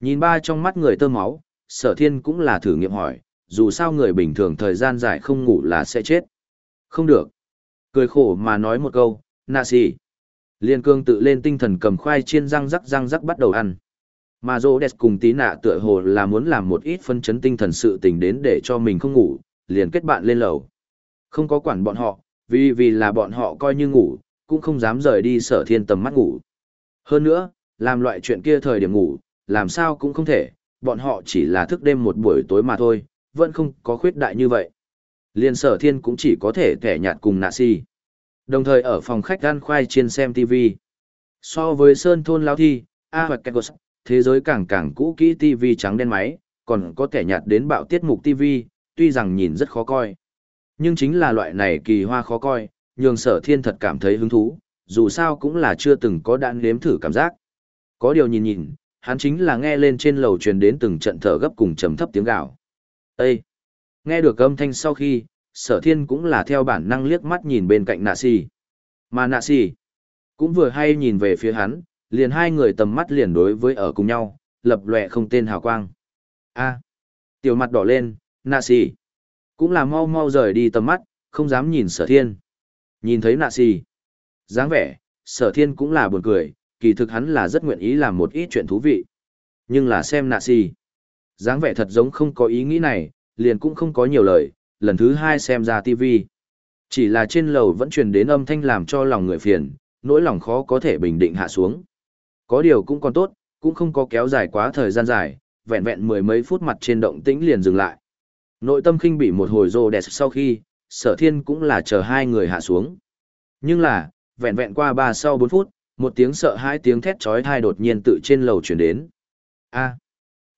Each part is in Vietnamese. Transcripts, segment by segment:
Nhìn ba trong mắt người tơ máu, sở thiên cũng là thử nghiệm hỏi, dù sao người bình thường thời gian dài không ngủ là sẽ chết. Không được. Cười khổ mà nói một câu, nạ xì. Liên cương tự lên tinh thần cầm khoai chiên răng rắc răng rắc bắt đầu ăn. Mà dô đẹp cùng tí nạ tựa hồ là muốn làm một ít phân chấn tinh thần sự tình đến để cho mình không ngủ, liền kết bạn lên lầu. Không có quản bọn họ, vì vì là bọn họ coi như ngủ, cũng không dám rời đi sở thiên tầm mắt ngủ. Hơn nữa, làm loại chuyện kia thời điểm ngủ, làm sao cũng không thể, bọn họ chỉ là thức đêm một buổi tối mà thôi, vẫn không có khuyết đại như vậy. Liên sở thiên cũng chỉ có thể kẻ nhạt cùng nạ si. Đồng thời ở phòng khách ăn khoai chiên xem TV. So với Sơn Thôn Lao Thi, A hoặc Kekos, thế giới càng càng cũ kỹ TV trắng đen máy, còn có kẻ nhạt đến bạo tiết mục TV, tuy rằng nhìn rất khó coi. Nhưng chính là loại này kỳ hoa khó coi, nhường sở thiên thật cảm thấy hứng thú, dù sao cũng là chưa từng có đạn nếm thử cảm giác. Có điều nhìn nhìn, hắn chính là nghe lên trên lầu truyền đến từng trận thở gấp cùng trầm thấp tiếng gào. Ê! Nghe được âm thanh sau khi, sở thiên cũng là theo bản năng liếc mắt nhìn bên cạnh nạ si. Mà nạ si, cũng vừa hay nhìn về phía hắn, liền hai người tầm mắt liền đối với ở cùng nhau, lập lệ không tên hào quang. A. Tiểu mặt đỏ lên, nạ si. Cũng là mau mau rời đi tầm mắt, không dám nhìn sở thiên. Nhìn thấy nạ si. dáng vẻ, sở thiên cũng là buồn cười, kỳ thực hắn là rất nguyện ý làm một ít chuyện thú vị. Nhưng là xem nạ si. dáng vẻ thật giống không có ý nghĩ này, liền cũng không có nhiều lời, lần thứ hai xem ra TV. Chỉ là trên lầu vẫn truyền đến âm thanh làm cho lòng người phiền, nỗi lòng khó có thể bình định hạ xuống. Có điều cũng còn tốt, cũng không có kéo dài quá thời gian dài, vẹn vẹn mười mấy phút mặt trên động tĩnh liền dừng lại. Nội tâm khinh bị một hồi rồ đẹp sau khi, sở thiên cũng là chờ hai người hạ xuống. Nhưng là, vẹn vẹn qua ba sau bốn phút, một tiếng sợ hai tiếng thét chói tai đột nhiên tự trên lầu chuyển đến. A.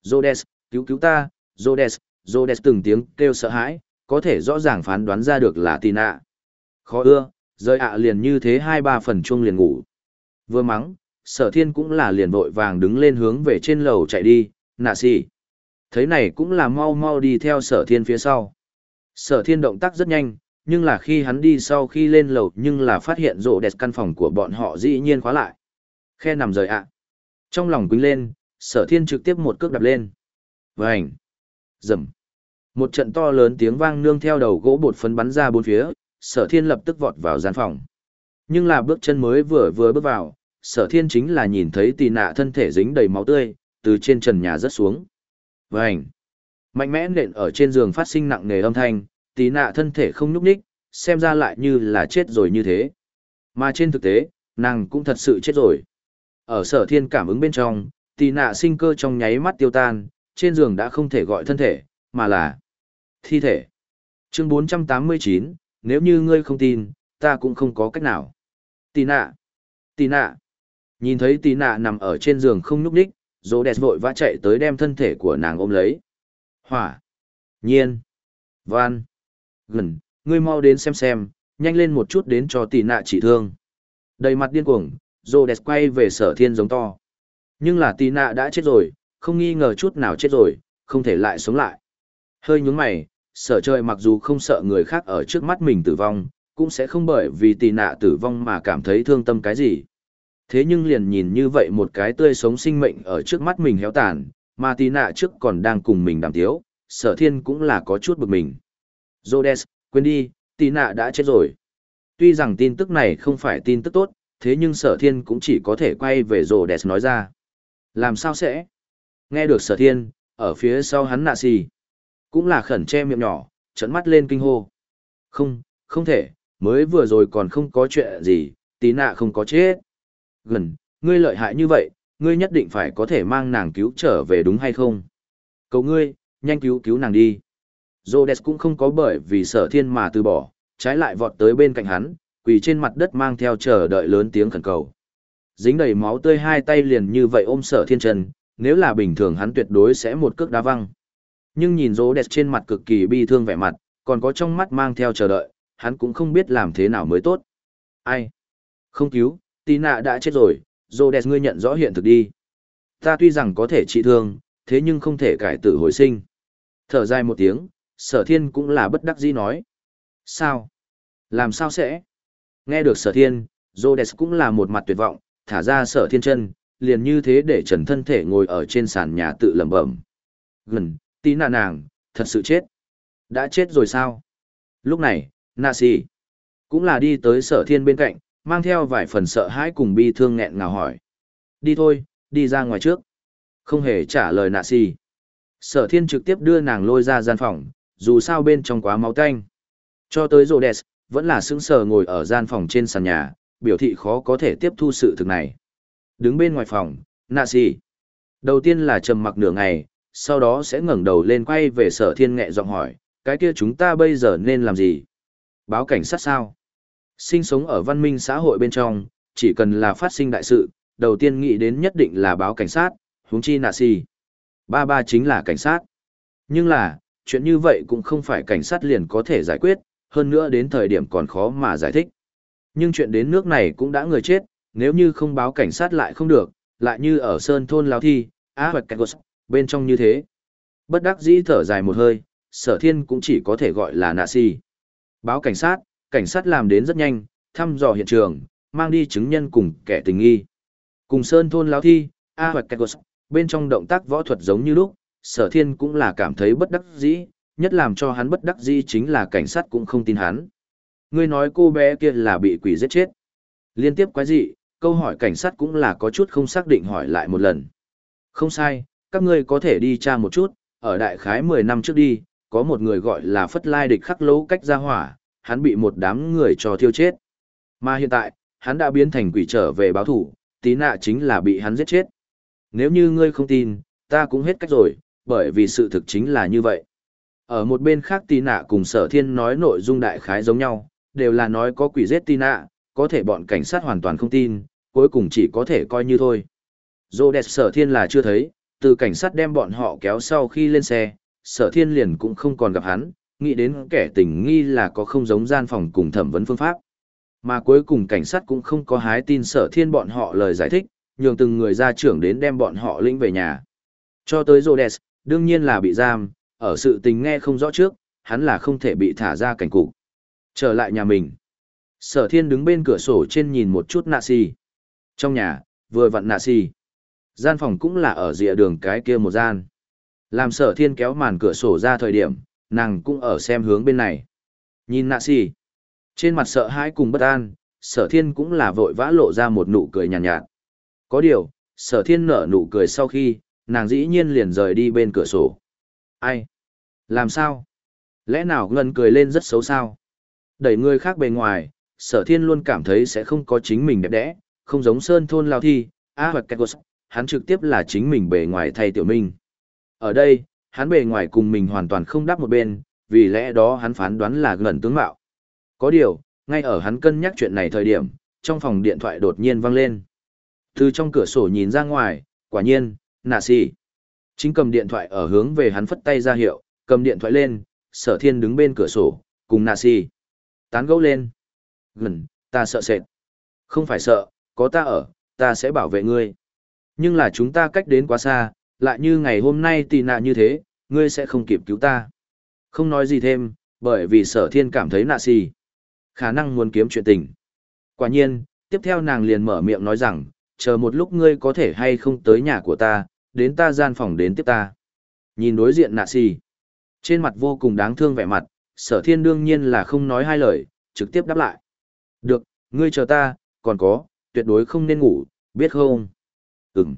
Rhodes, cứu cứu ta, Rhodes, Rhodes từng tiếng kêu sợ hãi, có thể rõ ràng phán đoán ra được là Tina. Khó ưa, rơi ạ liền như thế hai ba phần chuông liền ngủ. Vừa mắng, sở thiên cũng là liền vội vàng đứng lên hướng về trên lầu chạy đi, nạ xì. Thấy này cũng là mau mau đi theo sở thiên phía sau. Sở thiên động tác rất nhanh, nhưng là khi hắn đi sau khi lên lầu nhưng là phát hiện rộ đẹp căn phòng của bọn họ dĩ nhiên khóa lại. Khe nằm rời ạ. Trong lòng quýnh lên, sở thiên trực tiếp một cước đạp lên. Vânh! Dầm! Một trận to lớn tiếng vang nương theo đầu gỗ bột phấn bắn ra bốn phía, sở thiên lập tức vọt vào gian phòng. Nhưng là bước chân mới vừa vừa bước vào, sở thiên chính là nhìn thấy tì nạ thân thể dính đầy máu tươi, từ trên trần nhà rớt xuống. Vânh! Mạnh mẽ nện ở trên giường phát sinh nặng nề âm thanh, tì nạ thân thể không nhúc nhích, xem ra lại như là chết rồi như thế. Mà trên thực tế, nàng cũng thật sự chết rồi. Ở sở thiên cảm ứng bên trong, tì nạ sinh cơ trong nháy mắt tiêu tan, trên giường đã không thể gọi thân thể, mà là thi thể. Chương 489, nếu như ngươi không tin, ta cũng không có cách nào. Tì nạ, tì nạ. Nhìn thấy tì nạ nằm ở trên giường không nhúc đích, dỗ đẹp vội vã chạy tới đem thân thể của nàng ôm lấy. Hỏa, nhiên, van, gần, ngươi mau đến xem xem, nhanh lên một chút đến cho tỷ nạ chỉ thương. Đầy mặt điên cuồng, dỗ đẹp quay về sở thiên giống to. Nhưng là tỷ nạ đã chết rồi, không nghi ngờ chút nào chết rồi, không thể lại sống lại. Hơi nhúng mày, sở trời mặc dù không sợ người khác ở trước mắt mình tử vong, cũng sẽ không bởi vì tỷ nạ tử vong mà cảm thấy thương tâm cái gì. Thế nhưng liền nhìn như vậy một cái tươi sống sinh mệnh ở trước mắt mình héo tàn, mà tỷ nạ trước còn đang cùng mình đàm tiếu, sở thiên cũng là có chút bực mình. Rhodes, quên đi, tì nạ đã chết rồi. Tuy rằng tin tức này không phải tin tức tốt, thế nhưng sở thiên cũng chỉ có thể quay về Rhodes nói ra. Làm sao sẽ? Nghe được sở thiên, ở phía sau hắn nạ xì. Cũng là khẩn che miệng nhỏ, trấn mắt lên kinh hô. Không, không thể, mới vừa rồi còn không có chuyện gì, tí nạ không có chết. Gần, ngươi lợi hại như vậy, ngươi nhất định phải có thể mang nàng cứu trở về đúng hay không? Cầu ngươi, nhanh cứu cứu nàng đi. Rhodes cũng không có bởi vì sở thiên mà từ bỏ, trái lại vọt tới bên cạnh hắn, quỳ trên mặt đất mang theo chờ đợi lớn tiếng khẩn cầu. Dính đầy máu tươi hai tay liền như vậy ôm sở thiên trần, nếu là bình thường hắn tuyệt đối sẽ một cước đá văng. Nhưng nhìn Rhodes trên mặt cực kỳ bi thương vẻ mặt, còn có trong mắt mang theo chờ đợi, hắn cũng không biết làm thế nào mới tốt. Ai? Không cứu, Tina đã chết rồi, Rhodes ngươi nhận rõ hiện thực đi. Ta tuy rằng có thể trị thương, thế nhưng không thể cải tử hồi sinh. Thở dài một tiếng, sở thiên cũng là bất đắc dĩ nói. Sao? Làm sao sẽ? Nghe được sở thiên, Rhodes cũng là một mặt tuyệt vọng, thả ra sở thiên chân, liền như thế để trần thân thể ngồi ở trên sàn nhà tự lẩm bẩm. Gần, tí nà nàng, thật sự chết. Đã chết rồi sao? Lúc này, nà xì, cũng là đi tới sở thiên bên cạnh, mang theo vài phần sợ hãi cùng bi thương nghẹn ngào hỏi. Đi thôi, đi ra ngoài trước. Không hề trả lời nà xì. Sở thiên trực tiếp đưa nàng lôi ra gian phòng, dù sao bên trong quá máu tanh. Cho tới rồ đẹp, vẫn là sững sờ ngồi ở gian phòng trên sàn nhà, biểu thị khó có thể tiếp thu sự thực này. Đứng bên ngoài phòng, nạ xì. Đầu tiên là trầm mặc nửa ngày, sau đó sẽ ngẩng đầu lên quay về sở thiên nghệ giọng hỏi, cái kia chúng ta bây giờ nên làm gì? Báo cảnh sát sao? Sinh sống ở văn minh xã hội bên trong, chỉ cần là phát sinh đại sự, đầu tiên nghĩ đến nhất định là báo cảnh sát, huống chi nạ xì. Ba ba chính là cảnh sát. Nhưng là, chuyện như vậy cũng không phải cảnh sát liền có thể giải quyết, hơn nữa đến thời điểm còn khó mà giải thích. Nhưng chuyện đến nước này cũng đã người chết, nếu như không báo cảnh sát lại không được, lại như ở sơn thôn Lào thi, á hoạch cạnh bên trong như thế. Bất đắc dĩ thở dài một hơi, sở thiên cũng chỉ có thể gọi là nạ si. Báo cảnh sát, cảnh sát làm đến rất nhanh, thăm dò hiện trường, mang đi chứng nhân cùng kẻ tình nghi. Cùng sơn thôn Lào thi, A hoạch cạnh bên trong động tác võ thuật giống như lúc, sở thiên cũng là cảm thấy bất đắc dĩ, nhất làm cho hắn bất đắc dĩ chính là cảnh sát cũng không tin hắn. Ngươi nói cô bé kia là bị quỷ giết chết. Liên tiếp quái dị, câu hỏi cảnh sát cũng là có chút không xác định hỏi lại một lần. Không sai, các ngươi có thể đi tra một chút, ở đại khái 10 năm trước đi, có một người gọi là Phất Lai địch khắc lấu cách ra hỏa, hắn bị một đám người cho thiêu chết. Mà hiện tại, hắn đã biến thành quỷ trở về báo thủ, tí nạ chính là bị hắn giết chết. Nếu như ngươi không tin, ta cũng hết cách rồi, bởi vì sự thực chính là như vậy. Ở một bên khác tí nạ cùng sở thiên nói nội dung đại khái giống nhau, đều là nói có quỷ giết tí nạ, có thể bọn cảnh sát hoàn toàn không tin, cuối cùng chỉ có thể coi như thôi. Dô đẹp sở thiên là chưa thấy, từ cảnh sát đem bọn họ kéo sau khi lên xe, sở thiên liền cũng không còn gặp hắn, nghĩ đến kẻ tình nghi là có không giống gian phòng cùng thẩm vấn phương pháp. Mà cuối cùng cảnh sát cũng không có hái tin sở thiên bọn họ lời giải thích, nhường từng người ra trưởng đến đem bọn họ lĩnh về nhà. Cho tới Rhodes, đương nhiên là bị giam, ở sự tình nghe không rõ trước, hắn là không thể bị thả ra cảnh cục. Trở lại nhà mình. Sở thiên đứng bên cửa sổ trên nhìn một chút nạ si. Trong nhà, vừa vặn nạ si. Gian phòng cũng là ở dịa đường cái kia một gian. Làm sở thiên kéo màn cửa sổ ra thời điểm, nàng cũng ở xem hướng bên này. Nhìn nạ si. Trên mặt sợ hãi cùng bất an, sở thiên cũng là vội vã lộ ra một nụ cười nhàn nhạt, nhạt. Có điều, sở thiên nở nụ cười sau khi, nàng dĩ nhiên liền rời đi bên cửa sổ. Ai? Làm sao? Lẽ nào ngân cười lên rất xấu sao? Đẩy người khác bề ngoài, sở thiên luôn cảm thấy sẽ không có chính mình đẹp đẽ, không giống sơn thôn lao thi, a hoặc kekos, hắn trực tiếp là chính mình bề ngoài thay tiểu minh. Ở đây, hắn bề ngoài cùng mình hoàn toàn không đáp một bên, vì lẽ đó hắn phán đoán là ngẩn tướng mạo. Có điều, ngay ở hắn cân nhắc chuyện này thời điểm, trong phòng điện thoại đột nhiên vang lên. Từ trong cửa sổ nhìn ra ngoài, quả nhiên, nạ xì. Chính cầm điện thoại ở hướng về hắn phất tay ra hiệu, cầm điện thoại lên, sở thiên đứng bên cửa sổ, cùng nạ xì. Tán gẫu lên. Gần, ta sợ sệt. Không phải sợ, có ta ở, ta sẽ bảo vệ ngươi. Nhưng là chúng ta cách đến quá xa, lại như ngày hôm nay tì nạ như thế, ngươi sẽ không kịp cứu ta. Không nói gì thêm, bởi vì sở thiên cảm thấy nạ xì. Khả năng muốn kiếm chuyện tình. Quả nhiên, tiếp theo nàng liền mở miệng nói rằng, chờ một lúc ngươi có thể hay không tới nhà của ta, đến ta gian phòng đến tiếp ta. Nhìn đối diện nạ xì. Trên mặt vô cùng đáng thương vẻ mặt, sở thiên đương nhiên là không nói hai lời, trực tiếp đáp lại. Được, ngươi chờ ta, còn có, tuyệt đối không nên ngủ, biết không? Ừm.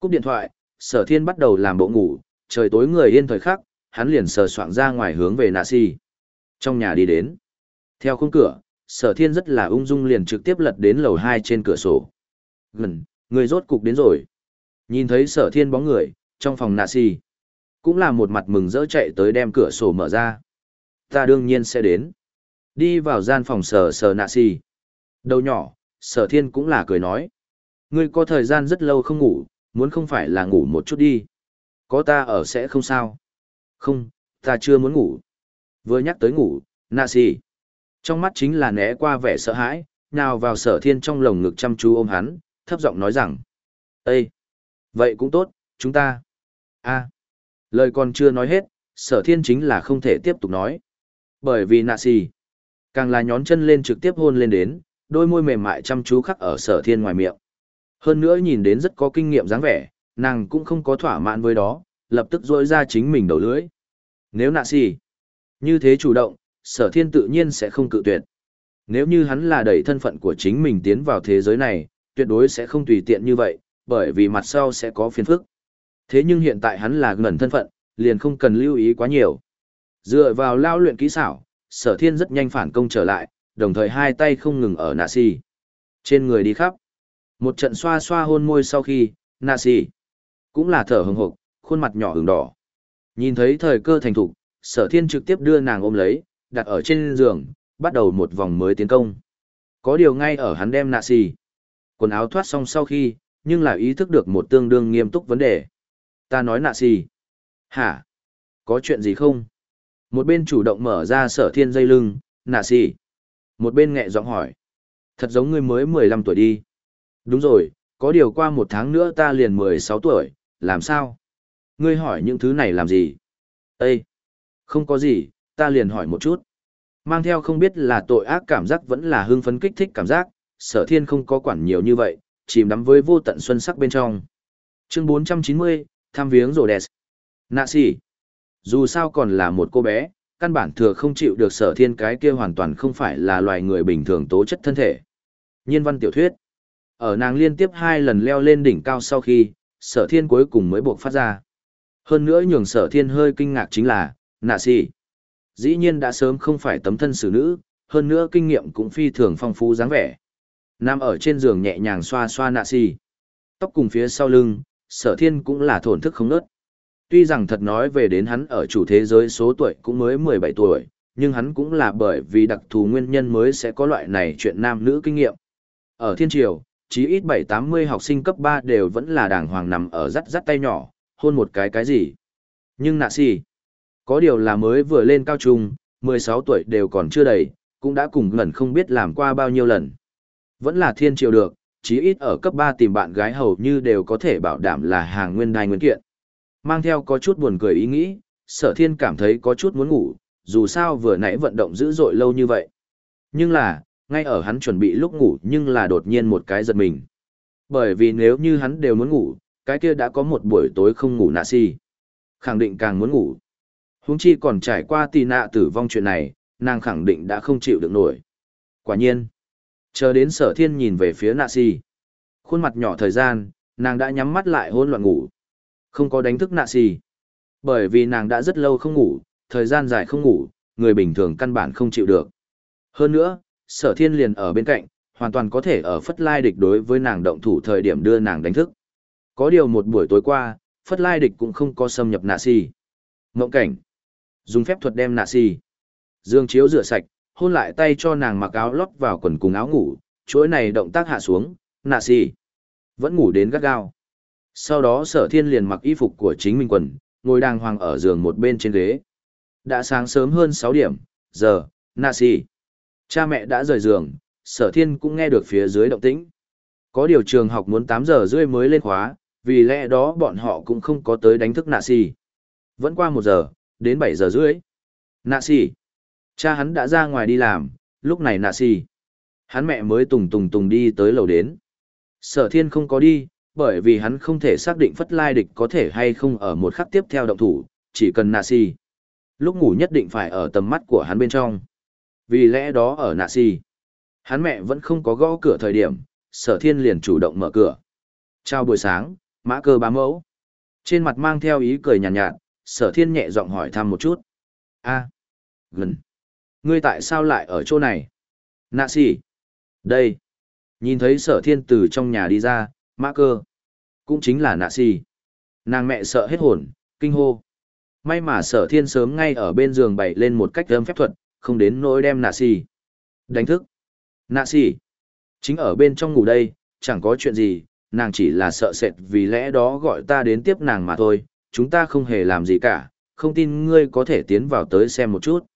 Cúp điện thoại, sở thiên bắt đầu làm bộ ngủ, trời tối người yên thời khắc, hắn liền sờ soạng ra ngoài hướng về nạ xì. Trong nhà đi đến. Theo khung cửa, sở thiên rất là ung dung liền trực tiếp lật đến lầu 2 trên cửa sổ. Gần, người rốt cục đến rồi. Nhìn thấy sở thiên bóng người, trong phòng nạ xì. Cũng là một mặt mừng rỡ chạy tới đem cửa sổ mở ra. Ta đương nhiên sẽ đến. Đi vào gian phòng sở sở nạ xì. Đầu nhỏ, sở thiên cũng là cười nói. Ngươi có thời gian rất lâu không ngủ, muốn không phải là ngủ một chút đi. Có ta ở sẽ không sao. Không, ta chưa muốn ngủ. Vừa nhắc tới ngủ, nạ xì. Trong mắt chính là né qua vẻ sợ hãi, nào vào sở thiên trong lồng ngực chăm chú ôm hắn, thấp giọng nói rằng. Ê! Vậy cũng tốt, chúng ta. a Lời còn chưa nói hết, sở thiên chính là không thể tiếp tục nói. Bởi vì nạ xì. Càng là nhón chân lên trực tiếp hôn lên đến, đôi môi mềm mại chăm chú khắc ở sở thiên ngoài miệng. Hơn nữa nhìn đến rất có kinh nghiệm dáng vẻ, nàng cũng không có thỏa mãn với đó, lập tức rỗi ra chính mình đầu lưỡi. Nếu nạ Xì như thế chủ động, sở thiên tự nhiên sẽ không cự tuyệt. Nếu như hắn là đẩy thân phận của chính mình tiến vào thế giới này, tuyệt đối sẽ không tùy tiện như vậy, bởi vì mặt sau sẽ có phiền phức. Thế nhưng hiện tại hắn là ngẩn thân phận, liền không cần lưu ý quá nhiều. Dựa vào lao luyện kỹ xảo, sở thiên rất nhanh phản công trở lại, đồng thời hai tay không ngừng ở nạ si. Trên người đi khắp. Một trận xoa xoa hôn môi sau khi, nạ si. Cũng là thở hừng hộp, khuôn mặt nhỏ hừng đỏ. Nhìn thấy thời cơ thành thục, sở thiên trực tiếp đưa nàng ôm lấy, đặt ở trên giường, bắt đầu một vòng mới tiến công. Có điều ngay ở hắn đem nạ xì. Quần áo thoát xong sau khi, nhưng là ý thức được một tương đương nghiêm túc vấn đề. Ta nói nạ xì. Hả? Có chuyện gì không? Một bên chủ động mở ra sở thiên dây lưng, nạ xì. Một bên nghẹ giọng hỏi. Thật giống ngươi mới 15 tuổi đi. Đúng rồi, có điều qua một tháng nữa ta liền 16 tuổi, làm sao? Ngươi hỏi những thứ này làm gì? Ê! Không có gì, ta liền hỏi một chút. Mang theo không biết là tội ác cảm giác vẫn là hưng phấn kích thích cảm giác, sở thiên không có quản nhiều như vậy, chìm đắm với vô tận xuân sắc bên trong. Chương 490, tham viếng rồ đẹp. Nạ sỉ. Dù sao còn là một cô bé, căn bản thừa không chịu được sở thiên cái kia hoàn toàn không phải là loài người bình thường tố chất thân thể. Nhiên văn tiểu thuyết. Ở nàng liên tiếp hai lần leo lên đỉnh cao sau khi, sở thiên cuối cùng mới buộc phát ra. Hơn nữa nhường sở thiên hơi kinh ngạc chính là, nạ sỉ. Dĩ nhiên đã sớm không phải tấm thân xử nữ, hơn nữa kinh nghiệm cũng phi thường phong phú dáng vẻ. Nam ở trên giường nhẹ nhàng xoa xoa nạ xì Tóc cùng phía sau lưng, sở thiên cũng là thổn thức không nớt. Tuy rằng thật nói về đến hắn ở chủ thế giới số tuổi cũng mới 17 tuổi, nhưng hắn cũng là bởi vì đặc thù nguyên nhân mới sẽ có loại này chuyện nam nữ kinh nghiệm. Ở thiên triều, chí ít 7-80 học sinh cấp 3 đều vẫn là đàng hoàng nằm ở rắt rắt tay nhỏ, hôn một cái cái gì. Nhưng nạ si, có điều là mới vừa lên cao trung, 16 tuổi đều còn chưa đầy, cũng đã cùng ngẩn không biết làm qua bao nhiêu lần. Vẫn là thiên triều được, chí ít ở cấp 3 tìm bạn gái hầu như đều có thể bảo đảm là hàng nguyên đai nguyên kiện. Mang theo có chút buồn cười ý nghĩ, sở thiên cảm thấy có chút muốn ngủ, dù sao vừa nãy vận động dữ dội lâu như vậy. Nhưng là, ngay ở hắn chuẩn bị lúc ngủ nhưng là đột nhiên một cái giật mình. Bởi vì nếu như hắn đều muốn ngủ, cái kia đã có một buổi tối không ngủ nạ si. Khẳng định càng muốn ngủ. Huống chi còn trải qua tì nạ tử vong chuyện này, nàng khẳng định đã không chịu được nổi. Quả nhiên. Chờ đến sở thiên nhìn về phía nạ si. Khuôn mặt nhỏ thời gian, nàng đã nhắm mắt lại hôn loạn ngủ. Không có đánh thức nạ si. Bởi vì nàng đã rất lâu không ngủ, thời gian dài không ngủ, người bình thường căn bản không chịu được. Hơn nữa, sở thiên liền ở bên cạnh, hoàn toàn có thể ở phất lai địch đối với nàng động thủ thời điểm đưa nàng đánh thức. Có điều một buổi tối qua, phất lai địch cũng không có xâm nhập nạ si. Mộng cảnh. Dùng phép thuật đem nạ si. Dương chiếu rửa sạch, hôn lại tay cho nàng mặc áo lót vào quần cùng áo ngủ, chuỗi này động tác hạ xuống, nạ xì Vẫn ngủ đến gắt gao. Sau đó sở thiên liền mặc y phục của chính mình quần, ngồi đàng hoàng ở giường một bên trên ghế. Đã sáng sớm hơn sáu điểm, giờ, nạ xì Cha mẹ đã rời giường, sở thiên cũng nghe được phía dưới động tĩnh. Có điều trường học muốn tám giờ rưỡi mới lên khóa, vì lẽ đó bọn họ cũng không có tới đánh thức nạ xì Vẫn qua một giờ, đến bảy giờ rưỡi. Nạ si. Cha hắn đã ra ngoài đi làm, lúc này nạ xì. Hắn mẹ mới tùng tùng tùng đi tới lầu đến. Sở thiên không có đi, bởi vì hắn không thể xác định phất lai địch có thể hay không ở một khắc tiếp theo động thủ, chỉ cần nạ xì. Lúc ngủ nhất định phải ở tầm mắt của hắn bên trong. Vì lẽ đó ở nạ xì, Hắn mẹ vẫn không có gõ cửa thời điểm, sở thiên liền chủ động mở cửa. Chào buổi sáng, mã cơ bá mẫu. Trên mặt mang theo ý cười nhàn nhạt, nhạt, sở thiên nhẹ giọng hỏi thăm một chút. a gần. Ngươi tại sao lại ở chỗ này? Nạ xỉ. Đây. Nhìn thấy sở thiên từ trong nhà đi ra, mã cơ. Cũng chính là nạ xỉ. Nàng mẹ sợ hết hồn, kinh hô. May mà sở thiên sớm ngay ở bên giường bày lên một cách âm phép thuật, không đến nỗi đem nạ xỉ. Đánh thức. Nạ xỉ. Chính ở bên trong ngủ đây, chẳng có chuyện gì, nàng chỉ là sợ sệt vì lẽ đó gọi ta đến tiếp nàng mà thôi, chúng ta không hề làm gì cả, không tin ngươi có thể tiến vào tới xem một chút.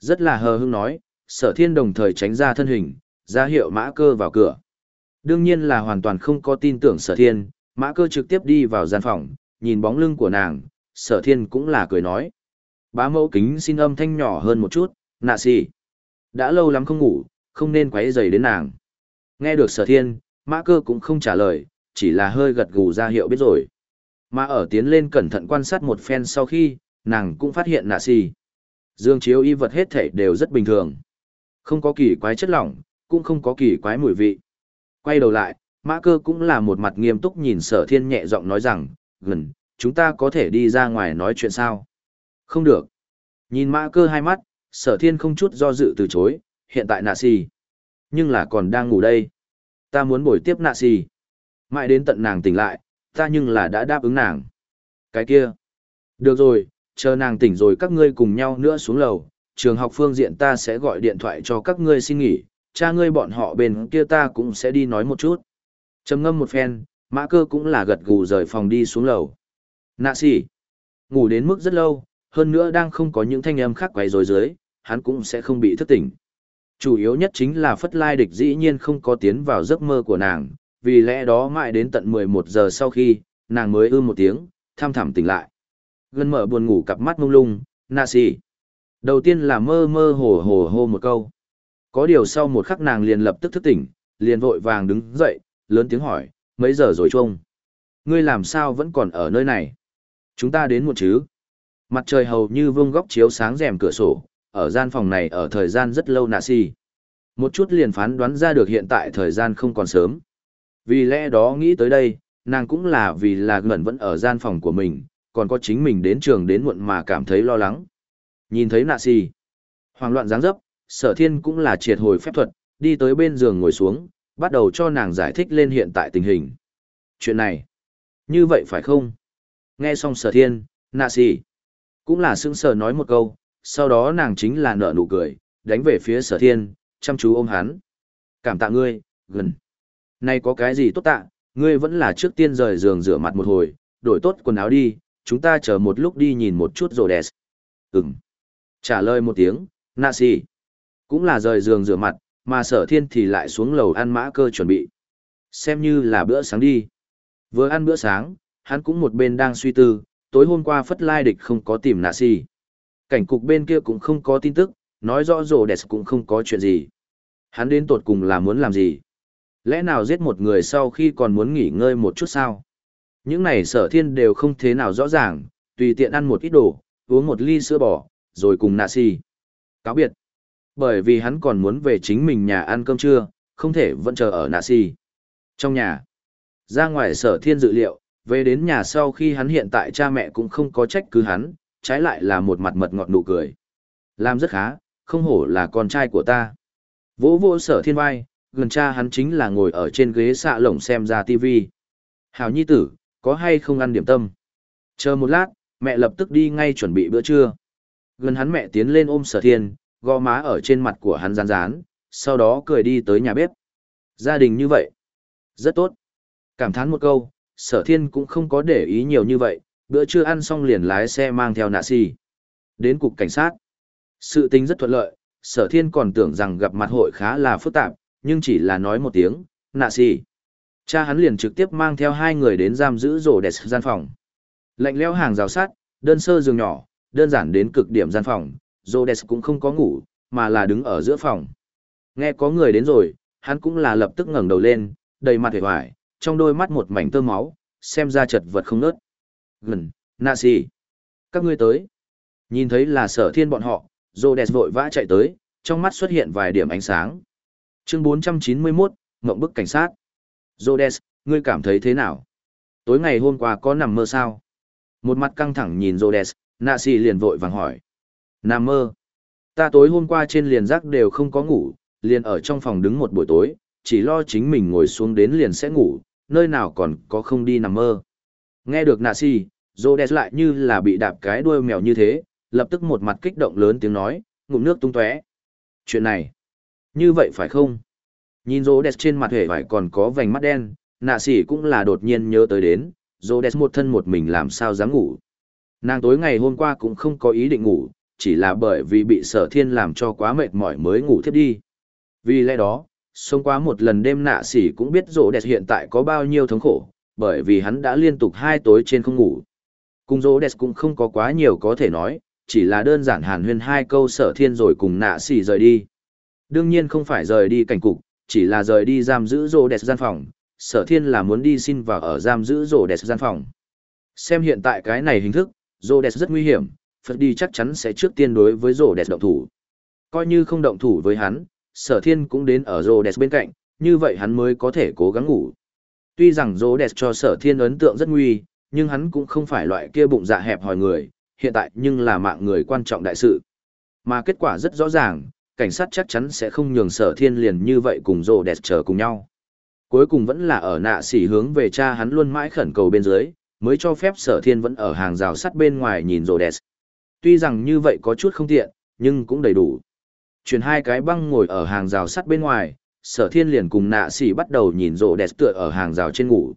Rất là hờ hững nói, sở thiên đồng thời tránh ra thân hình, ra hiệu mã cơ vào cửa. Đương nhiên là hoàn toàn không có tin tưởng sở thiên, mã cơ trực tiếp đi vào gian phòng, nhìn bóng lưng của nàng, sở thiên cũng là cười nói. Bá mẫu kính xin âm thanh nhỏ hơn một chút, nạ xì. Đã lâu lắm không ngủ, không nên quấy rầy đến nàng. Nghe được sở thiên, mã cơ cũng không trả lời, chỉ là hơi gật gù ra hiệu biết rồi. Mà ở tiến lên cẩn thận quan sát một phen sau khi, nàng cũng phát hiện nạ xì. Dương chiếu y vật hết thể đều rất bình thường. Không có kỳ quái chất lỏng, cũng không có kỳ quái mùi vị. Quay đầu lại, mã cơ cũng là một mặt nghiêm túc nhìn sở thiên nhẹ giọng nói rằng, gần, chúng ta có thể đi ra ngoài nói chuyện sao? Không được. Nhìn mã cơ hai mắt, sở thiên không chút do dự từ chối, hiện tại nạ xì. Nhưng là còn đang ngủ đây. Ta muốn buổi tiếp nạ xì. Mãi đến tận nàng tỉnh lại, ta nhưng là đã đáp ứng nàng. Cái kia. Được rồi, chờ nàng tỉnh rồi các ngươi cùng nhau nữa xuống lầu, trường học phương diện ta sẽ gọi điện thoại cho các ngươi xin nghỉ, cha ngươi bọn họ bên kia ta cũng sẽ đi nói một chút. trầm ngâm một phen, mã cơ cũng là gật gù rời phòng đi xuống lầu. Nạ xỉ. Ngủ đến mức rất lâu, hơn nữa đang không có những thanh âm khác quấy rối dưới, hắn cũng sẽ không bị thức tỉnh. Chủ yếu nhất chính là Phất Lai Địch dĩ nhiên không có tiến vào giấc mơ của nàng, vì lẽ đó mãi đến tận 11 giờ sau khi, nàng mới ư một tiếng, tham thẳm tỉnh lại. Gần mở buồn ngủ cặp mắt mông lung, nạ xỉ. Đầu tiên là mơ mơ hồ hồ hô một câu. Có điều sau một khắc nàng liền lập tức thức tỉnh, liền vội vàng đứng dậy, lớn tiếng hỏi, mấy giờ rồi chuông? Ngươi làm sao vẫn còn ở nơi này? Chúng ta đến một chứ? Mặt trời hầu như vương góc chiếu sáng rèm cửa sổ, ở gian phòng này ở thời gian rất lâu nạ si. Một chút liền phán đoán ra được hiện tại thời gian không còn sớm. Vì lẽ đó nghĩ tới đây, nàng cũng là vì là gần vẫn ở gian phòng của mình, còn có chính mình đến trường đến muộn mà cảm thấy lo lắng. Nhìn thấy nạ xì, Hoàng loạn dáng dấp, sở thiên cũng là triệt hồi phép thuật, đi tới bên giường ngồi xuống, bắt đầu cho nàng giải thích lên hiện tại tình hình. Chuyện này, như vậy phải không? Nghe xong sở thiên, nạ xì, Cũng là sững sờ nói một câu, sau đó nàng chính là nở nụ cười, đánh về phía sở thiên, chăm chú ôm hắn. Cảm tạ ngươi, gần. Này có cái gì tốt tạ, ngươi vẫn là trước tiên rời giường rửa mặt một hồi, đổi tốt quần áo đi, chúng ta chờ một lúc đi nhìn một chút rồi đẹp. Ừm. Trả lời một tiếng, nạ xì. Cũng là rời giường rửa mặt, mà sở thiên thì lại xuống lầu ăn mã cơ chuẩn bị. Xem như là bữa sáng đi. Vừa ăn bữa sáng, hắn cũng một bên đang suy tư, tối hôm qua phất lai địch không có tìm nạ xì. Cảnh cục bên kia cũng không có tin tức, nói rõ rồ đẹp cũng không có chuyện gì. Hắn đến tột cùng là muốn làm gì? Lẽ nào giết một người sau khi còn muốn nghỉ ngơi một chút sao? Những này sở thiên đều không thế nào rõ ràng, tùy tiện ăn một ít đồ, uống một ly sữa bò, rồi cùng nạ xì. Cáo biệt. Bởi vì hắn còn muốn về chính mình nhà ăn cơm trưa, không thể vẫn chờ ở nạ xì. Trong nhà, ra ngoài sở thiên dự liệu, về đến nhà sau khi hắn hiện tại cha mẹ cũng không có trách cứ hắn, trái lại là một mặt mật ngọt nụ cười. Làm rất khá, không hổ là con trai của ta. Vỗ vỗ sở thiên vai, gần cha hắn chính là ngồi ở trên ghế xạ lồng xem ra TV, Hào nhi tử, có hay không ăn điểm tâm? Chờ một lát, mẹ lập tức đi ngay chuẩn bị bữa trưa. Gần hắn mẹ tiến lên ôm sở thiên, gò má ở trên mặt của hắn rán rán, sau đó cười đi tới nhà bếp. Gia đình như vậy. Rất tốt. Cảm thán một câu, sở thiên cũng không có để ý nhiều như vậy, bữa trưa ăn xong liền lái xe mang theo nạ si. Đến cục cảnh sát. Sự tình rất thuận lợi, sở thiên còn tưởng rằng gặp mặt hội khá là phức tạp, nhưng chỉ là nói một tiếng, nạ si. Cha hắn liền trực tiếp mang theo hai người đến giam giữ rổ đẹp gian phòng. Lạnh leo hàng rào sắt, đơn sơ giường nhỏ, đơn giản đến cực điểm gian phòng, Rhodes cũng không có ngủ, mà là đứng ở giữa phòng. Nghe có người đến rồi, hắn cũng là lập tức ngẩng đầu lên, đầy mặt vẻ hoài, trong đôi mắt một mảnh tơ máu, xem ra chật vật không nớt. Gần, Nasi. Các ngươi tới. Nhìn thấy là sở thiên bọn họ, Rhodes vội vã chạy tới, trong mắt xuất hiện vài điểm ánh sáng. Chương 491, Ngộng bức cảnh sát. Rhodes, ngươi cảm thấy thế nào? Tối ngày hôm qua có nằm mơ sao? Một mặt căng thẳng nhìn Rhodes, Nasi liền vội vàng hỏi. Nằm mơ. Ta tối hôm qua trên liền giác đều không có ngủ, liền ở trong phòng đứng một buổi tối, chỉ lo chính mình ngồi xuống đến liền sẽ ngủ, nơi nào còn có không đi nằm mơ. Nghe được nạ si, Rhodes lại như là bị đạp cái đuôi mèo như thế, lập tức một mặt kích động lớn tiếng nói, ngụm nước tung tóe. Chuyện này, như vậy phải không? Nhìn Rhodes trên mặt hề phải còn có vành mắt đen, nạ sĩ cũng là đột nhiên nhớ tới đến, Rhodes một thân một mình làm sao dám ngủ. Nàng tối ngày hôm qua cũng không có ý định ngủ, chỉ là bởi vì bị sở thiên làm cho quá mệt mỏi mới ngủ thiếp đi. Vì lẽ đó, sống quá một lần đêm nạ sỉ cũng biết rỗ đẹp hiện tại có bao nhiêu thống khổ, bởi vì hắn đã liên tục hai tối trên không ngủ. Cùng rỗ đẹp cũng không có quá nhiều có thể nói, chỉ là đơn giản hàn huyên hai câu sở thiên rồi cùng nạ xỉ rời đi. Đương nhiên không phải rời đi cảnh cục, chỉ là rời đi giam giữ rô đẹp gian phòng, sở thiên là muốn đi xin vào ở giam giữ rồ đẹp gian phòng. Xem hiện tại cái này hình thức, rồ đẹp rất nguy hiểm, Phật đi chắc chắn sẽ trước tiên đối với rồ đẹp động thủ. Coi như không động thủ với hắn, sở thiên cũng đến ở rồ đẹp bên cạnh, như vậy hắn mới có thể cố gắng ngủ. Tuy rằng rồ đẹp cho sở thiên ấn tượng rất nguy, nhưng hắn cũng không phải loại kia bụng dạ hẹp hòi người, hiện tại nhưng là mạng người quan trọng đại sự. Mà kết quả rất rõ ràng, cảnh sát chắc chắn sẽ không nhường sở thiên liền như vậy cùng rồ đẹp chờ cùng nhau. Cuối cùng vẫn là ở nạ sỉ hướng về cha hắn luôn mãi khẩn cầu bên dưới, mới cho phép sở thiên vẫn ở hàng rào sắt bên ngoài nhìn rồ đẹp. Tuy rằng như vậy có chút không tiện, nhưng cũng đầy đủ. Chuyển hai cái băng ngồi ở hàng rào sắt bên ngoài, sở thiên liền cùng nạ sỉ bắt đầu nhìn rồ đẹp tựa ở hàng rào trên ngủ.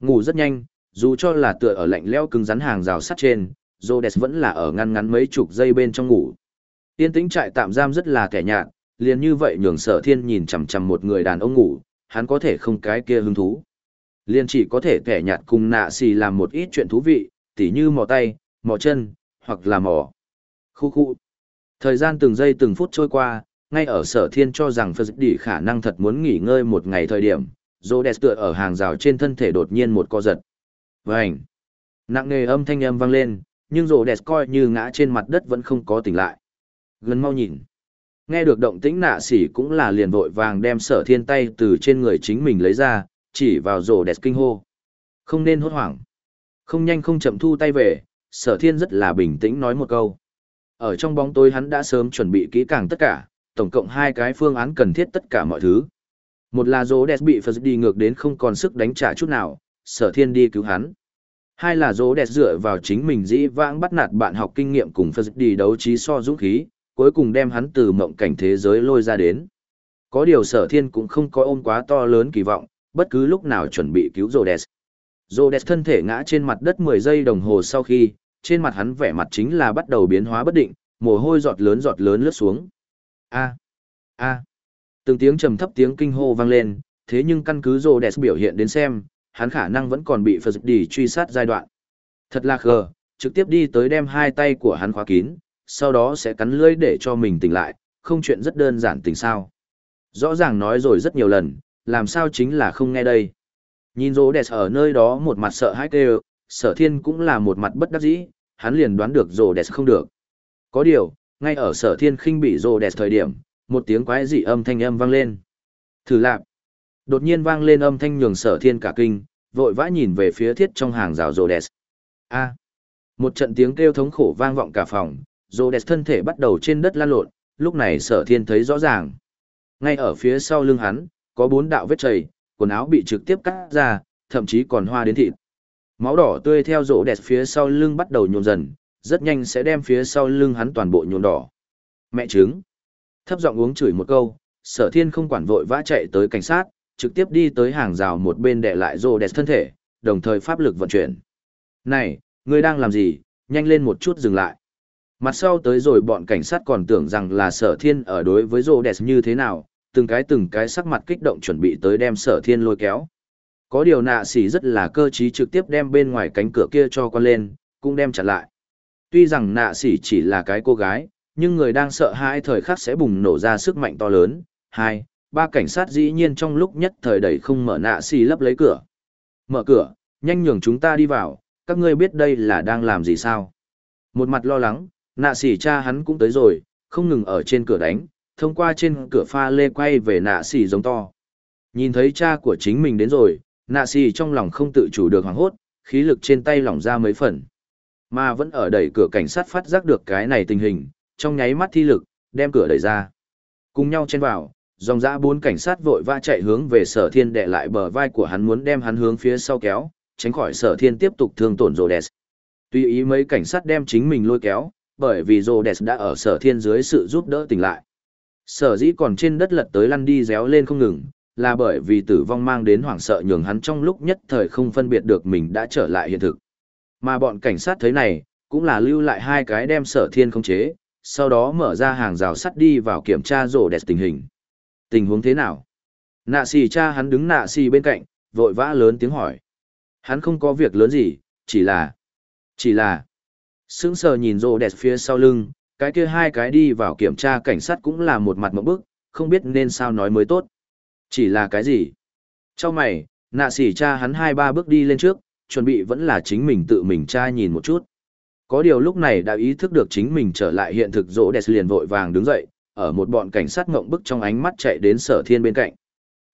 Ngủ rất nhanh, dù cho là tựa ở lạnh leo cứng rắn hàng rào sắt trên, rồ đẹp vẫn là ở ngăn ngắn mấy chục giây bên trong ngủ. Tiên tĩnh trại tạm giam rất là kẻ nhạt, liền như vậy nhường sở thiên nhìn chằm chằm một người đàn ông ngủ, hắn có thể không cái kia hứng thú. Liền chỉ có thể kẻ nhạt cùng nạ xì làm một ít chuyện thú vị, tỉ như mò tay, mò chân, hoặc là mò. Khu khu. Thời gian từng giây từng phút trôi qua, ngay ở sở thiên cho rằng Phật Đỉ khả năng thật muốn nghỉ ngơi một ngày thời điểm, Rhodes tựa ở hàng rào trên thân thể đột nhiên một co giật. Vânh! Nặng nề âm thanh âm vang lên, nhưng Rhodes coi như ngã trên mặt đất vẫn không có tỉnh lại. Gần mau nhìn. Nghe được động tĩnh nạ sỉ cũng là liền vội vàng đem sở thiên tay từ trên người chính mình lấy ra, chỉ vào rổ đẹp kinh hô. Không nên hốt hoảng. Không nhanh không chậm thu tay về, sở thiên rất là bình tĩnh nói một câu. Ở trong bóng tối hắn đã sớm chuẩn bị kỹ càng tất cả, tổng cộng hai cái phương án cần thiết tất cả mọi thứ. Một là rổ đẹp bị Phật đi ngược đến không còn sức đánh trả chút nào, sở thiên đi cứu hắn. Hai là rổ đẹp dựa vào chính mình dĩ vãng bắt nạt bạn học kinh nghiệm cùng Phật đi đấu trí so dũng khí, cuối cùng đem hắn từ mộng cảnh thế giới lôi ra đến. Có điều sở thiên cũng không có ôm quá to lớn kỳ vọng, bất cứ lúc nào chuẩn bị cứu Rhodes. Rhodes thân thể ngã trên mặt đất 10 giây đồng hồ sau khi, trên mặt hắn vẻ mặt chính là bắt đầu biến hóa bất định, mồ hôi giọt lớn giọt lớn lướt xuống. A, a, từng tiếng trầm thấp tiếng kinh hô vang lên, thế nhưng căn cứ Rhodes biểu hiện đến xem, hắn khả năng vẫn còn bị Phật đi truy sát giai đoạn. Thật là khờ, trực tiếp đi tới đem hai tay của hắn khóa kín, sau đó sẽ cắn lưỡi để cho mình tỉnh lại, không chuyện rất đơn giản tình sao. Rõ ràng nói rồi rất nhiều lần, làm sao chính là không nghe đây. Nhìn rỗ đẹp ở nơi đó một mặt sợ hãi kêu, sở thiên cũng là một mặt bất đắc dĩ, hắn liền đoán được rỗ đẹp không được. Có điều, ngay ở sở thiên khinh bị rỗ đẹp thời điểm, một tiếng quái dị âm thanh âm vang lên. Thử lạp. Đột nhiên vang lên âm thanh nhường sở thiên cả kinh, vội vã nhìn về phía thiết trong hàng rào rỗ đẹp. A. Một trận tiếng kêu thống khổ vang vọng cả phòng, rô đẹp thân thể bắt đầu trên đất lan lộn, lúc này sở thiên thấy rõ ràng. Ngay ở phía sau lưng hắn, có bốn đạo vết chảy quần áo bị trực tiếp cắt ra, thậm chí còn hoa đến thịt. Máu đỏ tươi theo rô đẹp phía sau lưng bắt đầu nhuộm dần, rất nhanh sẽ đem phía sau lưng hắn toàn bộ nhuộm đỏ. Mẹ trứng. Thấp giọng uống chửi một câu, sở thiên không quản vội vã chạy tới cảnh sát, trực tiếp đi tới hàng rào một bên để lại rô đẹp thân thể, đồng thời pháp lực vận chuyển. Này, ngươi đang làm gì? Nhanh lên một chút dừng lại. Mặt sau tới rồi bọn cảnh sát còn tưởng rằng là sở thiên ở đối với rô đẹp như thế nào, từng cái từng cái sắc mặt kích động chuẩn bị tới đem sở thiên lôi kéo. Có điều nạ xỉ rất là cơ trí trực tiếp đem bên ngoài cánh cửa kia cho con lên, cũng đem chặt lại. Tuy rằng nạ xỉ chỉ là cái cô gái, nhưng người đang sợ hãi thời khắc sẽ bùng nổ ra sức mạnh to lớn. Hai, ba cảnh sát dĩ nhiên trong lúc nhất thời đẩy không mở nạ xỉ lấp lấy cửa. Mở cửa, nhanh nhường chúng ta đi vào, các ngươi biết đây là đang làm gì sao? Một mặt lo lắng, nạ sỉ cha hắn cũng tới rồi, không ngừng ở trên cửa đánh, thông qua trên cửa pha lê quay về nạ sỉ giống to. Nhìn thấy cha của chính mình đến rồi, nạ sỉ trong lòng không tự chủ được hoảng hốt, khí lực trên tay lỏng ra mấy phần. Mà vẫn ở đẩy cửa cảnh sát phát giác được cái này tình hình, trong nháy mắt thi lực, đem cửa đẩy ra. Cùng nhau chen vào, dòng dã bốn cảnh sát vội va chạy hướng về sở thiên đệ lại bờ vai của hắn muốn đem hắn hướng phía sau kéo, tránh khỏi sở thiên tiếp tục thương tổn rồ đẹp. Tuy ý mấy cảnh sát đem chính mình lôi kéo, bởi vì rô đẹp đã ở sở thiên dưới sự giúp đỡ tỉnh lại. Sở dĩ còn trên đất lật tới lăn đi réo lên không ngừng, là bởi vì tử vong mang đến hoảng sợ nhường hắn trong lúc nhất thời không phân biệt được mình đã trở lại hiện thực. Mà bọn cảnh sát thấy này, cũng là lưu lại hai cái đem sở thiên không chế, sau đó mở ra hàng rào sắt đi vào kiểm tra rổ đẹp tình hình. Tình huống thế nào? Nạ xì cha hắn đứng nạ xì bên cạnh, vội vã lớn tiếng hỏi. Hắn không có việc lớn gì, chỉ là... Chỉ là... Sững sờ nhìn rô đẹp phía sau lưng, cái kia hai cái đi vào kiểm tra cảnh sát cũng là một mặt mẫu bức, không biết nên sao nói mới tốt. Chỉ là cái gì? Trong mày, nạ sỉ cha hắn hai ba bước đi lên trước, chuẩn bị vẫn là chính mình tự mình tra nhìn một chút. Có điều lúc này đã ý thức được chính mình trở lại hiện thực rỗ đẹp liền vội vàng đứng dậy, ở một bọn cảnh sát ngộng bức trong ánh mắt chạy đến sở thiên bên cạnh.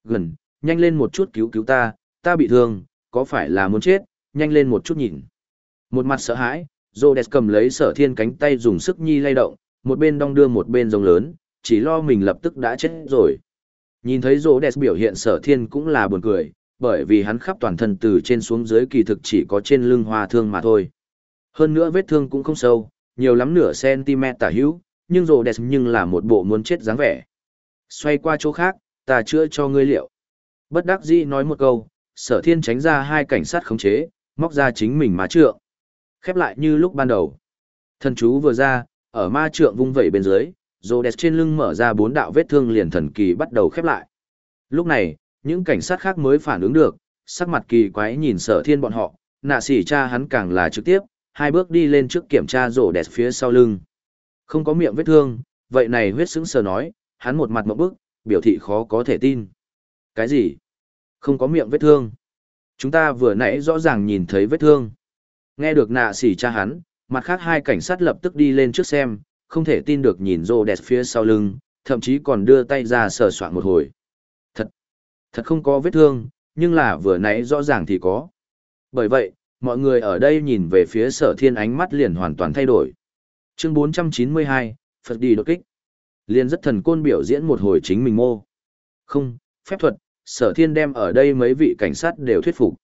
Gần, nhanh lên một chút cứu cứu ta, ta bị thương, có phải là muốn chết, nhanh lên một chút nhìn. Một mặt sợ hãi, Rô đẹp cầm lấy sở thiên cánh tay dùng sức nhi lay động, một bên đong đưa một bên rồng lớn, chỉ lo mình lập tức đã chết rồi. Nhìn thấy Rô đẹp biểu hiện sở thiên cũng là buồn cười, bởi vì hắn khắp toàn thân từ trên xuống dưới kỳ thực chỉ có trên lưng hoa thương mà thôi. Hơn nữa vết thương cũng không sâu, nhiều lắm nửa cm tả hữu, nhưng Rô đẹp nhưng là một bộ muốn chết dáng vẻ. Xoay qua chỗ khác, ta chữa cho ngươi liệu. Bất đắc dĩ nói một câu, sở thiên tránh ra hai cảnh sát khống chế, móc ra chính mình mà trượng. Khép lại như lúc ban đầu. Thần chú vừa ra, ở ma trượng vung vẩy bên dưới, rồ đẹp trên lưng mở ra bốn đạo vết thương liền thần kỳ bắt đầu khép lại. Lúc này, những cảnh sát khác mới phản ứng được, sắc mặt kỳ quái nhìn sở thiên bọn họ, nạ sỉ cha hắn càng là trực tiếp, hai bước đi lên trước kiểm tra rổ đẹp phía sau lưng. Không có miệng vết thương, vậy này huyết sững sờ nói, hắn một mặt một bức, biểu thị khó có thể tin. Cái gì? Không có miệng vết thương. Chúng ta vừa nãy rõ ràng nhìn thấy vết thương. Nghe được nạ sỉ cha hắn, mặt khác hai cảnh sát lập tức đi lên trước xem, không thể tin được nhìn rô đẹp phía sau lưng, thậm chí còn đưa tay ra sờ soạn một hồi. Thật, thật không có vết thương, nhưng là vừa nãy rõ ràng thì có. Bởi vậy, mọi người ở đây nhìn về phía sở thiên ánh mắt liền hoàn toàn thay đổi. Chương 492, Phật đi đột kích. Liên rất thần côn biểu diễn một hồi chính mình mô. Không, phép thuật, sở thiên đem ở đây mấy vị cảnh sát đều thuyết phục.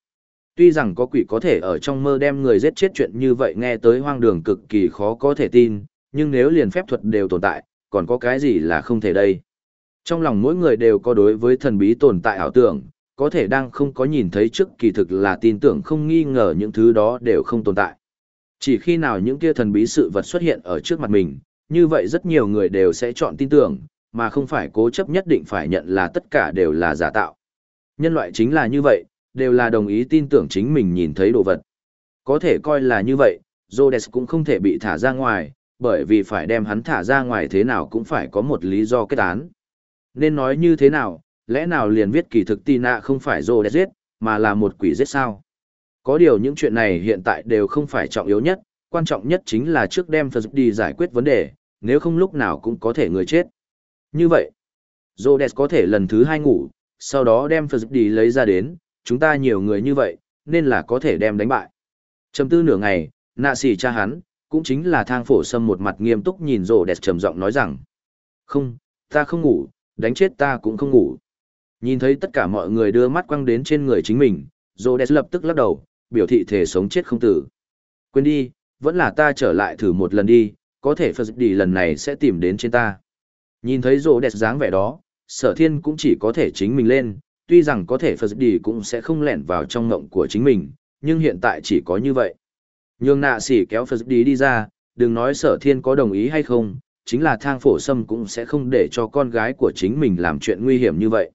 Tuy rằng có quỷ có thể ở trong mơ đem người giết chết chuyện như vậy nghe tới hoang đường cực kỳ khó có thể tin, nhưng nếu liền phép thuật đều tồn tại, còn có cái gì là không thể đây. Trong lòng mỗi người đều có đối với thần bí tồn tại ảo tưởng, có thể đang không có nhìn thấy trước kỳ thực là tin tưởng không nghi ngờ những thứ đó đều không tồn tại. Chỉ khi nào những kia thần bí sự vật xuất hiện ở trước mặt mình, như vậy rất nhiều người đều sẽ chọn tin tưởng, mà không phải cố chấp nhất định phải nhận là tất cả đều là giả tạo. Nhân loại chính là như vậy, đều là đồng ý tin tưởng chính mình nhìn thấy đồ vật. Có thể coi là như vậy, Rhodes cũng không thể bị thả ra ngoài, bởi vì phải đem hắn thả ra ngoài thế nào cũng phải có một lý do kết án. Nên nói như thế nào, lẽ nào liền viết kỳ thực Tina không phải Rhodes giết, mà là một quỷ giết sao? Có điều những chuyện này hiện tại đều không phải trọng yếu nhất, quan trọng nhất chính là trước đem Phật đi giải quyết vấn đề, nếu không lúc nào cũng có thể người chết. Như vậy, Rhodes có thể lần thứ hai ngủ, sau đó đem Phật đi lấy ra đến, chúng ta nhiều người như vậy, nên là có thể đem đánh bại. Chầm tư nửa ngày, nạ xỉ cha hắn, cũng chính là thang phổ sâm một mặt nghiêm túc nhìn Rhodes trầm giọng nói rằng, không, ta không ngủ, đánh chết ta cũng không ngủ. Nhìn thấy tất cả mọi người đưa mắt quăng đến trên người chính mình, Rhodes lập tức lắc đầu, biểu thị thể sống chết không tử. Quên đi, vẫn là ta trở lại thử một lần đi, có thể Phật đi lần này sẽ tìm đến trên ta. Nhìn thấy Rhodes dáng vẻ đó, sở thiên cũng chỉ có thể chính mình lên, tuy rằng có thể Phật đi cũng sẽ không lẻn vào trong ngộng của chính mình, nhưng hiện tại chỉ có như vậy. Nhường nạ sỉ kéo Phật đi đi ra, đừng nói sở thiên có đồng ý hay không, chính là thang phổ sâm cũng sẽ không để cho con gái của chính mình làm chuyện nguy hiểm như vậy.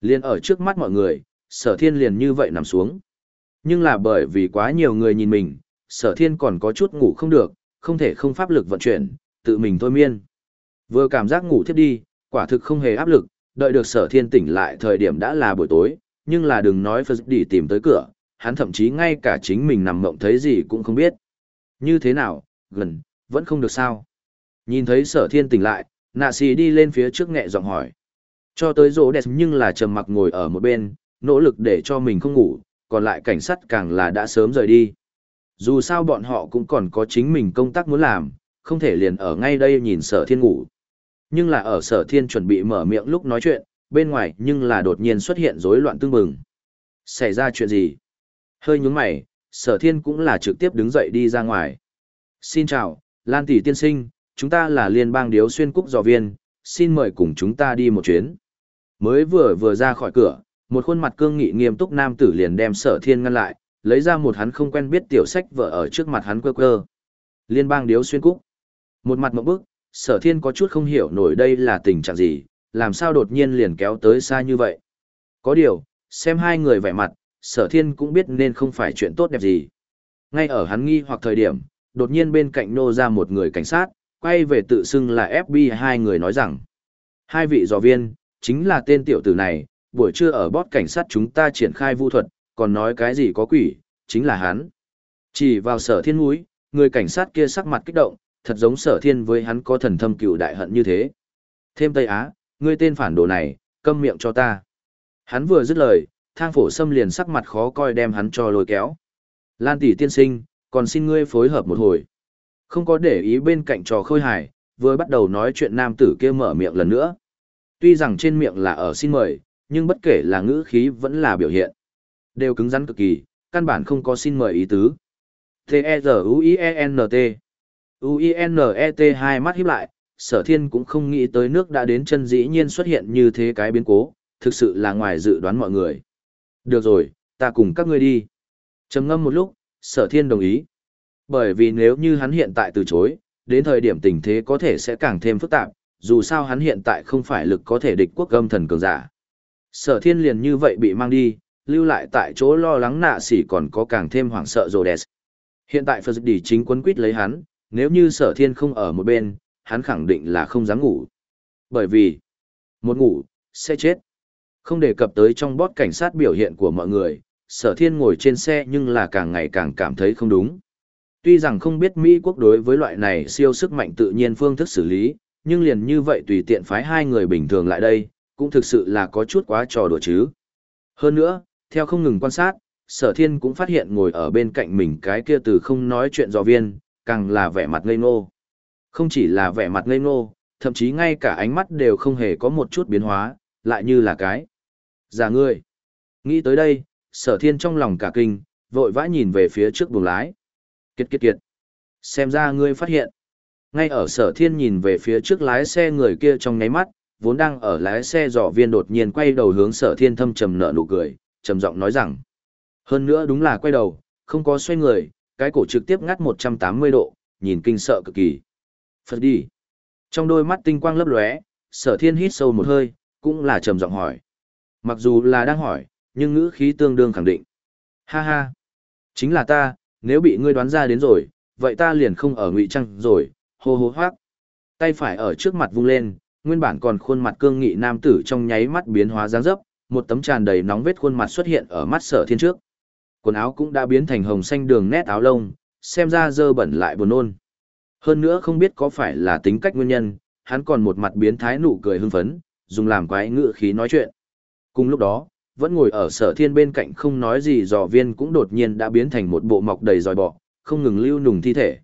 Liên ở trước mắt mọi người, sở thiên liền như vậy nằm xuống. Nhưng là bởi vì quá nhiều người nhìn mình, sở thiên còn có chút ngủ không được, không thể không pháp lực vận chuyển, tự mình thôi miên. Vừa cảm giác ngủ thiếp đi, quả thực không hề áp lực, đợi được sở thiên tỉnh lại thời điểm đã là buổi tối, nhưng là đừng nói Phật đi tìm tới cửa, hắn thậm chí ngay cả chính mình nằm mộng thấy gì cũng không biết. Như thế nào, gần, vẫn không được sao. Nhìn thấy sở thiên tỉnh lại, nạ xì đi lên phía trước nghẹ giọng hỏi. Cho tới rỗ đẹp nhưng là trầm mặc ngồi ở một bên, nỗ lực để cho mình không ngủ, còn lại cảnh sát càng là đã sớm rời đi. Dù sao bọn họ cũng còn có chính mình công tác muốn làm, không thể liền ở ngay đây nhìn sở thiên ngủ. Nhưng là ở sở thiên chuẩn bị mở miệng lúc nói chuyện, bên ngoài nhưng là đột nhiên xuất hiện rối loạn tương bừng. Xảy ra chuyện gì? Hơi nhúng mày, sở thiên cũng là trực tiếp đứng dậy đi ra ngoài. Xin chào, Lan Tỷ tiên sinh, chúng ta là liên bang điếu xuyên cúc dò viên, xin mời cùng chúng ta đi một chuyến. Mới vừa vừa ra khỏi cửa, một khuôn mặt cương nghị nghiêm túc nam tử liền đem sở thiên ngăn lại, lấy ra một hắn không quen biết tiểu sách vợ ở trước mặt hắn quơ quơ. Liên bang điếu xuyên cúc. Một mặt một bức, sở thiên có chút không hiểu nổi đây là tình trạng gì, làm sao đột nhiên liền kéo tới xa như vậy. Có điều, xem hai người vẻ mặt, sở thiên cũng biết nên không phải chuyện tốt đẹp gì. Ngay ở hắn nghi hoặc thời điểm, đột nhiên bên cạnh nô ra một người cảnh sát, quay về tự xưng là FBI hai người nói rằng, hai vị dò viên, chính là tên tiểu tử này, buổi trưa ở bót cảnh sát chúng ta triển khai vu thuật, còn nói cái gì có quỷ, chính là hắn. Chỉ vào sở thiên mũi, người cảnh sát kia sắc mặt kích động, thật giống sở thiên với hắn có thần thâm cựu đại hận như thế. Thêm Tây Á, ngươi tên phản đồ này, câm miệng cho ta. Hắn vừa dứt lời, thang phổ xâm liền sắc mặt khó coi đem hắn cho lôi kéo. Lan tỷ tiên sinh, còn xin ngươi phối hợp một hồi. Không có để ý bên cạnh trò khôi hài, vừa bắt đầu nói chuyện nam tử kia mở miệng lần nữa. Tuy rằng trên miệng là ở xin mời, nhưng bất kể là ngữ khí vẫn là biểu hiện. Đều cứng rắn cực kỳ, căn bản không có xin mời ý tứ. T-E-Z-U-I-E-N-T UINET hai mắt híp lại, sở thiên cũng không nghĩ tới nước đã đến chân dĩ nhiên xuất hiện như thế cái biến cố, thực sự là ngoài dự đoán mọi người. Được rồi, ta cùng các ngươi đi. trầm ngâm một lúc, sở thiên đồng ý. Bởi vì nếu như hắn hiện tại từ chối, đến thời điểm tình thế có thể sẽ càng thêm phức tạp, dù sao hắn hiện tại không phải lực có thể địch quốc âm thần cường giả. Sở thiên liền như vậy bị mang đi, lưu lại tại chỗ lo lắng nạ sỉ còn có càng thêm hoảng sợ rồ đẹp. Hiện tại Phật Đỉ chính quấn quýt lấy hắn, nếu như sở thiên không ở một bên, hắn khẳng định là không dám ngủ. Bởi vì, một ngủ, sẽ chết. Không đề cập tới trong bót cảnh sát biểu hiện của mọi người, sở thiên ngồi trên xe nhưng là càng ngày càng cảm thấy không đúng. Tuy rằng không biết Mỹ quốc đối với loại này siêu sức mạnh tự nhiên phương thức xử lý, nhưng liền như vậy tùy tiện phái hai người bình thường lại đây, cũng thực sự là có chút quá trò đùa chứ. Hơn nữa, theo không ngừng quan sát, sở thiên cũng phát hiện ngồi ở bên cạnh mình cái kia từ không nói chuyện dò viên, càng là vẻ mặt ngây ngô. Không chỉ là vẻ mặt ngây ngô, thậm chí ngay cả ánh mắt đều không hề có một chút biến hóa, lại như là cái. Giả ngươi. Nghĩ tới đây, sở thiên trong lòng cả kinh, vội vã nhìn về phía trước buồng lái. Kiệt kiệt kiệt. Xem ra ngươi phát hiện. Ngay ở sở thiên nhìn về phía trước lái xe người kia trong nháy mắt, vốn đang ở lái xe dò viên đột nhiên quay đầu hướng sở thiên thâm trầm nở nụ cười, trầm giọng nói rằng. Hơn nữa đúng là quay đầu, không có xoay người, cái cổ trực tiếp ngắt 180 độ, nhìn kinh sợ cực kỳ. Phật đi. Trong đôi mắt tinh quang lấp lóe, sở thiên hít sâu một hơi, cũng là trầm giọng hỏi. Mặc dù là đang hỏi, nhưng ngữ khí tương đương khẳng định. Ha ha. Chính là ta, nếu bị ngươi đoán ra đến rồi, vậy ta liền không ở ngụy trăng rồi, hô hô hoác. Tay phải ở trước mặt vung lên, nguyên bản còn khuôn mặt cương nghị nam tử trong nháy mắt biến hóa dáng dấp, một tấm tràn đầy nóng vết khuôn mặt xuất hiện ở mắt sở thiên trước. Quần áo cũng đã biến thành hồng xanh đường nét áo lông, xem ra dơ bẩn lại buồn nôn. Hơn nữa không biết có phải là tính cách nguyên nhân, hắn còn một mặt biến thái nụ cười hưng phấn, dùng làm quái ngựa khí nói chuyện. Cùng lúc đó, vẫn ngồi ở sở thiên bên cạnh không nói gì dò viên cũng đột nhiên đã biến thành một bộ mọc đầy dòi bọ, không ngừng lưu nùng thi thể.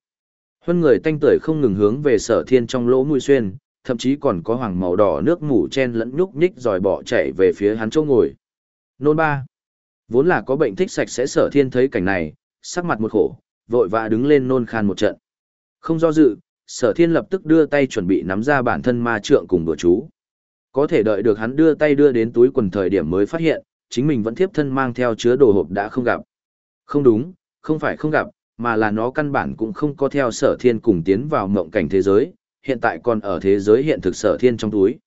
Hơn người tanh tưởi không ngừng hướng về sở thiên trong lỗ mũi xuyên, thậm chí còn có hoàng màu đỏ nước mủ chen lẫn nhúc nhích dòi bọ chạy về phía hắn chỗ ngồi. Nôn ba. Vốn là có bệnh thích sạch sẽ sở thiên thấy cảnh này, sắc mặt một khổ, vội vã đứng lên nôn khan một trận. Không do dự, sở thiên lập tức đưa tay chuẩn bị nắm ra bản thân ma trượng cùng đùa chú. Có thể đợi được hắn đưa tay đưa đến túi quần thời điểm mới phát hiện, chính mình vẫn thiếp thân mang theo chứa đồ hộp đã không gặp. Không đúng, không phải không gặp, mà là nó căn bản cũng không có theo sở thiên cùng tiến vào mộng cảnh thế giới, hiện tại còn ở thế giới hiện thực sở thiên trong túi.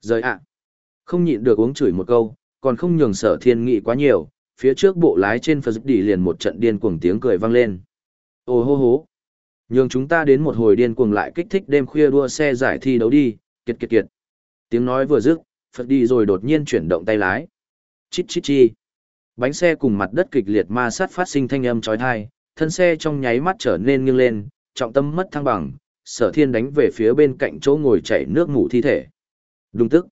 Rời ạ! Không nhịn được uống chửi một câu, còn không nhường sở thiên nghĩ quá nhiều, phía trước bộ lái trên phật đi liền một trận điên cuồng tiếng cười vang lên. Ồ hô hố! Nhường chúng ta đến một hồi điên cuồng lại kích thích đêm khuya đua xe giải thi đấu đi, kiệt kiệt kiệt. Tiếng nói vừa dứt, Phật đi rồi đột nhiên chuyển động tay lái. Chít chít chi. Bánh xe cùng mặt đất kịch liệt ma sát phát sinh thanh âm chói tai, thân xe trong nháy mắt trở nên nghiêng lên, trọng tâm mất thăng bằng, sở thiên đánh về phía bên cạnh chỗ ngồi chảy nước ngủ thi thể. Đúng tức.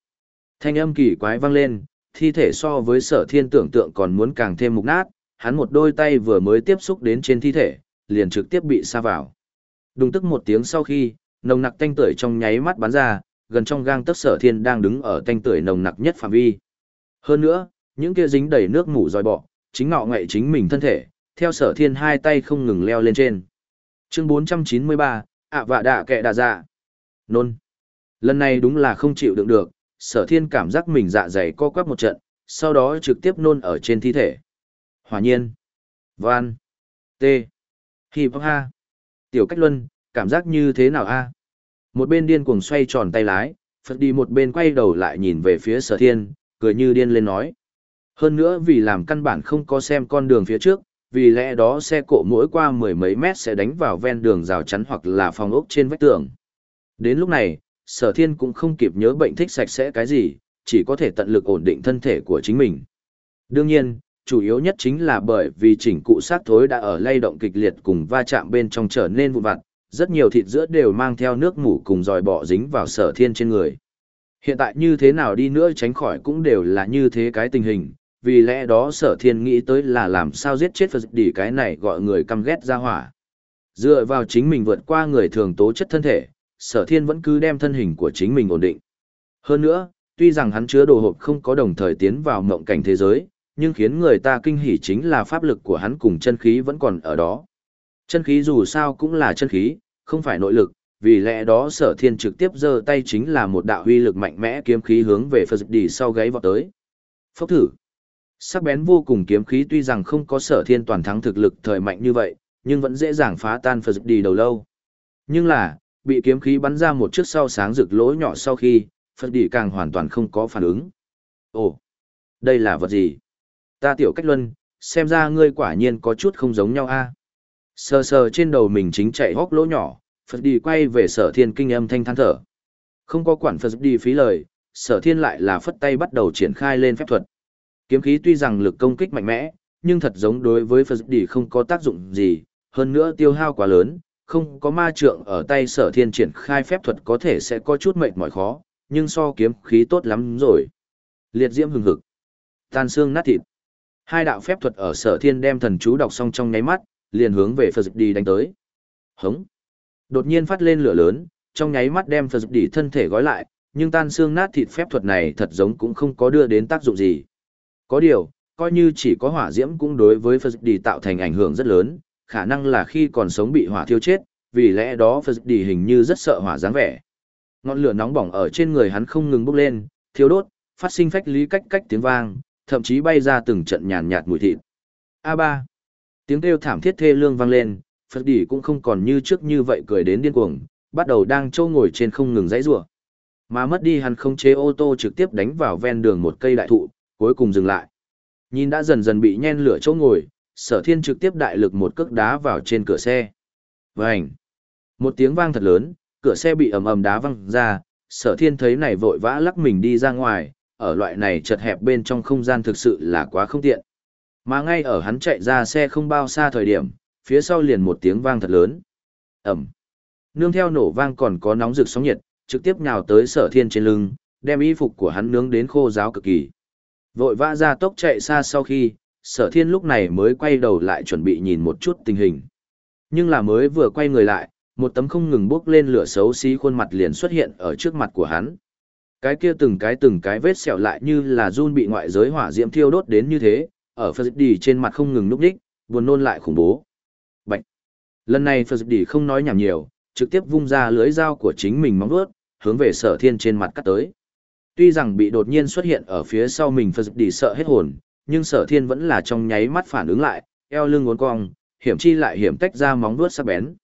Thanh âm kỳ quái vang lên, thi thể so với sở thiên tưởng tượng còn muốn càng thêm mục nát, hắn một đôi tay vừa mới tiếp xúc đến trên thi thể, liền trực tiếp bị sa vào. Đúng tức một tiếng sau khi, nồng nặc tanh tưởi trong nháy mắt bắn ra, gần trong gang tấc sở thiên đang đứng ở tanh tưởi nồng nặc nhất phạm vi. Hơn nữa, những kia dính đầy nước mủ dòi bọ, chính ngọ ngậy chính mình thân thể, theo sở thiên hai tay không ngừng leo lên trên. Chương 493, ạ vạ đạ kệ đà dạ. Nôn. Lần này đúng là không chịu đựng được, sở thiên cảm giác mình dạ dày co quắp một trận, sau đó trực tiếp nôn ở trên thi thể. Hỏa nhiên. Van. T. Hi ha. Tiểu cách luân, cảm giác như thế nào a? Một bên điên cuồng xoay tròn tay lái, Phật đi một bên quay đầu lại nhìn về phía sở thiên, cười như điên lên nói. Hơn nữa vì làm căn bản không có xem con đường phía trước, vì lẽ đó xe cộ mỗi qua mười mấy mét sẽ đánh vào ven đường rào chắn hoặc là phòng ốc trên vách tường. Đến lúc này, sở thiên cũng không kịp nhớ bệnh thích sạch sẽ cái gì, chỉ có thể tận lực ổn định thân thể của chính mình. Đương nhiên, chủ yếu nhất chính là bởi vì chỉnh cụ sát thối đã ở lay động kịch liệt cùng va chạm bên trong trở nên vụn vặt, rất nhiều thịt giữa đều mang theo nước mủ cùng dòi bọ dính vào sở thiên trên người. Hiện tại như thế nào đi nữa tránh khỏi cũng đều là như thế cái tình hình, vì lẽ đó sở thiên nghĩ tới là làm sao giết chết Phật đỉ cái này gọi người căm ghét ra hỏa. Dựa vào chính mình vượt qua người thường tố chất thân thể, sở thiên vẫn cứ đem thân hình của chính mình ổn định. Hơn nữa, tuy rằng hắn chứa đồ hộp không có đồng thời tiến vào mộng cảnh thế giới, nhưng khiến người ta kinh hỉ chính là pháp lực của hắn cùng chân khí vẫn còn ở đó. Chân khí dù sao cũng là chân khí, không phải nội lực, vì lẽ đó sở thiên trực tiếp giơ tay chính là một đạo huy lực mạnh mẽ kiếm khí hướng về Phật đi sau gáy vọt tới. Phốc thử. Sắc bén vô cùng kiếm khí tuy rằng không có sở thiên toàn thắng thực lực thời mạnh như vậy, nhưng vẫn dễ dàng phá tan Phật đi đầu lâu. Nhưng là, bị kiếm khí bắn ra một chiếc sau sáng rực lỗ nhỏ sau khi, Phật đi càng hoàn toàn không có phản ứng. Ồ, đây là vật gì? Ta tiểu cách luân, xem ra ngươi quả nhiên có chút không giống nhau a. Sờ sờ trên đầu mình chính chạy hốc lỗ nhỏ, Phật đi quay về sở thiên kinh âm thanh than thở. Không có quản Phật đi phí lời, sở thiên lại là phất tay bắt đầu triển khai lên phép thuật. Kiếm khí tuy rằng lực công kích mạnh mẽ, nhưng thật giống đối với Phật đi không có tác dụng gì, hơn nữa tiêu hao quá lớn, không có ma trượng ở tay sở thiên triển khai phép thuật có thể sẽ có chút mệt mỏi khó, nhưng so kiếm khí tốt lắm rồi. Liệt diễm hừng hực, tan xương nát thịt. Hai đạo phép thuật ở sở thiên đem thần chú đọc xong trong nháy mắt, liền hướng về Phật đi đánh tới. Hống. Đột nhiên phát lên lửa lớn, trong nháy mắt đem Phật đi thân thể gói lại, nhưng tan xương nát thịt phép thuật này thật giống cũng không có đưa đến tác dụng gì. Có điều, coi như chỉ có hỏa diễm cũng đối với Phật đi tạo thành ảnh hưởng rất lớn, khả năng là khi còn sống bị hỏa thiêu chết, vì lẽ đó Phật đi hình như rất sợ hỏa dáng vẻ. Ngọn lửa nóng bỏng ở trên người hắn không ngừng bốc lên, thiêu đốt, phát sinh phách lý cách cách tiếng vang, thậm chí bay ra từng trận nhàn nhạt mùi thịt. A3. Tiếng kêu thảm thiết thê lương vang lên, Phật Đi cũng không còn như trước như vậy cười đến điên cuồng, bắt đầu đang trâu ngồi trên không ngừng dãy rủa. Mà mất đi hắn không chế ô tô trực tiếp đánh vào ven đường một cây đại thụ, cuối cùng dừng lại. Nhìn đã dần dần bị nhen lửa chỗ ngồi, sở thiên trực tiếp đại lực một cước đá vào trên cửa xe. Vành! Một tiếng vang thật lớn, cửa xe bị ầm ầm đá văng ra, sở thiên thấy này vội vã lắc mình đi ra ngoài, ở loại này chật hẹp bên trong không gian thực sự là quá không tiện. Mà ngay ở hắn chạy ra xe không bao xa thời điểm, phía sau liền một tiếng vang thật lớn. Ẩm. Nương theo nổ vang còn có nóng rực sóng nhiệt, trực tiếp nhào tới sở thiên trên lưng, đem y phục của hắn nướng đến khô ráo cực kỳ. Vội vã ra tốc chạy xa sau khi, sở thiên lúc này mới quay đầu lại chuẩn bị nhìn một chút tình hình. Nhưng là mới vừa quay người lại, một tấm không ngừng bước lên lửa xấu xí khuôn mặt liền xuất hiện ở trước mặt của hắn. Cái kia từng cái từng cái vết sẹo lại như là run bị ngoại giới hỏa diễm thiêu đốt đến như thế, ở Phật đi trên mặt không ngừng núp đích, buồn nôn lại khủng bố. Bạch! Lần này Phật đi không nói nhảm nhiều, trực tiếp vung ra lưới dao của chính mình móng vuốt, hướng về sở thiên trên mặt cắt tới. Tuy rằng bị đột nhiên xuất hiện ở phía sau mình Phật đi sợ hết hồn, nhưng sở thiên vẫn là trong nháy mắt phản ứng lại, eo lưng uốn cong, hiểm chi lại hiểm tách ra móng vuốt sắc bén.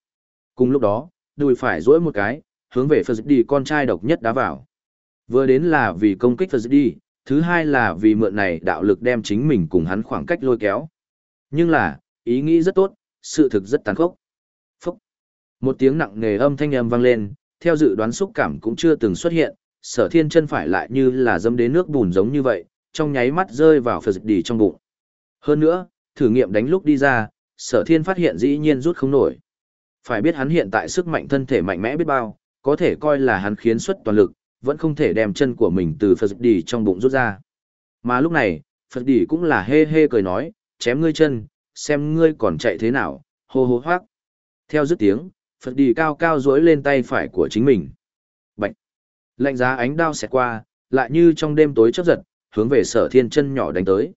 Cùng lúc đó, đùi phải duỗi một cái, hướng về Phật đi con trai độc nhất đá vào. Vừa đến là vì công kích Phật đi, thứ hai là vì mượn này đạo lực đem chính mình cùng hắn khoảng cách lôi kéo. Nhưng là, ý nghĩ rất tốt, sự thực rất tàn khốc. Phúc! Một tiếng nặng nề âm thanh âm vang lên, theo dự đoán xúc cảm cũng chưa từng xuất hiện, sở thiên chân phải lại như là dâm đến nước bùn giống như vậy, trong nháy mắt rơi vào Phật đi trong bụng. Hơn nữa, thử nghiệm đánh lúc đi ra, sở thiên phát hiện dĩ nhiên rút không nổi. Phải biết hắn hiện tại sức mạnh thân thể mạnh mẽ biết bao, có thể coi là hắn khiến xuất toàn lực, vẫn không thể đem chân của mình từ Phật đi trong bụng rút ra. Mà lúc này, Phật đi cũng là hê hê cười nói, chém ngươi chân, xem ngươi còn chạy thế nào, hô hô hoác. Theo dứt tiếng, Phật đi cao cao dối lên tay phải của chính mình. Bạch! Lạnh giá ánh đao xẹt qua, lại như trong đêm tối chấp giật, hướng về sở thiên chân nhỏ đánh tới.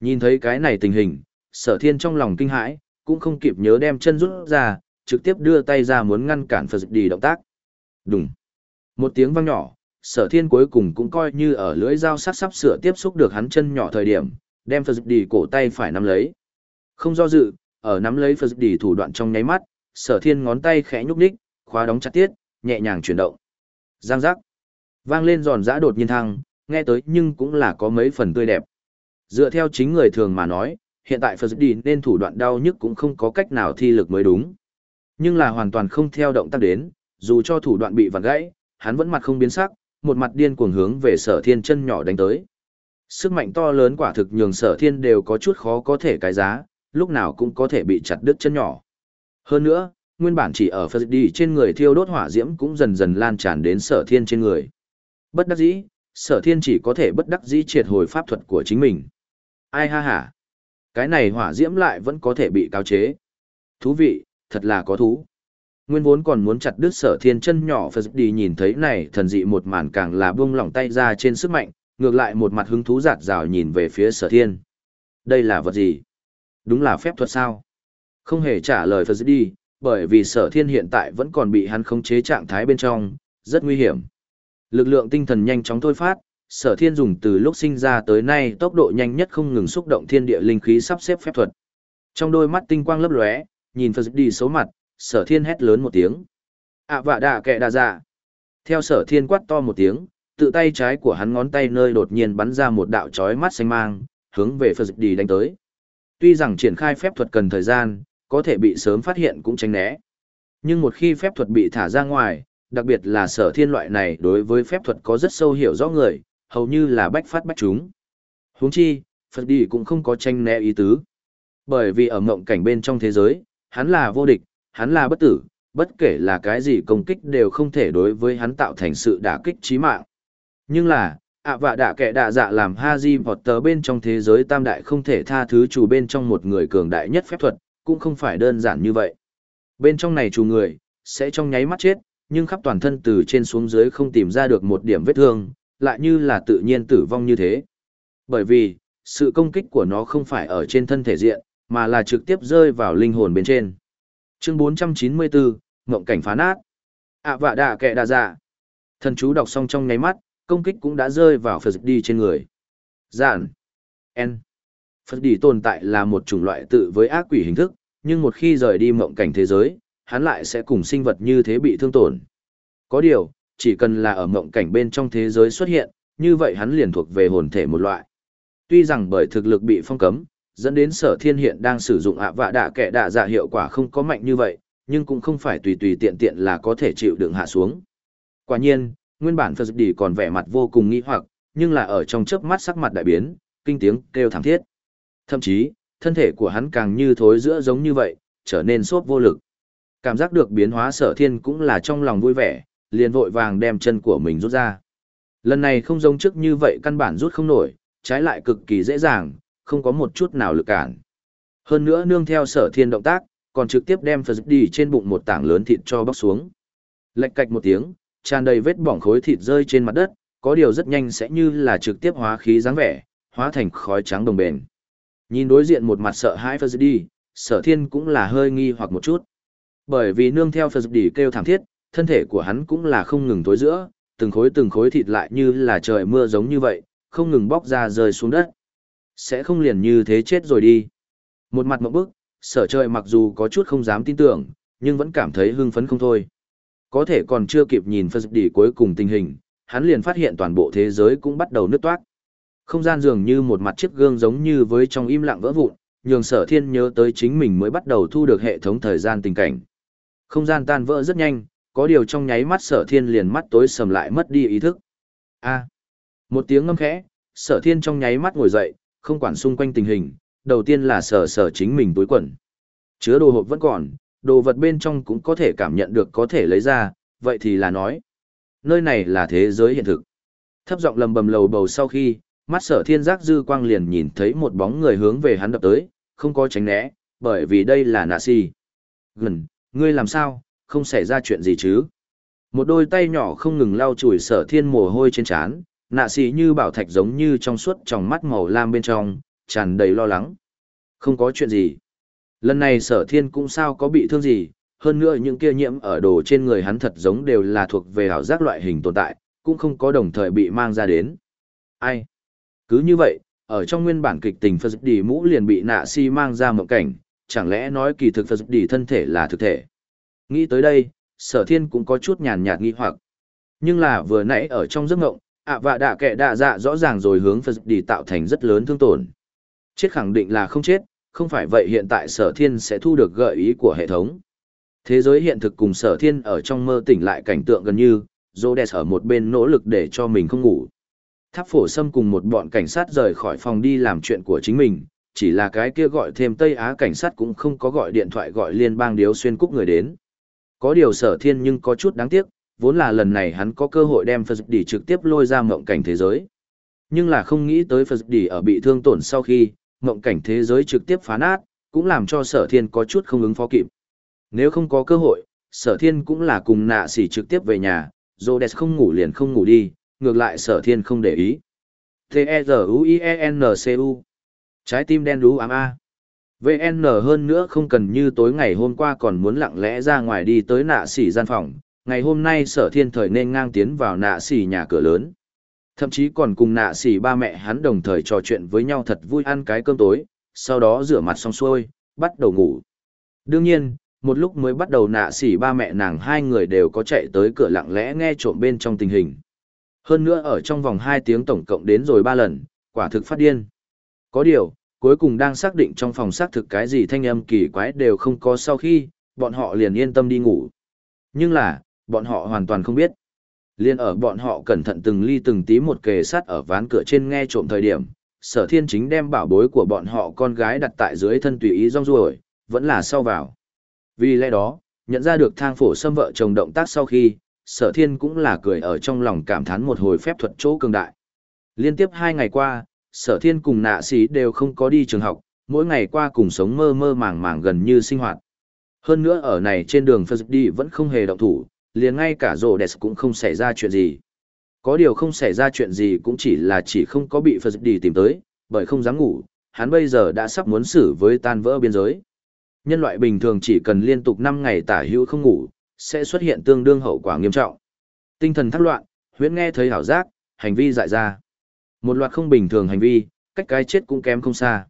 Nhìn thấy cái này tình hình, sở thiên trong lòng kinh hãi, cũng không kịp nhớ đem chân rút ra, trực tiếp đưa tay ra muốn ngăn cản Phật đi động tác. Đùng, Một tiếng vang nhỏ, sở thiên cuối cùng cũng coi như ở lưỡi dao sắc sắp sửa tiếp xúc được hắn chân nhỏ thời điểm, đem Phật đi cổ tay phải nắm lấy. Không do dự, ở nắm lấy Phật đi thủ đoạn trong nháy mắt, sở thiên ngón tay khẽ nhúc nhích, khóa đóng chặt tiết, nhẹ nhàng chuyển động. Giang giác. Vang lên giòn giã đột nhiên thăng, nghe tới nhưng cũng là có mấy phần tươi đẹp. Dựa theo chính người thường mà nói, hiện tại Phật đi nên thủ đoạn đau nhức cũng không có cách nào thi lực mới đúng. Nhưng là hoàn toàn không theo động tác đến, dù cho thủ đoạn bị vặn gãy, hắn vẫn mặt không biến sắc, một mặt điên cuồng hướng về sở thiên chân nhỏ đánh tới. Sức mạnh to lớn quả thực nhường sở thiên đều có chút khó có thể cái giá, lúc nào cũng có thể bị chặt đứt chân nhỏ. Hơn nữa, nguyên bản chỉ ở Phật đi trên người thiêu đốt hỏa diễm cũng dần dần lan tràn đến sở thiên trên người. Bất đắc dĩ, sở thiên chỉ có thể bất đắc dĩ triệt hồi pháp thuật của chính mình. Ai ha ha, Cái này hỏa diễm lại vẫn có thể bị cao chế. Thú vị, thật là có thú. Nguyên vốn còn muốn chặt đứt sở thiên chân nhỏ Phật đi nhìn thấy này thần dị một màn càng là buông lỏng tay ra trên sức mạnh, ngược lại một mặt hứng thú giạt rào nhìn về phía sở thiên. Đây là vật gì? Đúng là phép thuật sao? Không hề trả lời Phật đi, bởi vì sở thiên hiện tại vẫn còn bị hắn khống chế trạng thái bên trong, rất nguy hiểm. Lực lượng tinh thần nhanh chóng thôi phát, sở thiên dùng từ lúc sinh ra tới nay tốc độ nhanh nhất không ngừng xúc động thiên địa linh khí sắp xếp phép thuật. Trong đôi mắt tinh quang lấp lóe, nhìn Phật đi xấu mặt, sở thiên hét lớn một tiếng. "À vạ đạ kệ đà dạ. Theo sở thiên quát to một tiếng, tự tay trái của hắn ngón tay nơi đột nhiên bắn ra một đạo chói mắt xanh mang, hướng về Phật đi đánh tới. Tuy rằng triển khai phép thuật cần thời gian, có thể bị sớm phát hiện cũng tránh né. Nhưng một khi phép thuật bị thả ra ngoài, đặc biệt là sở thiên loại này đối với phép thuật có rất sâu hiểu rõ người, hầu như là bách phát bách chúng. huống chi, Phật đi cũng không có tranh né ý tứ. Bởi vì ở mộng cảnh bên trong thế giới, hắn là vô địch, hắn là bất tử, bất kể là cái gì công kích đều không thể đối với hắn tạo thành sự đả kích chí mạng. Nhưng là, ạ vạ đạ kẻ đạ dạ làm Haji Potter bên trong thế giới tam đại không thể tha thứ chủ bên trong một người cường đại nhất phép thuật, cũng không phải đơn giản như vậy. Bên trong này chủ người, sẽ trong nháy mắt chết, nhưng khắp toàn thân từ trên xuống dưới không tìm ra được một điểm vết thương, lại như là tự nhiên tử vong như thế. Bởi vì, sự công kích của nó không phải ở trên thân thể diện, mà là trực tiếp rơi vào linh hồn bên trên. Chương 494, Ngộng cảnh phá nát. ạ vạ đạ kệ đạ dạ. Thần chú đọc xong trong ngáy mắt, công kích cũng đã rơi vào Phật đi trên người. Giản. N. Phật đi tồn tại là một chủng loại tự với ác quỷ hình thức, nhưng một khi rời đi mộng cảnh thế giới, hắn lại sẽ cùng sinh vật như thế bị thương tổn. Có điều, chỉ cần là ở mộng cảnh bên trong thế giới xuất hiện, như vậy hắn liền thuộc về hồn thể một loại. Tuy rằng bởi thực lực bị phong cấm, dẫn đến sở thiên hiện đang sử dụng ạ vạ đạ kẻ đạ dạ hiệu quả không có mạnh như vậy, nhưng cũng không phải tùy tùy tiện tiện là có thể chịu đựng hạ xuống. Quả nhiên, nguyên bản Phật Đỉ còn vẻ mặt vô cùng nghi hoặc, nhưng là ở trong chớp mắt sắc mặt đại biến, kinh tiếng kêu thảm thiết. Thậm chí, thân thể của hắn càng như thối giữa giống như vậy, trở nên sốt vô lực. Cảm giác được biến hóa sở thiên cũng là trong lòng vui vẻ, liền vội vàng đem chân của mình rút ra. Lần này không giống trước như vậy căn bản rút không nổi, trái lại cực kỳ dễ dàng, không có một chút nào lực cản. Hơn nữa nương theo sở thiên động tác, còn trực tiếp đem Phật đi trên bụng một tảng lớn thịt cho bóc xuống. Lệch cạch một tiếng, tràn đầy vết bỏng khối thịt rơi trên mặt đất, có điều rất nhanh sẽ như là trực tiếp hóa khí dáng vẻ, hóa thành khói trắng đồng bền. Nhìn đối diện một mặt sợ hãi Phật đi, sở thiên cũng là hơi nghi hoặc một chút. Bởi vì nương theo Phật Đỉ kêu thảm thiết, thân thể của hắn cũng là không ngừng tối giữa, từng khối từng khối thịt lại như là trời mưa giống như vậy, không ngừng bóc ra rơi xuống đất. Sẽ không liền như thế chết rồi đi. Một mặt mộng bức, sở trời mặc dù có chút không dám tin tưởng, nhưng vẫn cảm thấy hưng phấn không thôi. Có thể còn chưa kịp nhìn Phật Đỉ cuối cùng tình hình, hắn liền phát hiện toàn bộ thế giới cũng bắt đầu nứt toát. Không gian dường như một mặt chiếc gương giống như với trong im lặng vỡ vụn, nhường sở thiên nhớ tới chính mình mới bắt đầu thu được hệ thống thời gian tình cảnh. Không gian tan vỡ rất nhanh, có điều trong nháy mắt sở thiên liền mắt tối sầm lại mất đi ý thức. a một tiếng ngâm khẽ, sở thiên trong nháy mắt ngồi dậy, không quản xung quanh tình hình, đầu tiên là sở sở chính mình túi quần. Chứa đồ hộp vẫn còn, đồ vật bên trong cũng có thể cảm nhận được có thể lấy ra, vậy thì là nói. Nơi này là thế giới hiện thực. Thấp giọng lầm bầm lầu bầu sau khi, mắt sở thiên giác dư quang liền nhìn thấy một bóng người hướng về hắn đập tới, không có tránh né, bởi vì đây là nạ si. Gần, ngươi làm sao, không xảy ra chuyện gì chứ? Một đôi tay nhỏ không ngừng lau chùi sở thiên mồ hôi trên trán, nạ xì như bảo thạch giống như trong suốt trong mắt màu lam bên trong, tràn đầy lo lắng. Không có chuyện gì. Lần này sở thiên cũng sao có bị thương gì, hơn nữa những kia nhiễm ở đồ trên người hắn thật giống đều là thuộc về hảo giác loại hình tồn tại, cũng không có đồng thời bị mang ra đến. Ai? Cứ như vậy, ở trong nguyên bản kịch tình Phật Đi mũ liền bị nạ si mang ra mộng cảnh, chẳng lẽ nói kỳ thực Phật Đi thân thể là thực thể. Nghĩ tới đây, sở thiên cũng có chút nhàn nhạt nghi hoặc. Nhưng là vừa nãy ở trong giấc ngộng ạ vạ đạ kệ đạ dạ rõ ràng rồi hướng Phật đi tạo thành rất lớn thương tổn. Chết khẳng định là không chết, không phải vậy hiện tại sở thiên sẽ thu được gợi ý của hệ thống. Thế giới hiện thực cùng sở thiên ở trong mơ tỉnh lại cảnh tượng gần như, Rhodes ở một bên nỗ lực để cho mình không ngủ. Tháp phổ sâm cùng một bọn cảnh sát rời khỏi phòng đi làm chuyện của chính mình, chỉ là cái kia gọi thêm Tây Á cảnh sát cũng không có gọi điện thoại gọi liên bang điếu xuyên cúc người đến. Có điều sở thiên nhưng có chút đáng tiếc, vốn là lần này hắn có cơ hội đem Phật Đi trực tiếp lôi ra mộng cảnh thế giới. Nhưng là không nghĩ tới Phật Đi ở bị thương tổn sau khi, mộng cảnh thế giới trực tiếp phá nát, cũng làm cho sở thiên có chút không ứng phó kịp. Nếu không có cơ hội, sở thiên cũng là cùng nạ xỉ trực tiếp về nhà, Rhodes không ngủ liền không ngủ đi, ngược lại sở thiên không để ý. T-E-Z-U-I-E-N-C-U Trái tim đen đú ám A. VN hơn nữa không cần như tối ngày hôm qua còn muốn lặng lẽ ra ngoài đi tới nạ xỉ gian phòng, ngày hôm nay sở thiên thời nên ngang tiến vào nạ xỉ nhà cửa lớn. Thậm chí còn cùng nạ xỉ ba mẹ hắn đồng thời trò chuyện với nhau thật vui ăn cái cơm tối, sau đó rửa mặt xong xuôi, bắt đầu ngủ. Đương nhiên, một lúc mới bắt đầu nạ xỉ ba mẹ nàng hai người đều có chạy tới cửa lặng lẽ nghe trộm bên trong tình hình. Hơn nữa ở trong vòng 2 tiếng tổng cộng đến rồi 3 lần, quả thực phát điên. Có điều, cuối cùng đang xác định trong phòng xác thực cái gì thanh âm kỳ quái đều không có sau khi, bọn họ liền yên tâm đi ngủ. Nhưng là, bọn họ hoàn toàn không biết. Liên ở bọn họ cẩn thận từng ly từng tí một kề sắt ở ván cửa trên nghe trộm thời điểm, sở thiên chính đem bảo bối của bọn họ con gái đặt tại dưới thân tùy ý rong ruổi, vẫn là sau vào. Vì lẽ đó, nhận ra được thang phổ xâm vợ chồng động tác sau khi, sở thiên cũng là cười ở trong lòng cảm thán một hồi phép thuật chỗ cường đại. Liên tiếp hai ngày qua, sở thiên cùng nạ sĩ đều không có đi trường học, mỗi ngày qua cùng sống mơ mơ màng màng gần như sinh hoạt. Hơn nữa ở này trên đường Phật đi vẫn không hề động thủ, liền ngay cả rổ đẹp cũng không xảy ra chuyện gì. Có điều không xảy ra chuyện gì cũng chỉ là chỉ không có bị Phật đi tìm tới, bởi không dám ngủ, hắn bây giờ đã sắp muốn xử với tan vỡ biên giới. Nhân loại bình thường chỉ cần liên tục 5 ngày tả hữu không ngủ, sẽ xuất hiện tương đương hậu quả nghiêm trọng. Tinh thần thắc loạn, huyễn nghe thấy hảo giác, hành vi dại ra. Một loạt không bình thường hành vi, cách cái chết cũng kém không xa.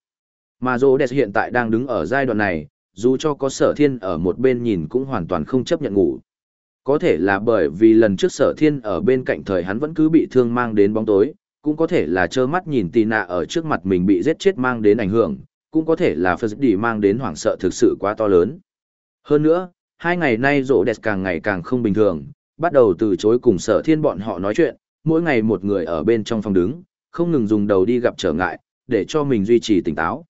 Mà Rô Đẹp hiện tại đang đứng ở giai đoạn này, dù cho có sở thiên ở một bên nhìn cũng hoàn toàn không chấp nhận ngủ. Có thể là bởi vì lần trước sở thiên ở bên cạnh thời hắn vẫn cứ bị thương mang đến bóng tối, cũng có thể là trơ mắt nhìn tì nạ ở trước mặt mình bị giết chết mang đến ảnh hưởng, cũng có thể là Phật đi mang đến hoảng sợ thực sự quá to lớn. Hơn nữa, hai ngày nay rộ đẹp càng ngày càng không bình thường, bắt đầu từ chối cùng sở thiên bọn họ nói chuyện, mỗi ngày một người ở bên trong phòng đứng, không ngừng dùng đầu đi gặp trở ngại, để cho mình duy trì tỉnh táo.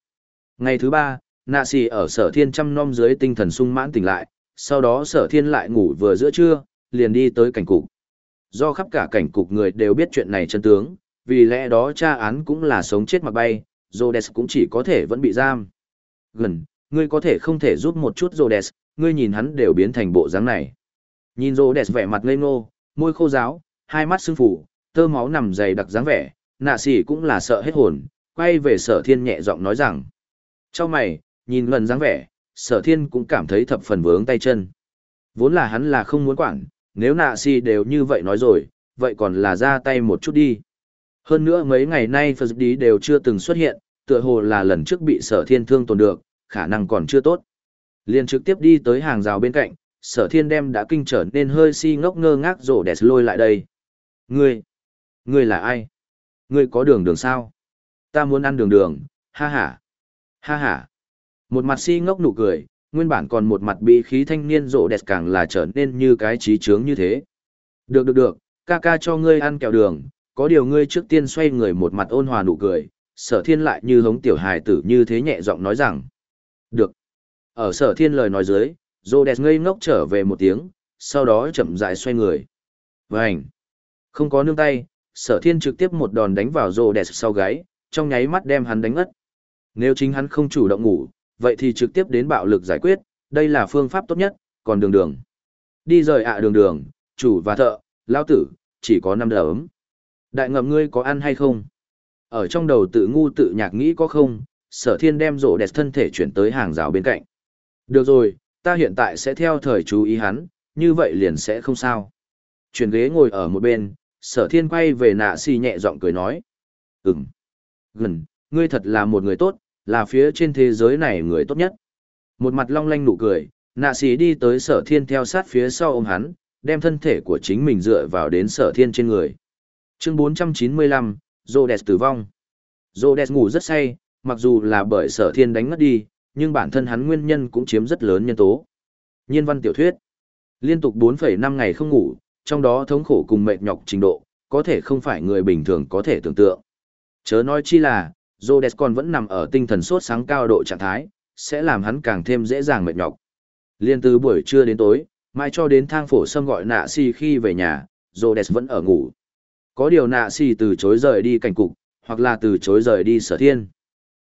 Ngày thứ ba, nạ xì ở sở thiên chăm nom dưới tinh thần sung mãn tỉnh lại, sau đó sở thiên lại ngủ vừa giữa trưa, liền đi tới cảnh cục. Do khắp cả cảnh cục người đều biết chuyện này chân tướng, vì lẽ đó tra án cũng là sống chết mặc bay, Rhodes cũng chỉ có thể vẫn bị giam. Gần, ngươi có thể không thể giúp một chút Rhodes, ngươi nhìn hắn đều biến thành bộ dáng này. Nhìn Rhodes vẻ mặt ngây ngô, môi khô ráo, hai mắt sưng phủ, tơ máu nằm dày đặc dáng vẻ, nạ sĩ cũng là sợ hết hồn, quay về sở thiên nhẹ giọng nói rằng. Cho mày, nhìn gần dáng vẻ, sở thiên cũng cảm thấy thập phần vướng tay chân. Vốn là hắn là không muốn quản, nếu nạ sĩ đều như vậy nói rồi, vậy còn là ra tay một chút đi. Hơn nữa mấy ngày nay Phật Đi đều chưa từng xuất hiện, tựa hồ là lần trước bị sở thiên thương tổn được, khả năng còn chưa tốt. Liền trực tiếp đi tới hàng rào bên cạnh, sở thiên đem đã kinh trở nên hơi si ngốc ngơ ngác rổ đẹp lôi lại đây. Ngươi, ngươi là ai? Ngươi có đường đường sao? Ta muốn ăn đường đường, ha ha. Ha ha. Một mặt si ngốc nụ cười, nguyên bản còn một mặt bị khí thanh niên rộ đẹp càng là trở nên như cái trí trướng như thế. Được được được, ca ca cho ngươi ăn kẹo đường, có điều ngươi trước tiên xoay người một mặt ôn hòa nụ cười, sở thiên lại như hống tiểu hài tử như thế nhẹ giọng nói rằng. Được. Ở sở thiên lời nói dưới, rộ đẹp ngây ngốc trở về một tiếng, sau đó chậm rãi xoay người. Vânh. Không có nương tay, sở thiên trực tiếp một đòn đánh vào rô đẹp sau gáy, trong nháy mắt đem hắn đánh ngất. Nếu chính hắn không chủ động ngủ, vậy thì trực tiếp đến bạo lực giải quyết, đây là phương pháp tốt nhất, còn đường đường. Đi rời ạ đường đường, chủ và thợ, lao tử, chỉ có năm ấm. Đại ngậm ngươi có ăn hay không? Ở trong đầu tự ngu tự nhạc nghĩ có không, sở thiên đem rổ đẹp thân thể chuyển tới hàng rào bên cạnh. Được rồi, ta hiện tại sẽ theo thời chú ý hắn, như vậy liền sẽ không sao. Chuyển ghế ngồi ở một bên, sở thiên quay về nạ xì nhẹ giọng cười nói. Ừm. Gần, ngươi thật là một người tốt, là phía trên thế giới này người tốt nhất. Một mặt long lanh nụ cười, nạ xì đi tới sở thiên theo sát phía sau ôm hắn, đem thân thể của chính mình dựa vào đến sở thiên trên người. Chương 495, Rhodes tử vong. Rhodes ngủ rất say, mặc dù là bởi sở thiên đánh ngất đi, nhưng bản thân hắn nguyên nhân cũng chiếm rất lớn nhân tố. Nhiên văn tiểu thuyết. Liên tục 4,5 ngày không ngủ, trong đó thống khổ cùng mệt nhọc trình độ, có thể không phải người bình thường có thể tưởng tượng. Chớ nói chi là, Rhodes còn vẫn nằm ở tinh thần sốt sáng cao độ trạng thái, sẽ làm hắn càng thêm dễ dàng mệt nhọc. Liên từ buổi trưa đến tối, mai cho đến thang phổ xâm gọi nạ si khi về nhà, Rhodes vẫn ở ngủ. Có điều nạ si từ chối rời đi cảnh cục, hoặc là từ chối rời đi sở thiên.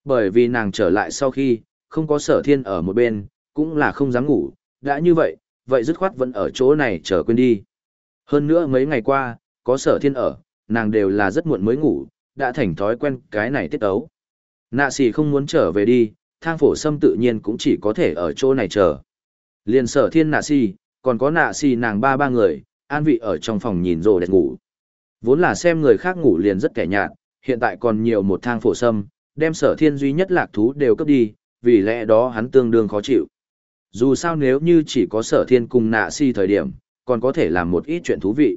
Bởi vì nàng trở lại sau khi, không có sở thiên ở một bên, cũng là không dám ngủ, đã như vậy, vậy dứt khoát vẫn ở chỗ này chờ quên đi. Hơn nữa mấy ngày qua, có sở thiên ở, nàng đều là rất muộn mới ngủ, đã thành thói quen cái này tiết ấu. Nạ xì không muốn trở về đi, thang phổ sâm tự nhiên cũng chỉ có thể ở chỗ này chờ. Liền sở thiên nạ xì, còn có nạ xì nàng ba ba người, an vị ở trong phòng nhìn rồ đẹp ngủ. Vốn là xem người khác ngủ liền rất kẻ nhạt, hiện tại còn nhiều một thang phổ sâm, đem sở thiên duy nhất lạc thú đều cấp đi, vì lẽ đó hắn tương đương khó chịu. Dù sao nếu như chỉ có sở thiên cùng nạ si thời điểm, còn có thể làm một ít chuyện thú vị.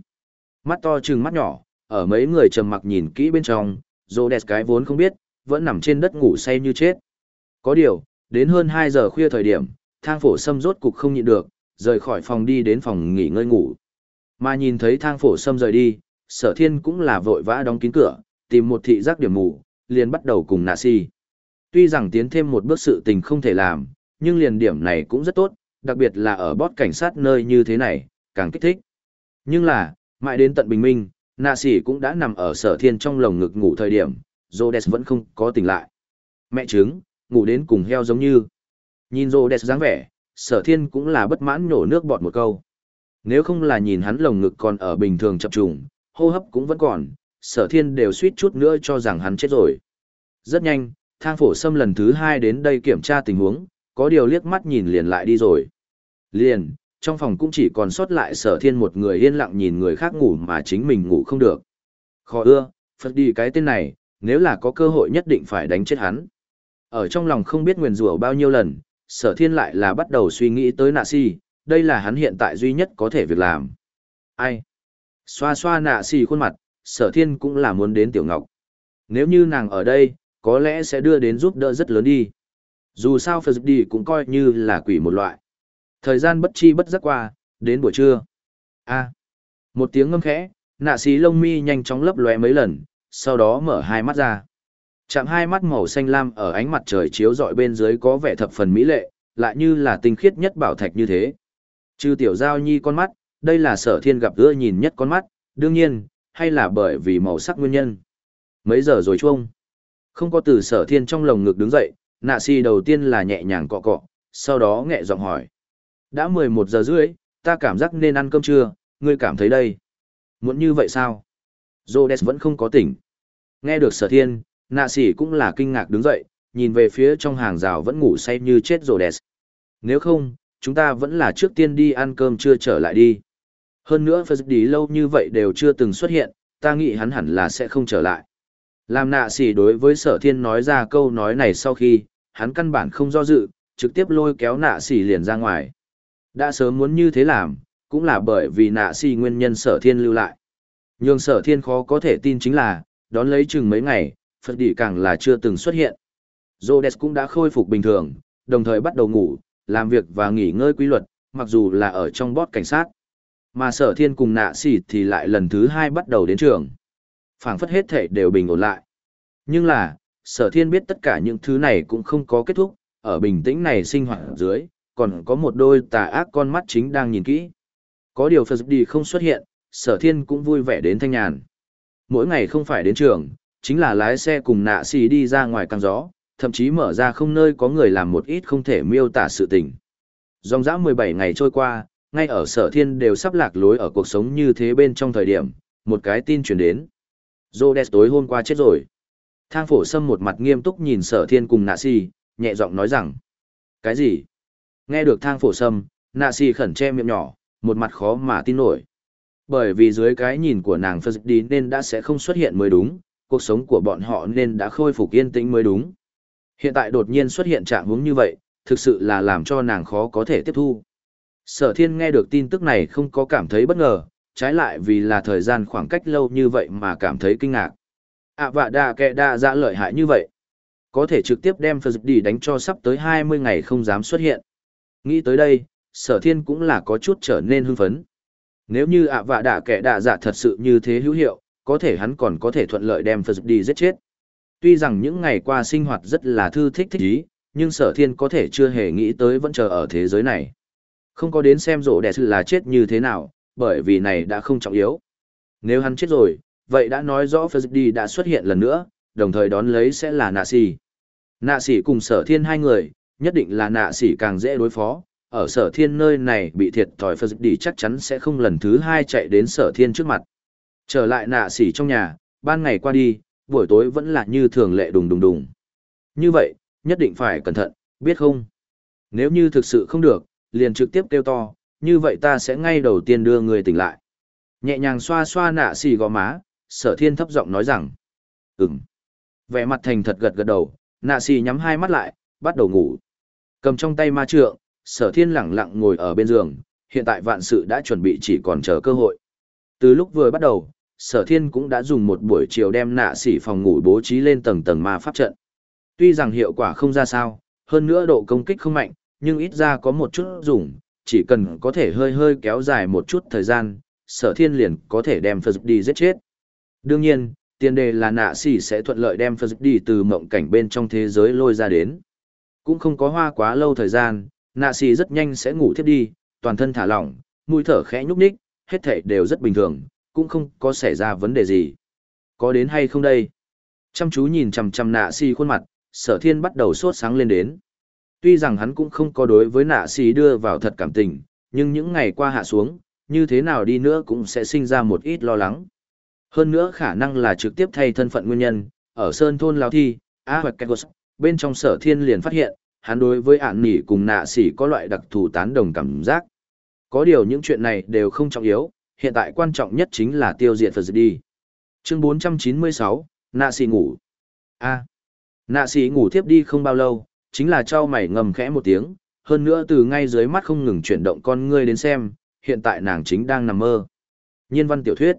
Mắt to trừng mắt nhỏ, ở mấy người trầm mặc nhìn kỹ bên trong, dô đẹp cái vốn không biết, vẫn nằm trên đất ngủ say như chết. Có điều, đến hơn 2 giờ khuya thời điểm, thang phổ sâm rốt cục không nhịn được, rời khỏi phòng đi đến phòng nghỉ ngơi ngủ. Mà nhìn thấy thang phổ sâm rời đi, sở thiên cũng là vội vã đóng kín cửa, tìm một thị giác điểm ngủ, liền bắt đầu cùng nạ si. Tuy rằng tiến thêm một bước sự tình không thể làm, nhưng liền điểm này cũng rất tốt, đặc biệt là ở bót cảnh sát nơi như thế này, càng kích thích. Nhưng là, mãi đến tận bình minh, nạ sỉ cũng đã nằm ở sở thiên trong lồng ngực ngủ thời điểm, Rhodes vẫn không có tỉnh lại. Mẹ trứng, ngủ đến cùng heo giống như. Nhìn Rhodes dáng vẻ, sở thiên cũng là bất mãn nhổ nước bọt một câu. Nếu không là nhìn hắn lồng ngực còn ở bình thường chập trùng, hô hấp cũng vẫn còn, sở thiên đều suýt chút nữa cho rằng hắn chết rồi. Rất nhanh, thang phổ xâm lần thứ hai đến đây kiểm tra tình huống, có điều liếc mắt nhìn liền lại đi rồi. Liền, trong phòng cũng chỉ còn sót lại sở thiên một người yên lặng nhìn người khác ngủ mà chính mình ngủ không được. Khó ưa, phật đi cái tên này, nếu là có cơ hội nhất định phải đánh chết hắn. Ở trong lòng không biết nguyền rủa bao nhiêu lần, sở thiên lại là bắt đầu suy nghĩ tới nạ si, đây là hắn hiện tại duy nhất có thể việc làm. Ai? Xoa xoa nạ si khuôn mặt, sở thiên cũng là muốn đến tiểu ngọc. Nếu như nàng ở đây, có lẽ sẽ đưa đến giúp đỡ rất lớn đi. Dù sao Phật đi cũng coi như là quỷ một loại. Thời gian bất chi bất giác qua, đến buổi trưa. a một tiếng ngâm khẽ, nạ xí lông mi nhanh chóng lấp lóe mấy lần, sau đó mở hai mắt ra. Chạm hai mắt màu xanh lam ở ánh mặt trời chiếu rọi bên dưới có vẻ thập phần mỹ lệ, lại như là tinh khiết nhất bảo thạch như thế. Chư tiểu giao nhi con mắt, đây là sở thiên gặp ưa nhìn nhất con mắt, đương nhiên, hay là bởi vì màu sắc nguyên nhân. Mấy giờ rồi chuông? Không có từ sở thiên trong lồng ngực đứng dậy, nạ si đầu tiên là nhẹ nhàng cọ cọ, sau đó nghẹ giọng hỏi. Đã mười một giờ rưỡi, ta cảm giác nên ăn cơm trưa, ngươi cảm thấy đây. Muốn như vậy sao? Rhodes vẫn không có tỉnh. Nghe được sở thiên, nạ sĩ cũng là kinh ngạc đứng dậy, nhìn về phía trong hàng rào vẫn ngủ say như chết Rhodes. Nếu không, chúng ta vẫn là trước tiên đi ăn cơm trưa trở lại đi. Hơn nữa Phật đi lâu như vậy đều chưa từng xuất hiện, ta nghĩ hắn hẳn là sẽ không trở lại. Làm nạ sĩ đối với sở thiên nói ra câu nói này sau khi, hắn căn bản không do dự, trực tiếp lôi kéo nạ sĩ liền ra ngoài. Đã sớm muốn như thế làm, cũng là bởi vì nạ si nguyên nhân sở thiên lưu lại. Nhưng sở thiên khó có thể tin chính là, đón lấy chừng mấy ngày, Phật Đỉ càng là chưa từng xuất hiện. Rhodes cũng đã khôi phục bình thường, đồng thời bắt đầu ngủ, làm việc và nghỉ ngơi quy luật, mặc dù là ở trong bót cảnh sát. Mà sở thiên cùng nạ xỉ thì lại lần thứ hai bắt đầu đến trường. phảng phất hết thể đều bình ổn lại. Nhưng là, sở thiên biết tất cả những thứ này cũng không có kết thúc, ở bình tĩnh này sinh hoạt dưới, còn có một đôi tà ác con mắt chính đang nhìn kỹ. Có điều Phật đi không xuất hiện, sở thiên cũng vui vẻ đến thanh nhàn. Mỗi ngày không phải đến trường, chính là lái xe cùng nạ xì đi ra ngoài căng gió, thậm chí mở ra không nơi có người làm một ít không thể miêu tả sự tình. Dòng dã 17 ngày trôi qua, ngay ở sở thiên đều sắp lạc lối ở cuộc sống như thế bên trong thời điểm, một cái tin truyền đến. Rhodes tối hôm qua chết rồi. Thang phổ sâm một mặt nghiêm túc nhìn sở thiên cùng nạ si, nhẹ giọng nói rằng. Cái gì? Nghe được thang phổ sâm, nạ xì khẩn che miệng nhỏ, một mặt khó mà tin nổi. Bởi vì dưới cái nhìn của nàng Phật đi nên đã sẽ không xuất hiện mới đúng, cuộc sống của bọn họ nên đã khôi phục yên tĩnh mới đúng. Hiện tại đột nhiên xuất hiện trạng huống như vậy, thực sự là làm cho nàng khó có thể tiếp thu. Sở thiên nghe được tin tức này không có cảm thấy bất ngờ, trái lại vì là thời gian khoảng cách lâu như vậy mà cảm thấy kinh ngạc. À vạ đà kẹ đa ra lợi hại như vậy. Có thể trực tiếp đem Phật đi đánh cho sắp tới 20 ngày không dám xuất hiện. Nghĩ tới đây, sở thiên cũng là có chút trở nên hưng phấn. Nếu như ạ vạ đạ kẻ đạ dạ thật sự như thế hữu hiệu, có thể hắn còn có thể thuận lợi đem Phật đi giết chết. Tuy rằng những ngày qua sinh hoạt rất là thư thích thích ý, nhưng sở thiên có thể chưa hề nghĩ tới vẫn chờ ở thế giới này. Không có đến xem rộ đẹp là chết như thế nào, bởi vì này đã không trọng yếu. Nếu hắn chết rồi, vậy đã nói rõ Phật đi đã xuất hiện lần nữa, đồng thời đón lấy sẽ là nạ xì. Nạ xì cùng sở thiên hai người, nhất định là nạ sỉ càng dễ đối phó, ở sở thiên nơi này bị thiệt thòi Phật đi chắc chắn sẽ không lần thứ hai chạy đến sở thiên trước mặt. Trở lại nạ sỉ trong nhà, ban ngày qua đi, buổi tối vẫn là như thường lệ đùng đùng đùng. Như vậy, nhất định phải cẩn thận, biết không? Nếu như thực sự không được, liền trực tiếp kêu to, như vậy ta sẽ ngay đầu tiên đưa người tỉnh lại. Nhẹ nhàng xoa xoa nạ xỉ gò má, sở thiên thấp giọng nói rằng, ừm. Vẻ mặt thành thật gật gật đầu, nạ xỉ nhắm hai mắt lại, bắt đầu ngủ. Cầm trong tay ma trượng, sở thiên lẳng lặng ngồi ở bên giường, hiện tại vạn sự đã chuẩn bị chỉ còn chờ cơ hội. Từ lúc vừa bắt đầu, sở thiên cũng đã dùng một buổi chiều đem nạ xỉ phòng ngủ bố trí lên tầng tầng ma pháp trận. Tuy rằng hiệu quả không ra sao, hơn nữa độ công kích không mạnh, nhưng ít ra có một chút dùng, chỉ cần có thể hơi hơi kéo dài một chút thời gian, sở thiên liền có thể đem Phật đi giết chết. Đương nhiên, tiền đề là nạ xỉ sẽ thuận lợi đem Phật đi từ mộng cảnh bên trong thế giới lôi ra đến. Cũng không có hoa quá lâu thời gian, nạ xì rất nhanh sẽ ngủ thiếp đi, toàn thân thả lỏng, mũi thở khẽ nhúc nhích, hết thảy đều rất bình thường, cũng không có xảy ra vấn đề gì. Có đến hay không đây? Chăm chú nhìn chằm chằm nạ xì khuôn mặt, sở thiên bắt đầu sốt sáng lên đến. Tuy rằng hắn cũng không có đối với nạ xì đưa vào thật cảm tình, nhưng những ngày qua hạ xuống, như thế nào đi nữa cũng sẽ sinh ra một ít lo lắng. Hơn nữa khả năng là trực tiếp thay thân phận nguyên nhân, ở Sơn Thôn Lao Thi, A Hoạch Kekos, bên trong sở thiên liền phát hiện, hắn đối với ản nỉ cùng nạ sỉ có loại đặc thù tán đồng cảm giác. Có điều những chuyện này đều không trọng yếu, hiện tại quan trọng nhất chính là tiêu diệt Phật đi. Chương 496, nạ sỉ ngủ. A. nạ sỉ ngủ tiếp đi không bao lâu, chính là trao mày ngầm khẽ một tiếng, hơn nữa từ ngay dưới mắt không ngừng chuyển động con ngươi đến xem, hiện tại nàng chính đang nằm mơ. Nhiên văn tiểu thuyết.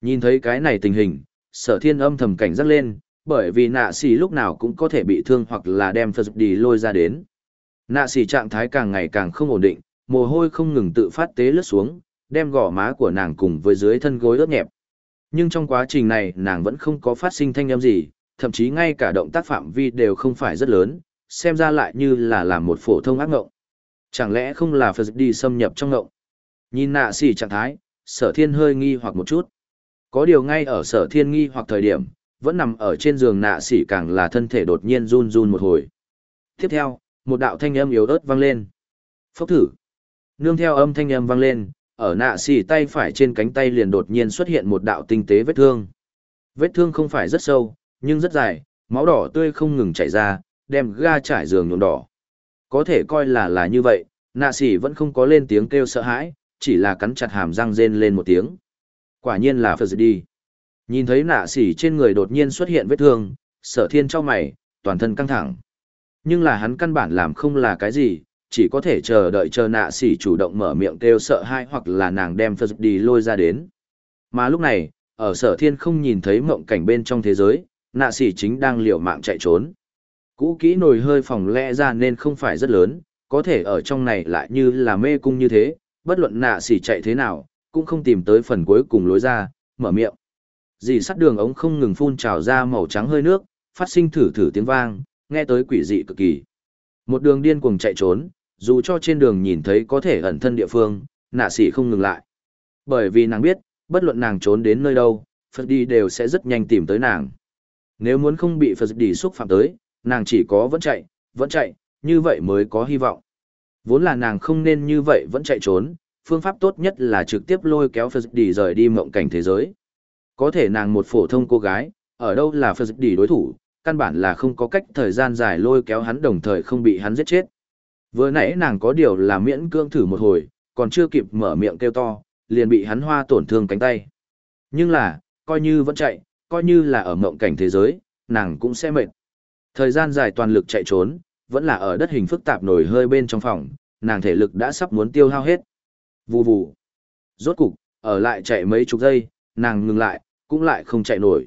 Nhìn thấy cái này tình hình, sở thiên âm thầm cảnh giác lên, bởi vì nạ xì lúc nào cũng có thể bị thương hoặc là đem Phật đi lôi ra đến. Nạ xì trạng thái càng ngày càng không ổn định, mồ hôi không ngừng tự phát tế lướt xuống, đem gò má của nàng cùng với dưới thân gối ướt nhẹp. Nhưng trong quá trình này nàng vẫn không có phát sinh thanh âm gì, thậm chí ngay cả động tác phạm vi đều không phải rất lớn, xem ra lại như là làm một phổ thông ác ngộng. Chẳng lẽ không là Phật đi xâm nhập trong ngộng? Nhìn nạ xì trạng thái, sở thiên hơi nghi hoặc một chút. Có điều ngay ở sở thiên nghi hoặc thời điểm, vẫn nằm ở trên giường nạ xỉ càng là thân thể đột nhiên run run một hồi. Tiếp theo, một đạo thanh âm yếu ớt vang lên. Phốc thử. Nương theo âm thanh âm vang lên, ở nạ sỉ tay phải trên cánh tay liền đột nhiên xuất hiện một đạo tinh tế vết thương. Vết thương không phải rất sâu, nhưng rất dài, máu đỏ tươi không ngừng chảy ra, đem ga trải giường nhuộm đỏ. Có thể coi là là như vậy, nạ sỉ vẫn không có lên tiếng kêu sợ hãi, chỉ là cắn chặt hàm răng rên lên một tiếng. Quả nhiên là Phật đi. Nhìn thấy nạ sỉ trên người đột nhiên xuất hiện vết thương, sở thiên cho mày, toàn thân căng thẳng. Nhưng là hắn căn bản làm không là cái gì, chỉ có thể chờ đợi chờ nạ sỉ chủ động mở miệng kêu sợ hãi hoặc là nàng đem phật đi lôi ra đến. Mà lúc này ở sở thiên không nhìn thấy mộng cảnh bên trong thế giới nạ sỉ chính đang liều mạng chạy trốn. Cũ kỹ nồi hơi phòng lẽ ra nên không phải rất lớn có thể ở trong này lại như là mê cung như thế bất luận nạ sỉ chạy thế nào cũng không tìm tới phần cuối cùng lối ra mở miệng dì sắt đường ống không ngừng phun trào ra màu trắng hơi nước phát sinh thử thử tiếng vang nghe tới quỷ dị cực kỳ một đường điên cuồng chạy trốn dù cho trên đường nhìn thấy có thể ẩn thân địa phương, nạ sĩ không ngừng lại. Bởi vì nàng biết, bất luận nàng trốn đến nơi đâu, Phật đi đều sẽ rất nhanh tìm tới nàng. Nếu muốn không bị Phật đi xúc phạm tới, nàng chỉ có vẫn chạy, vẫn chạy, như vậy mới có hy vọng. Vốn là nàng không nên như vậy vẫn chạy trốn, phương pháp tốt nhất là trực tiếp lôi kéo Phật đi rời đi mộng cảnh thế giới. Có thể nàng một phổ thông cô gái, ở đâu là Phật Đỉ đối thủ, căn bản là không có cách thời gian dài lôi kéo hắn đồng thời không bị hắn giết chết. Vừa nãy nàng có điều là miễn cưỡng thử một hồi, còn chưa kịp mở miệng kêu to, liền bị hắn hoa tổn thương cánh tay. Nhưng là, coi như vẫn chạy, coi như là ở mộng cảnh thế giới, nàng cũng sẽ mệt. Thời gian dài toàn lực chạy trốn, vẫn là ở đất hình phức tạp nổi hơi bên trong phòng, nàng thể lực đã sắp muốn tiêu hao hết. Vù vù. Rốt cục, ở lại chạy mấy chục giây, nàng ngừng lại, cũng lại không chạy nổi.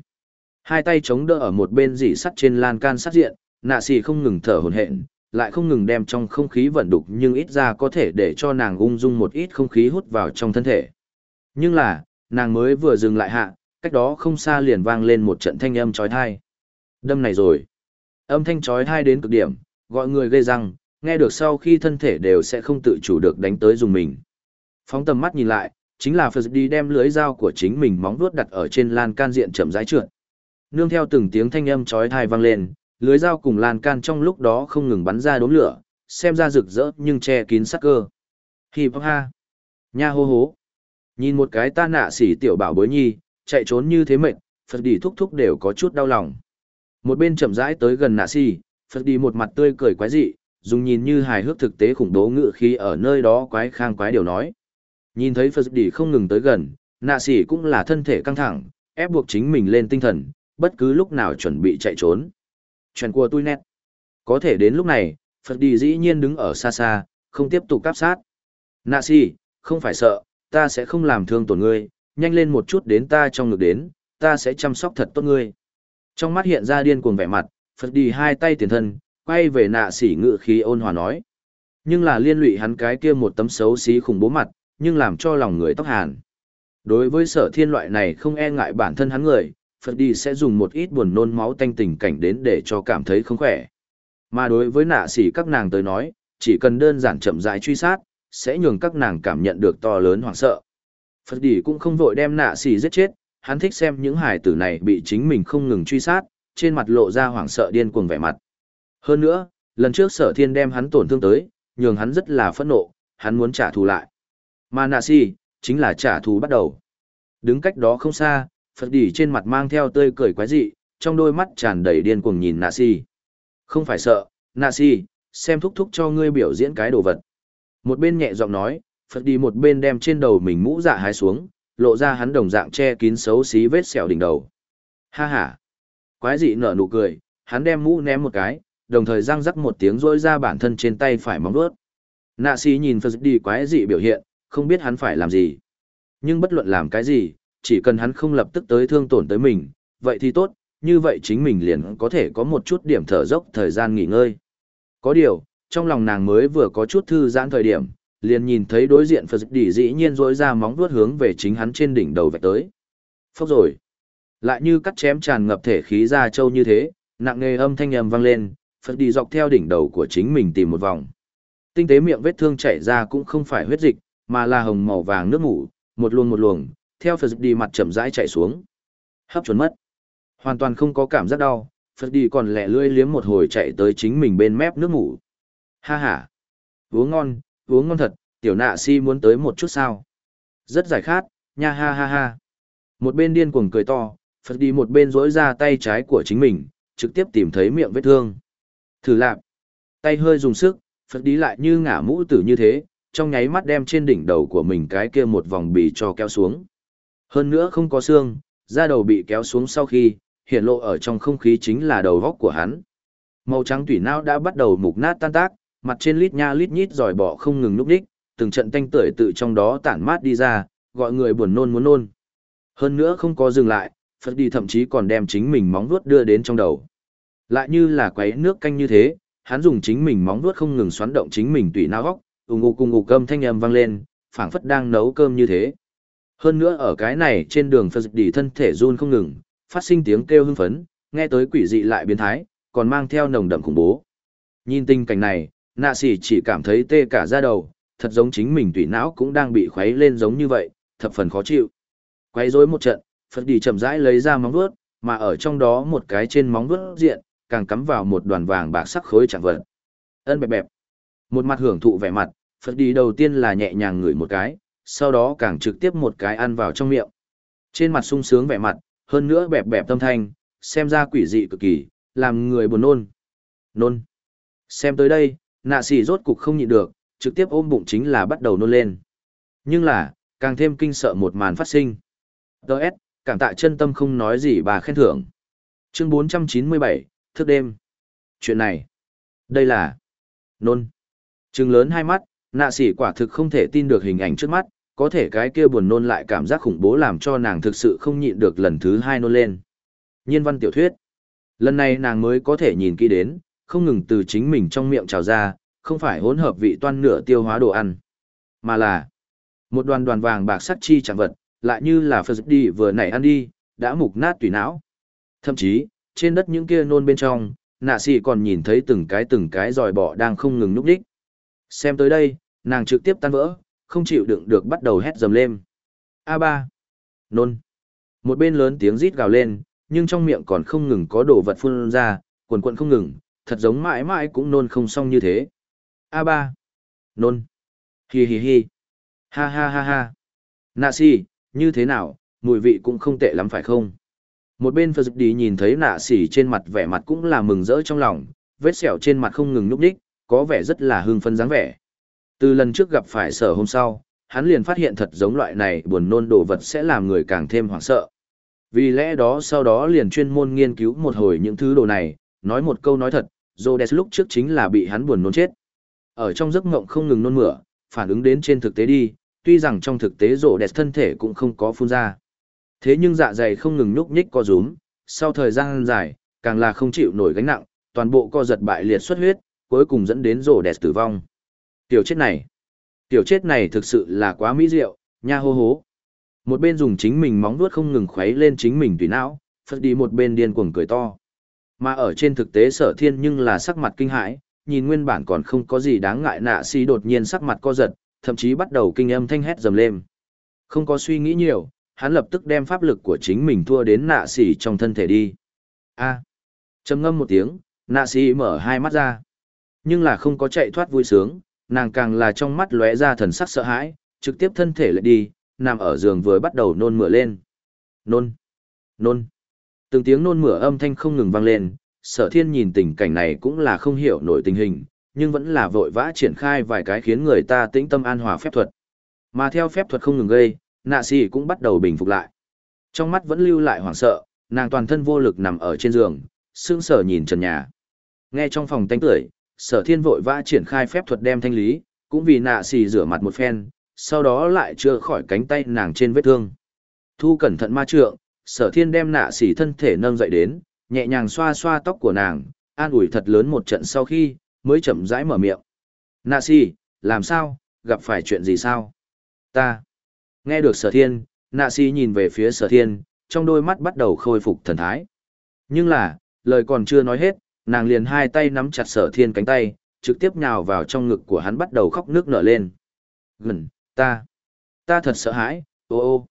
Hai tay chống đỡ ở một bên dỉ sắt trên lan can sát diện, nạ xì không ngừng thở hổn hển, lại không ngừng đem trong không khí vận đục nhưng ít ra có thể để cho nàng ung dung một ít không khí hút vào trong thân thể. Nhưng là, nàng mới vừa dừng lại hạ, cách đó không xa liền vang lên một trận thanh âm chói tai. Đâm này rồi. Âm thanh chói tai đến cực điểm, gọi người gây răng, nghe được sau khi thân thể đều sẽ không tự chủ được đánh tới dùng mình. Phóng tầm mắt nhìn lại, chính là Phật đi đem lưới dao của chính mình móng vuốt đặt ở trên lan can diện chậm rãi trượt. Nương theo từng tiếng thanh âm chói tai vang lên, lưới dao cùng lan can trong lúc đó không ngừng bắn ra đốm lửa, xem ra rực rỡ nhưng che kín sắc cơ. Hi ha. Nha hô hố. Nhìn một cái ta nạ xỉ tiểu bảo bối nhi, chạy trốn như thế mệt, Phật đi thúc thúc đều có chút đau lòng. Một bên chậm rãi tới gần nạ xỉ, Phật đi một mặt tươi cười quái dị, dùng nhìn như hài hước thực tế khủng bố ngự khi ở nơi đó quái khang quái điều nói. Nhìn thấy Phật Đỉ không ngừng tới gần, nạ xỉ cũng là thân thể căng thẳng, ép buộc chính mình lên tinh thần, bất cứ lúc nào chuẩn bị chạy trốn. Chuyện của tôi nét. Có thể đến lúc này, Phật đi dĩ nhiên đứng ở xa xa, không tiếp tục cáp sát. Nạ xỉ, không phải sợ, ta sẽ không làm thương tổn ngươi, nhanh lên một chút đến ta trong ngực đến, ta sẽ chăm sóc thật tốt ngươi. Trong mắt hiện ra điên cuồng vẻ mặt, Phật đi hai tay tiền thân, quay về nạ Sĩ ngự khí ôn hòa nói. Nhưng là liên lụy hắn cái kia một tấm xấu xí khủng bố mặt, nhưng làm cho lòng người tóc hàn. Đối với sở thiên loại này không e ngại bản thân hắn người, Phật đi sẽ dùng một ít buồn nôn máu tanh tình cảnh đến để cho cảm thấy không khỏe. Mà đối với nạ sỉ các nàng tới nói, chỉ cần đơn giản chậm rãi truy sát, sẽ nhường các nàng cảm nhận được to lớn hoảng sợ. Phật đi cũng không vội đem nạ sỉ giết chết, hắn thích xem những hải tử này bị chính mình không ngừng truy sát, trên mặt lộ ra hoảng sợ điên cuồng vẻ mặt. Hơn nữa, lần trước sở thiên đem hắn tổn thương tới, nhường hắn rất là phẫn nộ, hắn muốn trả thù lại. Mà nạ si, chính là trả thù bắt đầu. Đứng cách đó không xa, Phật đỉ trên mặt mang theo tươi cười quái dị, trong đôi mắt tràn đầy điên cuồng nhìn nạ si. Không phải sợ, nạ si, xem thúc thúc cho ngươi biểu diễn cái đồ vật. Một bên nhẹ giọng nói, Phật đi một bên đem trên đầu mình mũ dạ hái xuống, lộ ra hắn đồng dạng che kín xấu xí vết sẹo đỉnh đầu. Ha ha. Quái dị nở nụ cười, hắn đem mũ ném một cái, đồng thời răng rắc một tiếng rôi ra bản thân trên tay phải móng vuốt. Nạ si nhìn Phật đi quái dị biểu hiện, không biết hắn phải làm gì. Nhưng bất luận làm cái gì, chỉ cần hắn không lập tức tới thương tổn tới mình, vậy thì tốt, như vậy chính mình liền có thể có một chút điểm thở dốc thời gian nghỉ ngơi. Có điều, trong lòng nàng mới vừa có chút thư giãn thời điểm, liền nhìn thấy đối diện Phật Đỉ dĩ nhiên rỗi ra móng vuốt hướng về chính hắn trên đỉnh đầu vạch tới. Phốc rồi. Lại như cắt chém tràn ngập thể khí ra châu như thế, nặng nề âm thanh ầm vang lên, Phật Đỉ dọc theo đỉnh đầu của chính mình tìm một vòng. Tinh tế miệng vết thương chảy ra cũng không phải huyết dịch, mà là hồng màu vàng nước ngủ, một luồng một luồng, theo Phật đi mặt chậm rãi chảy xuống. Hấp chuẩn mất. Hoàn toàn không có cảm giác đau, Phật đi còn lẹ lưỡi liếm một hồi chạy tới chính mình bên mép nước ngủ. Ha ha. Uống ngon, uống ngon thật, tiểu nạ si muốn tới một chút sao. Rất giải khát, nha ha ha ha. Một bên điên cuồng cười to, Phật đi một bên rỗi ra tay trái của chính mình, trực tiếp tìm thấy miệng vết thương. Thử lạp. Tay hơi dùng sức, Phật đi lại như ngả mũ tử như thế, trong nháy mắt đem trên đỉnh đầu của mình cái kia một vòng bì cho kéo xuống. Hơn nữa không có xương, da đầu bị kéo xuống sau khi, hiện lộ ở trong không khí chính là đầu góc của hắn. Màu trắng tủy não đã bắt đầu mục nát tan tác, mặt trên lít nha lít nhít dòi bỏ không ngừng núp đích, từng trận tanh tưởi tự trong đó tản mát đi ra, gọi người buồn nôn muốn nôn. Hơn nữa không có dừng lại, Phật đi thậm chí còn đem chính mình móng vuốt đưa đến trong đầu. Lại như là quấy nước canh như thế, hắn dùng chính mình móng vuốt không ngừng xoắn động chính mình tùy não góc, ùng ngục cùng ngục cơm thanh âm vang lên, phảng phất đang nấu cơm như thế. Hơn nữa ở cái này trên đường Phật Đỉ thân thể run không ngừng, phát sinh tiếng kêu hưng phấn, nghe tới quỷ dị lại biến thái, còn mang theo nồng đậm khủng bố. Nhìn tình cảnh này, nạ sỉ chỉ cảm thấy tê cả da đầu, thật giống chính mình tủy não cũng đang bị khuấy lên giống như vậy, thập phần khó chịu. Quấy rối một trận, Phật Đỉ chậm rãi lấy ra móng vuốt, mà ở trong đó một cái trên móng vuốt diện, càng cắm vào một đoàn vàng bạc sắc khối chẳng vật. Ân bẹp bẹp. Một mặt hưởng thụ vẻ mặt, Phật đi đầu tiên là nhẹ nhàng ngửi một cái, sau đó càng trực tiếp một cái ăn vào trong miệng. Trên mặt sung sướng vẻ mặt, hơn nữa bẹp bẹp tâm thanh, xem ra quỷ dị cực kỳ, làm người buồn nôn. Nôn. Xem tới đây, nạ xỉ rốt cục không nhịn được, trực tiếp ôm bụng chính là bắt đầu nôn lên. Nhưng là, càng thêm kinh sợ một màn phát sinh. Đợt, cảm tạ chân tâm không nói gì bà khen thưởng. Chương 497, thức đêm. Chuyện này, đây là nôn. Trừng lớn hai mắt, nạ xỉ quả thực không thể tin được hình ảnh trước mắt, có thể cái kia buồn nôn lại cảm giác khủng bố làm cho nàng thực sự không nhịn được lần thứ hai nôn lên. Nhiên văn tiểu thuyết. Lần này nàng mới có thể nhìn kỹ đến, không ngừng từ chính mình trong miệng trào ra, không phải hỗn hợp vị toan nửa tiêu hóa đồ ăn, mà là một đoàn đoàn vàng bạc sắc chi chẳng vật, lại như là phật đi vừa nảy ăn đi, đã mục nát tùy não. Thậm chí, trên đất những kia nôn bên trong, nạ sĩ còn nhìn thấy từng cái từng cái dòi bọ đang không ngừng núp đích. Xem tới đây, nàng trực tiếp tan vỡ, không chịu đựng được bắt đầu hét dầm lên. A3. Nôn. Một bên lớn tiếng rít gào lên, nhưng trong miệng còn không ngừng có đồ vật phun ra, quần quần không ngừng, thật giống mãi mãi cũng nôn không xong như thế. A3. Nôn. Hi hi hi. Ha ha ha ha. Nạ si, như thế nào, mùi vị cũng không tệ lắm phải không? Một bên Phật đi nhìn thấy nạ sỉ trên mặt vẻ mặt cũng là mừng rỡ trong lòng, vết sẹo trên mặt không ngừng nhúc đích, có vẻ rất là hưng phấn dáng vẻ. Từ lần trước gặp phải sở hôm sau, hắn liền phát hiện thật giống loại này buồn nôn đồ vật sẽ làm người càng thêm hoảng sợ. Vì lẽ đó sau đó liền chuyên môn nghiên cứu một hồi những thứ đồ này, nói một câu nói thật, Rhodes lúc trước chính là bị hắn buồn nôn chết. Ở trong giấc mộng không ngừng nôn mửa, phản ứng đến trên thực tế đi, tuy rằng trong thực tế Rhodes thân thể cũng không có phun ra. Thế nhưng dạ dày không ngừng nhúc nhích co rúm, sau thời gian dài, càng là không chịu nổi gánh nặng, toàn bộ co giật bại liệt xuất huyết, cuối cùng dẫn đến rổ đẹp tử vong. Tiểu chết này, tiểu chết này thực sự là quá mỹ diệu, nha hô hố. Một bên dùng chính mình móng vuốt không ngừng khuấy lên chính mình tùy não, phật đi một bên điên cuồng cười to. Mà ở trên thực tế sở thiên nhưng là sắc mặt kinh hãi, nhìn nguyên bản còn không có gì đáng ngại nạ si đột nhiên sắc mặt co giật, thậm chí bắt đầu kinh âm thanh hét dầm lên. Không có suy nghĩ nhiều, hắn lập tức đem pháp lực của chính mình thua đến nạ xỉ trong thân thể đi. A. trầm ngâm một tiếng, nạ xỉ mở hai mắt ra. Nhưng là không có chạy thoát vui sướng, nàng càng là trong mắt lóe ra thần sắc sợ hãi, trực tiếp thân thể lại đi, nằm ở giường vừa bắt đầu nôn mửa lên. Nôn, nôn. Từng tiếng nôn mửa âm thanh không ngừng vang lên, sở thiên nhìn tình cảnh này cũng là không hiểu nổi tình hình, nhưng vẫn là vội vã triển khai vài cái khiến người ta tĩnh tâm an hòa phép thuật. Mà theo phép thuật không ngừng gây, nạ xì cũng bắt đầu bình phục lại. Trong mắt vẫn lưu lại hoảng sợ, nàng toàn thân vô lực nằm ở trên giường, sững sờ nhìn trần nhà. Nghe trong phòng tanh tưởi, sở thiên vội vã triển khai phép thuật đem thanh lý, cũng vì nạ xì rửa mặt một phen, sau đó lại chưa khỏi cánh tay nàng trên vết thương. Thu cẩn thận ma trượng, sở thiên đem nạ xì thân thể nâng dậy đến, nhẹ nhàng xoa xoa tóc của nàng, an ủi thật lớn một trận sau khi, mới chậm rãi mở miệng. Nạ xì, làm sao, gặp phải chuyện gì sao? Ta. Nghe được sở thiên, nạ xì nhìn về phía sở thiên, trong đôi mắt bắt đầu khôi phục thần thái. Nhưng là, lời còn chưa nói hết, nàng liền hai tay nắm chặt sở thiên cánh tay, trực tiếp nhào vào trong ngực của hắn bắt đầu khóc nước nở lên. Gần, ta, ta thật sợ hãi, ô ô.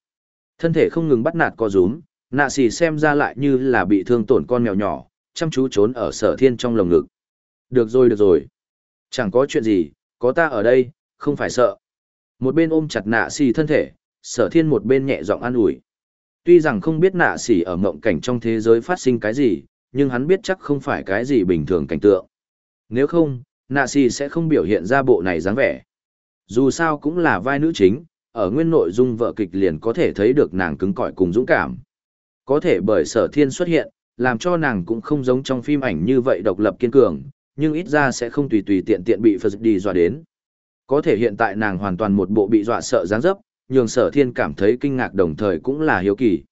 Thân thể không ngừng bắt nạt co rúm, nạ xì xem ra lại như là bị thương tổn con mèo nhỏ, chăm chú trốn ở sở thiên trong lồng ngực. Được rồi được rồi. Chẳng có chuyện gì, có ta ở đây, không phải sợ. Một bên ôm chặt nạ xì thân thể, sở thiên một bên nhẹ giọng an ủi. Tuy rằng không biết nạ xỉ ở mộng cảnh trong thế giới phát sinh cái gì, nhưng hắn biết chắc không phải cái gì bình thường cảnh tượng. Nếu không, nạ xì sẽ không biểu hiện ra bộ này dáng vẻ. Dù sao cũng là vai nữ chính, ở nguyên nội dung vợ kịch liền có thể thấy được nàng cứng cỏi cùng dũng cảm. Có thể bởi sở thiên xuất hiện, làm cho nàng cũng không giống trong phim ảnh như vậy độc lập kiên cường, nhưng ít ra sẽ không tùy tùy tiện tiện bị Phật đi dọa đến. Có thể hiện tại nàng hoàn toàn một bộ bị dọa sợ dáng dấp, nhường sở thiên cảm thấy kinh ngạc đồng thời cũng là hiếu kỳ.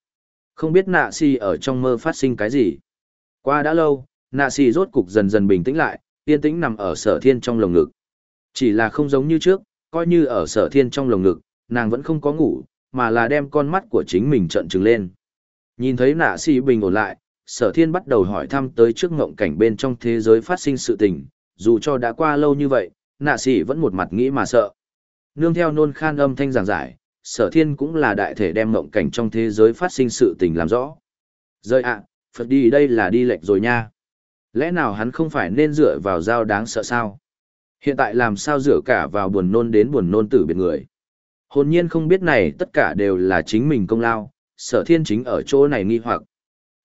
Không biết nạ si ở trong mơ phát sinh cái gì. Qua đã lâu, nạ xì rốt cục dần dần bình tĩnh lại, yên tĩnh nằm ở sở thiên trong lồng ngực. Chỉ là không giống như trước, coi như ở sở thiên trong lồng ngực, nàng vẫn không có ngủ, mà là đem con mắt của chính mình trợn trừng lên. Nhìn thấy nạ xì bình ổn lại, sở thiên bắt đầu hỏi thăm tới trước ngộng cảnh bên trong thế giới phát sinh sự tình, dù cho đã qua lâu như vậy, nạ xì vẫn một mặt nghĩ mà sợ. Nương theo nôn khan âm thanh giảng giải, sở thiên cũng là đại thể đem ngộng cảnh trong thế giới phát sinh sự tình làm rõ. Rơi ạ, Phật đi đây là đi lệch rồi nha. Lẽ nào hắn không phải nên dựa vào dao đáng sợ sao? Hiện tại làm sao dựa cả vào buồn nôn đến buồn nôn tử biệt người. Hồn nhiên không biết này tất cả đều là chính mình công lao, sở thiên chính ở chỗ này nghi hoặc.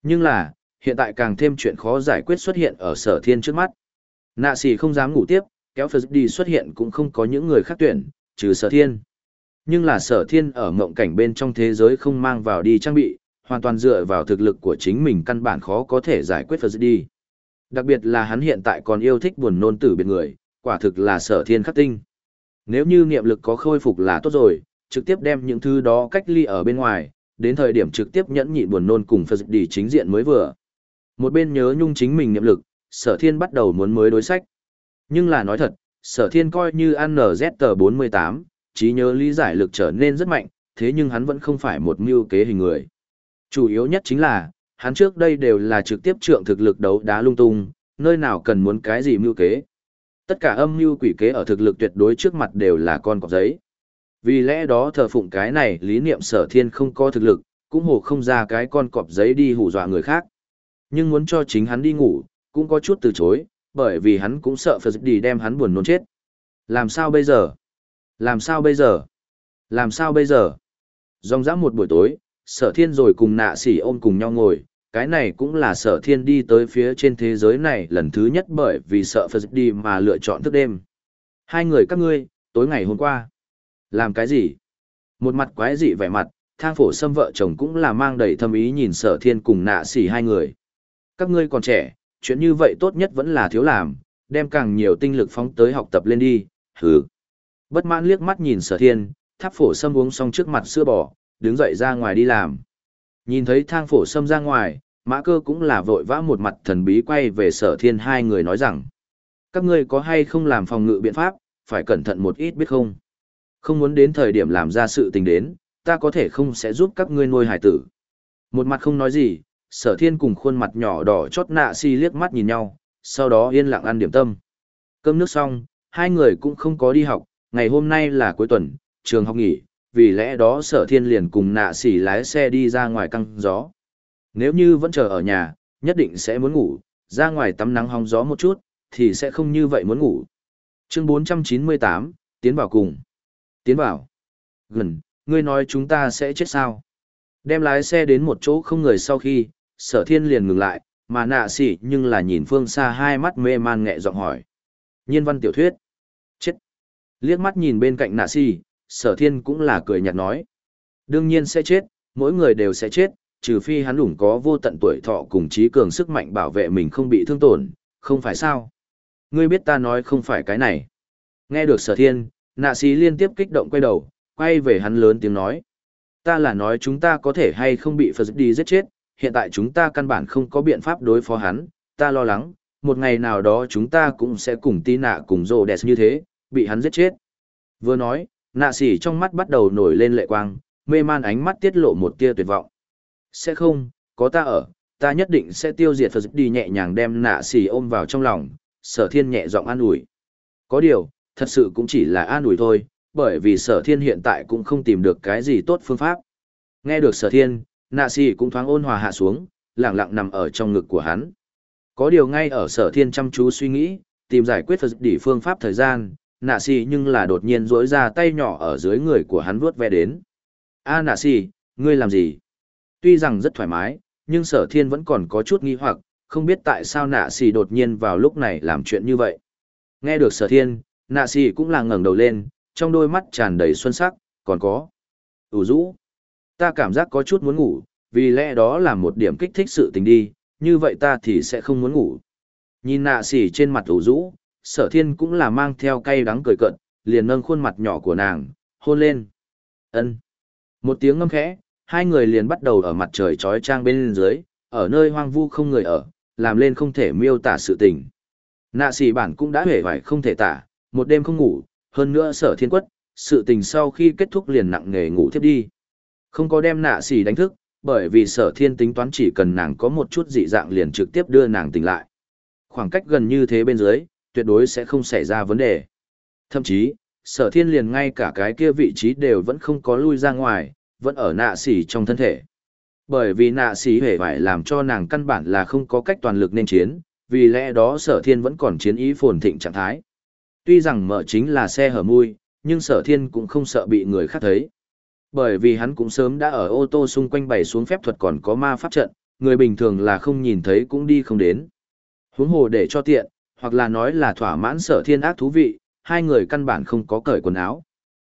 Nhưng là, hiện tại càng thêm chuyện khó giải quyết xuất hiện ở sở thiên trước mắt. Nạ xì không dám ngủ tiếp, kéo Phật đi xuất hiện cũng không có những người khác tuyển, trừ sở thiên. Nhưng là sở thiên ở mộng cảnh bên trong thế giới không mang vào đi trang bị, hoàn toàn dựa vào thực lực của chính mình căn bản khó có thể giải quyết Phật đi. Đặc biệt là hắn hiện tại còn yêu thích buồn nôn tử biệt người, quả thực là sở thiên khắc tinh. Nếu như niệm lực có khôi phục là tốt rồi, trực tiếp đem những thứ đó cách ly ở bên ngoài, đến thời điểm trực tiếp nhẫn nhịn buồn nôn cùng Phật đi chính diện mới vừa. Một bên nhớ nhung chính mình niệm lực, sở thiên bắt đầu muốn mới đối sách. Nhưng là nói thật, sở thiên coi như ăn NZ tờ 48, trí nhớ lý giải lực trở nên rất mạnh, thế nhưng hắn vẫn không phải một mưu kế hình người. Chủ yếu nhất chính là, hắn trước đây đều là trực tiếp trượng thực lực đấu đá lung tung, nơi nào cần muốn cái gì mưu kế. Tất cả âm mưu quỷ kế ở thực lực tuyệt đối trước mặt đều là con cọp giấy. Vì lẽ đó thờ phụng cái này lý niệm sở thiên không có thực lực, cũng hồ không ra cái con cọp giấy đi hù dọa người khác. Nhưng muốn cho chính hắn đi ngủ, cũng có chút từ chối, bởi vì hắn cũng sợ Phật đi đem hắn buồn nôn chết. Làm sao bây giờ? Làm sao bây giờ? Làm sao bây giờ? Dòng dã một buổi tối, sở thiên rồi cùng nạ sỉ ôm cùng nhau ngồi, cái này cũng là sở thiên đi tới phía trên thế giới này lần thứ nhất bởi vì sợ Phật đi mà lựa chọn thức đêm. Hai người các ngươi, tối ngày hôm qua. Làm cái gì? Một mặt quái dị vẻ mặt, thang phổ xâm vợ chồng cũng là mang đầy thâm ý nhìn sở thiên cùng nạ sỉ hai người. Các ngươi còn trẻ, chuyện như vậy tốt nhất vẫn là thiếu làm, đem càng nhiều tinh lực phóng tới học tập lên đi, hừ. Bất mãn liếc mắt nhìn sở thiên, tháp phổ xâm uống xong trước mặt sữa bò, đứng dậy ra ngoài đi làm. Nhìn thấy thang phổ xâm ra ngoài, mã cơ cũng là vội vã một mặt thần bí quay về sở thiên hai người nói rằng. Các ngươi có hay không làm phòng ngự biện pháp, phải cẩn thận một ít biết không? Không muốn đến thời điểm làm ra sự tình đến, ta có thể không sẽ giúp các ngươi nuôi hải tử. Một mặt không nói gì, sở thiên cùng khuôn mặt nhỏ đỏ chót nạ si liếc mắt nhìn nhau, sau đó yên lặng ăn điểm tâm. Cơm nước xong, hai người cũng không có đi học, ngày hôm nay là cuối tuần, trường học nghỉ, vì lẽ đó sở thiên liền cùng nạ xỉ lái xe đi ra ngoài căng gió. Nếu như vẫn chờ ở nhà, nhất định sẽ muốn ngủ, ra ngoài tắm nắng hóng gió một chút, thì sẽ không như vậy muốn ngủ. Chương 498, tiến vào cùng. Tiến vào. Gần, ngươi nói chúng ta sẽ chết sao? Đem lái xe đến một chỗ không người sau khi, sở thiên liền ngừng lại, mà nạ xỉ nhưng là nhìn phương xa hai mắt mê man nghẹ giọng hỏi. Nhiên văn tiểu thuyết. Chết. Liếc mắt nhìn bên cạnh nạ xỉ, sở thiên cũng là cười nhạt nói. Đương nhiên sẽ chết, mỗi người đều sẽ chết, trừ phi hắn đủng có vô tận tuổi thọ cùng trí cường sức mạnh bảo vệ mình không bị thương tổn, không phải sao? Ngươi biết ta nói không phải cái này. Nghe được sở thiên, nạ sĩ liên tiếp kích động quay đầu, quay về hắn lớn tiếng nói. Ta là nói chúng ta có thể hay không bị Phật đi giết chết, hiện tại chúng ta căn bản không có biện pháp đối phó hắn, ta lo lắng, một ngày nào đó chúng ta cũng sẽ cùng tí nạ cùng rồ đẹp như thế, bị hắn giết chết. Vừa nói, nạ sĩ trong mắt bắt đầu nổi lên lệ quang, mê man ánh mắt tiết lộ một tia tuyệt vọng. Sẽ không, có ta ở, ta nhất định sẽ tiêu diệt Phật đi nhẹ nhàng đem nạ sĩ ôm vào trong lòng, sở thiên nhẹ giọng an ủi. Có điều, thật sự cũng chỉ là an ủi thôi, bởi vì sở thiên hiện tại cũng không tìm được cái gì tốt phương pháp. Nghe được sở thiên, nạ sĩ cũng thoáng ôn hòa hạ xuống, lặng lặng nằm ở trong ngực của hắn. Có điều ngay ở sở thiên chăm chú suy nghĩ, tìm giải quyết Phật đi phương pháp thời gian, nạ xì nhưng là đột nhiên dỗi ra tay nhỏ ở dưới người của hắn vuốt ve đến. A nạ xì, ngươi làm gì? Tuy rằng rất thoải mái, nhưng sở thiên vẫn còn có chút nghi hoặc, không biết tại sao nạ xì đột nhiên vào lúc này làm chuyện như vậy. Nghe được sở thiên, nạ xì cũng là ngẩng đầu lên, trong đôi mắt tràn đầy xuân sắc, còn có. ủ rũ. Ta cảm giác có chút muốn ngủ, vì lẽ đó là một điểm kích thích sự tình đi, như vậy ta thì sẽ không muốn ngủ. Nhìn nạ xì trên mặt ủ rũ, sở thiên cũng là mang theo cay đắng cười cận, liền nâng khuôn mặt nhỏ của nàng, hôn lên. ân Một tiếng ngâm khẽ, hai người liền bắt đầu ở mặt trời trói trang bên dưới, ở nơi hoang vu không người ở, làm lên không thể miêu tả sự tình. Nạ xì bản cũng đã hề vải không thể tả, một đêm không ngủ, hơn nữa sở thiên quất, sự tình sau khi kết thúc liền nặng nghề ngủ thiếp đi. Không có đem nạ xì đánh thức, bởi vì sở thiên tính toán chỉ cần nàng có một chút dị dạng liền trực tiếp đưa nàng tỉnh lại. Khoảng cách gần như thế bên dưới, tuyệt đối sẽ không xảy ra vấn đề. Thậm chí, sở thiên liền ngay cả cái kia vị trí đều vẫn không có lui ra ngoài, vẫn ở nạ xỉ trong thân thể. Bởi vì nạ xỉ hề phải làm cho nàng căn bản là không có cách toàn lực nên chiến, vì lẽ đó sở thiên vẫn còn chiến ý phồn thịnh trạng thái. Tuy rằng mở chính là xe hở mui, nhưng sở thiên cũng không sợ bị người khác thấy. Bởi vì hắn cũng sớm đã ở ô tô xung quanh bày xuống phép thuật còn có ma pháp trận, người bình thường là không nhìn thấy cũng đi không đến. Huống hồ để cho tiện, hoặc là nói là thỏa mãn sở thiên ác thú vị, hai người căn bản không có cởi quần áo.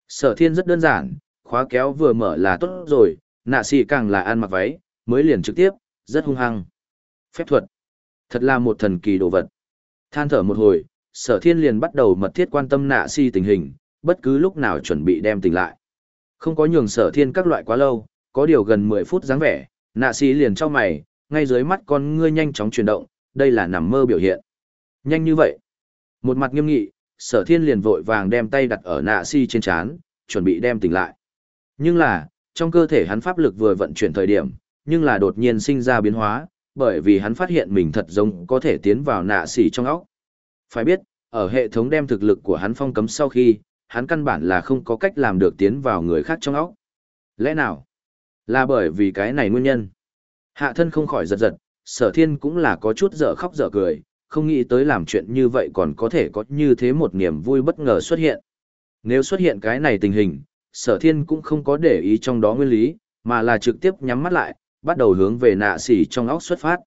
Sở thiên rất đơn giản, khóa kéo vừa mở là tốt rồi, nạ xì càng là ăn mặc váy, mới liền trực tiếp, rất hung hăng. Phép thuật. Thật là một thần kỳ đồ vật. Than thở một hồi, sở thiên liền bắt đầu mật thiết quan tâm nạ xì tình hình, bất cứ lúc nào chuẩn bị đem tỉnh lại. Không có nhường sở thiên các loại quá lâu, có điều gần 10 phút dáng vẻ, nạ xì liền cho mày, ngay dưới mắt con ngươi nhanh chóng chuyển động, đây là nằm mơ biểu hiện. Nhanh như vậy. Một mặt nghiêm nghị, sở thiên liền vội vàng đem tay đặt ở nạ si trên chán, chuẩn bị đem tỉnh lại. Nhưng là, trong cơ thể hắn pháp lực vừa vận chuyển thời điểm, nhưng là đột nhiên sinh ra biến hóa, bởi vì hắn phát hiện mình thật giống có thể tiến vào nạ xỉ trong óc. Phải biết, ở hệ thống đem thực lực của hắn phong cấm sau khi, hắn căn bản là không có cách làm được tiến vào người khác trong óc. Lẽ nào? Là bởi vì cái này nguyên nhân. Hạ thân không khỏi giật giật, sở thiên cũng là có chút dở khóc dở cười, không nghĩ tới làm chuyện như vậy còn có thể có như thế một niềm vui bất ngờ xuất hiện. Nếu xuất hiện cái này tình hình, sở thiên cũng không có để ý trong đó nguyên lý, mà là trực tiếp nhắm mắt lại, bắt đầu hướng về nạ xỉ trong óc xuất phát.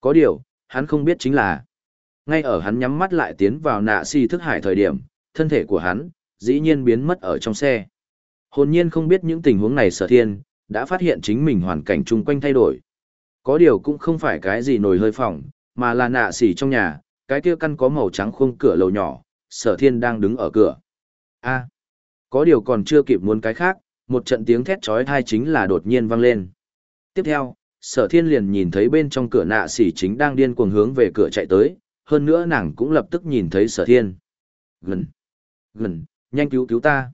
Có điều, hắn không biết chính là, ngay ở hắn nhắm mắt lại tiến vào nạ xỉ thức hải thời điểm, thân thể của hắn, dĩ nhiên biến mất ở trong xe. Hồn nhiên không biết những tình huống này sở thiên, đã phát hiện chính mình hoàn cảnh chung quanh thay đổi. Có điều cũng không phải cái gì nổi hơi phỏng, mà là nạ xỉ trong nhà, cái kia căn có màu trắng khung cửa lầu nhỏ, sở thiên đang đứng ở cửa. a có điều còn chưa kịp muốn cái khác, một trận tiếng thét chói tai chính là đột nhiên vang lên. Tiếp theo, sở thiên liền nhìn thấy bên trong cửa nạ xỉ chính đang điên cuồng hướng về cửa chạy tới, hơn nữa nàng cũng lập tức nhìn thấy sở thiên. Gần, gần, nhanh cứu cứu ta.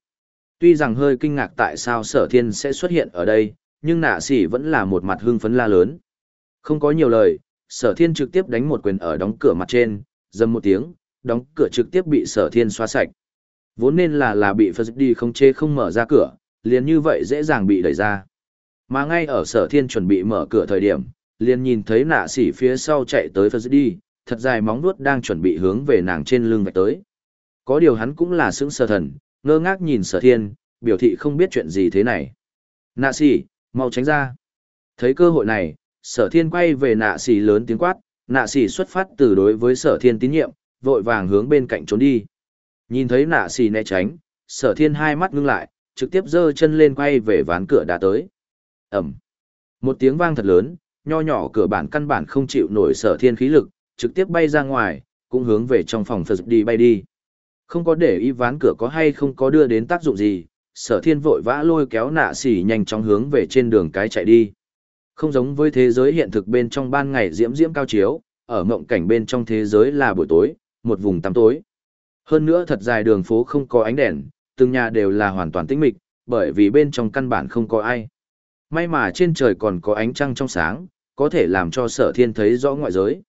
Tuy rằng hơi kinh ngạc tại sao sở thiên sẽ xuất hiện ở đây, nhưng nạ xỉ vẫn là một mặt hưng phấn la lớn. Không có nhiều lời, sở thiên trực tiếp đánh một quyền ở đóng cửa mặt trên, dầm một tiếng, đóng cửa trực tiếp bị sở thiên xóa sạch. Vốn nên là là bị Phật đi không chê không mở ra cửa, liền như vậy dễ dàng bị đẩy ra. Mà ngay ở sở thiên chuẩn bị mở cửa thời điểm, liền nhìn thấy nạ sỉ phía sau chạy tới Phật đi, thật dài móng vuốt đang chuẩn bị hướng về nàng trên lưng vạch tới. Có điều hắn cũng là sững sờ thần, ngơ ngác nhìn sở thiên, biểu thị không biết chuyện gì thế này. Nạ sỉ, mau tránh ra. Thấy cơ hội này, sở thiên quay về nạ xỉ lớn tiếng quát, nạ xỉ xuất phát từ đối với sở thiên tín nhiệm, vội vàng hướng bên cạnh trốn đi. Nhìn thấy nạ xỉ né tránh, sở thiên hai mắt ngưng lại, trực tiếp giơ chân lên quay về ván cửa đã tới. Ẩm. Một tiếng vang thật lớn, nho nhỏ cửa bản căn bản không chịu nổi sở thiên khí lực, trực tiếp bay ra ngoài, cũng hướng về trong phòng Phật đi bay đi. Không có để ý ván cửa có hay không có đưa đến tác dụng gì, sở thiên vội vã lôi kéo nạ xỉ nhanh chóng hướng về trên đường cái chạy đi. Không giống với thế giới hiện thực bên trong ban ngày diễm diễm cao chiếu, ở mộng cảnh bên trong thế giới là buổi tối, một vùng tăm tối. Hơn nữa thật dài đường phố không có ánh đèn, từng nhà đều là hoàn toàn tĩnh mịch, bởi vì bên trong căn bản không có ai. May mà trên trời còn có ánh trăng trong sáng, có thể làm cho sở thiên thấy rõ ngoại giới.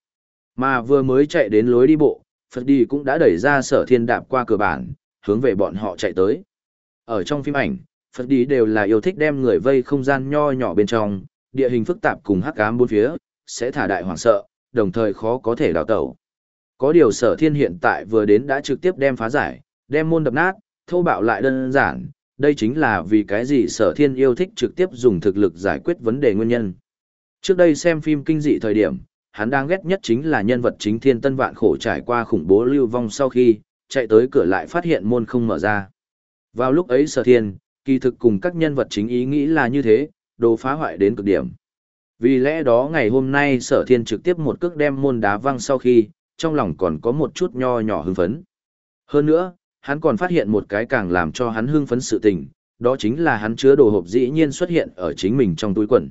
Mà vừa mới chạy đến lối đi bộ, Phật đi cũng đã đẩy ra sở thiên đạp qua cửa bản, hướng về bọn họ chạy tới. Ở trong phim ảnh, Phật đi đều là yêu thích đem người vây không gian nho nhỏ bên trong, địa hình phức tạp cùng hắc ám bốn phía, sẽ thả đại hoảng sợ, đồng thời khó có thể đào tẩu. Có điều sở thiên hiện tại vừa đến đã trực tiếp đem phá giải, đem môn đập nát, thô bạo lại đơn giản, đây chính là vì cái gì sở thiên yêu thích trực tiếp dùng thực lực giải quyết vấn đề nguyên nhân. Trước đây xem phim kinh dị thời điểm, hắn đang ghét nhất chính là nhân vật chính thiên tân vạn khổ trải qua khủng bố lưu vong sau khi, chạy tới cửa lại phát hiện môn không mở ra. Vào lúc ấy sở thiên, kỳ thực cùng các nhân vật chính ý nghĩ là như thế, đồ phá hoại đến cực điểm. Vì lẽ đó ngày hôm nay sở thiên trực tiếp một cước đem môn đá văng sau khi, trong lòng còn có một chút nho nhỏ hưng phấn. Hơn nữa, hắn còn phát hiện một cái càng làm cho hắn hưng phấn sự tình, đó chính là hắn chứa đồ hộp dĩ nhiên xuất hiện ở chính mình trong túi quần.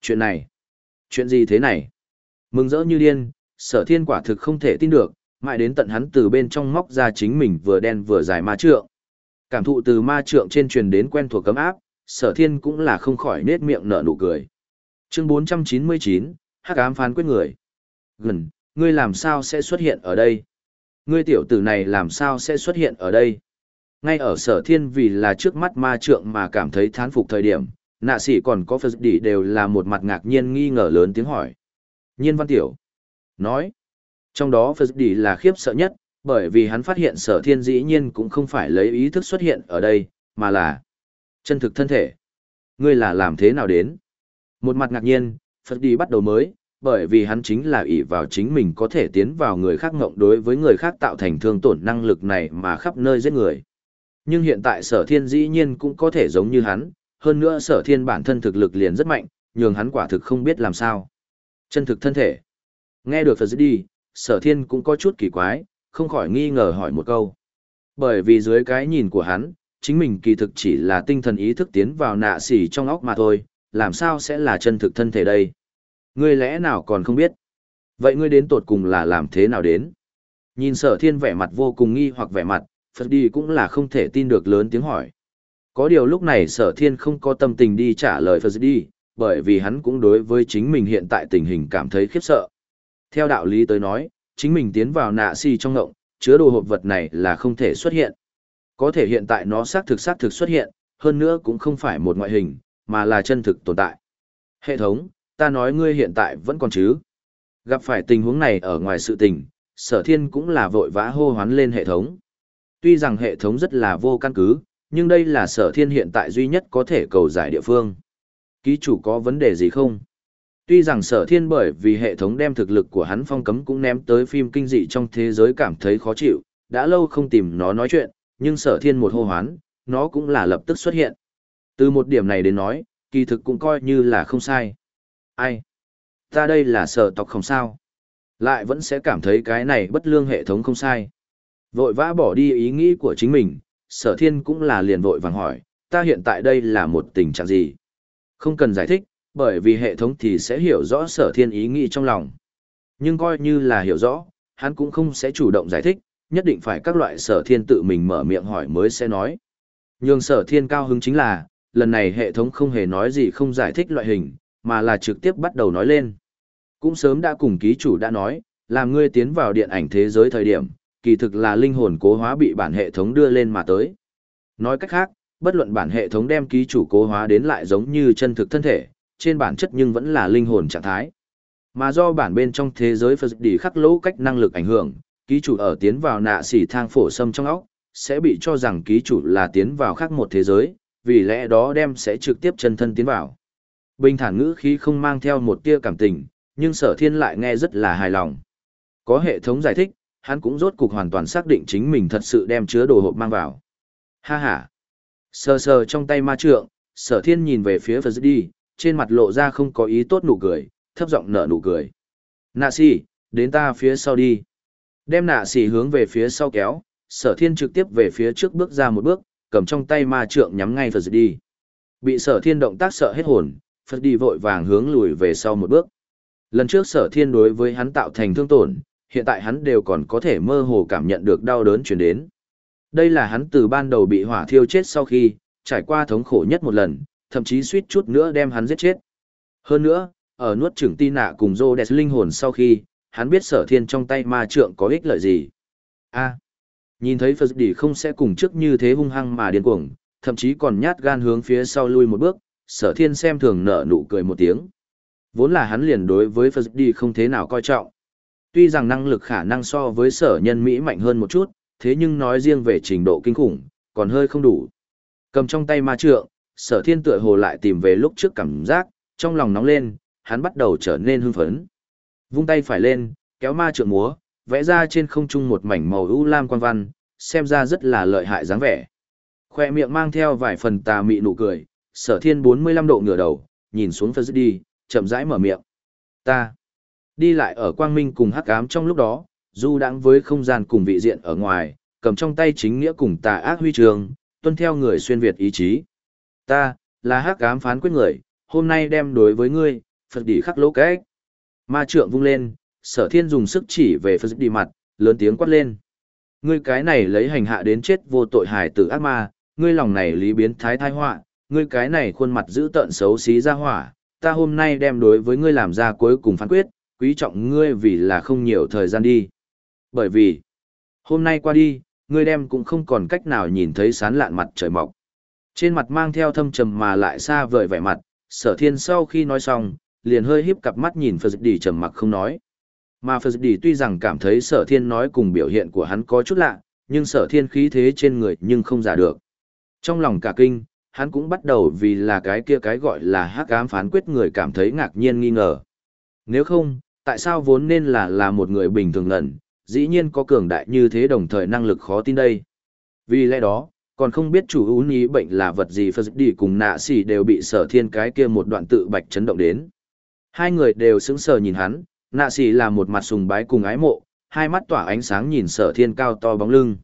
Chuyện này, chuyện gì thế này? Mừng rỡ như điên, sở thiên quả thực không thể tin được, mãi đến tận hắn từ bên trong móc ra chính mình vừa đen vừa dài ma trượng. Cảm thụ từ ma trượng trên truyền đến quen thuộc cấm áp, sở thiên cũng là không khỏi nết miệng nở nụ cười. Chương 499, Hắc ám phán quyết người. Gần, ngươi làm sao sẽ xuất hiện ở đây? Ngươi tiểu tử này làm sao sẽ xuất hiện ở đây? Ngay ở sở thiên vì là trước mắt ma trượng mà cảm thấy thán phục thời điểm, nạ sĩ còn có phật đỉ đều là một mặt ngạc nhiên nghi ngờ lớn tiếng hỏi. Nhiên văn tiểu. Nói. Trong đó phật đỉ là khiếp sợ nhất, bởi vì hắn phát hiện sở thiên dĩ nhiên cũng không phải lấy ý thức xuất hiện ở đây, mà là chân thực thân thể. Ngươi là làm thế nào đến? Một mặt ngạc nhiên, Phật đi bắt đầu mới, bởi vì hắn chính là ỷ vào chính mình có thể tiến vào người khác ngộng đối với người khác tạo thành thương tổn năng lực này mà khắp nơi giết người. Nhưng hiện tại sở thiên dĩ nhiên cũng có thể giống như hắn, hơn nữa sở thiên bản thân thực lực liền rất mạnh, nhường hắn quả thực không biết làm sao. Chân thực thân thể. Nghe được Phật đi, sở thiên cũng có chút kỳ quái, không khỏi nghi ngờ hỏi một câu. Bởi vì dưới cái nhìn của hắn, chính mình kỳ thực chỉ là tinh thần ý thức tiến vào nạ xỉ trong óc mà thôi, làm sao sẽ là chân thực thân thể đây? Ngươi lẽ nào còn không biết? Vậy ngươi đến tột cùng là làm thế nào đến? Nhìn sở thiên vẻ mặt vô cùng nghi hoặc vẻ mặt, Phật đi cũng là không thể tin được lớn tiếng hỏi. Có điều lúc này sở thiên không có tâm tình đi trả lời Phật đi, bởi vì hắn cũng đối với chính mình hiện tại tình hình cảm thấy khiếp sợ. Theo đạo lý tới nói, chính mình tiến vào nạ si trong ngộng, chứa đồ hộp vật này là không thể xuất hiện. Có thể hiện tại nó xác thực xác thực xuất hiện, hơn nữa cũng không phải một ngoại hình, mà là chân thực tồn tại. Hệ thống, ta nói ngươi hiện tại vẫn còn chứ. Gặp phải tình huống này ở ngoài sự tình, sở thiên cũng là vội vã hô hoán lên hệ thống. Tuy rằng hệ thống rất là vô căn cứ, nhưng đây là sở thiên hiện tại duy nhất có thể cầu giải địa phương. Ký chủ có vấn đề gì không? Tuy rằng sở thiên bởi vì hệ thống đem thực lực của hắn phong cấm cũng ném tới phim kinh dị trong thế giới cảm thấy khó chịu, đã lâu không tìm nó nói chuyện, nhưng sở thiên một hô hoán, nó cũng là lập tức xuất hiện. Từ một điểm này đến nói, kỳ thực cũng coi như là không sai. Ai? Ta đây là sở tộc không sao. Lại vẫn sẽ cảm thấy cái này bất lương hệ thống không sai. Vội vã bỏ đi ý nghĩ của chính mình, sở thiên cũng là liền vội vàng hỏi, ta hiện tại đây là một tình trạng gì? Không cần giải thích, bởi vì hệ thống thì sẽ hiểu rõ sở thiên ý nghĩ trong lòng. Nhưng coi như là hiểu rõ, hắn cũng không sẽ chủ động giải thích, nhất định phải các loại sở thiên tự mình mở miệng hỏi mới sẽ nói. Nhưng sở thiên cao hứng chính là, lần này hệ thống không hề nói gì không giải thích loại hình, mà là trực tiếp bắt đầu nói lên. Cũng sớm đã cùng ký chủ đã nói, làm ngươi tiến vào điện ảnh thế giới thời điểm, kỳ thực là linh hồn cố hóa bị bản hệ thống đưa lên mà tới. Nói cách khác, bất luận bản hệ thống đem ký chủ cố hóa đến lại giống như chân thực thân thể, trên bản chất nhưng vẫn là linh hồn trạng thái. Mà do bản bên trong thế giới Phật đi khắc lỗ cách năng lực ảnh hưởng, ký chủ ở tiến vào nạ xỉ thang phổ sâm trong óc, sẽ bị cho rằng ký chủ là tiến vào khác một thế giới, vì lẽ đó đem sẽ trực tiếp chân thân tiến vào. Bình thản ngữ khí không mang theo một tia cảm tình, nhưng sở thiên lại nghe rất là hài lòng. Có hệ thống giải thích, hắn cũng rốt cục hoàn toàn xác định chính mình thật sự đem chứa đồ hộp mang vào. Ha ha! Sờ sờ trong tay ma trượng, sở thiên nhìn về phía Phật đi, trên mặt lộ ra không có ý tốt nụ cười, thấp giọng nở nụ cười. Nạ si, đến ta phía sau đi. Đem nạ si hướng về phía sau kéo, sở thiên trực tiếp về phía trước bước ra một bước, cầm trong tay ma trượng nhắm ngay Phật đi. Bị sở thiên động tác sợ hết hồn, Phật đi vội vàng hướng lùi về sau một bước. Lần trước sở thiên đối với hắn tạo thành thương tổn, hiện tại hắn đều còn có thể mơ hồ cảm nhận được đau đớn chuyển đến. Đây là hắn từ ban đầu bị hỏa thiêu chết sau khi, trải qua thống khổ nhất một lần, thậm chí suýt chút nữa đem hắn giết chết. Hơn nữa, ở nuốt trưởng ti nạ cùng rô đẹp linh hồn sau khi, hắn biết sở thiên trong tay ma trượng có ích lợi gì. a nhìn thấy Phật Đỉ không sẽ cùng trước như thế hung hăng mà điên cuồng, thậm chí còn nhát gan hướng phía sau lui một bước, sở thiên xem thường nở nụ cười một tiếng. Vốn là hắn liền đối với Phật Đỉ không thế nào coi trọng. Tuy rằng năng lực khả năng so với sở nhân Mỹ mạnh hơn một chút, thế nhưng nói riêng về trình độ kinh khủng, còn hơi không đủ. Cầm trong tay ma trượng, sở thiên tựa hồ lại tìm về lúc trước cảm giác, trong lòng nóng lên, hắn bắt đầu trở nên hưng phấn. Vung tay phải lên, kéo ma trượng múa, vẽ ra trên không trung một mảnh màu u lam quan văn, xem ra rất là lợi hại dáng vẻ. Khoe miệng mang theo vài phần tà mị nụ cười, sở thiên 45 độ ngửa đầu, nhìn xuống Phật đi, chậm rãi mở miệng. Ta, đi lại ở quang minh cùng hắc ám trong lúc đó, du đãng với không gian cùng vị diện ở ngoài, cầm trong tay chính nghĩa cùng tà ác huy trường, tuân theo người xuyên Việt ý chí. Ta, là hắc ám phán quyết người, hôm nay đem đối với ngươi, Phật đi khắc lỗ cách. Ma trượng vung lên, sở thiên dùng sức chỉ về Phật đi mặt, lớn tiếng quát lên. Ngươi cái này lấy hành hạ đến chết vô tội hài tử ác ma, ngươi lòng này lý biến thái thai họa, ngươi cái này khuôn mặt giữ tợn xấu xí ra hỏa, ta hôm nay đem đối với ngươi làm ra cuối cùng phán quyết, quý trọng ngươi vì là không nhiều thời gian đi. Bởi vì, hôm nay qua đi, ngươi đem cũng không còn cách nào nhìn thấy sán lạn mặt trời mọc. Trên mặt mang theo thâm trầm mà lại xa vời vẻ mặt, sở thiên sau khi nói xong, liền hơi híp cặp mắt nhìn Phật Đi trầm mặc không nói. Mà Phật Đi tuy rằng cảm thấy sở thiên nói cùng biểu hiện của hắn có chút lạ, nhưng sở thiên khí thế trên người nhưng không giả được. Trong lòng cả kinh, hắn cũng bắt đầu vì là cái kia cái gọi là hắc ám phán quyết người cảm thấy ngạc nhiên nghi ngờ. Nếu không, tại sao vốn nên là là một người bình thường lần, dĩ nhiên có cường đại như thế đồng thời năng lực khó tin đây. Vì lẽ đó, còn không biết chủ ú ý bệnh là vật gì Phật đi cùng nạ xỉ đều bị sở thiên cái kia một đoạn tự bạch chấn động đến. Hai người đều sững sờ nhìn hắn, nạ xỉ là một mặt sùng bái cùng ái mộ, hai mắt tỏa ánh sáng nhìn sở thiên cao to bóng lưng.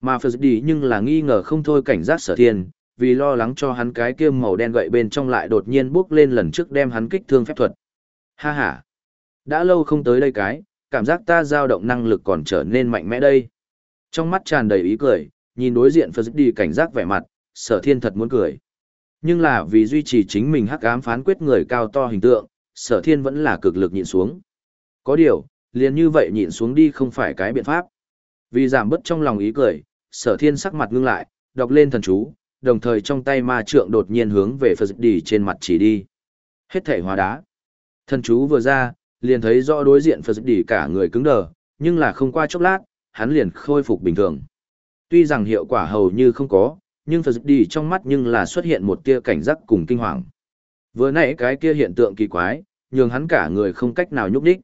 Mà Phật đi nhưng là nghi ngờ không thôi cảnh giác sở thiên, vì lo lắng cho hắn cái kia màu đen gậy bên trong lại đột nhiên bước lên lần trước đem hắn kích thương phép thuật. Ha ha! Đã lâu không tới đây cái, cảm giác ta dao động năng lực còn trở nên mạnh mẽ đây. Trong mắt tràn đầy ý cười, nhìn đối diện Phật đi cảnh giác vẻ mặt, sở thiên thật muốn cười. Nhưng là vì duy trì chính mình hắc ám phán quyết người cao to hình tượng, sở thiên vẫn là cực lực nhịn xuống. Có điều, liền như vậy nhịn xuống đi không phải cái biện pháp. Vì giảm bớt trong lòng ý cười, sở thiên sắc mặt ngưng lại, đọc lên thần chú, đồng thời trong tay ma trượng đột nhiên hướng về Phật Đi trên mặt chỉ đi. Hết thể hóa đá. Thần chú vừa ra, liền thấy rõ đối diện Phật Đi cả người cứng đờ, nhưng là không qua chốc lát, hắn liền khôi phục bình thường. Tuy rằng hiệu quả hầu như không có, nhưng Phật Đi trong mắt nhưng là xuất hiện một tia cảnh giác cùng kinh hoàng. Vừa nãy cái kia hiện tượng kỳ quái, nhường hắn cả người không cách nào nhúc đích.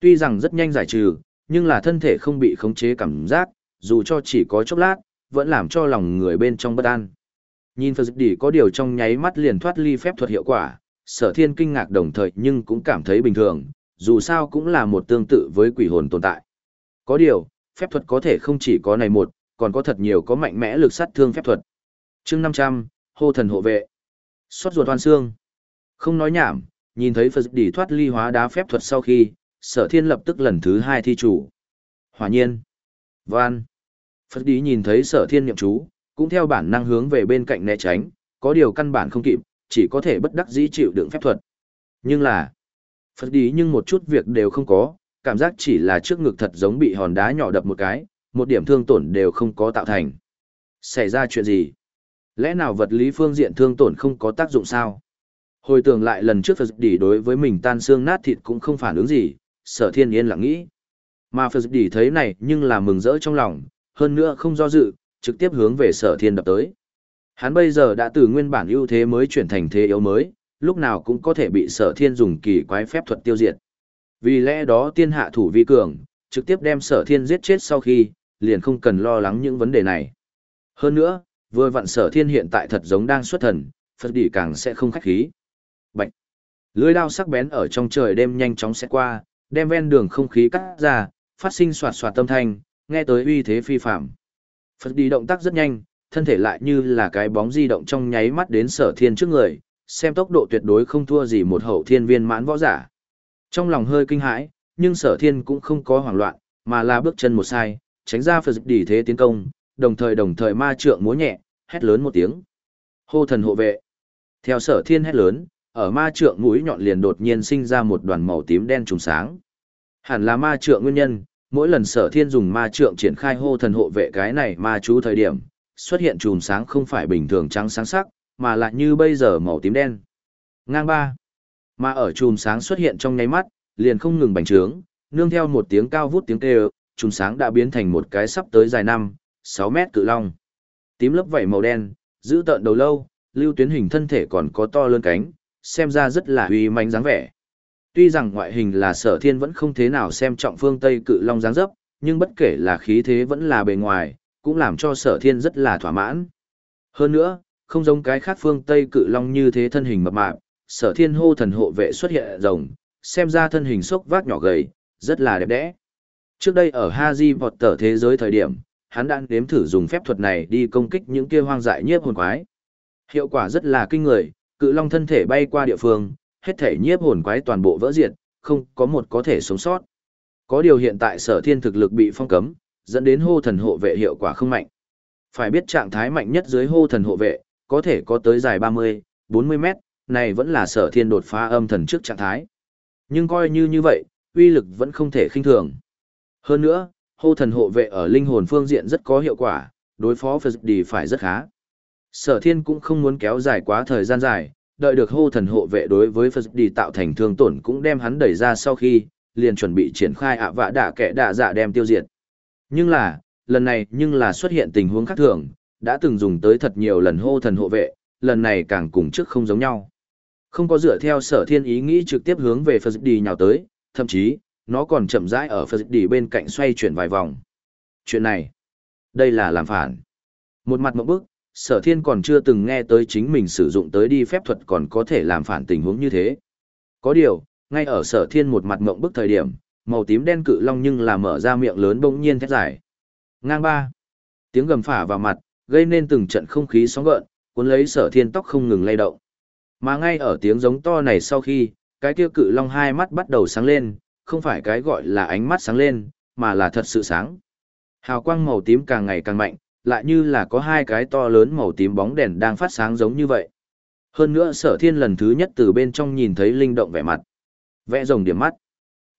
Tuy rằng rất nhanh giải trừ, nhưng là thân thể không bị khống chế cảm giác, dù cho chỉ có chốc lát, vẫn làm cho lòng người bên trong bất an. Nhìn Phật Đỉ có điều trong nháy mắt liền thoát ly phép thuật hiệu quả, sở thiên kinh ngạc đồng thời nhưng cũng cảm thấy bình thường, dù sao cũng là một tương tự với quỷ hồn tồn tại. Có điều, phép thuật có thể không chỉ có này một, còn có thật nhiều có mạnh mẽ lực sát thương phép thuật. chương 500, hô thần hộ vệ. Xót ruột hoan xương. Không nói nhảm, nhìn thấy Phật Đỉ thoát ly hóa đá phép thuật sau khi, sở thiên lập tức lần thứ hai thi chủ. Hỏa nhiên. Van. Phật Đỉ nhìn thấy sở thiên nhậm chú, cũng theo bản năng hướng về bên cạnh né tránh, có điều căn bản không kịp, chỉ có thể bất đắc dĩ chịu đựng phép thuật. Nhưng là, Phật Đỉ nhưng một chút việc đều không có, cảm giác chỉ là trước ngực thật giống bị hòn đá nhỏ đập một cái, một điểm thương tổn đều không có tạo thành. Xảy ra chuyện gì? Lẽ nào vật lý phương diện thương tổn không có tác dụng sao? Hồi tưởng lại lần trước Phật Đỉ đối với mình tan xương nát thịt cũng không phản ứng gì, sở thiên yên lặng nghĩ. Mà Phật Đỉ thấy này nhưng là mừng rỡ trong lòng, hơn nữa không do dự, trực tiếp hướng về sở thiên đập tới. Hắn bây giờ đã từ nguyên bản ưu thế mới chuyển thành thế yếu mới, lúc nào cũng có thể bị sở thiên dùng kỳ quái phép thuật tiêu diệt. Vì lẽ đó tiên hạ thủ vi cường, trực tiếp đem sở thiên giết chết sau khi, liền không cần lo lắng những vấn đề này. Hơn nữa, vừa vặn sở thiên hiện tại thật giống đang xuất thần, Phật đỉ càng sẽ không khách khí. Bạch! Lưới đao sắc bén ở trong trời đêm nhanh chóng sẽ qua, đem ven đường không khí cắt ra, phát sinh soạt soạt tâm thanh, nghe tới uy thế phi phạm. Phật đi động tác rất nhanh, thân thể lại như là cái bóng di động trong nháy mắt đến sở thiên trước người, xem tốc độ tuyệt đối không thua gì một hậu thiên viên mãn võ giả. Trong lòng hơi kinh hãi, nhưng sở thiên cũng không có hoảng loạn, mà là bước chân một sai, tránh ra Phật đi thế tiến công, đồng thời đồng thời ma trượng múa nhẹ, hét lớn một tiếng. Hô thần hộ vệ. Theo sở thiên hét lớn, ở ma trượng mũi nhọn liền đột nhiên sinh ra một đoàn màu tím đen trùng sáng. Hẳn là ma trượng nguyên nhân, mỗi lần sở thiên dùng ma trượng triển khai hô thần hộ vệ cái này ma chú thời điểm, xuất hiện chùm sáng không phải bình thường trắng sáng sắc, mà lại như bây giờ màu tím đen. Ngang ba. Mà ở chùm sáng xuất hiện trong nháy mắt, liền không ngừng bành trướng, nương theo một tiếng cao vút tiếng kêu, chùm sáng đã biến thành một cái sắp tới dài 5, 6 mét cự long. Tím lớp vảy màu đen, giữ tợn đầu lâu, lưu tuyến hình thân thể còn có to lớn cánh, xem ra rất là uy manh dáng vẻ. Tuy rằng ngoại hình là sở thiên vẫn không thế nào xem trọng phương Tây cự long dáng dấp, nhưng bất kể là khí thế vẫn là bề ngoài, cũng làm cho sở thiên rất là thỏa mãn. Hơn nữa, không giống cái khác phương Tây cự long như thế thân hình mập mạp, sở thiên hô thần hộ vệ xuất hiện rồng, xem ra thân hình sốc vác nhỏ gầy, rất là đẹp đẽ. Trước đây ở Haji vọt Tở thế giới thời điểm, hắn đã đếm thử dùng phép thuật này đi công kích những kia hoang dại nhiếp hồn quái. Hiệu quả rất là kinh người, cự long thân thể bay qua địa phương, hết thể nhiếp hồn quái toàn bộ vỡ diệt, không có một có thể sống sót. Có điều hiện tại sở thiên thực lực bị phong cấm, dẫn đến hô thần hộ vệ hiệu quả không mạnh. Phải biết trạng thái mạnh nhất dưới hô thần hộ vệ, có thể có tới dài 30, 40 mét, này vẫn là sở thiên đột phá âm thần trước trạng thái. Nhưng coi như như vậy, uy lực vẫn không thể khinh thường. Hơn nữa, hô thần hộ vệ ở linh hồn phương diện rất có hiệu quả, đối phó Phật đi phải rất khá. Sở thiên cũng không muốn kéo dài quá thời gian dài, đợi được hô thần hộ vệ đối với Phật đi tạo thành thương tổn cũng đem hắn đẩy ra sau khi, liền chuẩn bị triển khai ạ vạ đạ kẻ đạ dạ đem tiêu diệt. Nhưng là, lần này nhưng là xuất hiện tình huống khác thường, đã từng dùng tới thật nhiều lần hô thần hộ vệ, lần này càng cùng trước không giống nhau. Không có dựa theo sở thiên ý nghĩ trực tiếp hướng về Phật đi nhào tới, thậm chí, nó còn chậm rãi ở Phật đi bên cạnh xoay chuyển vài vòng. Chuyện này, đây là làm phản. Một mặt một bức, sở thiên còn chưa từng nghe tới chính mình sử dụng tới đi phép thuật còn có thể làm phản tình huống như thế. Có điều, ngay ở sở thiên một mặt mộng bức thời điểm, màu tím đen cự long nhưng là mở ra miệng lớn bỗng nhiên thét dài. Ngang ba. Tiếng gầm phả vào mặt, gây nên từng trận không khí sóng gợn, cuốn lấy sở thiên tóc không ngừng lay động. Mà ngay ở tiếng giống to này sau khi, cái kia cự long hai mắt bắt đầu sáng lên, không phải cái gọi là ánh mắt sáng lên, mà là thật sự sáng. Hào quang màu tím càng ngày càng mạnh, lại như là có hai cái to lớn màu tím bóng đèn đang phát sáng giống như vậy. Hơn nữa sở thiên lần thứ nhất từ bên trong nhìn thấy linh động vẻ mặt. Vẽ rồng điểm mắt.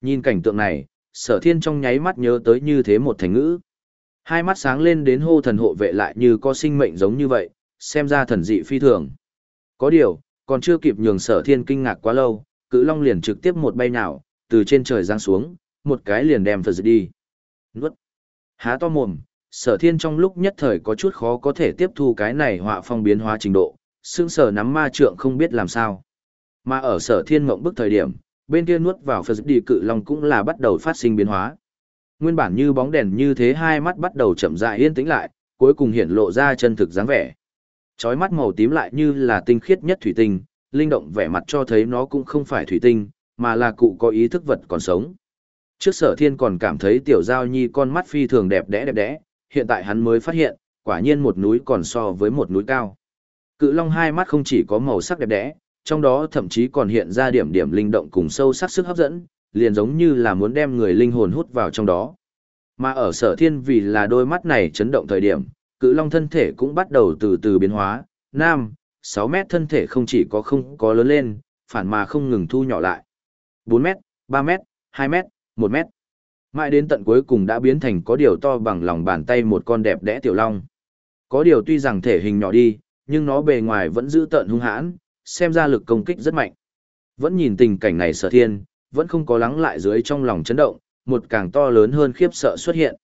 Nhìn cảnh tượng này, sở thiên trong nháy mắt nhớ tới như thế một thành ngữ. Hai mắt sáng lên đến hô thần hộ vệ lại như có sinh mệnh giống như vậy, xem ra thần dị phi thường. Có điều, còn chưa kịp nhường sở thiên kinh ngạc quá lâu, cự long liền trực tiếp một bay nào, từ trên trời giáng xuống, một cái liền đem phật đi. Nuốt. Há to mồm, sở thiên trong lúc nhất thời có chút khó có thể tiếp thu cái này họa phong biến hóa trình độ, xương sở nắm ma trượng không biết làm sao. Mà ở sở thiên mộng bức thời điểm, bên kia nuốt vào phật đi cự long cũng là bắt đầu phát sinh biến hóa. Nguyên bản như bóng đèn như thế hai mắt bắt đầu chậm rãi yên tĩnh lại, cuối cùng hiện lộ ra chân thực dáng vẻ. Chói mắt màu tím lại như là tinh khiết nhất thủy tinh, linh động vẻ mặt cho thấy nó cũng không phải thủy tinh, mà là cụ có ý thức vật còn sống. Trước sở thiên còn cảm thấy tiểu giao nhi con mắt phi thường đẹp đẽ đẹp đẽ, hiện tại hắn mới phát hiện, quả nhiên một núi còn so với một núi cao. Cự long hai mắt không chỉ có màu sắc đẹp đẽ, trong đó thậm chí còn hiện ra điểm điểm linh động cùng sâu sắc sức hấp dẫn, liền giống như là muốn đem người linh hồn hút vào trong đó. Mà ở sở thiên vì là đôi mắt này chấn động thời điểm, cự long thân thể cũng bắt đầu từ từ biến hóa, nam, 6 mét thân thể không chỉ có không có lớn lên, phản mà không ngừng thu nhỏ lại. 4 mét, 3 mét, 2 mét, 1 mét. Mãi đến tận cuối cùng đã biến thành có điều to bằng lòng bàn tay một con đẹp đẽ tiểu long. Có điều tuy rằng thể hình nhỏ đi, nhưng nó bề ngoài vẫn giữ tợn hung hãn, xem ra lực công kích rất mạnh. Vẫn nhìn tình cảnh này sở thiên, vẫn không có lắng lại dưới trong lòng chấn động, một càng to lớn hơn khiếp sợ xuất hiện.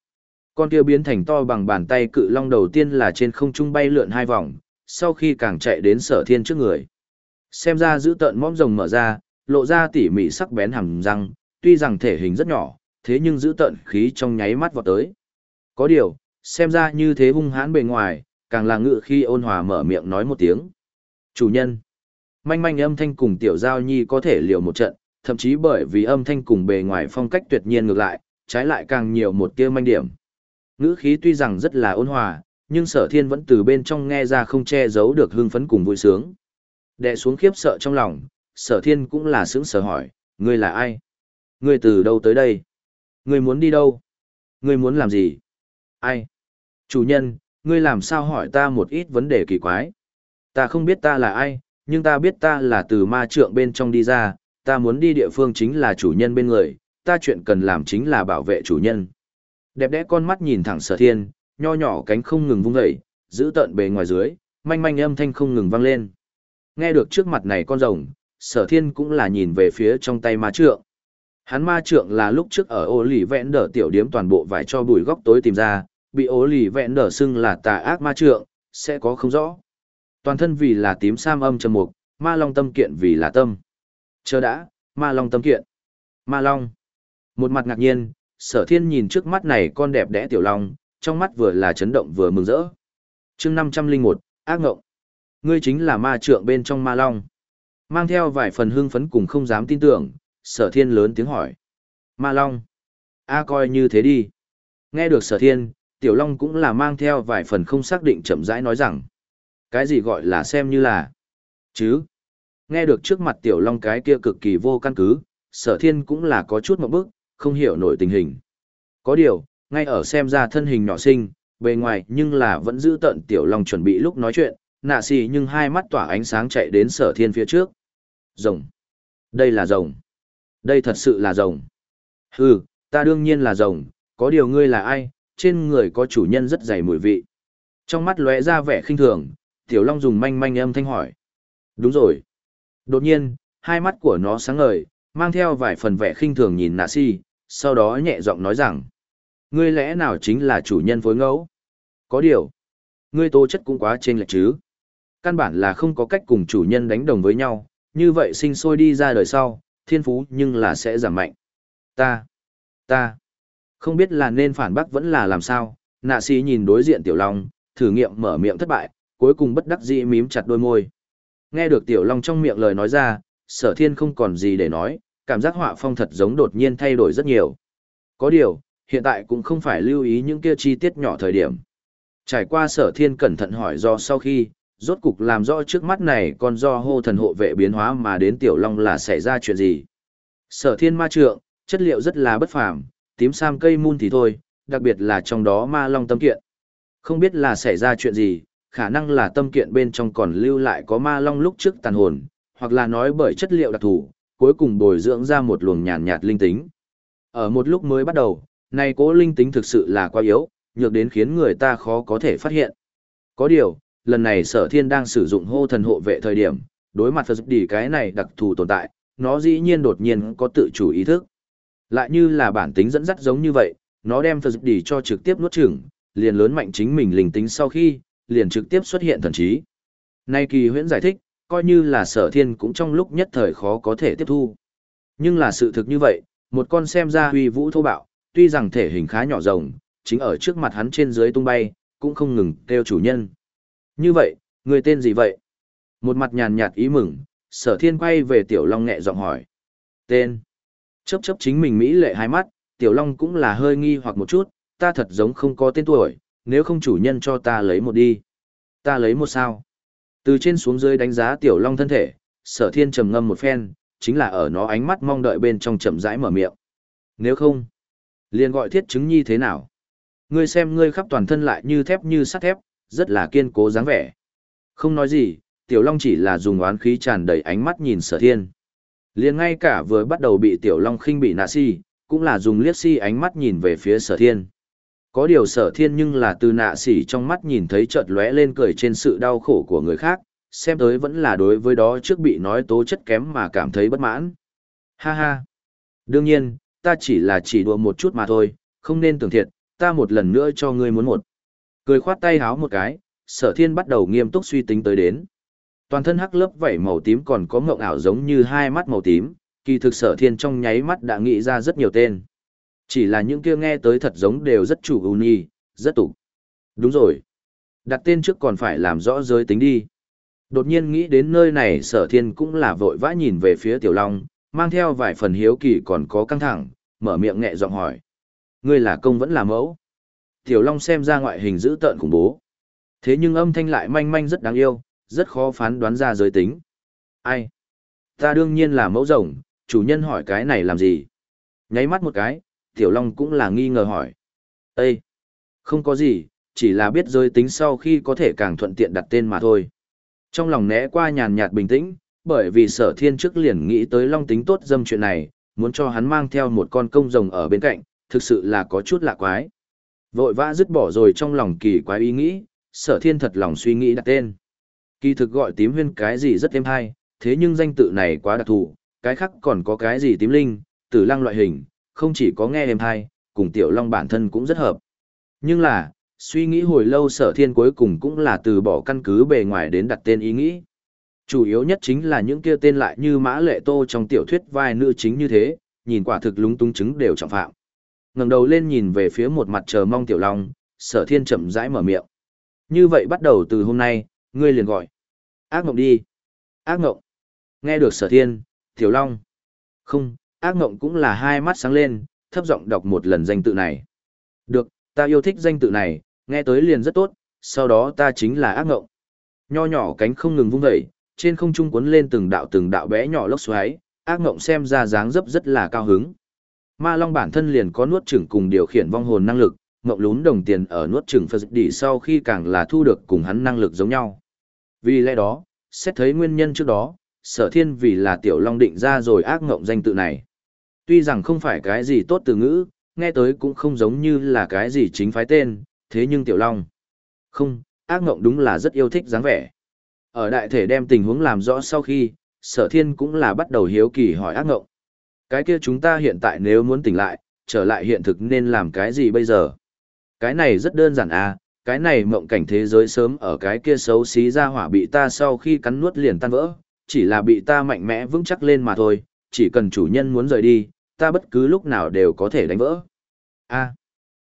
Con kia biến thành to bằng bàn tay cự long đầu tiên là trên không trung bay lượn hai vòng, sau khi càng chạy đến sở thiên trước người. Xem ra giữ tợn mõm rồng mở ra, lộ ra tỉ mỉ sắc bén hàm răng, tuy rằng thể hình rất nhỏ, thế nhưng giữ tận khí trong nháy mắt vọt tới. Có điều, xem ra như thế hung hãn bề ngoài, càng là ngự khi ôn hòa mở miệng nói một tiếng. Chủ nhân, manh manh âm thanh cùng tiểu giao nhi có thể liều một trận, thậm chí bởi vì âm thanh cùng bề ngoài phong cách tuyệt nhiên ngược lại, trái lại càng nhiều một tia manh điểm. Ngữ khí tuy rằng rất là ôn hòa, nhưng sở thiên vẫn từ bên trong nghe ra không che giấu được hưng phấn cùng vui sướng. Đệ xuống khiếp sợ trong lòng, sở thiên cũng là sững sở hỏi, ngươi là ai? Ngươi từ đâu tới đây? Ngươi muốn đi đâu? Ngươi muốn làm gì? Ai? Chủ nhân, ngươi làm sao hỏi ta một ít vấn đề kỳ quái? Ta không biết ta là ai, nhưng ta biết ta là từ ma trượng bên trong đi ra, ta muốn đi địa phương chính là chủ nhân bên người, ta chuyện cần làm chính là bảo vệ chủ nhân. Đẹp đẽ con mắt nhìn thẳng sở thiên, nho nhỏ cánh không ngừng vung dậy, giữ tận bề ngoài dưới, manh manh âm thanh không ngừng vang lên. Nghe được trước mặt này con rồng, sở thiên cũng là nhìn về phía trong tay ma trượng. Hắn ma trượng là lúc trước ở ô lì vẹn đỡ tiểu điếm toàn bộ vải cho bùi góc tối tìm ra, bị ô lì vẹn đỡ xưng là tà ác ma trượng, sẽ có không rõ. Toàn thân vì là tím sam âm trầm mục, ma long tâm kiện vì là tâm. Chờ đã, ma long tâm kiện. Ma long. Một mặt ngạc nhiên, sở thiên nhìn trước mắt này con đẹp đẽ tiểu long, trong mắt vừa là chấn động vừa mừng rỡ. chương 501, ác ngộng. Ngươi chính là ma trượng bên trong ma long. Mang theo vài phần hưng phấn cùng không dám tin tưởng, sở thiên lớn tiếng hỏi. Ma long. A coi như thế đi. Nghe được sở thiên, tiểu long cũng là mang theo vài phần không xác định chậm rãi nói rằng. Cái gì gọi là xem như là. Chứ. Nghe được trước mặt tiểu long cái kia cực kỳ vô căn cứ, sở thiên cũng là có chút một bước, không hiểu nổi tình hình. Có điều, ngay ở xem ra thân hình nhỏ xinh, bề ngoài nhưng là vẫn giữ tận tiểu long chuẩn bị lúc nói chuyện, nạ xì nhưng hai mắt tỏa ánh sáng chạy đến sở thiên phía trước. Rồng. Đây là rồng. Đây thật sự là rồng. Hừ, ta đương nhiên là rồng, có điều ngươi là ai, trên người có chủ nhân rất dày mùi vị. Trong mắt lóe ra vẻ khinh thường, tiểu long dùng manh manh âm thanh hỏi. Đúng rồi. Đột nhiên, hai mắt của nó sáng ngời, mang theo vài phần vẻ khinh thường nhìn nạ si, sau đó nhẹ giọng nói rằng. Ngươi lẽ nào chính là chủ nhân phối ngẫu? Có điều, ngươi tố chất cũng quá trên lệch chứ. Căn bản là không có cách cùng chủ nhân đánh đồng với nhau, như vậy sinh sôi đi ra đời sau, thiên phú nhưng là sẽ giảm mạnh. Ta, ta, không biết là nên phản bác vẫn là làm sao, nạ sĩ nhìn đối diện tiểu long, thử nghiệm mở miệng thất bại, cuối cùng bất đắc dĩ mím chặt đôi môi. Nghe được tiểu long trong miệng lời nói ra, sở thiên không còn gì để nói, cảm giác họa phong thật giống đột nhiên thay đổi rất nhiều. Có điều, hiện tại cũng không phải lưu ý những kia chi tiết nhỏ thời điểm. Trải qua sở thiên cẩn thận hỏi do sau khi, rốt cục làm rõ trước mắt này còn do hô thần hộ vệ biến hóa mà đến tiểu long là xảy ra chuyện gì. Sở thiên ma trượng, chất liệu rất là bất phàm, tím sam cây mun thì thôi, đặc biệt là trong đó ma long tâm kiện. Không biết là xảy ra chuyện gì, khả năng là tâm kiện bên trong còn lưu lại có ma long lúc trước tàn hồn, hoặc là nói bởi chất liệu đặc thù, cuối cùng bồi dưỡng ra một luồng nhàn nhạt, nhạt linh tính. Ở một lúc mới bắt đầu, này cố linh tính thực sự là quá yếu, nhược đến khiến người ta khó có thể phát hiện. Có điều, lần này sở thiên đang sử dụng hô thần hộ vệ thời điểm, đối mặt Phật đi cái này đặc thù tồn tại, nó dĩ nhiên đột nhiên có tự chủ ý thức. Lại như là bản tính dẫn dắt giống như vậy, nó đem Phật đi cho trực tiếp nuốt chửng, liền lớn mạnh chính mình linh tính sau khi, liền trực tiếp xuất hiện thần trí. Nay kỳ huyễn giải thích, coi như là sở thiên cũng trong lúc nhất thời khó có thể tiếp thu. Nhưng là sự thực như vậy, một con xem ra huy vũ thô bạo, tuy rằng thể hình khá nhỏ rồng, chính ở trước mặt hắn trên dưới tung bay, cũng không ngừng kêu chủ nhân. Như vậy, người tên gì vậy? Một mặt nhàn nhạt ý mừng, sở thiên quay về tiểu long nhẹ giọng hỏi. Tên. Chấp chấp chính mình Mỹ lệ hai mắt, tiểu long cũng là hơi nghi hoặc một chút, ta thật giống không có tên tuổi, nếu không chủ nhân cho ta lấy một đi. Ta lấy một sao. Từ trên xuống dưới đánh giá tiểu long thân thể, sở thiên trầm ngâm một phen, chính là ở nó ánh mắt mong đợi bên trong chậm rãi mở miệng. Nếu không, liền gọi thiết chứng nhi thế nào? Ngươi xem ngươi khắp toàn thân lại như thép như sắt thép, rất là kiên cố dáng vẻ. Không nói gì, tiểu long chỉ là dùng oán khí tràn đầy ánh mắt nhìn sở thiên. Liền ngay cả vừa bắt đầu bị tiểu long khinh bị nạ si, cũng là dùng liếc si ánh mắt nhìn về phía sở thiên. Có điều sở thiên nhưng là từ nạ sỉ trong mắt nhìn thấy chợt lóe lên cười trên sự đau khổ của người khác, xem tới vẫn là đối với đó trước bị nói tố chất kém mà cảm thấy bất mãn. Ha ha! Đương nhiên, ta chỉ là chỉ đùa một chút mà thôi, không nên tưởng thiệt, ta một lần nữa cho ngươi muốn một. Cười khoát tay háo một cái, sở thiên bắt đầu nghiêm túc suy tính tới đến. Toàn thân hắc lớp vảy màu tím còn có mộng ảo giống như hai mắt màu tím, kỳ thực sở thiên trong nháy mắt đã nghĩ ra rất nhiều tên. Chỉ là những kia nghe tới thật giống đều rất chủ ưu nhi, rất tục. Đúng rồi. Đặt tên trước còn phải làm rõ giới tính đi. Đột nhiên nghĩ đến nơi này sở thiên cũng là vội vã nhìn về phía tiểu long, mang theo vài phần hiếu kỳ còn có căng thẳng, mở miệng nhẹ giọng hỏi. Ngươi là công vẫn là mẫu. Tiểu long xem ra ngoại hình dữ tợn khủng bố. Thế nhưng âm thanh lại manh manh rất đáng yêu, rất khó phán đoán ra giới tính. Ai? Ta đương nhiên là mẫu rồng, chủ nhân hỏi cái này làm gì? Nháy mắt một cái, Tiểu Long cũng là nghi ngờ hỏi. Ê! Không có gì, chỉ là biết giới tính sau khi có thể càng thuận tiện đặt tên mà thôi. Trong lòng né qua nhàn nhạt bình tĩnh, bởi vì sở thiên trước liền nghĩ tới Long tính tốt dâm chuyện này, muốn cho hắn mang theo một con công rồng ở bên cạnh, thực sự là có chút lạ quái. Vội vã dứt bỏ rồi trong lòng kỳ quái ý nghĩ, sở thiên thật lòng suy nghĩ đặt tên. Kỳ thực gọi tím huyên cái gì rất êm hay, thế nhưng danh tự này quá đặc thù, cái khác còn có cái gì tím linh, tử lăng loại hình, không chỉ có nghe êm hay, cùng tiểu long bản thân cũng rất hợp. Nhưng là, suy nghĩ hồi lâu sở thiên cuối cùng cũng là từ bỏ căn cứ bề ngoài đến đặt tên ý nghĩ. Chủ yếu nhất chính là những kia tên lại như mã lệ tô trong tiểu thuyết vai nữ chính như thế, nhìn quả thực lúng túng chứng đều trọng phạm ngẩng đầu lên nhìn về phía một mặt chờ mong tiểu long, sở thiên chậm rãi mở miệng. Như vậy bắt đầu từ hôm nay, ngươi liền gọi. Ác ngộng đi. Ác ngộng. Nghe được sở thiên, tiểu long. Không, ác ngộng cũng là hai mắt sáng lên, thấp giọng đọc một lần danh tự này. Được, ta yêu thích danh tự này, nghe tới liền rất tốt, sau đó ta chính là ác ngộng. Nho nhỏ cánh không ngừng vung dậy, trên không trung cuốn lên từng đạo từng đạo bé nhỏ lốc xoáy, ác ngộng xem ra dáng dấp rất là cao hứng. Ma Long bản thân liền có nuốt chửng cùng điều khiển vong hồn năng lực, ngậm lún đồng tiền ở nuốt chửng Phật đỉ sau khi càng là thu được cùng hắn năng lực giống nhau. Vì lẽ đó, xét thấy nguyên nhân trước đó, sở thiên vì là tiểu long định ra rồi ác ngộng danh tự này. Tuy rằng không phải cái gì tốt từ ngữ, nghe tới cũng không giống như là cái gì chính phái tên, thế nhưng Tiểu Long. Không, ác ngộng đúng là rất yêu thích dáng vẻ. Ở đại thể đem tình huống làm rõ sau khi, sở thiên cũng là bắt đầu hiếu kỳ hỏi ác ngộng. Cái kia chúng ta hiện tại nếu muốn tỉnh lại, trở lại hiện thực nên làm cái gì bây giờ? Cái này rất đơn giản à, cái này mộng cảnh thế giới sớm ở cái kia xấu xí ra hỏa bị ta sau khi cắn nuốt liền tan vỡ, chỉ là bị ta mạnh mẽ vững chắc lên mà thôi, chỉ cần chủ nhân muốn rời đi, ta bất cứ lúc nào đều có thể đánh vỡ. A.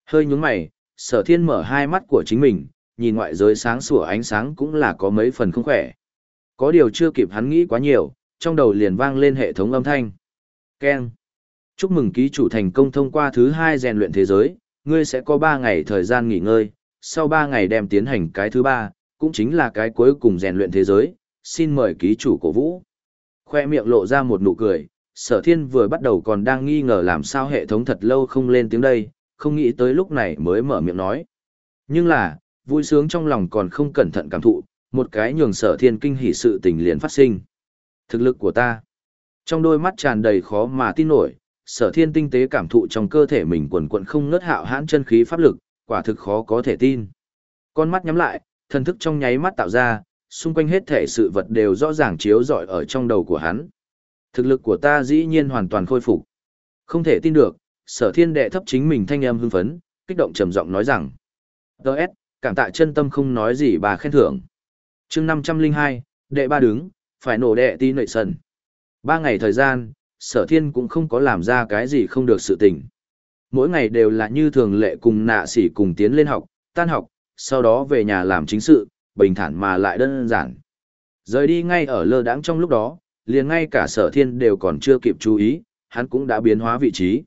Hơi nhúng mày, sở thiên mở hai mắt của chính mình, nhìn ngoại giới sáng sủa ánh sáng cũng là có mấy phần không khỏe. Có điều chưa kịp hắn nghĩ quá nhiều, trong đầu liền vang lên hệ thống âm thanh keng Chúc mừng ký chủ thành công thông qua thứ hai rèn luyện thế giới, ngươi sẽ có ba ngày thời gian nghỉ ngơi, sau ba ngày đem tiến hành cái thứ ba, cũng chính là cái cuối cùng rèn luyện thế giới, xin mời ký chủ cổ vũ. Khoe miệng lộ ra một nụ cười, sở thiên vừa bắt đầu còn đang nghi ngờ làm sao hệ thống thật lâu không lên tiếng đây, không nghĩ tới lúc này mới mở miệng nói. Nhưng là, vui sướng trong lòng còn không cẩn thận cảm thụ, một cái nhường sở thiên kinh hỉ sự tình liền phát sinh. Thực lực của ta. Trong đôi mắt tràn đầy khó mà tin nổi, sở thiên tinh tế cảm thụ trong cơ thể mình quần quận không ngớt hạo hãn chân khí pháp lực, quả thực khó có thể tin. Con mắt nhắm lại, thần thức trong nháy mắt tạo ra, xung quanh hết thể sự vật đều rõ ràng chiếu rọi ở trong đầu của hắn. Thực lực của ta dĩ nhiên hoàn toàn khôi phục. Không thể tin được, sở thiên đệ thấp chính mình thanh âm hưng phấn, kích động trầm giọng nói rằng. Đợt, cảm tạ chân tâm không nói gì bà khen thưởng. chương 502, đệ ba đứng, phải nổ đệ tí nội sần. Ba ngày thời gian, sở thiên cũng không có làm ra cái gì không được sự tình. Mỗi ngày đều là như thường lệ cùng nạ sỉ cùng tiến lên học, tan học, sau đó về nhà làm chính sự, bình thản mà lại đơn giản. Rời đi ngay ở lơ đãng trong lúc đó, liền ngay cả sở thiên đều còn chưa kịp chú ý, hắn cũng đã biến hóa vị trí.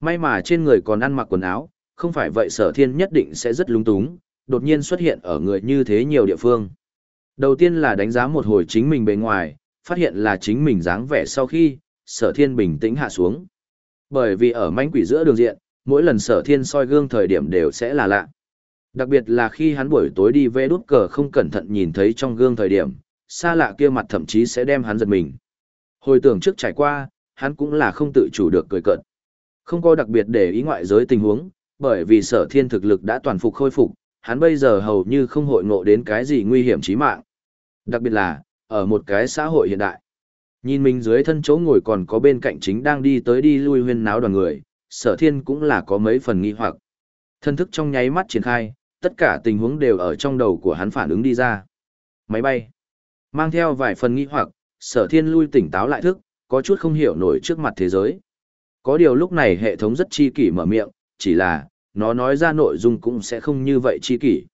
May mà trên người còn ăn mặc quần áo, không phải vậy sở thiên nhất định sẽ rất lung túng, đột nhiên xuất hiện ở người như thế nhiều địa phương. Đầu tiên là đánh giá một hồi chính mình bề ngoài, phát hiện là chính mình dáng vẻ sau khi, sở thiên bình tĩnh hạ xuống. Bởi vì ở manh quỷ giữa đường diện, mỗi lần sở thiên soi gương thời điểm đều sẽ là lạ. Đặc biệt là khi hắn buổi tối đi về đút cờ không cẩn thận nhìn thấy trong gương thời điểm, xa lạ kia mặt thậm chí sẽ đem hắn giật mình. Hồi tưởng trước trải qua, hắn cũng là không tự chủ được cười cợt. Không có đặc biệt để ý ngoại giới tình huống, bởi vì sở thiên thực lực đã toàn phục khôi phục, hắn bây giờ hầu như không hội ngộ đến cái gì nguy hiểm chí mạng. Đặc biệt là, ở một cái xã hội hiện đại. Nhìn mình dưới thân chỗ ngồi còn có bên cạnh chính đang đi tới đi lui huyên náo đoàn người, sở thiên cũng là có mấy phần nghi hoặc. Thân thức trong nháy mắt triển khai, tất cả tình huống đều ở trong đầu của hắn phản ứng đi ra. Máy bay. Mang theo vài phần nghi hoặc, sở thiên lui tỉnh táo lại thức, có chút không hiểu nổi trước mặt thế giới. Có điều lúc này hệ thống rất chi kỷ mở miệng, chỉ là, nó nói ra nội dung cũng sẽ không như vậy chi kỷ.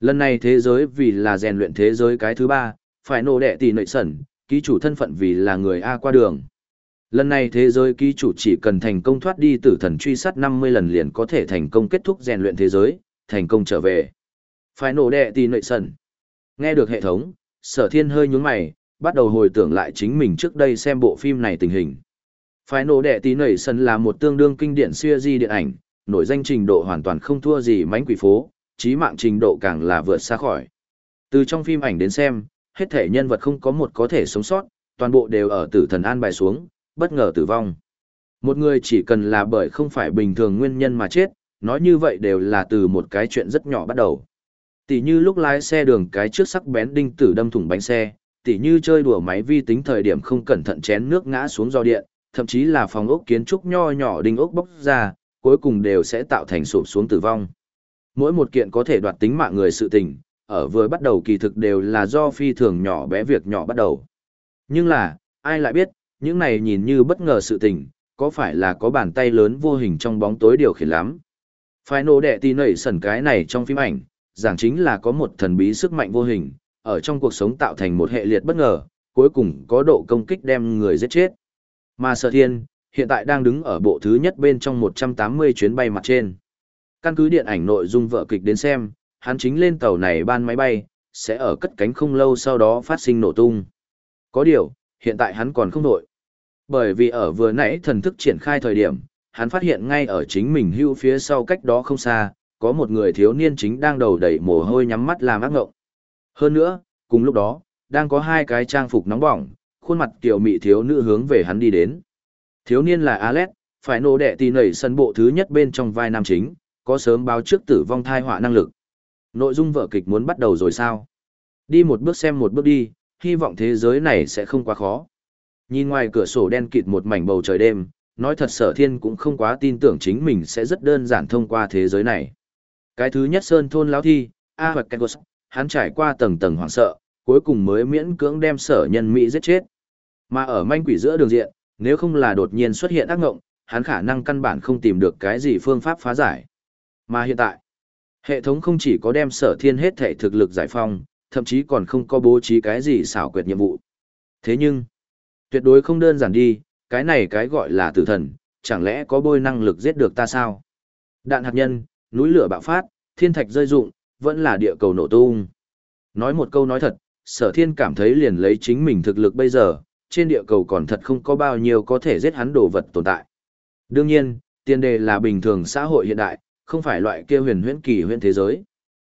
Lần này thế giới vì là rèn luyện thế giới cái thứ ba, phải nổ đệ tỷ nội sẩn, ký chủ thân phận vì là người A qua đường. Lần này thế giới ký chủ chỉ cần thành công thoát đi tử thần truy sát 50 lần liền có thể thành công kết thúc rèn luyện thế giới, thành công trở về. Phải nổ đệ tỷ nội sẩn. Nghe được hệ thống, sở thiên hơi nhún mày, bắt đầu hồi tưởng lại chính mình trước đây xem bộ phim này tình hình. Phải nổ đệ tí nảy sân là một tương đương kinh điển siêu di điện ảnh, nổi danh trình độ hoàn toàn không thua gì mánh quỷ phố, trí mạng trình độ càng là vượt xa khỏi. Từ trong phim ảnh đến xem, hết thể nhân vật không có một có thể sống sót, toàn bộ đều ở tử thần an bài xuống, bất ngờ tử vong. Một người chỉ cần là bởi không phải bình thường nguyên nhân mà chết, nói như vậy đều là từ một cái chuyện rất nhỏ bắt đầu. Tỷ như lúc lái xe đường cái trước sắc bén đinh tử đâm thủng bánh xe, tỷ như chơi đùa máy vi tính thời điểm không cẩn thận chén nước ngã xuống do điện, thậm chí là phòng ốc kiến trúc nho nhỏ đinh ốc bốc ra, cuối cùng đều sẽ tạo thành sụp xuống tử vong. Mỗi một kiện có thể đoạt tính mạng người sự tình, ở vừa bắt đầu kỳ thực đều là do phi thường nhỏ bé việc nhỏ bắt đầu. Nhưng là, ai lại biết, những này nhìn như bất ngờ sự tình, có phải là có bàn tay lớn vô hình trong bóng tối điều khiển lắm. Phải nổ đệ tì nảy sẩn cái này trong phim ảnh, giảng chính là có một thần bí sức mạnh vô hình, ở trong cuộc sống tạo thành một hệ liệt bất ngờ, cuối cùng có độ công kích đem người giết chết. Mà sở thiên, hiện tại đang đứng ở bộ thứ nhất bên trong 180 chuyến bay mặt trên. Căn cứ điện ảnh nội dung vợ kịch đến xem, hắn chính lên tàu này ban máy bay, sẽ ở cất cánh không lâu sau đó phát sinh nổ tung. Có điều, hiện tại hắn còn không nổi. Bởi vì ở vừa nãy thần thức triển khai thời điểm, hắn phát hiện ngay ở chính mình hưu phía sau cách đó không xa, có một người thiếu niên chính đang đầu đẩy mồ hôi nhắm mắt làm ác ngộng. Hơn nữa, cùng lúc đó, đang có hai cái trang phục nóng bỏng, khuôn mặt tiểu mị thiếu nữ hướng về hắn đi đến. Thiếu niên là Alex, phải nổ đệ tì nảy sân bộ thứ nhất bên trong vai nam chính, có sớm báo trước tử vong thai họa năng lực. Nội dung vở kịch muốn bắt đầu rồi sao? Đi một bước xem một bước đi, hy vọng thế giới này sẽ không quá khó. Nhìn ngoài cửa sổ đen kịt một mảnh bầu trời đêm, nói thật sở thiên cũng không quá tin tưởng chính mình sẽ rất đơn giản thông qua thế giới này. Cái thứ nhất sơn thôn lão thi, A hoặc Kegos, hắn trải qua tầng tầng hoảng sợ, cuối cùng mới miễn cưỡng đem sở nhân Mỹ giết chết. Mà ở manh quỷ giữa đường diện, nếu không là đột nhiên xuất hiện ác ngộng, hắn khả năng căn bản không tìm được cái gì phương pháp phá giải. Mà hiện tại, hệ thống không chỉ có đem sở thiên hết thể thực lực giải phong, thậm chí còn không có bố trí cái gì xảo quyệt nhiệm vụ. Thế nhưng, tuyệt đối không đơn giản đi, cái này cái gọi là tử thần, chẳng lẽ có bôi năng lực giết được ta sao? Đạn hạt nhân, núi lửa bạo phát, thiên thạch rơi rụng, vẫn là địa cầu nổ tung. Nói một câu nói thật, sở thiên cảm thấy liền lấy chính mình thực lực bây giờ, trên địa cầu còn thật không có bao nhiêu có thể giết hắn đồ vật tồn tại. Đương nhiên, tiền đề là bình thường xã hội hiện đại, không phải loại kia huyền huyễn kỳ huyễn thế giới.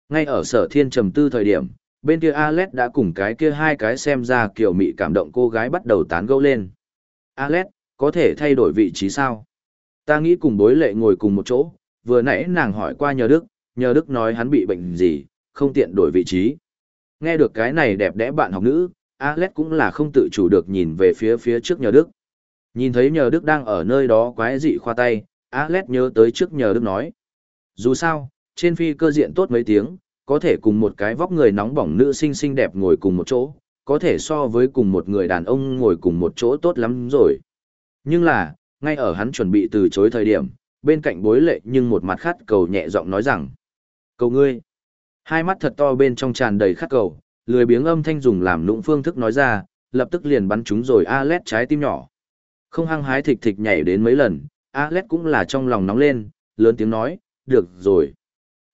Ngay ở sở thiên trầm tư thời điểm, bên kia Alex đã cùng cái kia hai cái xem ra kiểu mị cảm động cô gái bắt đầu tán gẫu lên. Alex, có thể thay đổi vị trí sao? Ta nghĩ cùng bối lệ ngồi cùng một chỗ, vừa nãy nàng hỏi qua nhờ Đức, nhờ Đức nói hắn bị bệnh gì, không tiện đổi vị trí. Nghe được cái này đẹp đẽ bạn học nữ, Alex cũng là không tự chủ được nhìn về phía phía trước nhờ Đức. Nhìn thấy nhờ Đức đang ở nơi đó quái dị khoa tay, Alex nhớ tới trước nhờ Đức nói. Dù sao, trên phi cơ diện tốt mấy tiếng, có thể cùng một cái vóc người nóng bỏng nữ sinh xinh đẹp ngồi cùng một chỗ, có thể so với cùng một người đàn ông ngồi cùng một chỗ tốt lắm rồi. Nhưng là, ngay ở hắn chuẩn bị từ chối thời điểm, bên cạnh bối lệ nhưng một mặt khát cầu nhẹ giọng nói rằng, cầu ngươi. Hai mắt thật to bên trong tràn đầy khát cầu, lười biếng âm thanh dùng làm lũng phương thức nói ra, lập tức liền bắn chúng rồi Alet trái tim nhỏ. Không hăng hái thịch thịch nhảy đến mấy lần, Alet cũng là trong lòng nóng lên, lớn tiếng nói, được rồi.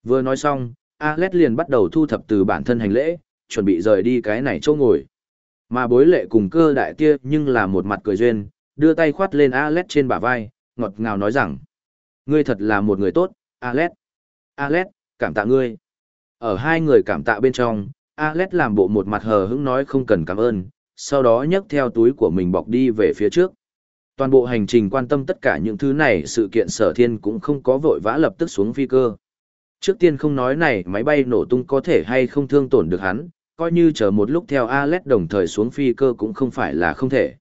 Vừa nói xong, Alet liền bắt đầu thu thập từ bản thân hành lễ, chuẩn bị rời đi cái này chỗ ngồi. Mà bối lệ cùng cơ đại kia nhưng là một mặt cười duyên, đưa tay khoát lên Alet trên bả vai, ngọt ngào nói rằng, ngươi thật là một người tốt, Alet. Alet, cảm tạ ngươi. Ở hai người cảm tạ bên trong, Alex làm bộ một mặt hờ hững nói không cần cảm ơn, sau đó nhấc theo túi của mình bọc đi về phía trước. Toàn bộ hành trình quan tâm tất cả những thứ này sự kiện sở thiên cũng không có vội vã lập tức xuống phi cơ. Trước tiên không nói này máy bay nổ tung có thể hay không thương tổn được hắn, coi như chờ một lúc theo Alex đồng thời xuống phi cơ cũng không phải là không thể.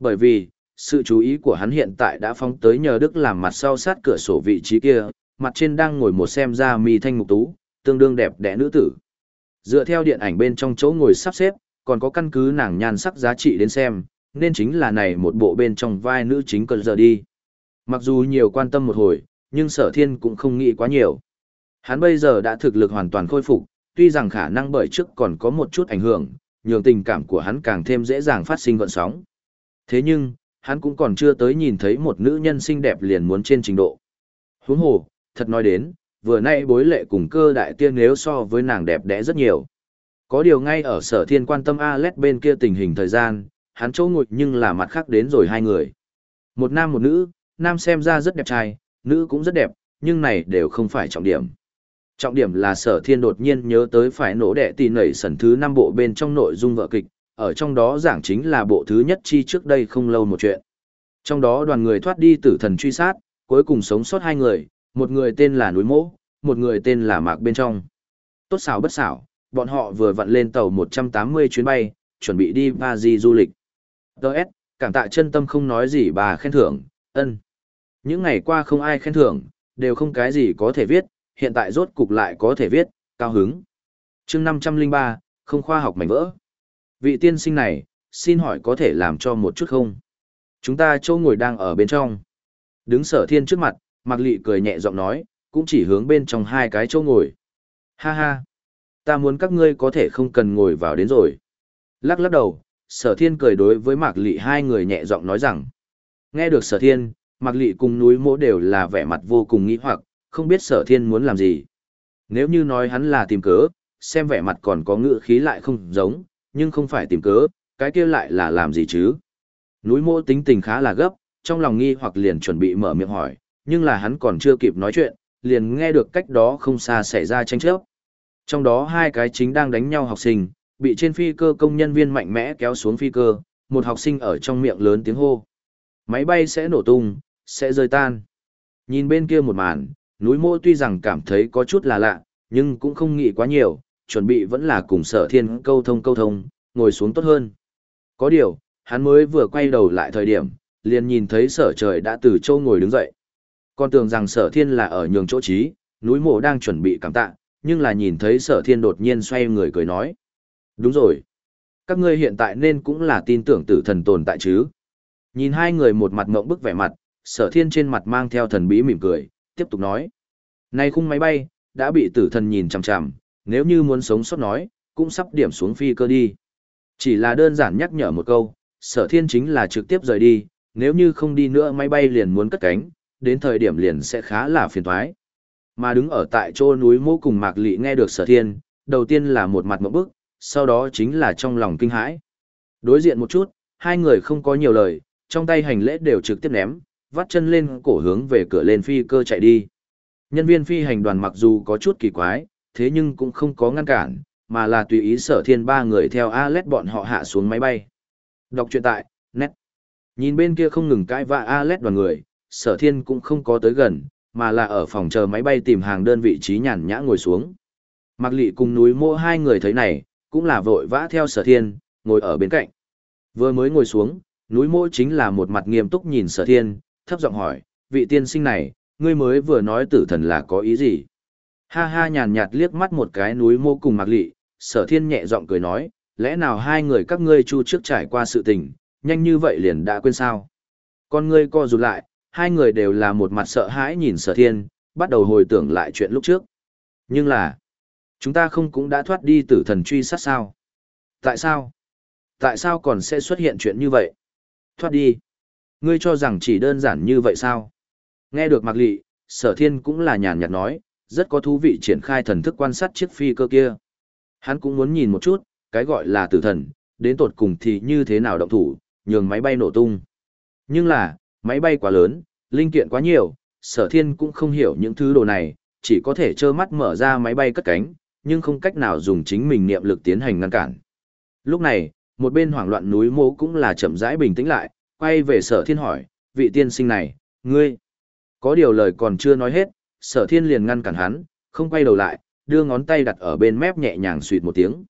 Bởi vì, sự chú ý của hắn hiện tại đã phóng tới nhờ Đức làm mặt sau sát cửa sổ vị trí kia, mặt trên đang ngồi một xem ra mi thanh mục tú, tương đương đẹp đẽ nữ tử. Dựa theo điện ảnh bên trong chỗ ngồi sắp xếp, còn có căn cứ nàng nhan sắc giá trị đến xem, nên chính là này một bộ bên trong vai nữ chính cần giờ đi. Mặc dù nhiều quan tâm một hồi, nhưng sở thiên cũng không nghĩ quá nhiều. Hắn bây giờ đã thực lực hoàn toàn khôi phục, tuy rằng khả năng bởi trước còn có một chút ảnh hưởng, nhường tình cảm của hắn càng thêm dễ dàng phát sinh gọn sóng. Thế nhưng, hắn cũng còn chưa tới nhìn thấy một nữ nhân xinh đẹp liền muốn trên trình độ. Huống hồ, thật nói đến, vừa nay bối lệ cùng cơ đại tiên nếu so với nàng đẹp đẽ rất nhiều. Có điều ngay ở sở thiên quan tâm Alet bên kia tình hình thời gian, hắn chỗ ngồi nhưng là mặt khác đến rồi hai người. Một nam một nữ, nam xem ra rất đẹp trai, nữ cũng rất đẹp, nhưng này đều không phải trọng điểm. Trọng điểm là sở thiên đột nhiên nhớ tới phải nổ đẻ tì nảy sẩn thứ năm bộ bên trong nội dung vợ kịch, ở trong đó giảng chính là bộ thứ nhất chi trước đây không lâu một chuyện. Trong đó đoàn người thoát đi tử thần truy sát, cuối cùng sống sót hai người, một người tên là núi mỗ, một người tên là mạc bên trong. Tốt xảo bất xảo, bọn họ vừa vặn lên tàu 180 chuyến bay, chuẩn bị đi Paris du lịch. Đợt, cảm tạ chân tâm không nói gì bà khen thưởng, ân. Những ngày qua không ai khen thưởng, đều không cái gì có thể viết, hiện tại rốt cục lại có thể viết, cao hứng. chương 503, không khoa học mảnh vỡ. Vị tiên sinh này, xin hỏi có thể làm cho một chút không? Chúng ta châu ngồi đang ở bên trong. Đứng sở thiên trước mặt, Mạc Lị cười nhẹ giọng nói, cũng chỉ hướng bên trong hai cái châu ngồi. Ha ha, ta muốn các ngươi có thể không cần ngồi vào đến rồi. Lắc lắc đầu, sở thiên cười đối với Mạc Lị hai người nhẹ giọng nói rằng. Nghe được sở thiên, Mạc Lị cùng núi mỗ đều là vẻ mặt vô cùng nghĩ hoặc, không biết sở thiên muốn làm gì. Nếu như nói hắn là tìm cớ, xem vẻ mặt còn có ngữ khí lại không giống, nhưng không phải tìm cớ, cái kia lại là làm gì chứ. Núi mỗ tính tình khá là gấp, trong lòng nghi hoặc liền chuẩn bị mở miệng hỏi, nhưng là hắn còn chưa kịp nói chuyện, liền nghe được cách đó không xa xảy ra tranh chấp. Trong đó hai cái chính đang đánh nhau học sinh, bị trên phi cơ công nhân viên mạnh mẽ kéo xuống phi cơ, một học sinh ở trong miệng lớn tiếng hô. Máy bay sẽ nổ tung, sẽ rơi tan. Nhìn bên kia một màn, núi mô tuy rằng cảm thấy có chút là lạ, nhưng cũng không nghĩ quá nhiều, chuẩn bị vẫn là cùng sở thiên câu thông câu thông, ngồi xuống tốt hơn. Có điều, hắn mới vừa quay đầu lại thời điểm, liền nhìn thấy sở trời đã từ châu ngồi đứng dậy. Con tưởng rằng sở thiên là ở nhường chỗ trí, núi mộ đang chuẩn bị cảm tạ, nhưng là nhìn thấy sở thiên đột nhiên xoay người cười nói. Đúng rồi. Các ngươi hiện tại nên cũng là tin tưởng tử thần tồn tại chứ. Nhìn hai người một mặt ngộng bức vẻ mặt, sở thiên trên mặt mang theo thần bí mỉm cười, tiếp tục nói. Này khung máy bay, đã bị tử thần nhìn chằm chằm, nếu như muốn sống sót nói, cũng sắp điểm xuống phi cơ đi. Chỉ là đơn giản nhắc nhở một câu, sở thiên chính là trực tiếp rời đi, nếu như không đi nữa máy bay liền muốn cất cánh, đến thời điểm liền sẽ khá là phiền thoái. Mà đứng ở tại chỗ núi mô cùng Mạc Lị nghe được sở thiên, đầu tiên là một mặt mộng bức, sau đó chính là trong lòng kinh hãi. Đối diện một chút, hai người không có nhiều lời, trong tay hành lễ đều trực tiếp ném, vắt chân lên cổ hướng về cửa lên phi cơ chạy đi. Nhân viên phi hành đoàn mặc dù có chút kỳ quái, thế nhưng cũng không có ngăn cản, mà là tùy ý sở thiên ba người theo Alet bọn họ hạ xuống máy bay. Đọc truyện tại, nét Nhìn bên kia không ngừng cãi vã Alet đoàn người, sở thiên cũng không có tới gần, mà là ở phòng chờ máy bay tìm hàng đơn vị trí nhàn nhã ngồi xuống. Mạc Lị cùng núi mô hai người thấy này, cũng là vội vã theo sở thiên, ngồi ở bên cạnh. Vừa mới ngồi xuống, núi mô chính là một mặt nghiêm túc nhìn sở thiên, thấp giọng hỏi, vị tiên sinh này, ngươi mới vừa nói tử thần là có ý gì? Ha ha nhàn nhạt liếc mắt một cái núi mô cùng Mạc Lị, sở thiên nhẹ giọng cười nói, lẽ nào hai người các ngươi chu trước trải qua sự tình, nhanh như vậy liền đã quên sao? Con ngươi co rụt lại, hai người đều là một mặt sợ hãi nhìn sở thiên, bắt đầu hồi tưởng lại chuyện lúc trước. Nhưng là, chúng ta không cũng đã thoát đi tử thần truy sát sao? Tại sao? Tại sao còn sẽ xuất hiện chuyện như vậy? Thoát đi. Ngươi cho rằng chỉ đơn giản như vậy sao? Nghe được Mạc Lị, sở thiên cũng là nhàn nhạt nói, rất có thú vị triển khai thần thức quan sát chiếc phi cơ kia. Hắn cũng muốn nhìn một chút, cái gọi là tử thần, đến tột cùng thì như thế nào động thủ, nhường máy bay nổ tung. Nhưng là, máy bay quá lớn, linh kiện quá nhiều, sở thiên cũng không hiểu những thứ đồ này, chỉ có thể trơ mắt mở ra máy bay cất cánh, nhưng không cách nào dùng chính mình niệm lực tiến hành ngăn cản. Lúc này, một bên hoảng loạn núi mô cũng là chậm rãi bình tĩnh lại, quay về sở thiên hỏi, vị tiên sinh này, ngươi, có điều lời còn chưa nói hết, sở thiên liền ngăn cản hắn, không quay đầu lại, đưa ngón tay đặt ở bên mép nhẹ nhàng suyệt một tiếng.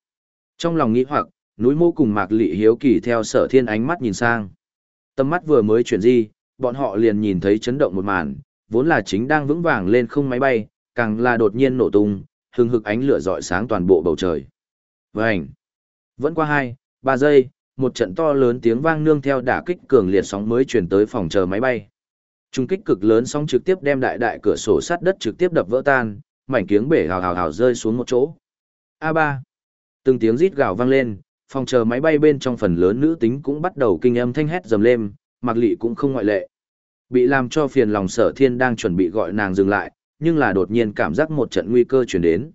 Trong lòng nghĩ hoặc, núi mô cùng mạc lị hiếu kỳ theo sở thiên ánh mắt nhìn sang. Tâm mắt vừa mới chuyển di, bọn họ liền nhìn thấy chấn động một màn, vốn là chính đang vững vàng lên không máy bay, càng là đột nhiên nổ tung, hừng hực ánh lửa rọi sáng toàn bộ bầu trời. Vành! Vẫn qua hai, ba giây, một trận to lớn tiếng vang nương theo đả kích cường liệt sóng mới truyền tới phòng chờ máy bay. Trung kích cực lớn sóng trực tiếp đem đại đại cửa sổ sắt đất trực tiếp đập vỡ tan, mảnh kiếng bể hào hào hào rơi xuống một chỗ. A3. Từng tiếng rít gào vang lên, phòng chờ máy bay bên trong phần lớn nữ tính cũng bắt đầu kinh âm thanh hét dầm lên, mặc lị cũng không ngoại lệ. Bị làm cho phiền lòng sở thiên đang chuẩn bị gọi nàng dừng lại, nhưng là đột nhiên cảm giác một trận nguy cơ chuyển đến.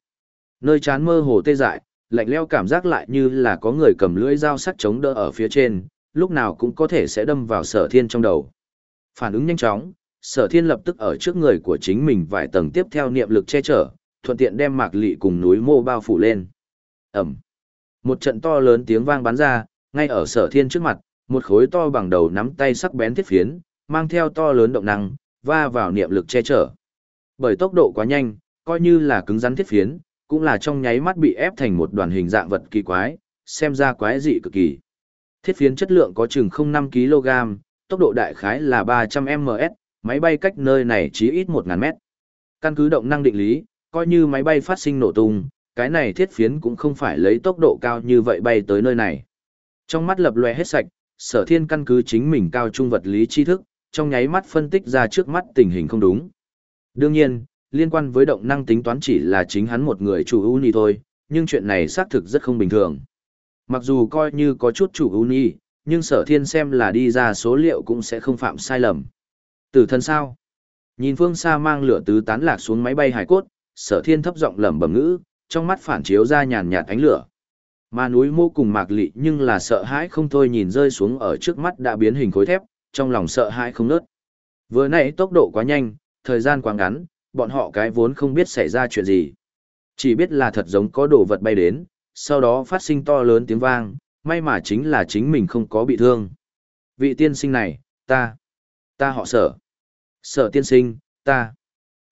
Nơi chán mơ hồ tê dại, lạnh leo cảm giác lại như là có người cầm lưỡi dao sắc chống đỡ ở phía trên, lúc nào cũng có thể sẽ đâm vào sở thiên trong đầu. Phản ứng nhanh chóng, sở thiên lập tức ở trước người của chính mình vài tầng tiếp theo niệm lực che chở, thuận tiện đem mạc lị cùng núi mô bao phủ lên. Ẩm. Một trận to lớn tiếng vang bắn ra, ngay ở sở thiên trước mặt, một khối to bằng đầu nắm tay sắc bén thiết phiến, mang theo to lớn động năng, va vào niệm lực che chở. Bởi tốc độ quá nhanh, coi như là cứng rắn thiết phiến, cũng là trong nháy mắt bị ép thành một đoàn hình dạng vật kỳ quái, xem ra quái dị cực kỳ. Thiết phiến chất lượng có chừng 0,5 kg, tốc độ đại khái là 300 ms, máy bay cách nơi này chỉ ít 1.000 mét. Căn cứ động năng định lý, coi như máy bay phát sinh nổ tung, cái này thiết phiến cũng không phải lấy tốc độ cao như vậy bay tới nơi này. Trong mắt lập lòe hết sạch, sở thiên căn cứ chính mình cao trung vật lý tri thức, trong nháy mắt phân tích ra trước mắt tình hình không đúng. Đương nhiên, liên quan với động năng tính toán chỉ là chính hắn một người chủ uni thôi, nhưng chuyện này xác thực rất không bình thường. Mặc dù coi như có chút chủ uni, nhưng sở thiên xem là đi ra số liệu cũng sẽ không phạm sai lầm. Tử thân sao? Nhìn phương xa mang lửa tứ tán lạc xuống máy bay hải cốt, sở thiên thấp giọng lẩm bẩm ngữ, trong mắt phản chiếu ra nhàn nhạt ánh lửa. Mà núi mô cùng mạc lị nhưng là sợ hãi không thôi nhìn rơi xuống ở trước mắt đã biến hình khối thép, trong lòng sợ hãi không nớt. Vừa nãy tốc độ quá nhanh, thời gian quá ngắn, bọn họ cái vốn không biết xảy ra chuyện gì. Chỉ biết là thật giống có đồ vật bay đến, sau đó phát sinh to lớn tiếng vang, may mà chính là chính mình không có bị thương. Vị tiên sinh này, ta, ta họ sở. Sở tiên sinh, ta.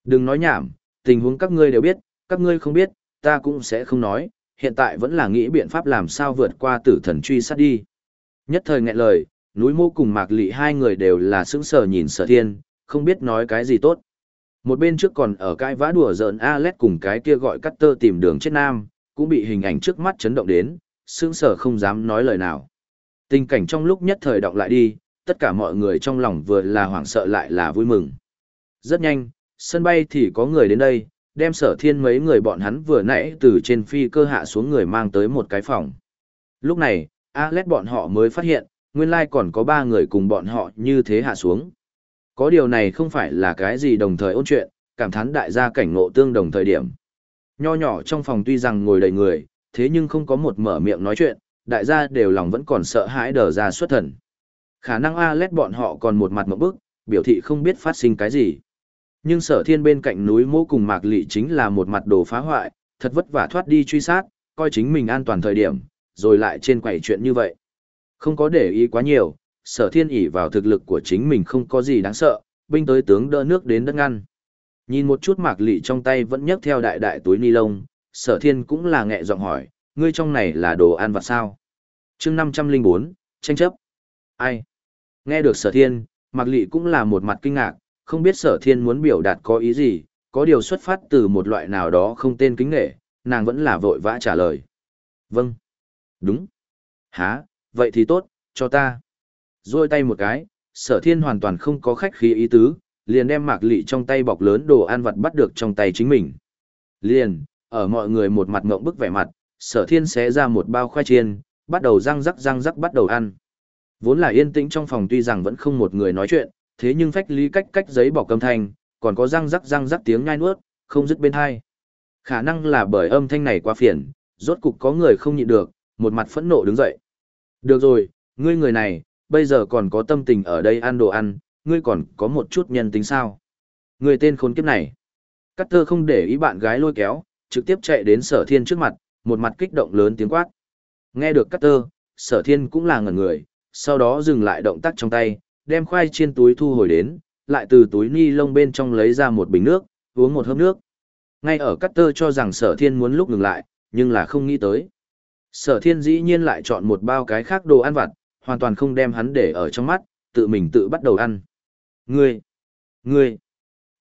Đừng nói nhảm, tình huống các ngươi đều biết, các ngươi không biết, ta cũng sẽ không nói, hiện tại vẫn là nghĩ biện pháp làm sao vượt qua tử thần truy sát đi. Nhất thời nghẹn lời, núi mô cùng mạc lị hai người đều là sững sờ nhìn sở thiên, không biết nói cái gì tốt. Một bên trước còn ở cái vã đùa giỡn Alex cùng cái kia gọi cắt tơ tìm đường chết nam, cũng bị hình ảnh trước mắt chấn động đến, sững sờ không dám nói lời nào. Tình cảnh trong lúc nhất thời động lại đi, tất cả mọi người trong lòng vừa là hoảng sợ lại là vui mừng. Rất nhanh, sân bay thì có người đến đây, đem sở thiên mấy người bọn hắn vừa nãy từ trên phi cơ hạ xuống người mang tới một cái phòng. Lúc này, Alex bọn họ mới phát hiện, nguyên lai còn có ba người cùng bọn họ như thế hạ xuống. Có điều này không phải là cái gì đồng thời ôn chuyện, cảm thán đại gia cảnh ngộ tương đồng thời điểm. Nho nhỏ trong phòng tuy rằng ngồi đầy người, thế nhưng không có một mở miệng nói chuyện, đại gia đều lòng vẫn còn sợ hãi đờ ra xuất thần. Khả năng alet bọn họ còn một mặt một bức, biểu thị không biết phát sinh cái gì. Nhưng sở thiên bên cạnh núi mô cùng mạc lị chính là một mặt đồ phá hoại, thật vất vả thoát đi truy sát, coi chính mình an toàn thời điểm, rồi lại trên quầy chuyện như vậy. Không có để ý quá nhiều, sở thiên ỉ vào thực lực của chính mình không có gì đáng sợ, binh tới tướng đỡ nước đến đất ngăn. Nhìn một chút mạc lị trong tay vẫn nhấc theo đại đại túi ni lông, sở thiên cũng là nghẹ giọng hỏi, ngươi trong này là đồ ăn vặt sao? chương 504, tranh chấp. Ai? Nghe được sở thiên, mạc lị cũng là một mặt kinh ngạc, không biết sở thiên muốn biểu đạt có ý gì, có điều xuất phát từ một loại nào đó không tên kính nghệ, nàng vẫn là vội vã trả lời. Vâng. Đúng. Hả, vậy thì tốt, cho ta. Rồi tay một cái, sở thiên hoàn toàn không có khách khí ý tứ, liền đem mạc lị trong tay bọc lớn đồ ăn vặt bắt được trong tay chính mình. Liền, ở mọi người một mặt ngộng bức vẻ mặt, sở thiên xé ra một bao khoai chiên, bắt đầu răng rắc răng rắc bắt đầu ăn. Vốn là yên tĩnh trong phòng tuy rằng vẫn không một người nói chuyện, thế nhưng phách lý cách cách giấy bọc cầm thanh, còn có răng rắc răng rắc tiếng nhai nuốt, không dứt bên hai. Khả năng là bởi âm thanh này quá phiền, rốt cục có người không nhịn được, một mặt phẫn nộ đứng dậy. Được rồi, ngươi người này, bây giờ còn có tâm tình ở đây ăn đồ ăn, ngươi còn có một chút nhân tính sao? Người tên khốn kiếp này. Cát tơ không để ý bạn gái lôi kéo, trực tiếp chạy đến sở thiên trước mặt, một mặt kích động lớn tiếng quát. Nghe được Cát tơ, sở thiên cũng là ngẩn người, sau đó dừng lại động tác trong tay, đem khoai chiên túi thu hồi đến, lại từ túi ni lông bên trong lấy ra một bình nước, uống một hớp nước. Ngay ở Cát tơ cho rằng sở thiên muốn lúc ngừng lại, nhưng là không nghĩ tới. Sở thiên dĩ nhiên lại chọn một bao cái khác đồ ăn vặt, hoàn toàn không đem hắn để ở trong mắt, tự mình tự bắt đầu ăn. Ngươi! Ngươi!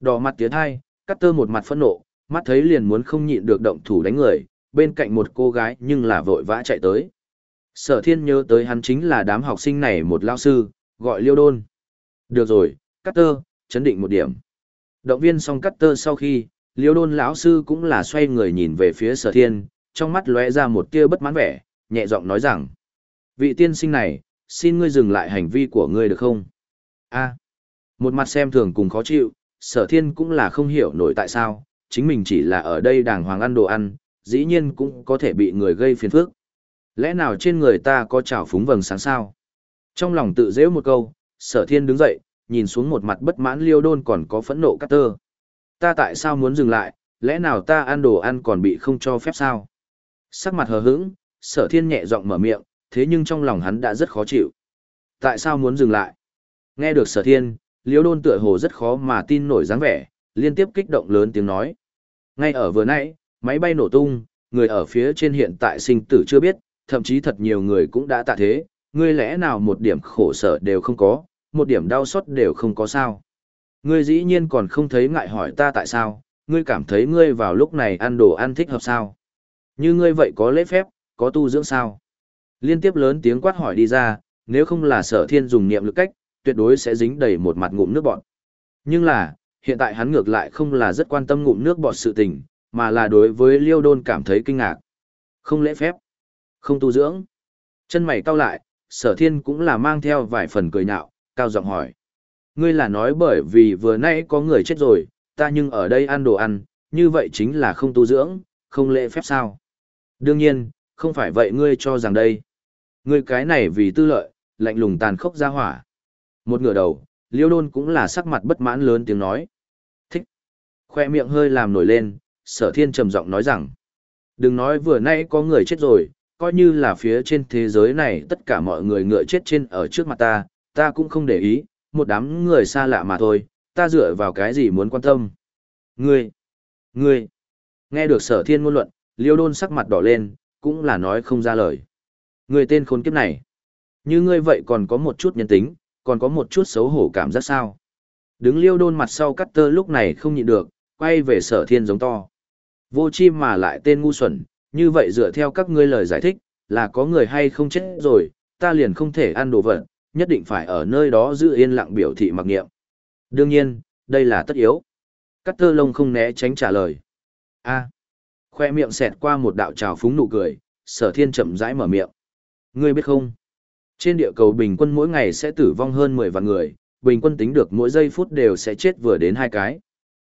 Đỏ mặt tiến thai, cắt tơ một mặt phẫn nộ, mắt thấy liền muốn không nhịn được động thủ đánh người, bên cạnh một cô gái nhưng là vội vã chạy tới. Sở thiên nhớ tới hắn chính là đám học sinh này một lao sư, gọi liêu đôn. Được rồi, cắt tơ, chấn định một điểm. Động viên xong cắt tơ sau khi, liêu đôn lão sư cũng là xoay người nhìn về phía sở thiên, trong mắt lóe ra một tia bất mãn vẻ, nhẹ giọng nói rằng. Vị tiên sinh này, xin ngươi dừng lại hành vi của ngươi được không? A. Một mặt xem thường cùng khó chịu, sở thiên cũng là không hiểu nổi tại sao, chính mình chỉ là ở đây đàng hoàng ăn đồ ăn, dĩ nhiên cũng có thể bị người gây phiền phức. Lẽ nào trên người ta có trào phúng vầng sáng sao? Trong lòng tự dễ một câu, sở thiên đứng dậy, nhìn xuống một mặt bất mãn liêu đôn còn có phẫn nộ cắt tơ. Ta tại sao muốn dừng lại, lẽ nào ta ăn đồ ăn còn bị không cho phép sao? Sắc mặt hờ hững, sở thiên nhẹ giọng mở miệng, thế nhưng trong lòng hắn đã rất khó chịu. Tại sao muốn dừng lại? Nghe được sở thiên, liễu đôn tựa hồ rất khó mà tin nổi dáng vẻ, liên tiếp kích động lớn tiếng nói. Ngay ở vừa nãy, máy bay nổ tung, người ở phía trên hiện tại sinh tử chưa biết, thậm chí thật nhiều người cũng đã tạ thế, ngươi lẽ nào một điểm khổ sở đều không có, một điểm đau xót đều không có sao. Ngươi dĩ nhiên còn không thấy ngại hỏi ta tại sao, ngươi cảm thấy ngươi vào lúc này ăn đồ ăn thích hợp sao. Như ngươi vậy có lễ phép, có tu dưỡng sao. Liên tiếp lớn tiếng quát hỏi đi ra, nếu không là sở thiên dùng niệm lực cách, tuyệt đối sẽ dính đầy một mặt ngụm nước bọt. Nhưng là, hiện tại hắn ngược lại không là rất quan tâm ngụm nước bọt sự tình, mà là đối với Liêu Đôn cảm thấy kinh ngạc. Không lễ phép, không tu dưỡng. Chân mày cau lại, sở thiên cũng là mang theo vài phần cười nhạo, cao giọng hỏi. Ngươi là nói bởi vì vừa nãy có người chết rồi, ta nhưng ở đây ăn đồ ăn, như vậy chính là không tu dưỡng, không lễ phép sao? Đương nhiên, không phải vậy ngươi cho rằng đây người cái này vì tư lợi, lạnh lùng tàn khốc ra hỏa. Một ngửa đầu, liêu đôn cũng là sắc mặt bất mãn lớn tiếng nói. Thích. Khoe miệng hơi làm nổi lên, sở thiên trầm giọng nói rằng. Đừng nói vừa nãy có người chết rồi, coi như là phía trên thế giới này tất cả mọi người ngựa chết trên ở trước mặt ta, ta cũng không để ý, một đám người xa lạ mà thôi, ta dựa vào cái gì muốn quan tâm. Ngươi, ngươi, nghe được sở thiên ngôn luận, liêu đôn sắc mặt đỏ lên, cũng là nói không ra lời. Người tên khốn kiếp này, như ngươi vậy còn có một chút nhân tính, còn có một chút xấu hổ cảm giác sao. Đứng liêu đôn mặt sau cắt tơ lúc này không nhịn được, quay về sở thiên giống to. Vô chi mà lại tên ngu xuẩn, như vậy dựa theo các ngươi lời giải thích, là có người hay không chết rồi, ta liền không thể ăn đồ vật, nhất định phải ở nơi đó giữ yên lặng biểu thị mặc nghiệm. Đương nhiên, đây là tất yếu. Cắt tơ lông không né tránh trả lời. a khoe miệng xẹt qua một đạo trào phúng nụ cười, sở thiên chậm rãi mở miệng. Ngươi biết không? Trên địa cầu bình quân mỗi ngày sẽ tử vong hơn 10 vạn người, bình quân tính được mỗi giây phút đều sẽ chết vừa đến hai cái.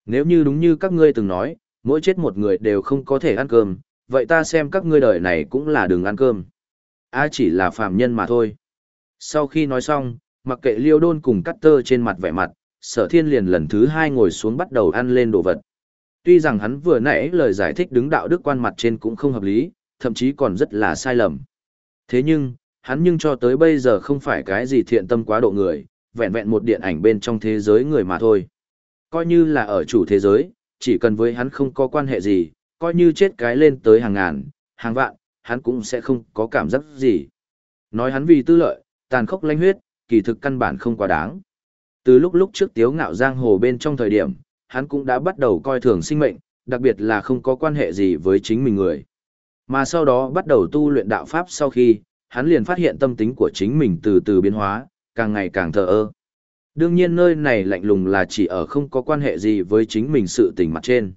Nếu như đúng như các ngươi từng nói, mỗi chết một người đều không có thể ăn cơm, vậy ta xem các ngươi đời này cũng là đừng ăn cơm. A chỉ là phàm nhân mà thôi. Sau khi nói xong, mặc kệ liêu đôn cùng cắt tơ trên mặt vẻ mặt, sở thiên liền lần thứ hai ngồi xuống bắt đầu ăn lên đồ vật. Tuy rằng hắn vừa nãy lời giải thích đứng đạo đức quan mặt trên cũng không hợp lý, thậm chí còn rất là sai lầm. Thế nhưng, hắn nhưng cho tới bây giờ không phải cái gì thiện tâm quá độ người, vẹn vẹn một điện ảnh bên trong thế giới người mà thôi. Coi như là ở chủ thế giới, chỉ cần với hắn không có quan hệ gì, coi như chết cái lên tới hàng ngàn, hàng vạn, hắn cũng sẽ không có cảm giác gì. Nói hắn vì tư lợi, tàn khốc lanh huyết, kỳ thực căn bản không quá đáng. Từ lúc lúc trước tiếu ngạo giang hồ bên trong thời điểm, hắn cũng đã bắt đầu coi thường sinh mệnh, đặc biệt là không có quan hệ gì với chính mình người. Mà sau đó bắt đầu tu luyện đạo pháp sau khi, hắn liền phát hiện tâm tính của chính mình từ từ biến hóa, càng ngày càng thờ ơ. Đương nhiên nơi này lạnh lùng là chỉ ở không có quan hệ gì với chính mình sự tình mặt trên.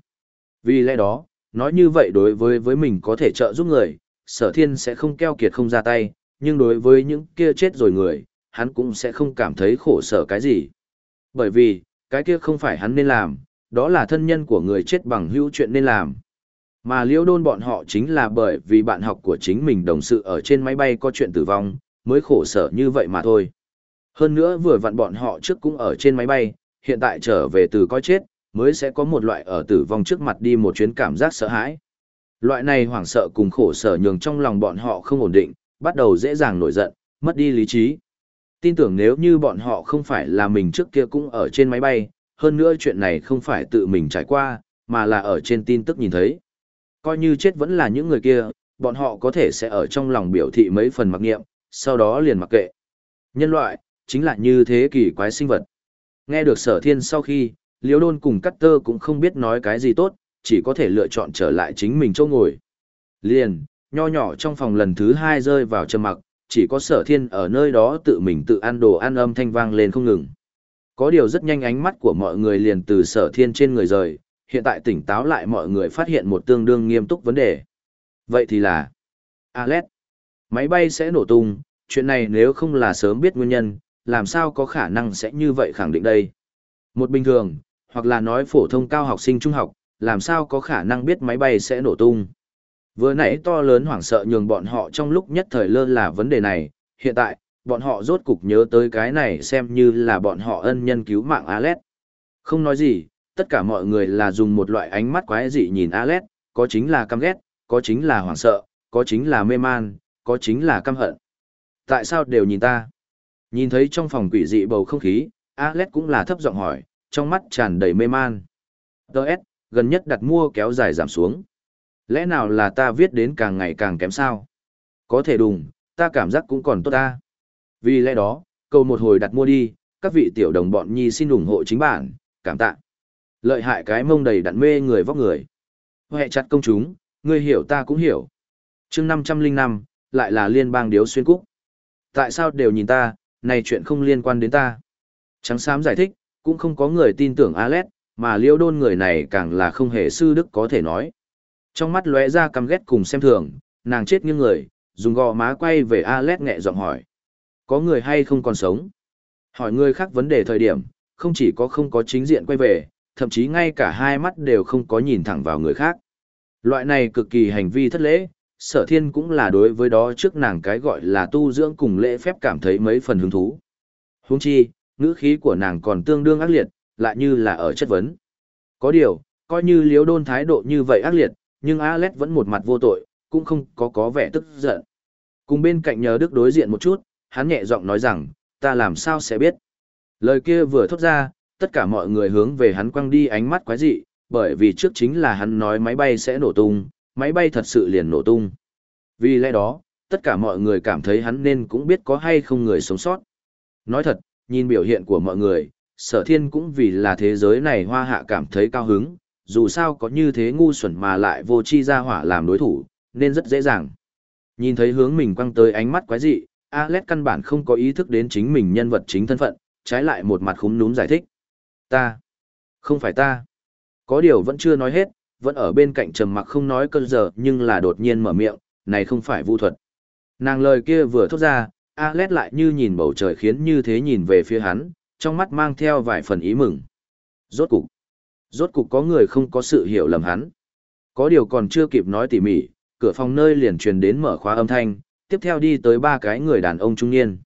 Vì lẽ đó, nói như vậy đối với với mình có thể trợ giúp người, sở thiên sẽ không keo kiệt không ra tay, nhưng đối với những kia chết rồi người, hắn cũng sẽ không cảm thấy khổ sở cái gì. Bởi vì, cái kia không phải hắn nên làm, đó là thân nhân của người chết bằng hữu chuyện nên làm. Mà liễu đôn bọn họ chính là bởi vì bạn học của chính mình đồng sự ở trên máy bay có chuyện tử vong, mới khổ sở như vậy mà thôi. Hơn nữa vừa vặn bọn họ trước cũng ở trên máy bay, hiện tại trở về từ coi chết, mới sẽ có một loại ở tử vong trước mặt đi một chuyến cảm giác sợ hãi. Loại này hoảng sợ cùng khổ sở nhường trong lòng bọn họ không ổn định, bắt đầu dễ dàng nổi giận, mất đi lý trí. Tin tưởng nếu như bọn họ không phải là mình trước kia cũng ở trên máy bay, hơn nữa chuyện này không phải tự mình trải qua, mà là ở trên tin tức nhìn thấy. Coi như chết vẫn là những người kia, bọn họ có thể sẽ ở trong lòng biểu thị mấy phần mặc nghiệm, sau đó liền mặc kệ. Nhân loại, chính là như thế kỳ quái sinh vật. Nghe được sở thiên sau khi, liễu đôn cùng cắt tơ cũng không biết nói cái gì tốt, chỉ có thể lựa chọn trở lại chính mình chỗ ngồi. Liền, nho nhỏ trong phòng lần thứ hai rơi vào trầm mặc, chỉ có sở thiên ở nơi đó tự mình tự ăn đồ ăn âm thanh vang lên không ngừng. Có điều rất nhanh ánh mắt của mọi người liền từ sở thiên trên người rời, hiện tại tỉnh táo lại mọi người phát hiện một tương đương nghiêm túc vấn đề. Vậy thì là, Alex, máy bay sẽ nổ tung, chuyện này nếu không là sớm biết nguyên nhân, làm sao có khả năng sẽ như vậy khẳng định đây. Một bình thường, hoặc là nói phổ thông cao học sinh trung học, làm sao có khả năng biết máy bay sẽ nổ tung. Vừa nãy to lớn hoảng sợ nhường bọn họ trong lúc nhất thời lơ là vấn đề này, hiện tại, bọn họ rốt cục nhớ tới cái này xem như là bọn họ ân nhân cứu mạng Alex. Không nói gì, tất cả mọi người là dùng một loại ánh mắt quái dị nhìn Alex, có chính là căm ghét, có chính là hoảng sợ, có chính là mê man, có chính là căm hận. Tại sao đều nhìn ta? Nhìn thấy trong phòng quỷ dị bầu không khí, Alex cũng là thấp giọng hỏi, trong mắt tràn đầy mê man. Đợt, gần nhất đặt mua kéo dài giảm xuống. Lẽ nào là ta viết đến càng ngày càng kém sao? Có thể đùng, ta cảm giác cũng còn tốt ta. Vì lẽ đó, cầu một hồi đặt mua đi, các vị tiểu đồng bọn nhi xin ủng hộ chính bản, cảm tạ. Lợi hại cái mông đầy đặn mê người vóc người. Hệ chặt công chúng, ngươi hiểu ta cũng hiểu. chương 505, lại là liên bang điếu xuyên cúc. Tại sao đều nhìn ta, này chuyện không liên quan đến ta. Trắng xám giải thích, cũng không có người tin tưởng Alex, mà liêu đôn người này càng là không hề sư đức có thể nói. Trong mắt lóe ra căm ghét cùng xem thường, nàng chết như người, dùng gò má quay về Alex nhẹ giọng hỏi. Có người hay không còn sống? Hỏi người khác vấn đề thời điểm, không chỉ có không có chính diện quay về, thậm chí ngay cả hai mắt đều không có nhìn thẳng vào người khác. Loại này cực kỳ hành vi thất lễ, sở thiên cũng là đối với đó trước nàng cái gọi là tu dưỡng cùng lễ phép cảm thấy mấy phần hứng thú. Húng chi, ngữ khí của nàng còn tương đương ác liệt, lại như là ở chất vấn. Có điều, coi như liếu đôn thái độ như vậy ác liệt, nhưng Alex vẫn một mặt vô tội, cũng không có có vẻ tức giận. Cùng bên cạnh nhờ đức đối diện một chút, hắn nhẹ giọng nói rằng, ta làm sao sẽ biết. Lời kia vừa thốt ra, tất cả mọi người hướng về hắn quăng đi ánh mắt quái dị, bởi vì trước chính là hắn nói máy bay sẽ nổ tung, máy bay thật sự liền nổ tung. Vì lẽ đó, tất cả mọi người cảm thấy hắn nên cũng biết có hay không người sống sót. Nói thật, nhìn biểu hiện của mọi người, sở thiên cũng vì là thế giới này hoa hạ cảm thấy cao hứng, dù sao có như thế ngu xuẩn mà lại vô chi ra hỏa làm đối thủ, nên rất dễ dàng. Nhìn thấy hướng mình quăng tới ánh mắt quái dị, Alex căn bản không có ý thức đến chính mình nhân vật chính thân phận, trái lại một mặt khúm núm giải thích. Ta, không phải ta. Có điều vẫn chưa nói hết, vẫn ở bên cạnh trầm mặc không nói cơn giờ nhưng là đột nhiên mở miệng, này không phải vu thuật. Nàng lời kia vừa thốt ra, Alex lại như nhìn bầu trời khiến như thế nhìn về phía hắn, trong mắt mang theo vài phần ý mừng. Rốt cục, rốt cục có người không có sự hiểu lầm hắn. Có điều còn chưa kịp nói tỉ mỉ, cửa phòng nơi liền truyền đến mở khóa âm thanh, tiếp theo đi tới ba cái người đàn ông trung niên.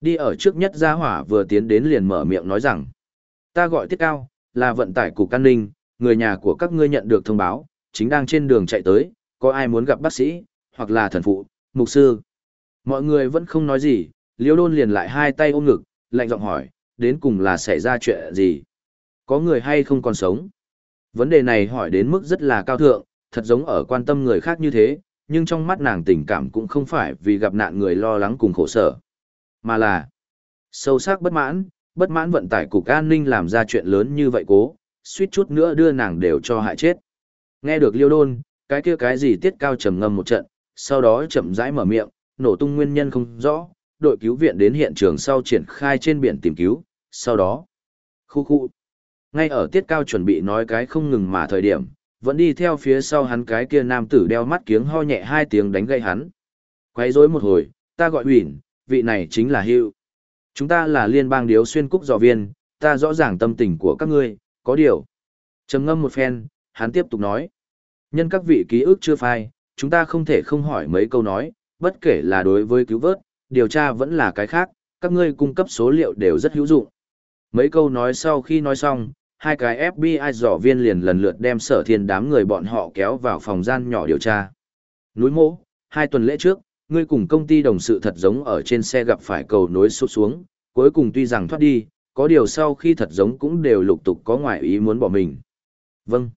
Đi ở trước nhất gia hỏa vừa tiến đến liền mở miệng nói rằng, ta gọi tiết cao, là vận tải cục an ninh, người nhà của các ngươi nhận được thông báo, chính đang trên đường chạy tới, có ai muốn gặp bác sĩ, hoặc là thần phụ, mục sư. Mọi người vẫn không nói gì, liêu đôn liền lại hai tay ôm ngực, lạnh giọng hỏi, đến cùng là xảy ra chuyện gì? Có người hay không còn sống? Vấn đề này hỏi đến mức rất là cao thượng, thật giống ở quan tâm người khác như thế, nhưng trong mắt nàng tình cảm cũng không phải vì gặp nạn người lo lắng cùng khổ sở, mà là sâu sắc bất mãn, bất mãn vận tải cục an ninh làm ra chuyện lớn như vậy cố, suýt chút nữa đưa nàng đều cho hại chết. Nghe được liêu đôn, cái kia cái gì tiết cao trầm ngâm một trận, sau đó chậm rãi mở miệng, nổ tung nguyên nhân không rõ, đội cứu viện đến hiện trường sau triển khai trên biển tìm cứu, sau đó, khu khu, ngay ở tiết cao chuẩn bị nói cái không ngừng mà thời điểm, vẫn đi theo phía sau hắn cái kia nam tử đeo mắt kiếng ho nhẹ hai tiếng đánh gây hắn. Quấy rối một hồi, ta gọi huyền, vị này chính là Hưu. Chúng ta là liên bang điếu xuyên cúc dò viên, ta rõ ràng tâm tình của các ngươi, có điều. trầm ngâm một phen, hắn tiếp tục nói. Nhân các vị ký ức chưa phai, chúng ta không thể không hỏi mấy câu nói, bất kể là đối với cứu vớt, điều tra vẫn là cái khác, các ngươi cung cấp số liệu đều rất hữu dụng. Mấy câu nói sau khi nói xong, hai cái FBI dò viên liền lần lượt đem sở thiên đám người bọn họ kéo vào phòng gian nhỏ điều tra. Núi mỗ, hai tuần lễ trước, ngươi cùng công ty đồng sự thật giống ở trên xe gặp phải cầu nối sụp xuống, cuối cùng tuy rằng thoát đi, có điều sau khi thật giống cũng đều lục tục có ngoại ý muốn bỏ mình. Vâng.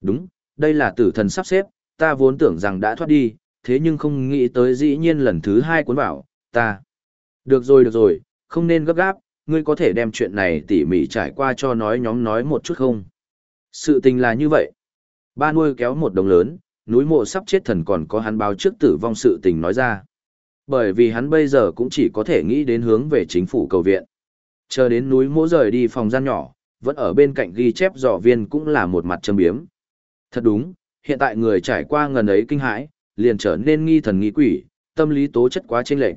Đúng, đây là tử thần sắp xếp, ta vốn tưởng rằng đã thoát đi, thế nhưng không nghĩ tới dĩ nhiên lần thứ hai cuốn bảo, ta. Được rồi được rồi, không nên gấp gáp, ngươi có thể đem chuyện này tỉ mỉ trải qua cho nói nhóm nói một chút không? Sự tình là như vậy. Ba nuôi kéo một đồng lớn, núi mộ sắp chết thần còn có hắn báo trước tử vong sự tình nói ra. Bởi vì hắn bây giờ cũng chỉ có thể nghĩ đến hướng về chính phủ cầu viện. Chờ đến núi mộ rời đi phòng gian nhỏ, vẫn ở bên cạnh ghi chép dò viên cũng là một mặt châm biếm. Thật đúng, hiện tại người trải qua ngần ấy kinh hãi, liền trở nên nghi thần nghi quỷ, tâm lý tố chất quá chênh lệch.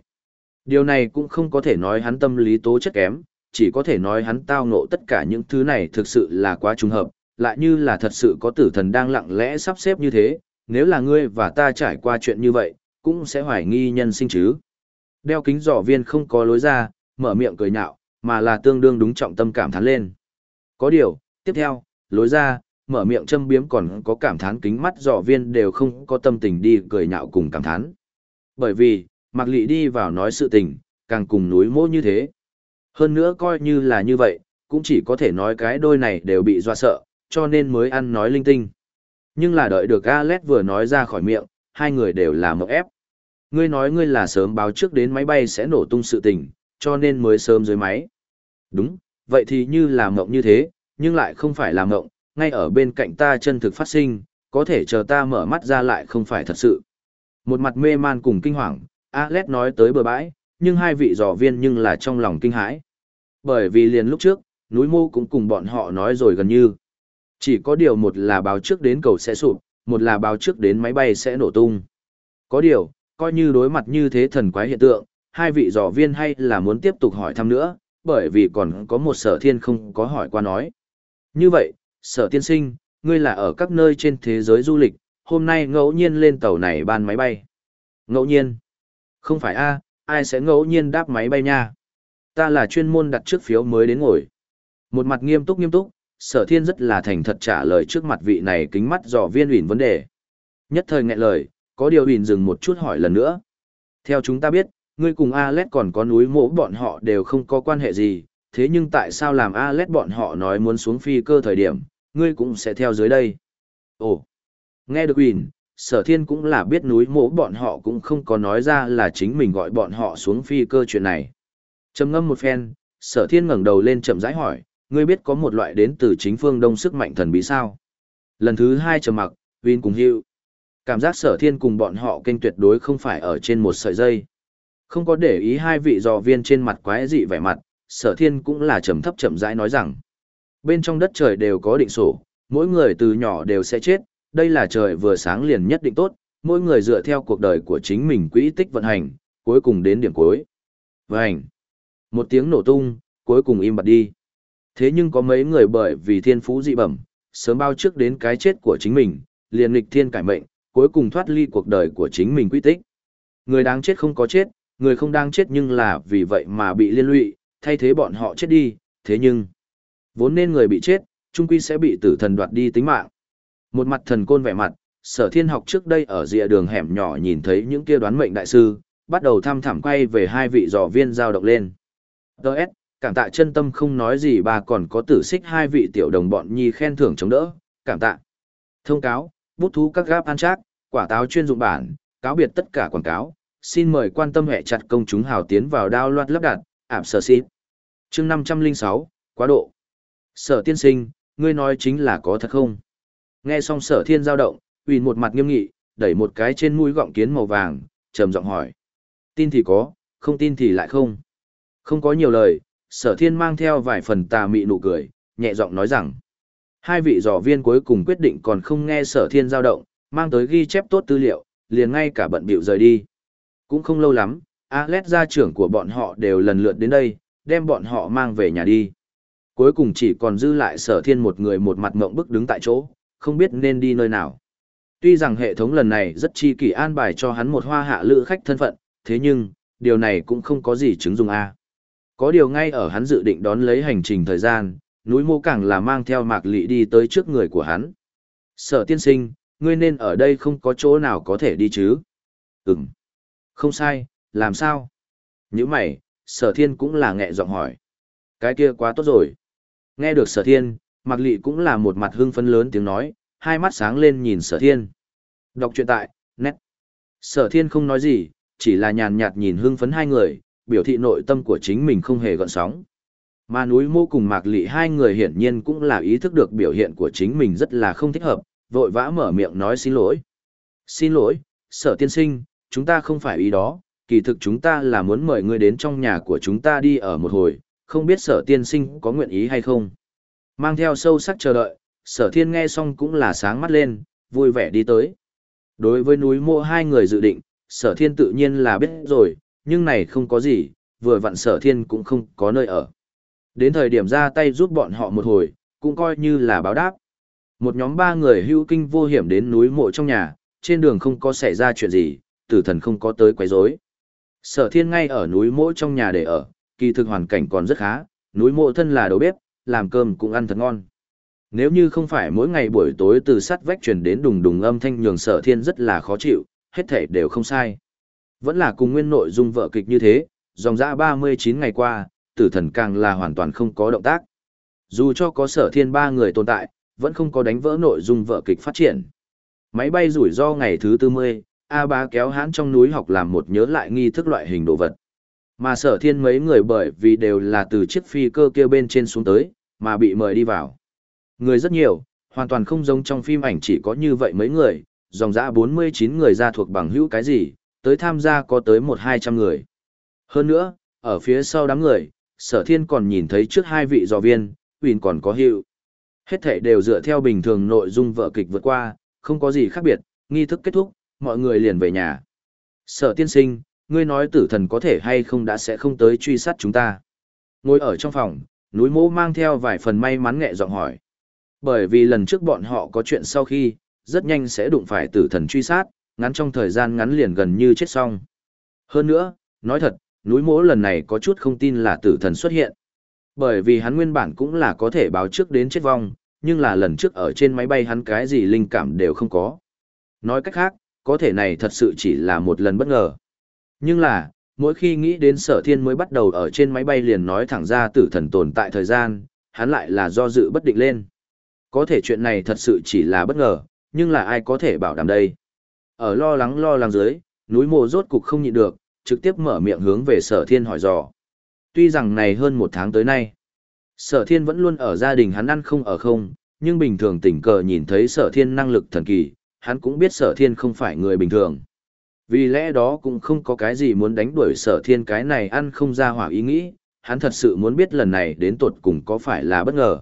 Điều này cũng không có thể nói hắn tâm lý tố chất kém, chỉ có thể nói hắn tao ngộ tất cả những thứ này thực sự là quá trùng hợp, lại như là thật sự có tử thần đang lặng lẽ sắp xếp như thế, nếu là ngươi và ta trải qua chuyện như vậy, cũng sẽ hoài nghi nhân sinh chứ. Đeo kính giỏ viên không có lối ra, mở miệng cười nhạo, mà là tương đương đúng trọng tâm cảm thán lên. Có điều, tiếp theo, lối ra, mở miệng châm biếm còn có cảm thán kính mắt giỏ viên đều không có tâm tình đi cười nhạo cùng cảm thán. Bởi vì, Mạc Lị đi vào nói sự tình, càng cùng núi mô như thế. Hơn nữa coi như là như vậy, cũng chỉ có thể nói cái đôi này đều bị dọa sợ, cho nên mới ăn nói linh tinh. Nhưng là đợi được Alex vừa nói ra khỏi miệng, hai người đều là mộng ép. Ngươi nói ngươi là sớm báo trước đến máy bay sẽ nổ tung sự tình, cho nên mới sớm dưới máy. Đúng, vậy thì như là mộng như thế, nhưng lại không phải là mộng, ngay ở bên cạnh ta chân thực phát sinh, có thể chờ ta mở mắt ra lại không phải thật sự. Một mặt mê man cùng kinh hoàng, Alex nói tới bờ bãi, nhưng hai vị dò viên nhưng là trong lòng kinh hãi. Bởi vì liền lúc trước, núi mô cũng cùng bọn họ nói rồi gần như. Chỉ có điều một là báo trước đến cầu sẽ sụp, một là báo trước đến máy bay sẽ nổ tung. Có điều, coi như đối mặt như thế thần quái hiện tượng, hai vị dò viên hay là muốn tiếp tục hỏi thăm nữa, bởi vì còn có một sở thiên không có hỏi qua nói. Như vậy, sở tiên sinh, ngươi là ở các nơi trên thế giới du lịch, hôm nay ngẫu nhiên lên tàu này ban máy bay. Ngẫu nhiên. Không phải a, ai sẽ ngẫu nhiên đáp máy bay nha. Ta là chuyên môn đặt trước phiếu mới đến ngồi. Một mặt nghiêm túc nghiêm túc, sở thiên rất là thành thật trả lời trước mặt vị này kính mắt dò viên ủy vấn đề. Nhất thời nghẹn lời, có điều ủy dừng một chút hỏi lần nữa. Theo chúng ta biết, ngươi cùng Alet còn có núi mỗ bọn họ đều không có quan hệ gì, thế nhưng tại sao làm Alet bọn họ nói muốn xuống phi cơ thời điểm, ngươi cũng sẽ theo dưới đây. Ồ, nghe được ủy, sở thiên cũng là biết núi mỗ bọn họ cũng không có nói ra là chính mình gọi bọn họ xuống phi cơ chuyện này. trầm ngâm một phen, sở thiên ngẩng đầu lên chậm rãi hỏi, ngươi biết có một loại đến từ chính phương đông sức mạnh thần bí sao? Lần thứ hai trầm mặc, Vin cùng Hữu. Cảm giác sở thiên cùng bọn họ kinh tuyệt đối không phải ở trên một sợi dây. Không có để ý hai vị dò viên trên mặt quái dị vẻ mặt, sở thiên cũng là trầm thấp chậm rãi nói rằng. Bên trong đất trời đều có định sổ, mỗi người từ nhỏ đều sẽ chết, đây là trời vừa sáng liền nhất định tốt, mỗi người dựa theo cuộc đời của chính mình quỹ tích vận hành, cuối cùng đến điểm cuối. Vành. Một tiếng nổ tung, cuối cùng im bặt đi. Thế nhưng có mấy người bởi vì thiên phú dị bẩm, sớm bao trước đến cái chết của chính mình, liền nghịch thiên cải mệnh, cuối cùng thoát ly cuộc đời của chính mình quy tích. Người đáng chết không có chết, người không đang chết nhưng là vì vậy mà bị liên lụy, thay thế bọn họ chết đi, thế nhưng, vốn nên người bị chết, trung quy sẽ bị tử thần đoạt đi tính mạng. Một mặt thần côn vẻ mặt, sở thiên học trước đây ở rìa đường hẻm nhỏ nhìn thấy những kia đoán mệnh đại sư, bắt đầu thăm thẳm quay về hai vị dò viên giao động lên. Đợt, cảm tạ chân tâm không nói gì bà còn có tử xích hai vị tiểu đồng bọn nhi khen thưởng chống đỡ, cảm tạ. Thông cáo, bút thú các gáp ăn chắc, quả táo chuyên dụng bản, cáo biệt tất cả quảng cáo, xin mời quan tâm hệ chặt công chúng hào tiến vào đao loạt lắp đặt, ảm sở xít. chương 506, quá độ. Sở tiên sinh, ngươi nói chính là có thật không? Nghe xong sở thiên giao động, uy một mặt nghiêm nghị, đẩy một cái trên mũi gọng kiến màu vàng, trầm giọng hỏi. Tin thì có, không tin thì lại không. Không có nhiều lời, sở thiên mang theo vài phần tà mị nụ cười, nhẹ giọng nói rằng. Hai vị dò viên cuối cùng quyết định còn không nghe sở thiên giao động, mang tới ghi chép tốt tư liệu, liền ngay cả bận biểu rời đi. Cũng không lâu lắm, Alex gia trưởng của bọn họ đều lần lượt đến đây, đem bọn họ mang về nhà đi. Cuối cùng chỉ còn dư lại sở thiên một người một mặt mộng bức đứng tại chỗ, không biết nên đi nơi nào. Tuy rằng hệ thống lần này rất chi kỳ an bài cho hắn một hoa hạ lữ khách thân phận, thế nhưng, điều này cũng không có gì chứng dụng A. Có điều ngay ở hắn dự định đón lấy hành trình thời gian, núi mô càng là mang theo mạc lị đi tới trước người của hắn. Sở tiên sinh, ngươi nên ở đây không có chỗ nào có thể đi chứ? Ừm. Không sai, làm sao? Như mày, sở thiên cũng là nghẹ giọng hỏi. Cái kia quá tốt rồi. Nghe được sở thiên, mạc lị cũng là một mặt hưng phấn lớn tiếng nói, hai mắt sáng lên nhìn sở thiên. Đọc truyện tại, nét. Sở thiên không nói gì, chỉ là nhàn nhạt nhìn hưng phấn hai người, biểu thị nội tâm của chính mình không hề gọn sóng. Mà núi mô cùng mạc lị hai người hiển nhiên cũng là ý thức được biểu hiện của chính mình rất là không thích hợp, vội vã mở miệng nói xin lỗi. Xin lỗi, sở tiên sinh, chúng ta không phải ý đó, kỳ thực chúng ta là muốn mời ngươi đến trong nhà của chúng ta đi ở một hồi, không biết sở tiên sinh có nguyện ý hay không. Mang theo sâu sắc chờ đợi, sở thiên nghe xong cũng là sáng mắt lên, vui vẻ đi tới. Đối với núi mộ hai người dự định, sở thiên tự nhiên là biết rồi, nhưng này không có gì, vừa vặn sở thiên cũng không có nơi ở. Đến thời điểm ra tay giúp bọn họ một hồi, cũng coi như là báo đáp. Một nhóm ba người hưu kinh vô hiểm đến núi mộ trong nhà, trên đường không có xảy ra chuyện gì, tử thần không có tới quấy rối. Sở thiên ngay ở núi mộ trong nhà để ở, kỳ thực hoàn cảnh còn rất khá, núi mộ thân là đầu bếp, làm cơm cũng ăn thật ngon. Nếu như không phải mỗi ngày buổi tối từ sắt vách truyền đến đùng đùng âm thanh nhường sở thiên rất là khó chịu, hết thể đều không sai. Vẫn là cùng nguyên nội dung vợ kịch như thế, dòng dã 39 ngày qua, tử thần càng là hoàn toàn không có động tác. Dù cho có sở thiên ba người tồn tại, vẫn không có đánh vỡ nội dung vợ kịch phát triển. Máy bay rủi ro ngày thứ tư mươi, A ba kéo hãn trong núi học làm một nhớ lại nghi thức loại hình đồ vật. Mà sở thiên mấy người bởi vì đều là từ chiếc phi cơ kia bên trên xuống tới, mà bị mời đi vào. Người rất nhiều, hoàn toàn không giống trong phim ảnh chỉ có như vậy mấy người, dòng dã 49 người ra thuộc bằng hữu cái gì, tới tham gia có tới một hai trăm người. Hơn nữa, ở phía sau đám người, sở thiên còn nhìn thấy trước hai vị dò viên, Huỳnh còn có hiệu. Hết thể đều dựa theo bình thường nội dung vợ kịch vượt qua, không có gì khác biệt, nghi thức kết thúc, mọi người liền về nhà. Sở tiên sinh, ngươi nói tử thần có thể hay không đã sẽ không tới truy sát chúng ta. Ngồi ở trong phòng, núi mỗ mang theo vài phần may mắn nghệ giọng hỏi. Bởi vì lần trước bọn họ có chuyện sau khi, rất nhanh sẽ đụng phải tử thần truy sát, ngắn trong thời gian ngắn liền gần như chết xong. Hơn nữa, nói thật, núi mỗ lần này có chút không tin là tử thần xuất hiện. Bởi vì hắn nguyên bản cũng là có thể báo trước đến chết vong, nhưng là lần trước ở trên máy bay hắn cái gì linh cảm đều không có. Nói cách khác, có thể này thật sự chỉ là một lần bất ngờ. Nhưng là, mỗi khi nghĩ đến sở thiên mới bắt đầu ở trên máy bay liền nói thẳng ra tử thần tồn tại thời gian, hắn lại là do dự bất định lên. Có thể chuyện này thật sự chỉ là bất ngờ, nhưng là ai có thể bảo đảm đây. Ở lo lắng lo lắng dưới, núi mồ rốt cục không nhịn được, trực tiếp mở miệng hướng về sở thiên hỏi dò. Tuy rằng này hơn một tháng tới nay, sở thiên vẫn luôn ở gia đình hắn ăn không ở không, nhưng bình thường tình cờ nhìn thấy sở thiên năng lực thần kỳ, hắn cũng biết sở thiên không phải người bình thường. Vì lẽ đó cũng không có cái gì muốn đánh đuổi sở thiên cái này ăn không ra hỏa ý nghĩ, hắn thật sự muốn biết lần này đến tột cùng có phải là bất ngờ.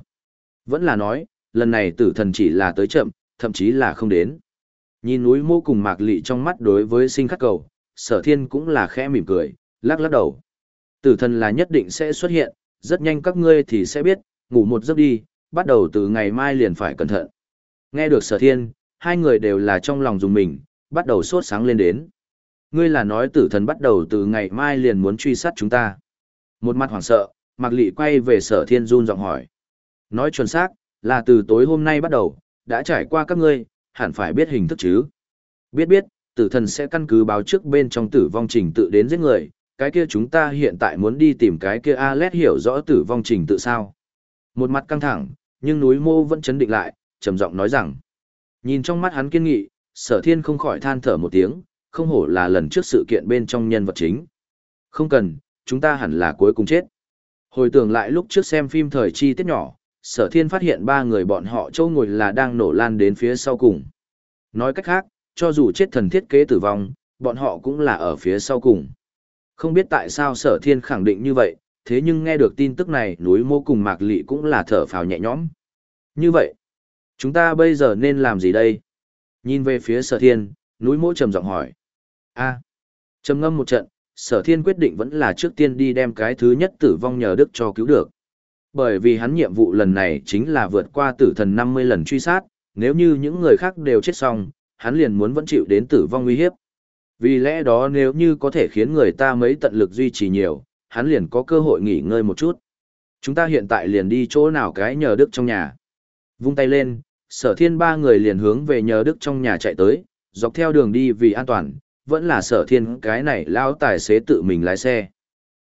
Vẫn là nói, lần này tử thần chỉ là tới chậm, thậm chí là không đến. Nhìn núi mô cùng mạc lị trong mắt đối với sinh khắc cầu, sở thiên cũng là khẽ mỉm cười, lắc lắc đầu. Tử thần là nhất định sẽ xuất hiện, rất nhanh các ngươi thì sẽ biết, ngủ một giấc đi, bắt đầu từ ngày mai liền phải cẩn thận. Nghe được sở thiên, hai người đều là trong lòng dùng mình, bắt đầu sốt sáng lên đến. Ngươi là nói tử thần bắt đầu từ ngày mai liền muốn truy sát chúng ta. Một mặt hoảng sợ, Mạc Lị quay về sở thiên run giọng hỏi. Nói chuẩn xác, là từ tối hôm nay bắt đầu, đã trải qua các ngươi, hẳn phải biết hình thức chứ. Biết biết, tử thần sẽ căn cứ báo trước bên trong tử vong trình tự đến giết người, cái kia chúng ta hiện tại muốn đi tìm cái kia Alet hiểu rõ tử vong trình tự sao. Một mặt căng thẳng, nhưng núi mô vẫn chấn định lại, trầm giọng nói rằng. Nhìn trong mắt hắn kiên nghị, sở thiên không khỏi than thở một tiếng, không hổ là lần trước sự kiện bên trong nhân vật chính. Không cần, chúng ta hẳn là cuối cùng chết. Hồi tưởng lại lúc trước xem phim thời chi tiết nhỏ, sở thiên phát hiện ba người bọn họ châu ngồi là đang nổ lan đến phía sau cùng. Nói cách khác, cho dù chết thần thiết kế tử vong, bọn họ cũng là ở phía sau cùng. Không biết tại sao sở thiên khẳng định như vậy, thế nhưng nghe được tin tức này núi mô cùng mạc lị cũng là thở phào nhẹ nhõm. Như vậy, chúng ta bây giờ nên làm gì đây? Nhìn về phía sở thiên, núi mô trầm giọng hỏi. a trầm ngâm một trận, sở thiên quyết định vẫn là trước tiên đi đem cái thứ nhất tử vong nhờ đức cho cứu được. Bởi vì hắn nhiệm vụ lần này chính là vượt qua tử thần 50 lần truy sát, nếu như những người khác đều chết xong, hắn liền muốn vẫn chịu đến tử vong nguy hiếp. Vì lẽ đó nếu như có thể khiến người ta mấy tận lực duy trì nhiều, hắn liền có cơ hội nghỉ ngơi một chút. Chúng ta hiện tại liền đi chỗ nào cái nhờ đức trong nhà. Vung tay lên, sở thiên ba người liền hướng về nhờ đức trong nhà chạy tới, dọc theo đường đi vì an toàn, vẫn là sở thiên cái này lao tài xế tự mình lái xe.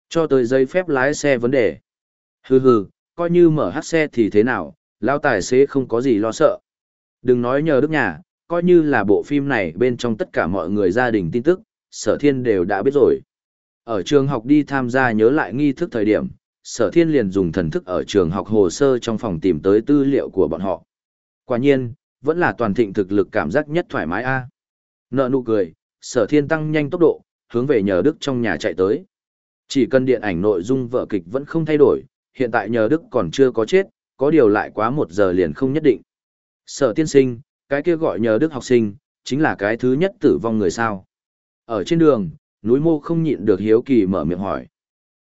Cho tới giấy phép lái xe vấn đề. Hừ hừ, coi như mở hát xe thì thế nào, lao tài xế không có gì lo sợ. Đừng nói nhờ đức nhà, coi như là bộ phim này bên trong tất cả mọi người gia đình tin tức, sở thiên đều đã biết rồi. Ở trường học đi tham gia nhớ lại nghi thức thời điểm, sở thiên liền dùng thần thức ở trường học hồ sơ trong phòng tìm tới tư liệu của bọn họ. Quả nhiên, vẫn là toàn thịnh thực lực cảm giác nhất thoải mái a Nợ nụ cười, sở thiên tăng nhanh tốc độ, hướng về nhờ Đức trong nhà chạy tới. Chỉ cần điện ảnh nội dung vợ kịch vẫn không thay đổi, hiện tại nhờ Đức còn chưa có chết, có điều lại quá một giờ liền không nhất định. Sở tiên sinh, cái kia gọi nhờ Đức học sinh, chính là cái thứ nhất tử vong người sao. Ở trên đường, núi mô không nhịn được hiếu kỳ mở miệng hỏi.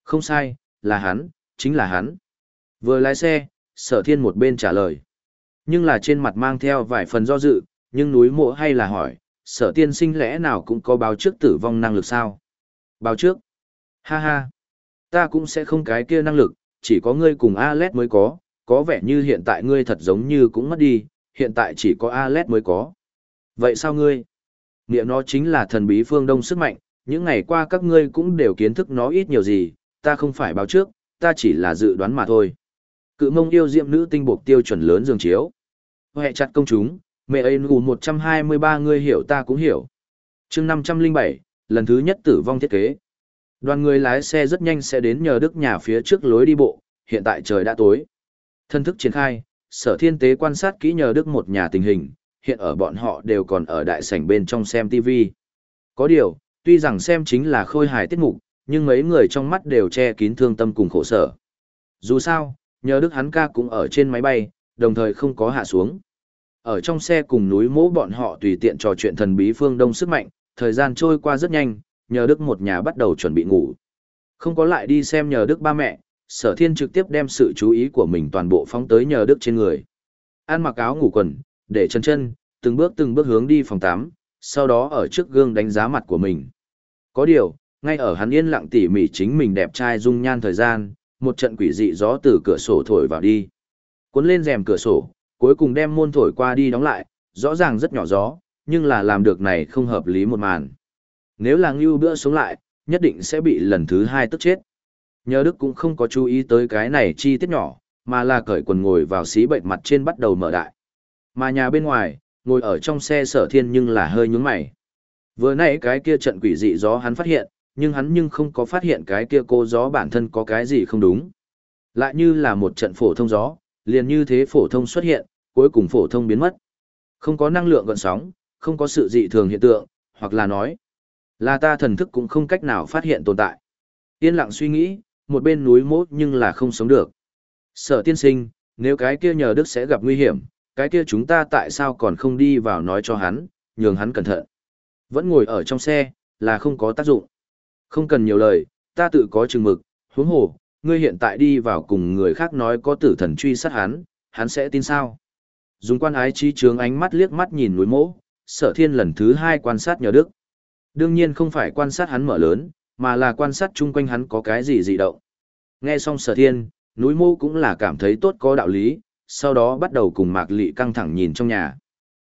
Không sai, là hắn, chính là hắn. Vừa lái xe, sở thiên một bên trả lời. Nhưng là trên mặt mang theo vài phần do dự, nhưng núi mộ hay là hỏi, sở tiên sinh lẽ nào cũng có báo trước tử vong năng lực sao? Báo trước? Ha ha! Ta cũng sẽ không cái kia năng lực, chỉ có ngươi cùng Alet mới có, có vẻ như hiện tại ngươi thật giống như cũng mất đi, hiện tại chỉ có Alet mới có. Vậy sao ngươi? Nghĩa nó chính là thần bí phương đông sức mạnh, những ngày qua các ngươi cũng đều kiến thức nó ít nhiều gì, ta không phải báo trước, ta chỉ là dự đoán mà thôi. Cự mông yêu diệm nữ tinh buộc tiêu chuẩn lớn dường chiếu. Hệ chặt công chúng, mẹ ấy ngủ 123 người hiểu ta cũng hiểu. chương 507, lần thứ nhất tử vong thiết kế. Đoàn người lái xe rất nhanh sẽ đến nhờ đức nhà phía trước lối đi bộ, hiện tại trời đã tối. Thân thức triển khai, sở thiên tế quan sát kỹ nhờ đức một nhà tình hình, hiện ở bọn họ đều còn ở đại sảnh bên trong xem TV. Có điều, tuy rằng xem chính là khôi hài tiết mục, nhưng mấy người trong mắt đều che kín thương tâm cùng khổ sở. Dù sao, nhờ đức hắn ca cũng ở trên máy bay, đồng thời không có hạ xuống. Ở trong xe cùng núi mỗ bọn họ tùy tiện trò chuyện thần bí phương đông sức mạnh, thời gian trôi qua rất nhanh, nhờ đức một nhà bắt đầu chuẩn bị ngủ. Không có lại đi xem nhờ đức ba mẹ, sở thiên trực tiếp đem sự chú ý của mình toàn bộ phóng tới nhờ đức trên người. Ăn mặc áo ngủ quần, để chân chân, từng bước từng bước hướng đi phòng tắm, sau đó ở trước gương đánh giá mặt của mình. Có điều, ngay ở hắn yên lặng tỉ mỉ chính mình đẹp trai dung nhan thời gian, một trận quỷ dị gió từ cửa sổ thổi vào đi. Cuốn lên rèm cửa sổ, cuối cùng đem môn thổi qua đi đóng lại, rõ ràng rất nhỏ gió, nhưng là làm được này không hợp lý một màn. Nếu là ngưu bữa sống lại, nhất định sẽ bị lần thứ hai tức chết. Nhớ Đức cũng không có chú ý tới cái này chi tiết nhỏ, mà là cởi quần ngồi vào xí bệnh mặt trên bắt đầu mở đại. Mà nhà bên ngoài, ngồi ở trong xe sở thiên nhưng là hơi nhướng mày. Vừa nãy cái kia trận quỷ dị gió hắn phát hiện, nhưng hắn nhưng không có phát hiện cái kia cô gió bản thân có cái gì không đúng. Lại như là một trận phổ thông gió, liền như thế phổ thông xuất hiện, cuối cùng phổ thông biến mất. Không có năng lượng gọn sóng, không có sự dị thường hiện tượng, hoặc là nói, là ta thần thức cũng không cách nào phát hiện tồn tại. Yên lặng suy nghĩ, một bên núi mốt nhưng là không sống được. Sở tiên sinh, nếu cái kia nhờ Đức sẽ gặp nguy hiểm, cái kia chúng ta tại sao còn không đi vào nói cho hắn, nhường hắn cẩn thận. Vẫn ngồi ở trong xe, là không có tác dụng. Không cần nhiều lời, ta tự có chừng mực, huống hồ, ngươi hiện tại đi vào cùng người khác nói có tử thần truy sát hắn, hắn sẽ tin sao? Dùng quan ái trí trướng ánh mắt liếc mắt nhìn núi mỗ, sở thiên lần thứ hai quan sát nhờ đức. Đương nhiên không phải quan sát hắn mở lớn, mà là quan sát chung quanh hắn có cái gì dị động. Nghe xong sở thiên, núi mô cũng là cảm thấy tốt có đạo lý, sau đó bắt đầu cùng Mạc Lị căng thẳng nhìn trong nhà.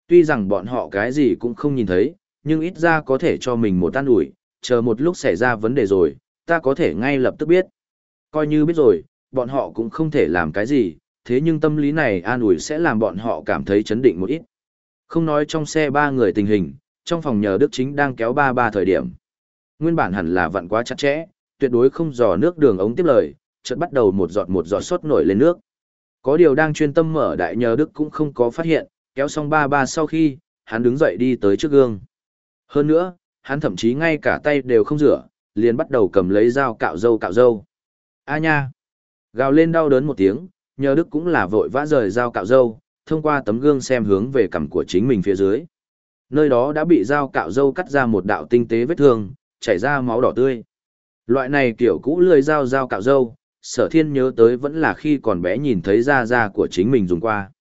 Tuy rằng bọn họ cái gì cũng không nhìn thấy, nhưng ít ra có thể cho mình một tan ủi, chờ một lúc xảy ra vấn đề rồi, ta có thể ngay lập tức biết. Coi như biết rồi, bọn họ cũng không thể làm cái gì, thế nhưng tâm lý này an ủi sẽ làm bọn họ cảm thấy chấn định một ít. Không nói trong xe ba người tình hình, trong phòng nhờ Đức Chính đang kéo ba ba thời điểm. Nguyên bản hẳn là vặn quá chặt chẽ, tuyệt đối không dò nước đường ống tiếp lời, chợt bắt đầu một giọt một giọt sốt nổi lên nước. Có điều đang chuyên tâm mở đại nhờ Đức cũng không có phát hiện, kéo xong ba ba sau khi, hắn đứng dậy đi tới trước gương. Hơn nữa, hắn thậm chí ngay cả tay đều không rửa, liền bắt đầu cầm lấy dao cạo râu cạo râu. A nha! Gào lên đau đớn một tiếng, nhờ Đức cũng là vội vã rời dao cạo râu, thông qua tấm gương xem hướng về cằm của chính mình phía dưới. Nơi đó đã bị dao cạo dâu cắt ra một đạo tinh tế vết thương, chảy ra máu đỏ tươi. Loại này kiểu cũ lười dao dao cạo dâu, sở thiên nhớ tới vẫn là khi còn bé nhìn thấy da da của chính mình dùng qua.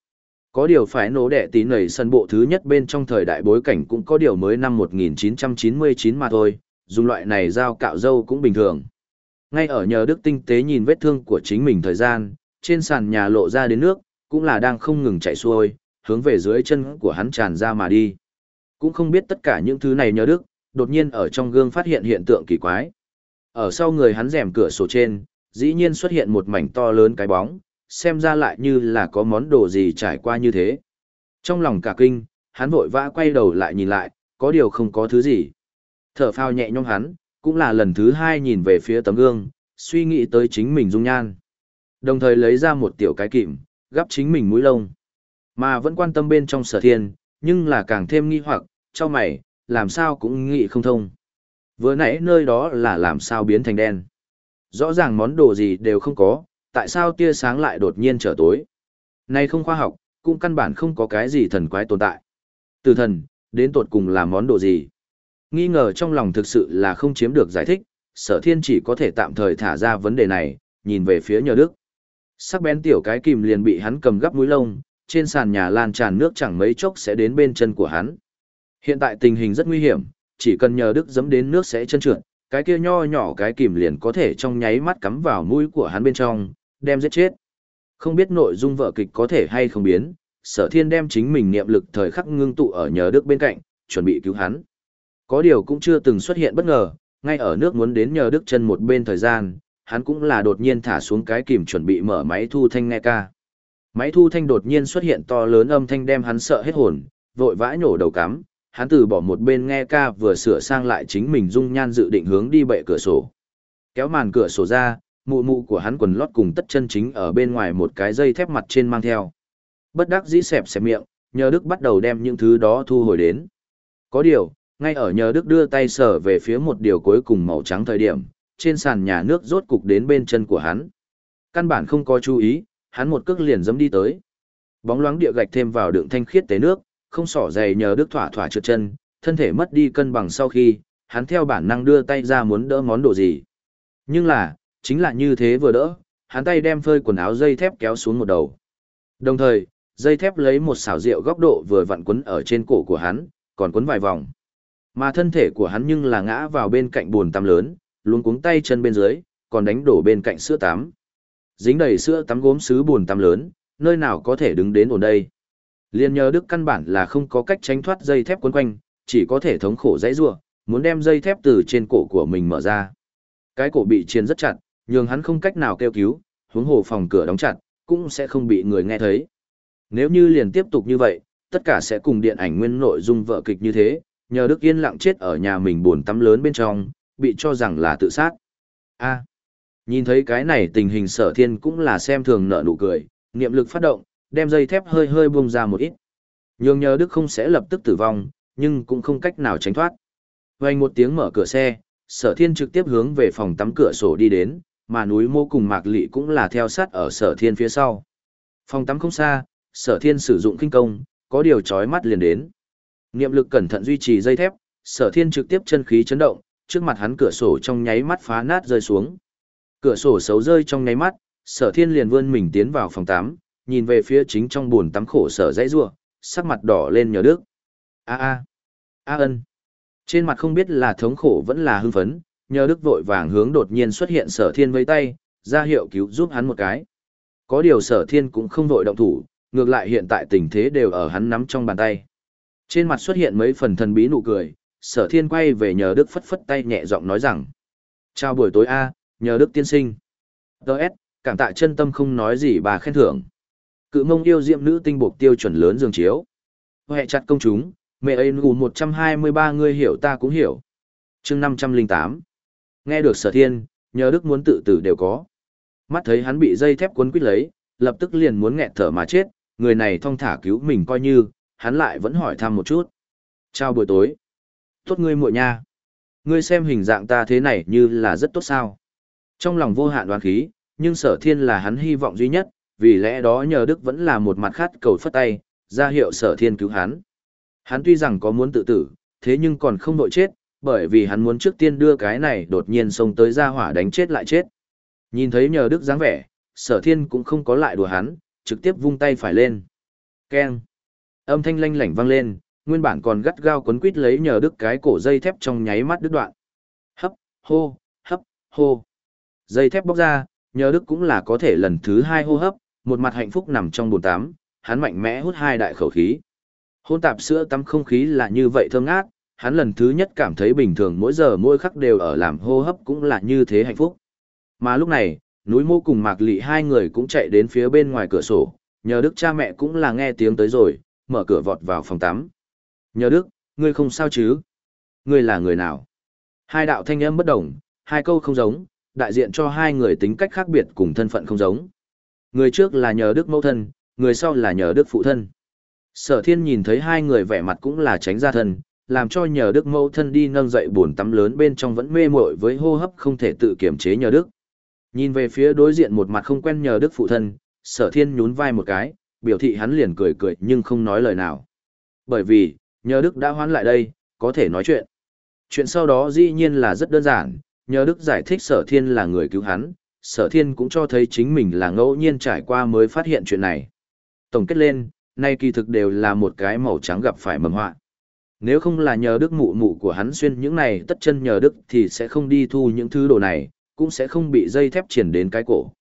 Có điều phải nổ đẻ tí nầy sân bộ thứ nhất bên trong thời đại bối cảnh cũng có điều mới năm 1999 mà thôi, dùng loại này dao cạo dâu cũng bình thường. Ngay ở nhờ đức tinh tế nhìn vết thương của chính mình thời gian, trên sàn nhà lộ ra đến nước, cũng là đang không ngừng chảy xuôi, hướng về dưới chân của hắn tràn ra mà đi. Cũng không biết tất cả những thứ này nhờ đức, đột nhiên ở trong gương phát hiện hiện tượng kỳ quái. Ở sau người hắn rèm cửa sổ trên, dĩ nhiên xuất hiện một mảnh to lớn cái bóng, xem ra lại như là có món đồ gì trải qua như thế. Trong lòng cả kinh, hắn vội vã quay đầu lại nhìn lại, có điều không có thứ gì. Thở phao nhẹ nhõm hắn, cũng là lần thứ hai nhìn về phía tấm gương, suy nghĩ tới chính mình dung nhan. Đồng thời lấy ra một tiểu cái kìm, gắp chính mình mũi lông. Mà vẫn quan tâm bên trong sở thiên, nhưng là càng thêm nghi hoặc, cho mày, làm sao cũng nghĩ không thông. Vừa nãy nơi đó là làm sao biến thành đen. Rõ ràng món đồ gì đều không có, tại sao tia sáng lại đột nhiên trở tối. Này không khoa học, cũng căn bản không có cái gì thần quái tồn tại. Từ thần, đến tột cùng là món đồ gì? Nghi ngờ trong lòng thực sự là không chiếm được giải thích, sở thiên chỉ có thể tạm thời thả ra vấn đề này, nhìn về phía nhờ đức. Sắc bén tiểu cái kìm liền bị hắn cầm gấp mũi lông, trên sàn nhà lan tràn nước chẳng mấy chốc sẽ đến bên chân của hắn. Hiện tại tình hình rất nguy hiểm, chỉ cần nhờ đức dẫm đến nước sẽ chân trượt, cái kia nho nhỏ cái kìm liền có thể trong nháy mắt cắm vào mũi của hắn bên trong, đem giết chết. Không biết nội dung vở kịch có thể hay không biến, sở thiên đem chính mình niệm lực thời khắc ngưng tụ ở nhờ đức bên cạnh, chuẩn bị cứu hắn. Có điều cũng chưa từng xuất hiện bất ngờ, ngay ở nước muốn đến nhờ đức chân một bên thời gian, hắn cũng là đột nhiên thả xuống cái kìm chuẩn bị mở máy thu thanh nghe ca. Máy thu thanh đột nhiên xuất hiện to lớn âm thanh đem hắn sợ hết hồn, vội vã nhổ đầu cắm, hắn từ bỏ một bên nghe ca vừa sửa sang lại chính mình dung nhan dự định hướng đi bệ cửa sổ. Kéo màn cửa sổ ra, mụ mụ của hắn quần lót cùng tất chân chính ở bên ngoài một cái dây thép mặt trên mang theo. Bất đắc dĩ xẹp xẹp miệng, nhờ Đức bắt đầu đem những thứ đó thu hồi đến. Có điều, ngay ở nhờ Đức đưa tay sở về phía một điều cuối cùng màu trắng thời điểm, trên sàn nhà nước rốt cục đến bên chân của hắn. Căn bản không có chú ý, hắn một cước liền dẫm đi tới. Bóng loáng địa gạch thêm vào đựng thanh khiết tế nước, không sỏ dày nhờ Đức thỏa thỏa trượt chân, thân thể mất đi cân bằng sau khi, hắn theo bản năng đưa tay ra muốn đỡ món đồ gì. Nhưng là, chính là như thế vừa đỡ, hắn tay đem phơi quần áo dây thép kéo xuống một đầu. Đồng thời, dây thép lấy một xảo rượu góc độ vừa vặn quấn ở trên cổ của hắn, còn quấn vài vòng. Mà thân thể của hắn nhưng là ngã vào bên cạnh buồn tắm lớn, luôn cuống tay chân bên dưới, còn đánh đổ bên cạnh sữa tắm. Dính đầy sữa tắm gốm sứ buồn tắm lớn, nơi nào có thể đứng đến ổn đây. Liên nhờ Đức căn bản là không có cách tránh thoát dây thép quấn quanh, chỉ có thể thống khổ dãy rua, muốn đem dây thép từ trên cổ của mình mở ra. Cái cổ bị chiên rất chặt, nhưng hắn không cách nào kêu cứu, huống hồ phòng cửa đóng chặt, cũng sẽ không bị người nghe thấy. Nếu như liền tiếp tục như vậy, tất cả sẽ cùng điện ảnh nguyên nội dung vợ kịch như thế, nhờ Đức Yên lặng chết ở nhà mình buồn tắm lớn bên trong, bị cho rằng là tự sát. A nhìn thấy cái này tình hình sở thiên cũng là xem thường nợ nụ cười, niệm lực phát động, đem dây thép hơi hơi buông ra một ít. Nhường nhờ Đức không sẽ lập tức tử vong, nhưng cũng không cách nào tránh thoát. Vành một tiếng mở cửa xe, sở thiên trực tiếp hướng về phòng tắm cửa sổ đi đến, mà núi mô cùng mạc lị cũng là theo sát ở sở thiên phía sau. Phòng tắm không xa, sở thiên sử dụng kinh công, có điều chói mắt liền đến. Niệm lực cẩn thận duy trì dây thép, sở thiên trực tiếp chân khí chấn động, trước mặt hắn cửa sổ trong nháy mắt phá nát rơi xuống. Cửa sổ xấu rơi trong ngáy mắt, sở thiên liền vươn mình tiến vào phòng tắm, nhìn về phía chính trong buồn tắm khổ sở dãy rua, sắc mặt đỏ lên nhờ đức. A a, a ân. Trên mặt không biết là thống khổ vẫn là hưng phấn, nhờ đức vội vàng hướng đột nhiên xuất hiện sở thiên với tay, ra hiệu cứu giúp hắn một cái. Có điều sở thiên cũng không vội động thủ, ngược lại hiện tại tình thế đều ở hắn nắm trong bàn tay. Trên mặt xuất hiện mấy phần thần bí nụ cười, sở thiên quay về nhờ Đức phất phất tay nhẹ giọng nói rằng. Chào buổi tối A, nhờ Đức tiên sinh. Đợt, cảm tạ chân tâm không nói gì bà khen thưởng. Cự mông yêu diệm nữ tinh buộc tiêu chuẩn lớn dường chiếu. Hệ chặt công chúng, mẹ ấy ngủ 123 người hiểu ta cũng hiểu. chương 508. Nghe được sở thiên, nhờ Đức muốn tự tử đều có. Mắt thấy hắn bị dây thép cuốn quít lấy, lập tức liền muốn nghẹt thở mà chết, người này thong thả cứu mình coi như, hắn lại vẫn hỏi thăm một chút. Chào buổi tối. Tốt ngươi muội nha. Ngươi xem hình dạng ta thế này như là rất tốt sao. Trong lòng vô hạn đoán khí, nhưng sở thiên là hắn hy vọng duy nhất, vì lẽ đó nhờ Đức vẫn là một mặt khát cầu phất tay, ra hiệu sở thiên cứu hắn. Hắn tuy rằng có muốn tự tử, thế nhưng còn không đội chết, bởi vì hắn muốn trước tiên đưa cái này đột nhiên xông tới ra hỏa đánh chết lại chết. Nhìn thấy nhờ Đức dáng vẻ, sở thiên cũng không có lại đùa hắn, trực tiếp vung tay phải lên. Keng. Âm thanh lanh lảnh vang lên, nguyên bản còn gắt gao quấn quít lấy nhờ Đức cái cổ dây thép trong nháy mắt đứt đoạn. Hấp, hô, hấp, hô. Dây thép bóc ra, nhờ Đức cũng là có thể lần thứ hai hô hấp, một mặt hạnh phúc nằm trong bồn tắm, hắn mạnh mẽ hút hai đại khẩu khí. Hôn tạp sữa tắm không khí là như vậy thơm ngát, hắn lần thứ nhất cảm thấy bình thường mỗi giờ mỗi khắc đều ở làm hô hấp cũng là như thế hạnh phúc. Mà lúc này, núi mô cùng mạc lị hai người cũng chạy đến phía bên ngoài cửa sổ, nhờ đức cha mẹ cũng là nghe tiếng tới rồi, mở cửa vọt vào phòng tắm. Nhờ đức, ngươi không sao chứ? Ngươi là người nào? Hai đạo thanh âm bất đồng, hai câu không giống, đại diện cho hai người tính cách khác biệt cùng thân phận không giống. Người trước là nhờ đức mẫu thân, người sau là nhờ đức phụ thân. Sở thiên nhìn thấy hai người vẻ mặt cũng là tránh ra thân, làm cho nhờ đức mẫu thân đi nâng dậy buồn tắm lớn bên trong vẫn mê mội với hô hấp không thể tự kiểm chế nhờ đức. Nhìn về phía đối diện một mặt không quen nhờ đức phụ thân, sở thiên nhún vai một cái, biểu thị hắn liền cười cười nhưng không nói lời nào. Bởi vì, nhờ đức đã hoán lại đây, có thể nói chuyện. Chuyện sau đó dĩ nhiên là rất đơn giản, nhờ đức giải thích sở thiên là người cứu hắn, sở thiên cũng cho thấy chính mình là ngẫu nhiên trải qua mới phát hiện chuyện này. Tổng kết lên, nay kỳ thực đều là một cái màu trắng gặp phải mầm họa. Nếu không là nhờ đức mụ mụ của hắn xuyên những này tất chân nhờ đức thì sẽ không đi thu những thứ đồ này, cũng sẽ không bị dây thép triển đến cái cổ.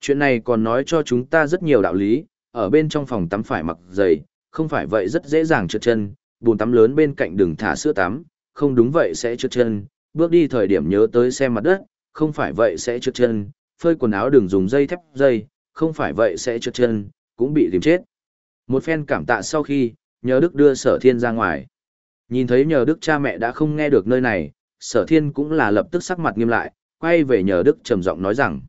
Chuyện này còn nói cho chúng ta rất nhiều đạo lý, ở bên trong phòng tắm phải mặc giày, không phải vậy rất dễ dàng trượt chân, bồn tắm lớn bên cạnh đừng thả sữa tắm, không đúng vậy sẽ trượt chân, bước đi thời điểm nhớ tới xem mặt đất, không phải vậy sẽ trượt chân, phơi quần áo đừng dùng dây thép dây, không phải vậy sẽ trượt chân, cũng bị tìm chết. Một phen cảm tạ sau khi, nhờ Đức đưa sở thiên ra ngoài. Nhìn thấy nhờ Đức cha mẹ đã không nghe được nơi này, sở thiên cũng là lập tức sắc mặt nghiêm lại, quay về nhờ Đức trầm giọng nói rằng,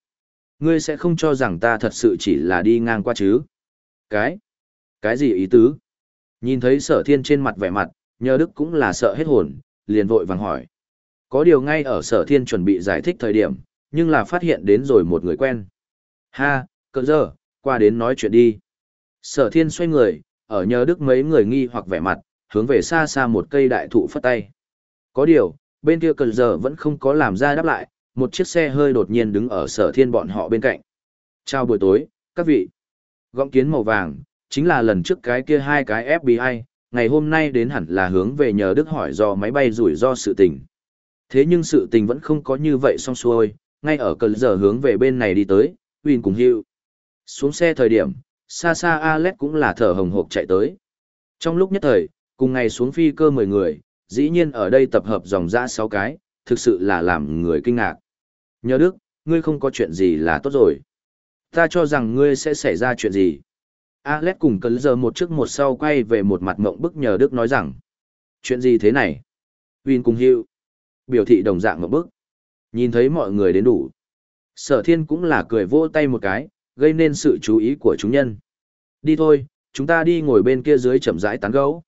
ngươi sẽ không cho rằng ta thật sự chỉ là đi ngang qua chứ. Cái? Cái gì ý tứ? Nhìn thấy sở thiên trên mặt vẻ mặt, nhờ Đức cũng là sợ hết hồn, liền vội vàng hỏi. Có điều ngay ở sở thiên chuẩn bị giải thích thời điểm, nhưng là phát hiện đến rồi một người quen. Ha, cỡ giờ, qua đến nói chuyện đi. Sở thiên xoay người, ở nhờ Đức mấy người nghi hoặc vẻ mặt, hướng về xa xa một cây đại thụ phất tay. Có điều, bên kia cờ giờ vẫn không có làm ra đáp lại, một chiếc xe hơi đột nhiên đứng ở sở thiên bọn họ bên cạnh. Chào buổi tối, các vị. Gọng kiến màu vàng, chính là lần trước cái kia hai cái FBI, ngày hôm nay đến hẳn là hướng về nhờ Đức hỏi do máy bay rủi ro sự tình. Thế nhưng sự tình vẫn không có như vậy xong xuôi, ngay ở cờ giờ hướng về bên này đi tới, Win cùng hiu. Xuống xe thời điểm, xa xa Alex cũng là thở hồng hộc chạy tới. Trong lúc nhất thời, cùng ngày xuống phi cơ 10 người, dĩ nhiên ở đây tập hợp dòng ra 6 cái, thực sự là làm người kinh ngạc. Nhớ Đức, ngươi không có chuyện gì là tốt rồi. Ta cho rằng ngươi sẽ xảy ra chuyện gì. Alex cùng cấn giờ một trước một sau quay về một mặt mộng bức nhờ Đức nói rằng. Chuyện gì thế này? Win cùng hiu. Biểu thị đồng dạng một bức. Nhìn thấy mọi người đến đủ. Sở thiên cũng là cười vỗ tay một cái, gây nên sự chú ý của chúng nhân. Đi thôi, chúng ta đi ngồi bên kia dưới chậm rãi tán gấu.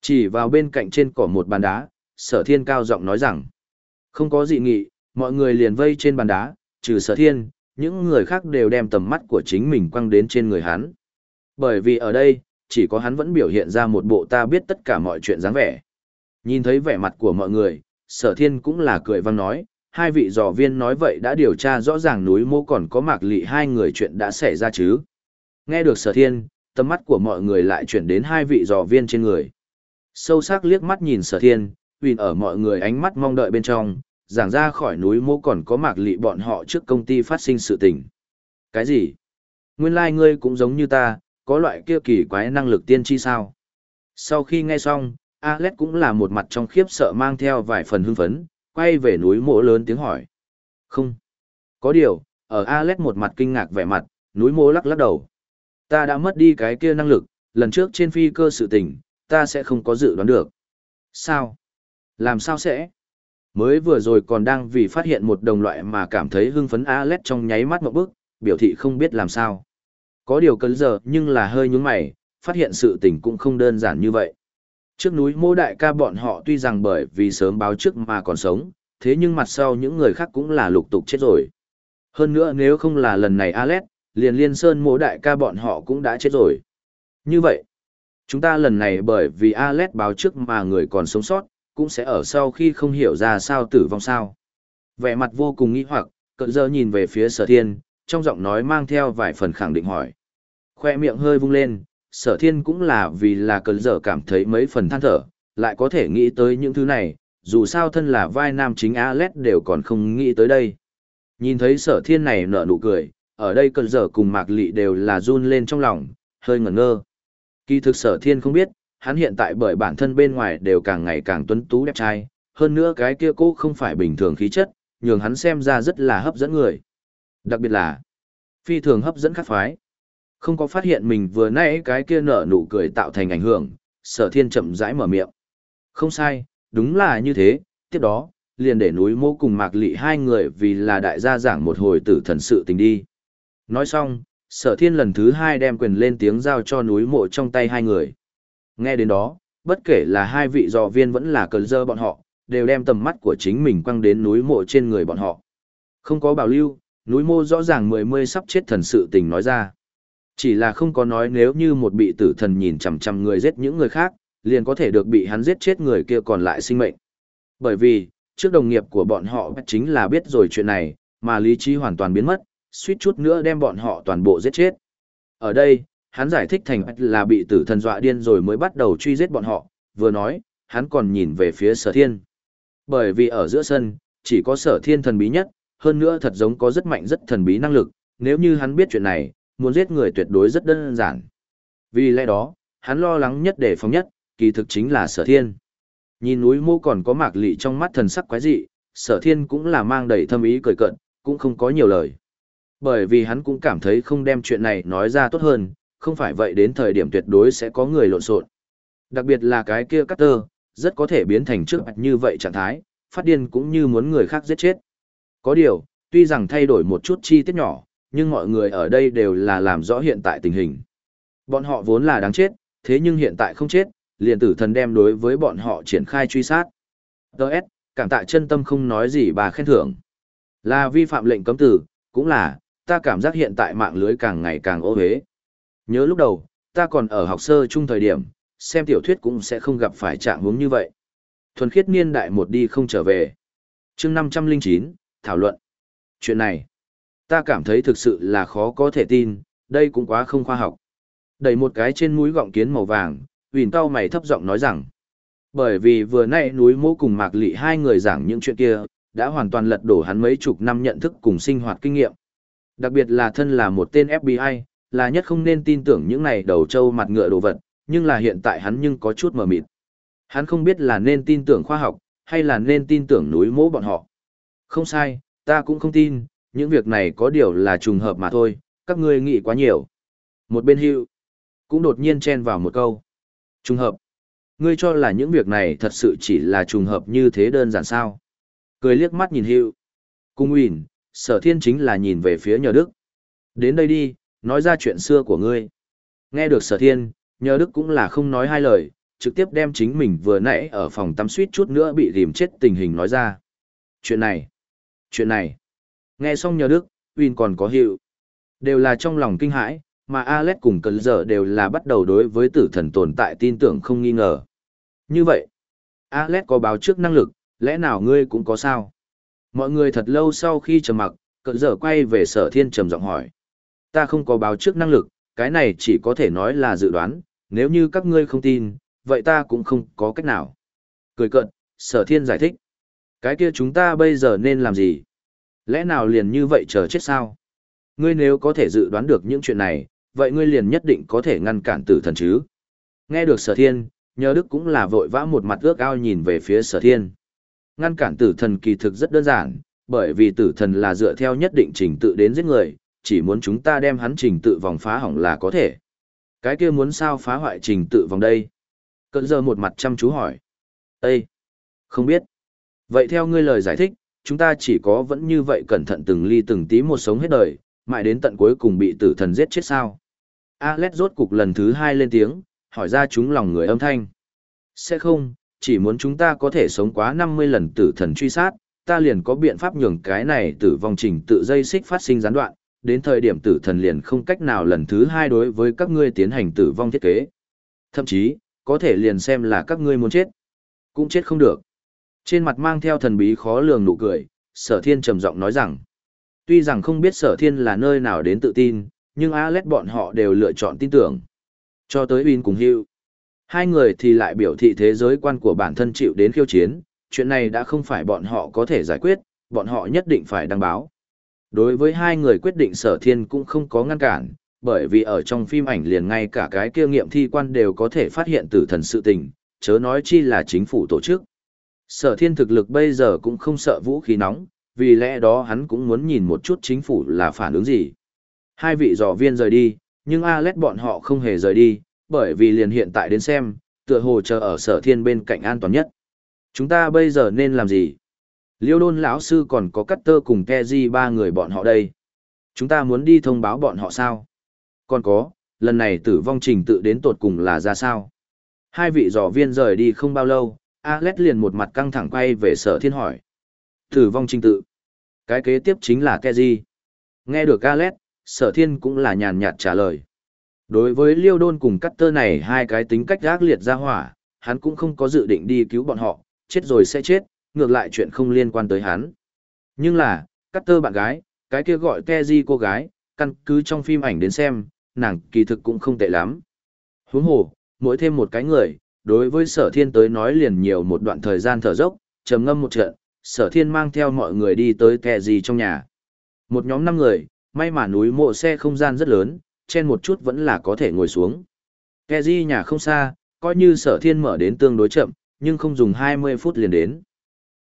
Chỉ vào bên cạnh trên cỏ một bàn đá, sở thiên cao giọng nói rằng. Không có dị nghị, mọi người liền vây trên bàn đá, trừ sở thiên, những người khác đều đem tầm mắt của chính mình quăng đến trên người hắn. Bởi vì ở đây, chỉ có hắn vẫn biểu hiện ra một bộ ta biết tất cả mọi chuyện dáng vẻ. Nhìn thấy vẻ mặt của mọi người, sở thiên cũng là cười văng nói, hai vị dò viên nói vậy đã điều tra rõ ràng núi mô còn có mạc lị hai người chuyện đã xảy ra chứ. Nghe được sở thiên, tầm mắt của mọi người lại chuyển đến hai vị dò viên trên người. Sâu sắc liếc mắt nhìn sở thiên, vì ở mọi người ánh mắt mong đợi bên trong, giảng ra khỏi núi mô còn có mạc lị bọn họ trước công ty phát sinh sự tình. Cái gì? Nguyên lai like ngươi cũng giống như ta, có loại kia kỳ quái năng lực tiên tri sao. Sau khi nghe xong, Alex cũng là một mặt trong khiếp sợ mang theo vài phần hưng phấn, quay về núi mộ lớn tiếng hỏi. Không. Có điều, ở Alex một mặt kinh ngạc vẻ mặt, núi mộ lắc lắc đầu. Ta đã mất đi cái kia năng lực, lần trước trên phi cơ sự tình, ta sẽ không có dự đoán được. Sao? Làm sao sẽ? Mới vừa rồi còn đang vì phát hiện một đồng loại mà cảm thấy hưng phấn Alex trong nháy mắt một bước, biểu thị không biết làm sao. Có điều cấn giờ nhưng là hơi nhúng mày, phát hiện sự tình cũng không đơn giản như vậy. Trước núi mô đại ca bọn họ tuy rằng bởi vì sớm báo trước mà còn sống, thế nhưng mặt sau những người khác cũng là lục tục chết rồi. Hơn nữa nếu không là lần này Alex, liền liên sơn mô đại ca bọn họ cũng đã chết rồi. Như vậy, chúng ta lần này bởi vì Alex báo trước mà người còn sống sót, cũng sẽ ở sau khi không hiểu ra sao tử vong sao. Vẻ mặt vô cùng nghi hoặc, cận giờ nhìn về phía sở thiên, trong giọng nói mang theo vài phần khẳng định hỏi. Khoe miệng hơi vung lên, sở thiên cũng là vì là cận giờ cảm thấy mấy phần than thở, lại có thể nghĩ tới những thứ này, dù sao thân là vai nam chính Alex đều còn không nghĩ tới đây. Nhìn thấy sở thiên này nở nụ cười, ở đây cận giờ cùng mạc lị đều là run lên trong lòng, hơi ngẩn ngơ. Kỳ thực sở thiên không biết, hắn hiện tại bởi bản thân bên ngoài đều càng ngày càng tuấn tú đẹp trai, hơn nữa cái kia cô không phải bình thường khí chất, nhường hắn xem ra rất là hấp dẫn người. Đặc biệt là, phi thường hấp dẫn các phái. Không có phát hiện mình vừa nãy cái kia nở nụ cười tạo thành ảnh hưởng, sở thiên chậm rãi mở miệng. Không sai, đúng là như thế, tiếp đó, liền để núi mô cùng mạc lị hai người vì là đại gia giảng một hồi tử thần sự tình đi. Nói xong, sở thiên lần thứ hai đem quyền lên tiếng giao cho núi mộ trong tay hai người. Nghe đến đó, bất kể là hai vị dò viên vẫn là cờ dơ bọn họ, đều đem tầm mắt của chính mình quăng đến núi mộ trên người bọn họ. Không có bảo lưu, núi mô rõ ràng mười mươi sắp chết thần sự tình nói ra. Chỉ là không có nói nếu như một bị tử thần nhìn chằm chằm người giết những người khác, liền có thể được bị hắn giết chết người kia còn lại sinh mệnh. Bởi vì, trước đồng nghiệp của bọn họ chính là biết rồi chuyện này, mà lý trí hoàn toàn biến mất, suýt chút nữa đem bọn họ toàn bộ giết chết. Ở đây, hắn giải thích thành là bị tử thần dọa điên rồi mới bắt đầu truy giết bọn họ, vừa nói, hắn còn nhìn về phía sở thiên. Bởi vì ở giữa sân, chỉ có sở thiên thần bí nhất, hơn nữa thật giống có rất mạnh rất thần bí năng lực, nếu như hắn biết chuyện này, muốn giết người tuyệt đối rất đơn giản. Vì lẽ đó, hắn lo lắng nhất để phòng nhất, kỳ thực chính là sở thiên. Nhìn núi mô còn có mạc lị trong mắt thần sắc quái dị, sở thiên cũng là mang đầy thâm ý cười cận, cũng không có nhiều lời. Bởi vì hắn cũng cảm thấy không đem chuyện này nói ra tốt hơn, không phải vậy đến thời điểm tuyệt đối sẽ có người lộn xộn. Đặc biệt là cái kia cắt tơ, rất có thể biến thành trước mặt như vậy trạng thái, phát điên cũng như muốn người khác giết chết. Có điều, tuy rằng thay đổi một chút chi tiết nhỏ, nhưng mọi người ở đây đều là làm rõ hiện tại tình hình. Bọn họ vốn là đáng chết, thế nhưng hiện tại không chết, liền tử thần đem đối với bọn họ triển khai truy sát. Đợt, cảm tạ chân tâm không nói gì bà khen thưởng. Là vi phạm lệnh cấm tử, cũng là, ta cảm giác hiện tại mạng lưới càng ngày càng ô hế. Nhớ lúc đầu, ta còn ở học sơ chung thời điểm, xem tiểu thuyết cũng sẽ không gặp phải trạng huống như vậy. Thuần khiết niên đại một đi không trở về. chương 509, thảo luận. Chuyện này, ta cảm thấy thực sự là khó có thể tin, đây cũng quá không khoa học. Đẩy một cái trên mũi gọng kiến màu vàng, Huỳnh Tao mày thấp giọng nói rằng, bởi vì vừa nãy núi mô cùng mạc lị hai người giảng những chuyện kia, đã hoàn toàn lật đổ hắn mấy chục năm nhận thức cùng sinh hoạt kinh nghiệm. Đặc biệt là thân là một tên FBI, là nhất không nên tin tưởng những này đầu trâu mặt ngựa đồ vật, nhưng là hiện tại hắn nhưng có chút mờ mịt. Hắn không biết là nên tin tưởng khoa học, hay là nên tin tưởng núi mỗ bọn họ. Không sai, ta cũng không tin, những việc này có điều là trùng hợp mà thôi, các ngươi nghĩ quá nhiều. Một bên hữu cũng đột nhiên chen vào một câu. Trùng hợp. Ngươi cho là những việc này thật sự chỉ là trùng hợp như thế đơn giản sao. Cười liếc mắt nhìn hữu Cung Uyển, sở thiên chính là nhìn về phía nhờ đức. Đến đây đi, nói ra chuyện xưa của ngươi. Nghe được sở thiên, nhờ đức cũng là không nói hai lời, trực tiếp đem chính mình vừa nãy ở phòng tắm suýt chút nữa bị rìm chết tình hình nói ra. Chuyện này, chuyện này. Nghe xong nhờ đức, Win còn có hiệu. Đều là trong lòng kinh hãi, mà Alex cùng Cẩn Giờ đều là bắt đầu đối với tử thần tồn tại tin tưởng không nghi ngờ. Như vậy, Alex có báo trước năng lực, lẽ nào ngươi cũng có sao? Mọi người thật lâu sau khi trầm mặc, Cẩn Giờ quay về sở thiên trầm giọng hỏi. Ta không có báo trước năng lực, cái này chỉ có thể nói là dự đoán, nếu như các ngươi không tin, vậy ta cũng không có cách nào. Cười cận, sở thiên giải thích. Cái kia chúng ta bây giờ nên làm gì? Lẽ nào liền như vậy chờ chết sao? Ngươi nếu có thể dự đoán được những chuyện này, vậy ngươi liền nhất định có thể ngăn cản tử thần chứ. Nghe được sở thiên, nhớ đức cũng là vội vã một mặt ước ao nhìn về phía sở thiên. Ngăn cản tử thần kỳ thực rất đơn giản, bởi vì tử thần là dựa theo nhất định trình tự đến giết người, chỉ muốn chúng ta đem hắn trình tự vòng phá hỏng là có thể. Cái kia muốn sao phá hoại trình tự vòng đây? Cận giờ một mặt chăm chú hỏi. Ê! Không biết. Vậy theo ngươi lời giải thích, chúng ta chỉ có vẫn như vậy cẩn thận từng ly từng tí một sống hết đời, mãi đến tận cuối cùng bị tử thần giết chết sao. Alex rốt cục lần thứ hai lên tiếng, hỏi ra chúng lòng người âm thanh. Sẽ không, chỉ muốn chúng ta có thể sống quá 50 lần tử thần truy sát, ta liền có biện pháp nhường cái này tử vong trình tự dây xích phát sinh gián đoạn, đến thời điểm tử thần liền không cách nào lần thứ hai đối với các ngươi tiến hành tử vong thiết kế. Thậm chí, có thể liền xem là các ngươi muốn chết. Cũng chết không được. Trên mặt mang theo thần bí khó lường nụ cười, sở thiên trầm giọng nói rằng, tuy rằng không biết sở thiên là nơi nào đến tự tin, nhưng Alex bọn họ đều lựa chọn tin tưởng. Cho tới Win cùng Hugh. Hai người thì lại biểu thị thế giới quan của bản thân chịu đến khiêu chiến, chuyện này đã không phải bọn họ có thể giải quyết, bọn họ nhất định phải đăng báo. Đối với hai người quyết định sở thiên cũng không có ngăn cản, bởi vì ở trong phim ảnh liền ngay cả cái kia nghiệm thi quan đều có thể phát hiện tử thần sự tình, chớ nói chi là chính phủ tổ chức. Sở thiên thực lực bây giờ cũng không sợ vũ khí nóng, vì lẽ đó hắn cũng muốn nhìn một chút chính phủ là phản ứng gì. Hai vị dò viên rời đi, nhưng Alex bọn họ không hề rời đi, bởi vì liền hiện tại đến xem, tựa hồ chờ ở sở thiên bên cạnh an toàn nhất. Chúng ta bây giờ nên làm gì? Liêu đôn lão sư còn có cắt tơ cùng Keji ba người bọn họ đây. Chúng ta muốn đi thông báo bọn họ sao? Còn có, lần này tử vong trình tự đến tột cùng là ra sao? Hai vị dò viên rời đi không bao lâu, Alex liền một mặt căng thẳng quay về sở thiên hỏi. Tử vong trình tự. Cái kế tiếp chính là Keji. Nghe được Alex, sở thiên cũng là nhàn nhạt trả lời. Đối với liêu đôn cùng cắt tơ này hai cái tính cách gác liệt ra hỏa, hắn cũng không có dự định đi cứu bọn họ, chết rồi sẽ chết, ngược lại chuyện không liên quan tới hắn. Nhưng là, cắt tơ bạn gái, cái kia gọi Keji cô gái, căn cứ trong phim ảnh đến xem, nàng kỳ thực cũng không tệ lắm. Huống hồ, mỗi thêm một cái người, đối với sở thiên tới nói liền nhiều một đoạn thời gian thở dốc, trầm ngâm một trận, sở thiên mang theo mọi người đi tới Keji trong nhà. Một nhóm năm người, may mà núi mộ xe không gian rất lớn, trên một chút vẫn là có thể ngồi xuống. Keji nhà không xa, coi như sở thiên mở đến tương đối chậm, nhưng không dùng 20 phút liền đến.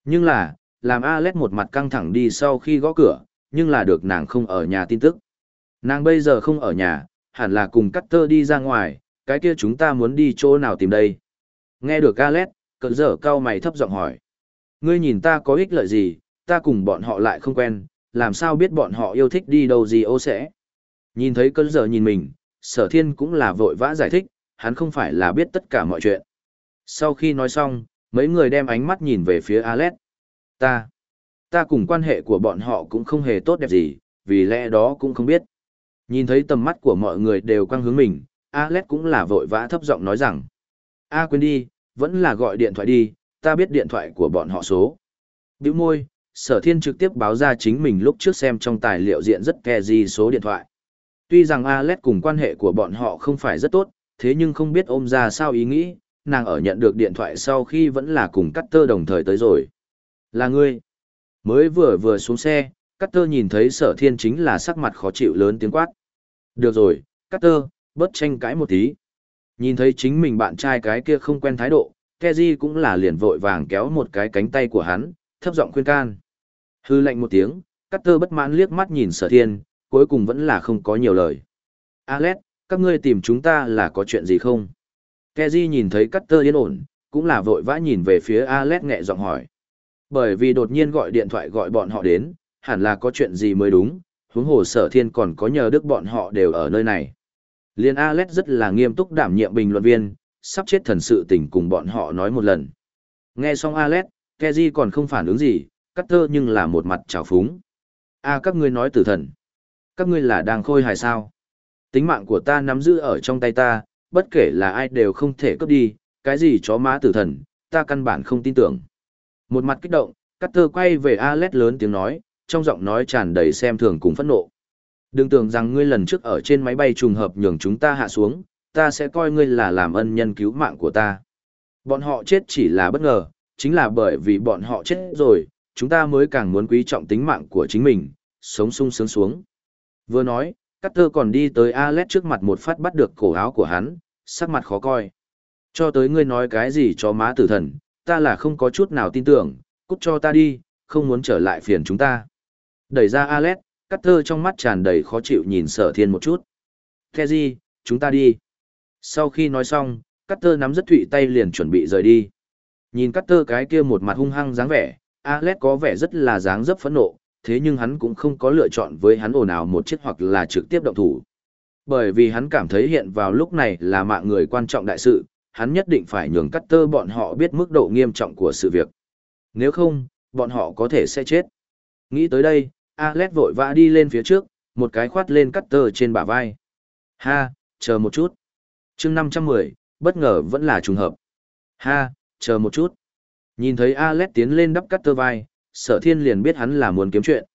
Nhưng là, làm Alex một mặt căng thẳng đi sau khi gõ cửa, nhưng là được nàng không ở nhà tin tức. Nàng bây giờ không ở nhà, hẳn là cùng Cutter đi ra ngoài, cái kia chúng ta muốn đi chỗ nào tìm đây. Nghe được Galet, cỡ dở cao mày thấp giọng hỏi. Ngươi nhìn ta có ích lợi gì, ta cùng bọn họ lại không quen, làm sao biết bọn họ yêu thích đi đâu gì ô sẽ. Nhìn thấy cỡ dở nhìn mình, sở thiên cũng là vội vã giải thích, hắn không phải là biết tất cả mọi chuyện. Sau khi nói xong, mấy người đem ánh mắt nhìn về phía Alet, Ta, ta cùng quan hệ của bọn họ cũng không hề tốt đẹp gì, vì lẽ đó cũng không biết. Nhìn thấy tầm mắt của mọi người đều quang hướng mình, Alet cũng là vội vã thấp giọng nói rằng. A à, quên đi, vẫn là gọi điện thoại đi, ta biết điện thoại của bọn họ số. Biểu môi, sở thiên trực tiếp báo ra chính mình lúc trước xem trong tài liệu diện rất kè gì số điện thoại. Tuy rằng Alex cùng quan hệ của bọn họ không phải rất tốt, thế nhưng không biết ôm ra sao ý nghĩ, nàng ở nhận được điện thoại sau khi vẫn là cùng cắt tơ đồng thời tới rồi. Là ngươi. Mới vừa vừa xuống xe, cắt tơ nhìn thấy sở thiên chính là sắc mặt khó chịu lớn tiếng quát. Được rồi, cắt tơ, bớt tranh cãi một tí. Nhìn thấy chính mình bạn trai cái kia không quen thái độ, Keji cũng là liền vội vàng kéo một cái cánh tay của hắn, thấp giọng khuyên can. Hư lệnh một tiếng, cắt tơ bất mãn liếc mắt nhìn sở thiên, cuối cùng vẫn là không có nhiều lời. Alex, các ngươi tìm chúng ta là có chuyện gì không? Keji nhìn thấy Cutter yên ổn, cũng là vội vã nhìn về phía Alex nhẹ giọng hỏi. Bởi vì đột nhiên gọi điện thoại gọi bọn họ đến, hẳn là có chuyện gì mới đúng, huống hồ sở thiên còn có nhờ đức bọn họ đều ở nơi này. Liên Alex rất là nghiêm túc đảm nhiệm bình luận viên, sắp chết thần sự tình cùng bọn họ nói một lần. Nghe xong Alex, Keji còn không phản ứng gì, Cutter nhưng là một mặt trào phúng. a các ngươi nói tử thần. Các ngươi là đang khôi hài sao? Tính mạng của ta nắm giữ ở trong tay ta, bất kể là ai đều không thể cướp đi, cái gì chó má tử thần, ta căn bản không tin tưởng. Một mặt kích động, Cutter quay về Alex lớn tiếng nói, trong giọng nói tràn đầy xem thường cùng phẫn nộ. Đừng tưởng rằng ngươi lần trước ở trên máy bay trùng hợp nhường chúng ta hạ xuống, ta sẽ coi ngươi là làm ân nhân cứu mạng của ta. Bọn họ chết chỉ là bất ngờ, chính là bởi vì bọn họ chết rồi, chúng ta mới càng muốn quý trọng tính mạng của chính mình, sống sung sướng xuống. Vừa nói, Cutter còn đi tới Alex trước mặt một phát bắt được cổ áo của hắn, sắc mặt khó coi. Cho tới ngươi nói cái gì cho má tử thần, ta là không có chút nào tin tưởng, cút cho ta đi, không muốn trở lại phiền chúng ta. Đẩy ra Alex, Cutter trong mắt tràn đầy khó chịu nhìn sở thiên một chút. Keji, chúng ta đi. Sau khi nói xong, Cutter nắm rất thụy tay liền chuẩn bị rời đi. Nhìn Cutter cái kia một mặt hung hăng dáng vẻ, Alex có vẻ rất là dáng dấp phẫn nộ, thế nhưng hắn cũng không có lựa chọn với hắn ồn ào một chiếc hoặc là trực tiếp động thủ. Bởi vì hắn cảm thấy hiện vào lúc này là mạng người quan trọng đại sự, hắn nhất định phải nhường Cutter bọn họ biết mức độ nghiêm trọng của sự việc. Nếu không, bọn họ có thể sẽ chết. Nghĩ tới đây, Alex vội vã đi lên phía trước, một cái khoát lên cắt tơ trên bả vai. Ha, chờ một chút. chương 510, bất ngờ vẫn là trùng hợp. Ha, chờ một chút. Nhìn thấy Alex tiến lên đắp cắt tơ vai, sở thiên liền biết hắn là muốn kiếm chuyện.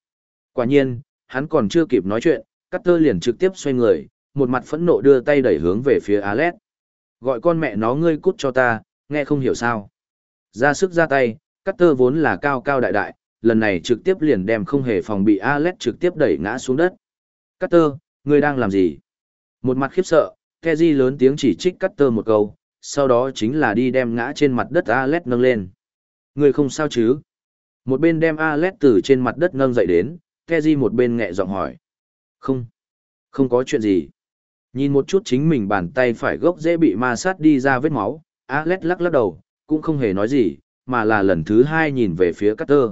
Quả nhiên, hắn còn chưa kịp nói chuyện, cắt tơ liền trực tiếp xoay người, một mặt phẫn nộ đưa tay đẩy hướng về phía Alex. Gọi con mẹ nó ngươi cút cho ta, nghe không hiểu sao. Ra sức ra tay, cắt tơ vốn là cao cao đại đại, lần này trực tiếp liền đem không hề phòng bị Alex trực tiếp đẩy ngã xuống đất. Carter, ngươi đang làm gì? Một mặt khiếp sợ, Keji lớn tiếng chỉ trích Carter một câu, sau đó chính là đi đem ngã trên mặt đất Alex nâng lên. Người không sao chứ? Một bên đem Alex từ trên mặt đất nâng dậy đến, Keji một bên nhẹ giọng hỏi. Không, không có chuyện gì. Nhìn một chút chính mình bàn tay phải gốc dễ bị ma sát đi ra vết máu, Alex lắc lắc đầu, cũng không hề nói gì, mà là lần thứ hai nhìn về phía Cutter.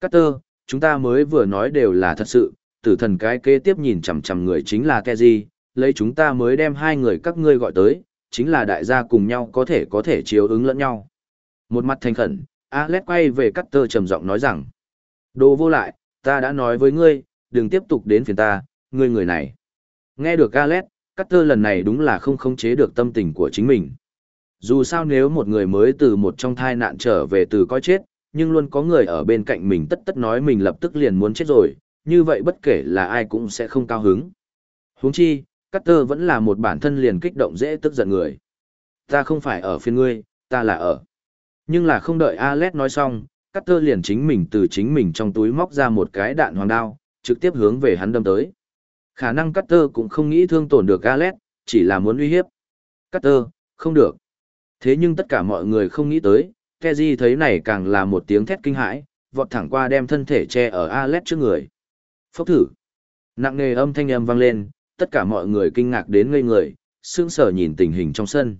Carter, chúng ta mới vừa nói đều là thật sự, tử thần cái kế tiếp nhìn chằm chằm người chính là Keji, lấy chúng ta mới đem hai người các ngươi gọi tới, chính là đại gia cùng nhau có thể có thể chiếu ứng lẫn nhau. Một mặt thành khẩn, Alex quay về Carter trầm giọng nói rằng, đồ vô lại, ta đã nói với ngươi, đừng tiếp tục đến phiền ta, ngươi người này. Nghe được Alex, Carter lần này đúng là không khống chế được tâm tình của chính mình. Dù sao nếu một người mới từ một trong thai nạn trở về từ coi chết, nhưng luôn có người ở bên cạnh mình tất tất nói mình lập tức liền muốn chết rồi, như vậy bất kể là ai cũng sẽ không cao hứng. Huống chi, Carter vẫn là một bản thân liền kích động dễ tức giận người. Ta không phải ở phiên ngươi, ta là ở. Nhưng là không đợi Alex nói xong, Carter liền chính mình từ chính mình trong túi móc ra một cái đạn hoàng đao, trực tiếp hướng về hắn đâm tới. Khả năng Carter cũng không nghĩ thương tổn được Alex, chỉ là muốn uy hiếp. Carter, không được. Thế nhưng tất cả mọi người không nghĩ tới, Keji thấy này càng là một tiếng thét kinh hãi, vọt thẳng qua đem thân thể che ở Alex trước người. Phốc thử. Nặng nề âm thanh âm vang lên, tất cả mọi người kinh ngạc đến ngây người, sững sờ nhìn tình hình trong sân.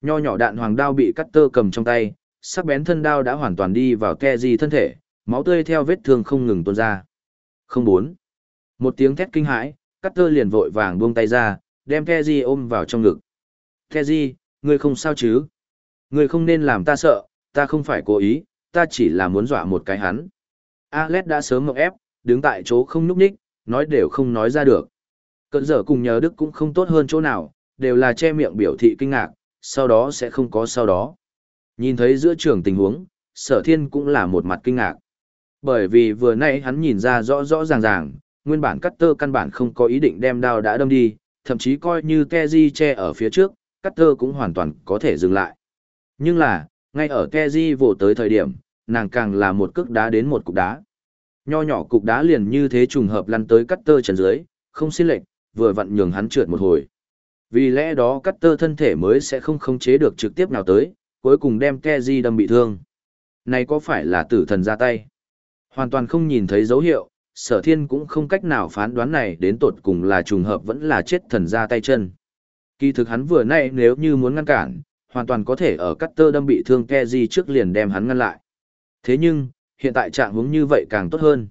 Nho nhỏ đạn hoàng đao bị cắt tơ cầm trong tay, sắc bén thân đao đã hoàn toàn đi vào Keji thân thể, máu tươi theo vết thương không ngừng tuôn ra. Không bốn. Một tiếng thét kinh hãi, cắt tơ liền vội vàng buông tay ra, đem Keji ôm vào trong ngực. Keji, ngươi không sao chứ? Ngươi không nên làm ta sợ, ta không phải cố ý, ta chỉ là muốn dọa một cái hắn. Alex đã sớm mộng ép, đứng tại chỗ không núp ních, nói đều không nói ra được. Cận giờ cùng nhờ đức cũng không tốt hơn chỗ nào, đều là che miệng biểu thị kinh ngạc, sau đó sẽ không có sau đó. Nhìn thấy giữa trường tình huống, sở thiên cũng là một mặt kinh ngạc. Bởi vì vừa nãy hắn nhìn ra rõ rõ ràng ràng, nguyên bản cắt tơ căn bản không có ý định đem đao đã đâm đi, thậm chí coi như Keji che ở phía trước, cắt tơ cũng hoàn toàn có thể dừng lại. Nhưng là, ngay ở Keji vồ tới thời điểm, nàng càng là một cước đá đến một cục đá. Nho nhỏ cục đá liền như thế trùng hợp lăn tới cắt tơ trần dưới, không xin lệnh, vừa vặn nhường hắn trượt một hồi. Vì lẽ đó cắt tơ thân thể mới sẽ không khống chế được trực tiếp nào tới, cuối cùng đem Keji đâm bị thương. Này có phải là tử thần ra tay? Hoàn toàn không nhìn thấy dấu hiệu, sở thiên cũng không cách nào phán đoán này đến tột cùng là trùng hợp vẫn là chết thần ra tay chân. Kỳ thực hắn vừa nay nếu như muốn ngăn cản, hoàn toàn có thể ở cắt tơ đâm bị thương Keji trước liền đem hắn ngăn lại. Thế nhưng, hiện tại trạng huống như vậy càng tốt hơn.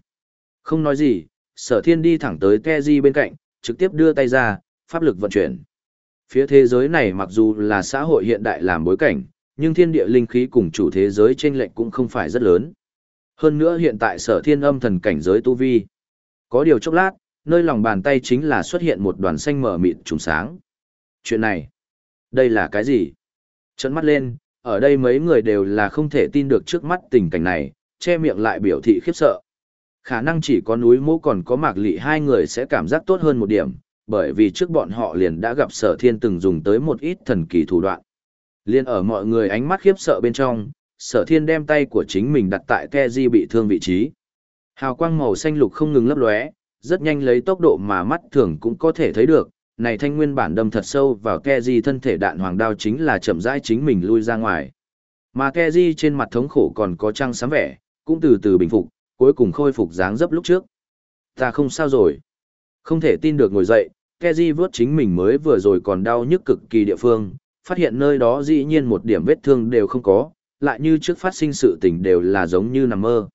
Không nói gì, sở thiên đi thẳng tới Keji bên cạnh, trực tiếp đưa tay ra, pháp lực vận chuyển. Phía thế giới này mặc dù là xã hội hiện đại làm bối cảnh, nhưng thiên địa linh khí cùng chủ thế giới trên lệnh cũng không phải rất lớn. Hơn nữa hiện tại sở thiên âm thần cảnh giới tu vi. Có điều chốc lát, nơi lòng bàn tay chính là xuất hiện một đoàn xanh mở mịt trùng sáng. Chuyện này, đây là cái gì? Trấn mắt lên, ở đây mấy người đều là không thể tin được trước mắt tình cảnh này, che miệng lại biểu thị khiếp sợ. Khả năng chỉ có núi mũ còn có mạc lị hai người sẽ cảm giác tốt hơn một điểm, bởi vì trước bọn họ liền đã gặp sở thiên từng dùng tới một ít thần kỳ thủ đoạn. Liên ở mọi người ánh mắt khiếp sợ bên trong, sở thiên đem tay của chính mình đặt tại Keji bị thương vị trí. Hào quang màu xanh lục không ngừng lấp lóe, rất nhanh lấy tốc độ mà mắt thường cũng có thể thấy được, này thanh nguyên bản đâm thật sâu vào Keji thân thể đạn hoàng đao chính là chậm rãi chính mình lui ra ngoài. Mà Keji trên mặt thống khổ còn có trăng sáng vẻ, cũng từ từ bình phục, cuối cùng khôi phục dáng dấp lúc trước. Ta không sao rồi. Không thể tin được ngồi dậy, Keji vớt chính mình mới vừa rồi còn đau nhức cực kỳ địa phương, phát hiện nơi đó dĩ nhiên một điểm vết thương đều không có, lại như trước phát sinh sự tình đều là giống như nằm mơ.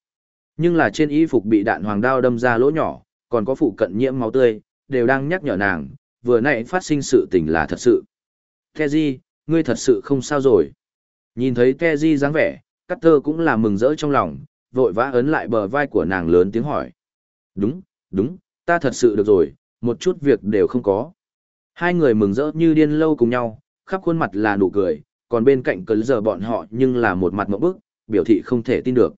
Nhưng là trên y phục bị đạn hoàng đao đâm ra lỗ nhỏ, còn có phụ cận nhiễm máu tươi, đều đang nhắc nhở nàng, vừa nãy phát sinh sự tình là thật sự. Keji, ngươi thật sự không sao rồi. Nhìn thấy Keji dáng vẻ, Cutter cũng là mừng rỡ trong lòng, vội vã ấn lại bờ vai của nàng lớn tiếng hỏi. Đúng, đúng, ta thật sự được rồi, một chút việc đều không có. Hai người mừng rỡ như điên lâu cùng nhau, khắp khuôn mặt là nụ cười, còn bên cạnh cấn giờ bọn họ nhưng là một mặt mẫu bức, biểu thị không thể tin được.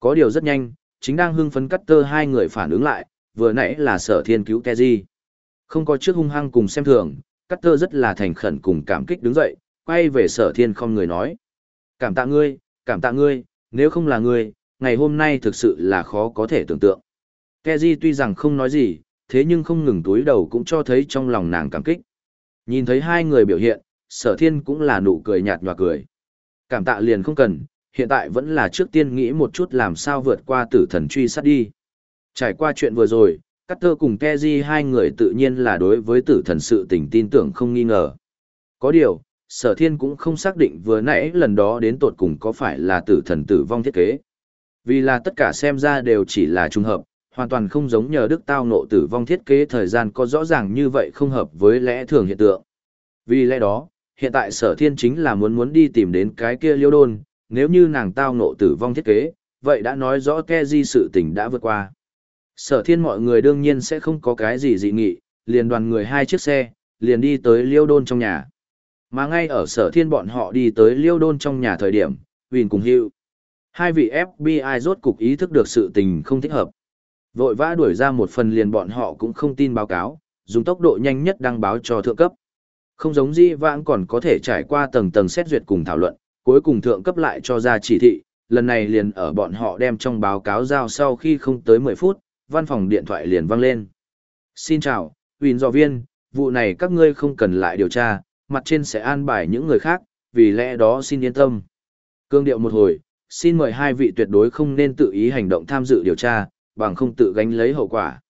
Có điều rất nhanh, chính đang hưng phấn cắt tơ hai người phản ứng lại, vừa nãy là sở thiên cứu Keji. Không có trước hung hăng cùng xem thường, cắt thơ rất là thành khẩn cùng cảm kích đứng dậy, quay về sở thiên không người nói. Cảm tạ ngươi, cảm tạ ngươi, nếu không là ngươi, ngày hôm nay thực sự là khó có thể tưởng tượng. Keji tuy rằng không nói gì, thế nhưng không ngừng túi đầu cũng cho thấy trong lòng nàng cảm kích. Nhìn thấy hai người biểu hiện, sở thiên cũng là nụ cười nhạt nhòa cười. Cảm tạ liền không cần, hiện tại vẫn là trước tiên nghĩ một chút làm sao vượt qua tử thần truy sát đi. Trải qua chuyện vừa rồi, Cutter cùng Keji hai người tự nhiên là đối với tử thần sự tình tin tưởng không nghi ngờ. Có điều, sở thiên cũng không xác định vừa nãy lần đó đến tột cùng có phải là tử thần tử vong thiết kế. Vì là tất cả xem ra đều chỉ là trùng hợp, hoàn toàn không giống nhờ đức tao nộ tử vong thiết kế thời gian có rõ ràng như vậy không hợp với lẽ thường hiện tượng. Vì lẽ đó, hiện tại sở thiên chính là muốn muốn đi tìm đến cái kia liêu đôn, nếu như nàng tao nộ tử vong thiết kế, vậy đã nói rõ ke di sự tình đã vượt qua. Sở thiên mọi người đương nhiên sẽ không có cái gì dị nghị, liền đoàn người hai chiếc xe, liền đi tới liêu đôn trong nhà. Mà ngay ở sở thiên bọn họ đi tới liêu đôn trong nhà thời điểm, Vin cùng Hữu. Hai vị FBI rốt cục ý thức được sự tình không thích hợp. Vội vã đuổi ra một phần liền bọn họ cũng không tin báo cáo, dùng tốc độ nhanh nhất đăng báo cho thượng cấp. Không giống di vãng còn có thể trải qua tầng tầng xét duyệt cùng thảo luận, cuối cùng thượng cấp lại cho ra chỉ thị, lần này liền ở bọn họ đem trong báo cáo giao sau khi không tới 10 phút, văn phòng điện thoại liền vang lên. Xin chào, Huỳnh dò viên, vụ này các ngươi không cần lại điều tra, mặt trên sẽ an bài những người khác, vì lẽ đó xin yên tâm. Cương điệu một hồi, xin mời hai vị tuyệt đối không nên tự ý hành động tham dự điều tra, bằng không tự gánh lấy hậu quả.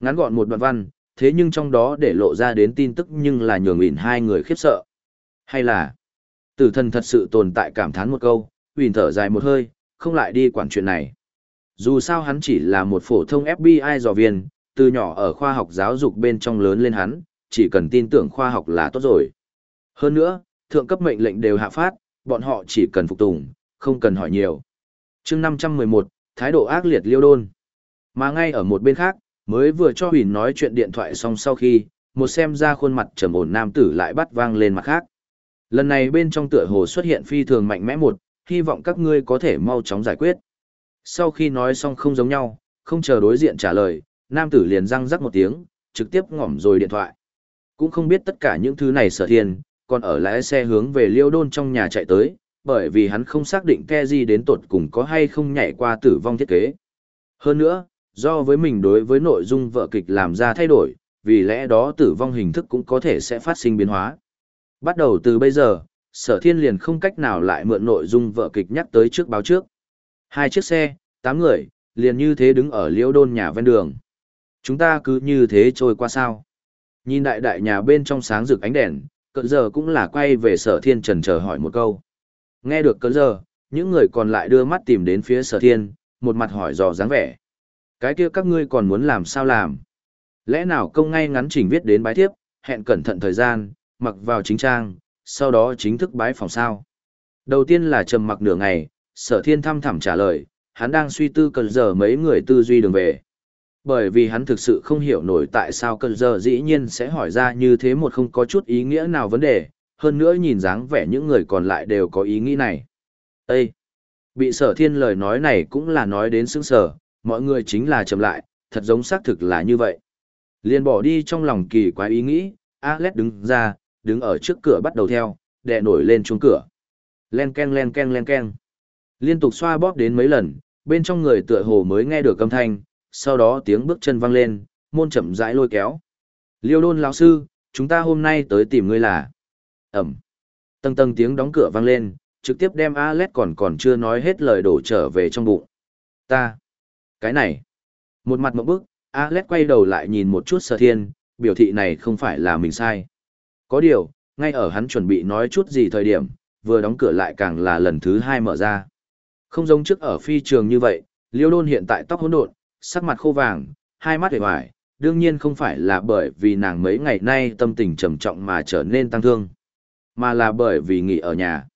Ngắn gọn một đoạn văn, thế nhưng trong đó để lộ ra đến tin tức nhưng là nhường ỉn hai người khiếp sợ. Hay là, tử thần thật sự tồn tại cảm thán một câu, ỉn thở dài một hơi, không lại đi quản chuyện này. Dù sao hắn chỉ là một phổ thông FBI dò viên, từ nhỏ ở khoa học giáo dục bên trong lớn lên hắn, chỉ cần tin tưởng khoa học là tốt rồi. Hơn nữa, thượng cấp mệnh lệnh đều hạ phát, bọn họ chỉ cần phục tùng, không cần hỏi nhiều. chương 511, thái độ ác liệt liêu đôn. Mà ngay ở một bên khác, mới vừa cho Huỳnh nói chuyện điện thoại xong sau khi, một xem ra khuôn mặt trầm ổn nam tử lại bắt vang lên mặt khác. Lần này bên trong tựa hồ xuất hiện phi thường mạnh mẽ một, hy vọng các ngươi có thể mau chóng giải quyết. Sau khi nói xong không giống nhau, không chờ đối diện trả lời, nam tử liền răng rắc một tiếng, trực tiếp ngỏm rồi điện thoại. Cũng không biết tất cả những thứ này sở thiên, còn ở lái xe hướng về liêu đôn trong nhà chạy tới, bởi vì hắn không xác định ke gì đến tột cùng có hay không nhảy qua tử vong thiết kế. Hơn nữa, do với mình đối với nội dung vợ kịch làm ra thay đổi, vì lẽ đó tử vong hình thức cũng có thể sẽ phát sinh biến hóa. Bắt đầu từ bây giờ, sở thiên liền không cách nào lại mượn nội dung vợ kịch nhắc tới trước báo trước. Hai chiếc xe, tám người, liền như thế đứng ở liễu đôn nhà ven đường. Chúng ta cứ như thế trôi qua sao. Nhìn đại đại nhà bên trong sáng rực ánh đèn, cận giờ cũng là quay về sở thiên trần chờ hỏi một câu. Nghe được cận giờ, những người còn lại đưa mắt tìm đến phía sở thiên, một mặt hỏi dò dáng vẻ. Cái kia các ngươi còn muốn làm sao làm? Lẽ nào công ngay ngắn chỉnh viết đến bái tiếp, hẹn cẩn thận thời gian, mặc vào chính trang, sau đó chính thức bái phòng sao? Đầu tiên là trầm mặc nửa ngày, sở thiên thăm thẳm trả lời, hắn đang suy tư cần giờ mấy người tư duy đường về. Bởi vì hắn thực sự không hiểu nổi tại sao cần giờ dĩ nhiên sẽ hỏi ra như thế một không có chút ý nghĩa nào vấn đề, hơn nữa nhìn dáng vẻ những người còn lại đều có ý nghĩ này. Ê! Bị sở thiên lời nói này cũng là nói đến sững sở, mọi người chính là chậm lại, thật giống xác thực là như vậy. Liền bỏ đi trong lòng kỳ quái ý nghĩ, Alex đứng ra, đứng ở trước cửa bắt đầu theo, đè nổi lên chuông cửa. Len ken len ken len ken. Liên tục xoa bóp đến mấy lần, bên trong người tựa hồ mới nghe được âm thanh, sau đó tiếng bước chân vang lên, môn chậm rãi lôi kéo. Liêu đôn lão sư, chúng ta hôm nay tới tìm ngươi là. Ẩm. Tầng tầng tiếng đóng cửa vang lên, trực tiếp đem Alex còn còn chưa nói hết lời đổ trở về trong bụng. Ta. Cái này. Một mặt một bước, Alex quay đầu lại nhìn một chút sở thiên, biểu thị này không phải là mình sai. Có điều, ngay ở hắn chuẩn bị nói chút gì thời điểm, vừa đóng cửa lại càng là lần thứ hai mở ra. Không giống trước ở phi trường như vậy, liêu đôn hiện tại tóc hỗn độn, sắc mặt khô vàng, hai mắt hề hoài, đương nhiên không phải là bởi vì nàng mấy ngày nay tâm tình trầm trọng mà trở nên tăng thương, mà là bởi vì nghỉ ở nhà.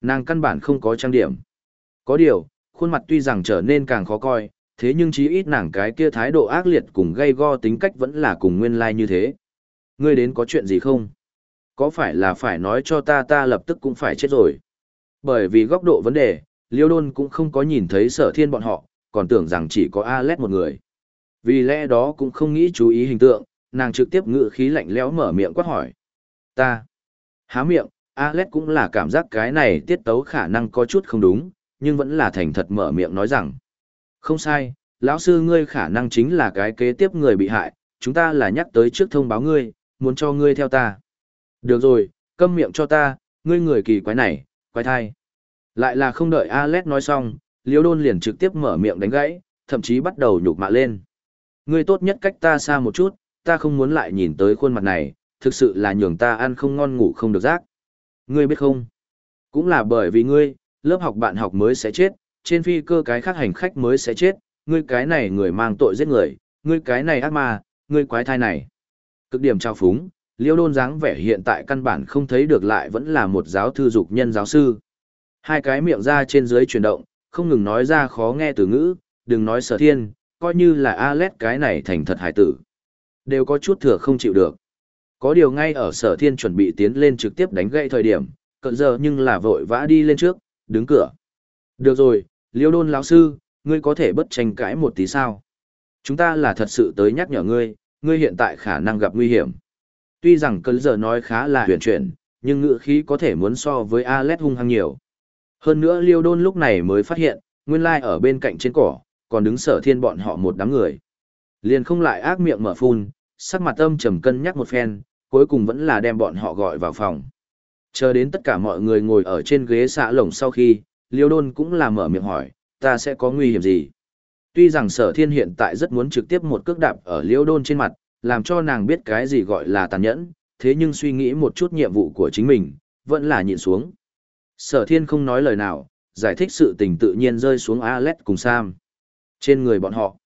Nàng căn bản không có trang điểm. Có điều, khuôn mặt tuy rằng trở nên càng khó coi, thế nhưng chí ít nàng cái kia thái độ ác liệt cùng gây go tính cách vẫn là cùng nguyên lai like như thế. Ngươi đến có chuyện gì không? Có phải là phải nói cho ta ta lập tức cũng phải chết rồi? Bởi vì góc độ vấn đề, Liêu Đôn cũng không có nhìn thấy sở thiên bọn họ, còn tưởng rằng chỉ có Alet một người. Vì lẽ đó cũng không nghĩ chú ý hình tượng, nàng trực tiếp ngự khí lạnh lẽo mở miệng quát hỏi. Ta. Há miệng, Alet cũng là cảm giác cái này tiết tấu khả năng có chút không đúng, nhưng vẫn là thành thật mở miệng nói rằng. Không sai, lão sư ngươi khả năng chính là cái kế tiếp người bị hại, chúng ta là nhắc tới trước thông báo ngươi, muốn cho ngươi theo ta. Được rồi, câm miệng cho ta, ngươi người kỳ quái này, quái thai. Lại là không đợi Alex nói xong, Liêu Đôn liền trực tiếp mở miệng đánh gãy, thậm chí bắt đầu nhục mạ lên. Ngươi tốt nhất cách ta xa một chút, ta không muốn lại nhìn tới khuôn mặt này, thực sự là nhường ta ăn không ngon ngủ không được giấc. Ngươi biết không? Cũng là bởi vì ngươi, lớp học bạn học mới sẽ chết, trên phi cơ cái khác hành khách mới sẽ chết, ngươi cái này người mang tội giết người, ngươi cái này ác ma, ngươi quái thai này. Cực điểm trao phúng, liêu đôn dáng vẻ hiện tại căn bản không thấy được lại vẫn là một giáo thư dục nhân giáo sư. Hai cái miệng ra trên dưới chuyển động, không ngừng nói ra khó nghe từ ngữ, đừng nói sở thiên, coi như là Alet cái này thành thật hải tử. Đều có chút thừa không chịu được. Có điều ngay ở sở thiên chuẩn bị tiến lên trực tiếp đánh gậy thời điểm, cận giờ nhưng là vội vã đi lên trước, đứng cửa. Được rồi, liêu đôn lão sư, ngươi có thể bất tranh cãi một tí sao? Chúng ta là thật sự tới nhắc nhở ngươi, ngươi hiện tại khả năng gặp nguy hiểm. Tuy rằng cơn giờ nói khá là huyền chuyển, nhưng ngữ khí có thể muốn so với Alet hung hăng nhiều. Hơn nữa liêu đôn lúc này mới phát hiện, nguyên lai ở bên cạnh trên cỏ, còn đứng sở thiên bọn họ một đám người. Liền không lại ác miệng mở phun, sắc mặt âm trầm cân nhắc một phen, cuối cùng vẫn là đem bọn họ gọi vào phòng. Chờ đến tất cả mọi người ngồi ở trên ghế xạ lồng sau khi, liêu đôn cũng là mở miệng hỏi, ta sẽ có nguy hiểm gì? Tuy rằng sở thiên hiện tại rất muốn trực tiếp một cước đạp ở liêu đôn trên mặt, làm cho nàng biết cái gì gọi là tàn nhẫn, thế nhưng suy nghĩ một chút nhiệm vụ của chính mình, vẫn là nhịn xuống. Sở thiên không nói lời nào, giải thích sự tình tự nhiên rơi xuống Alex cùng Sam. Trên người bọn họ,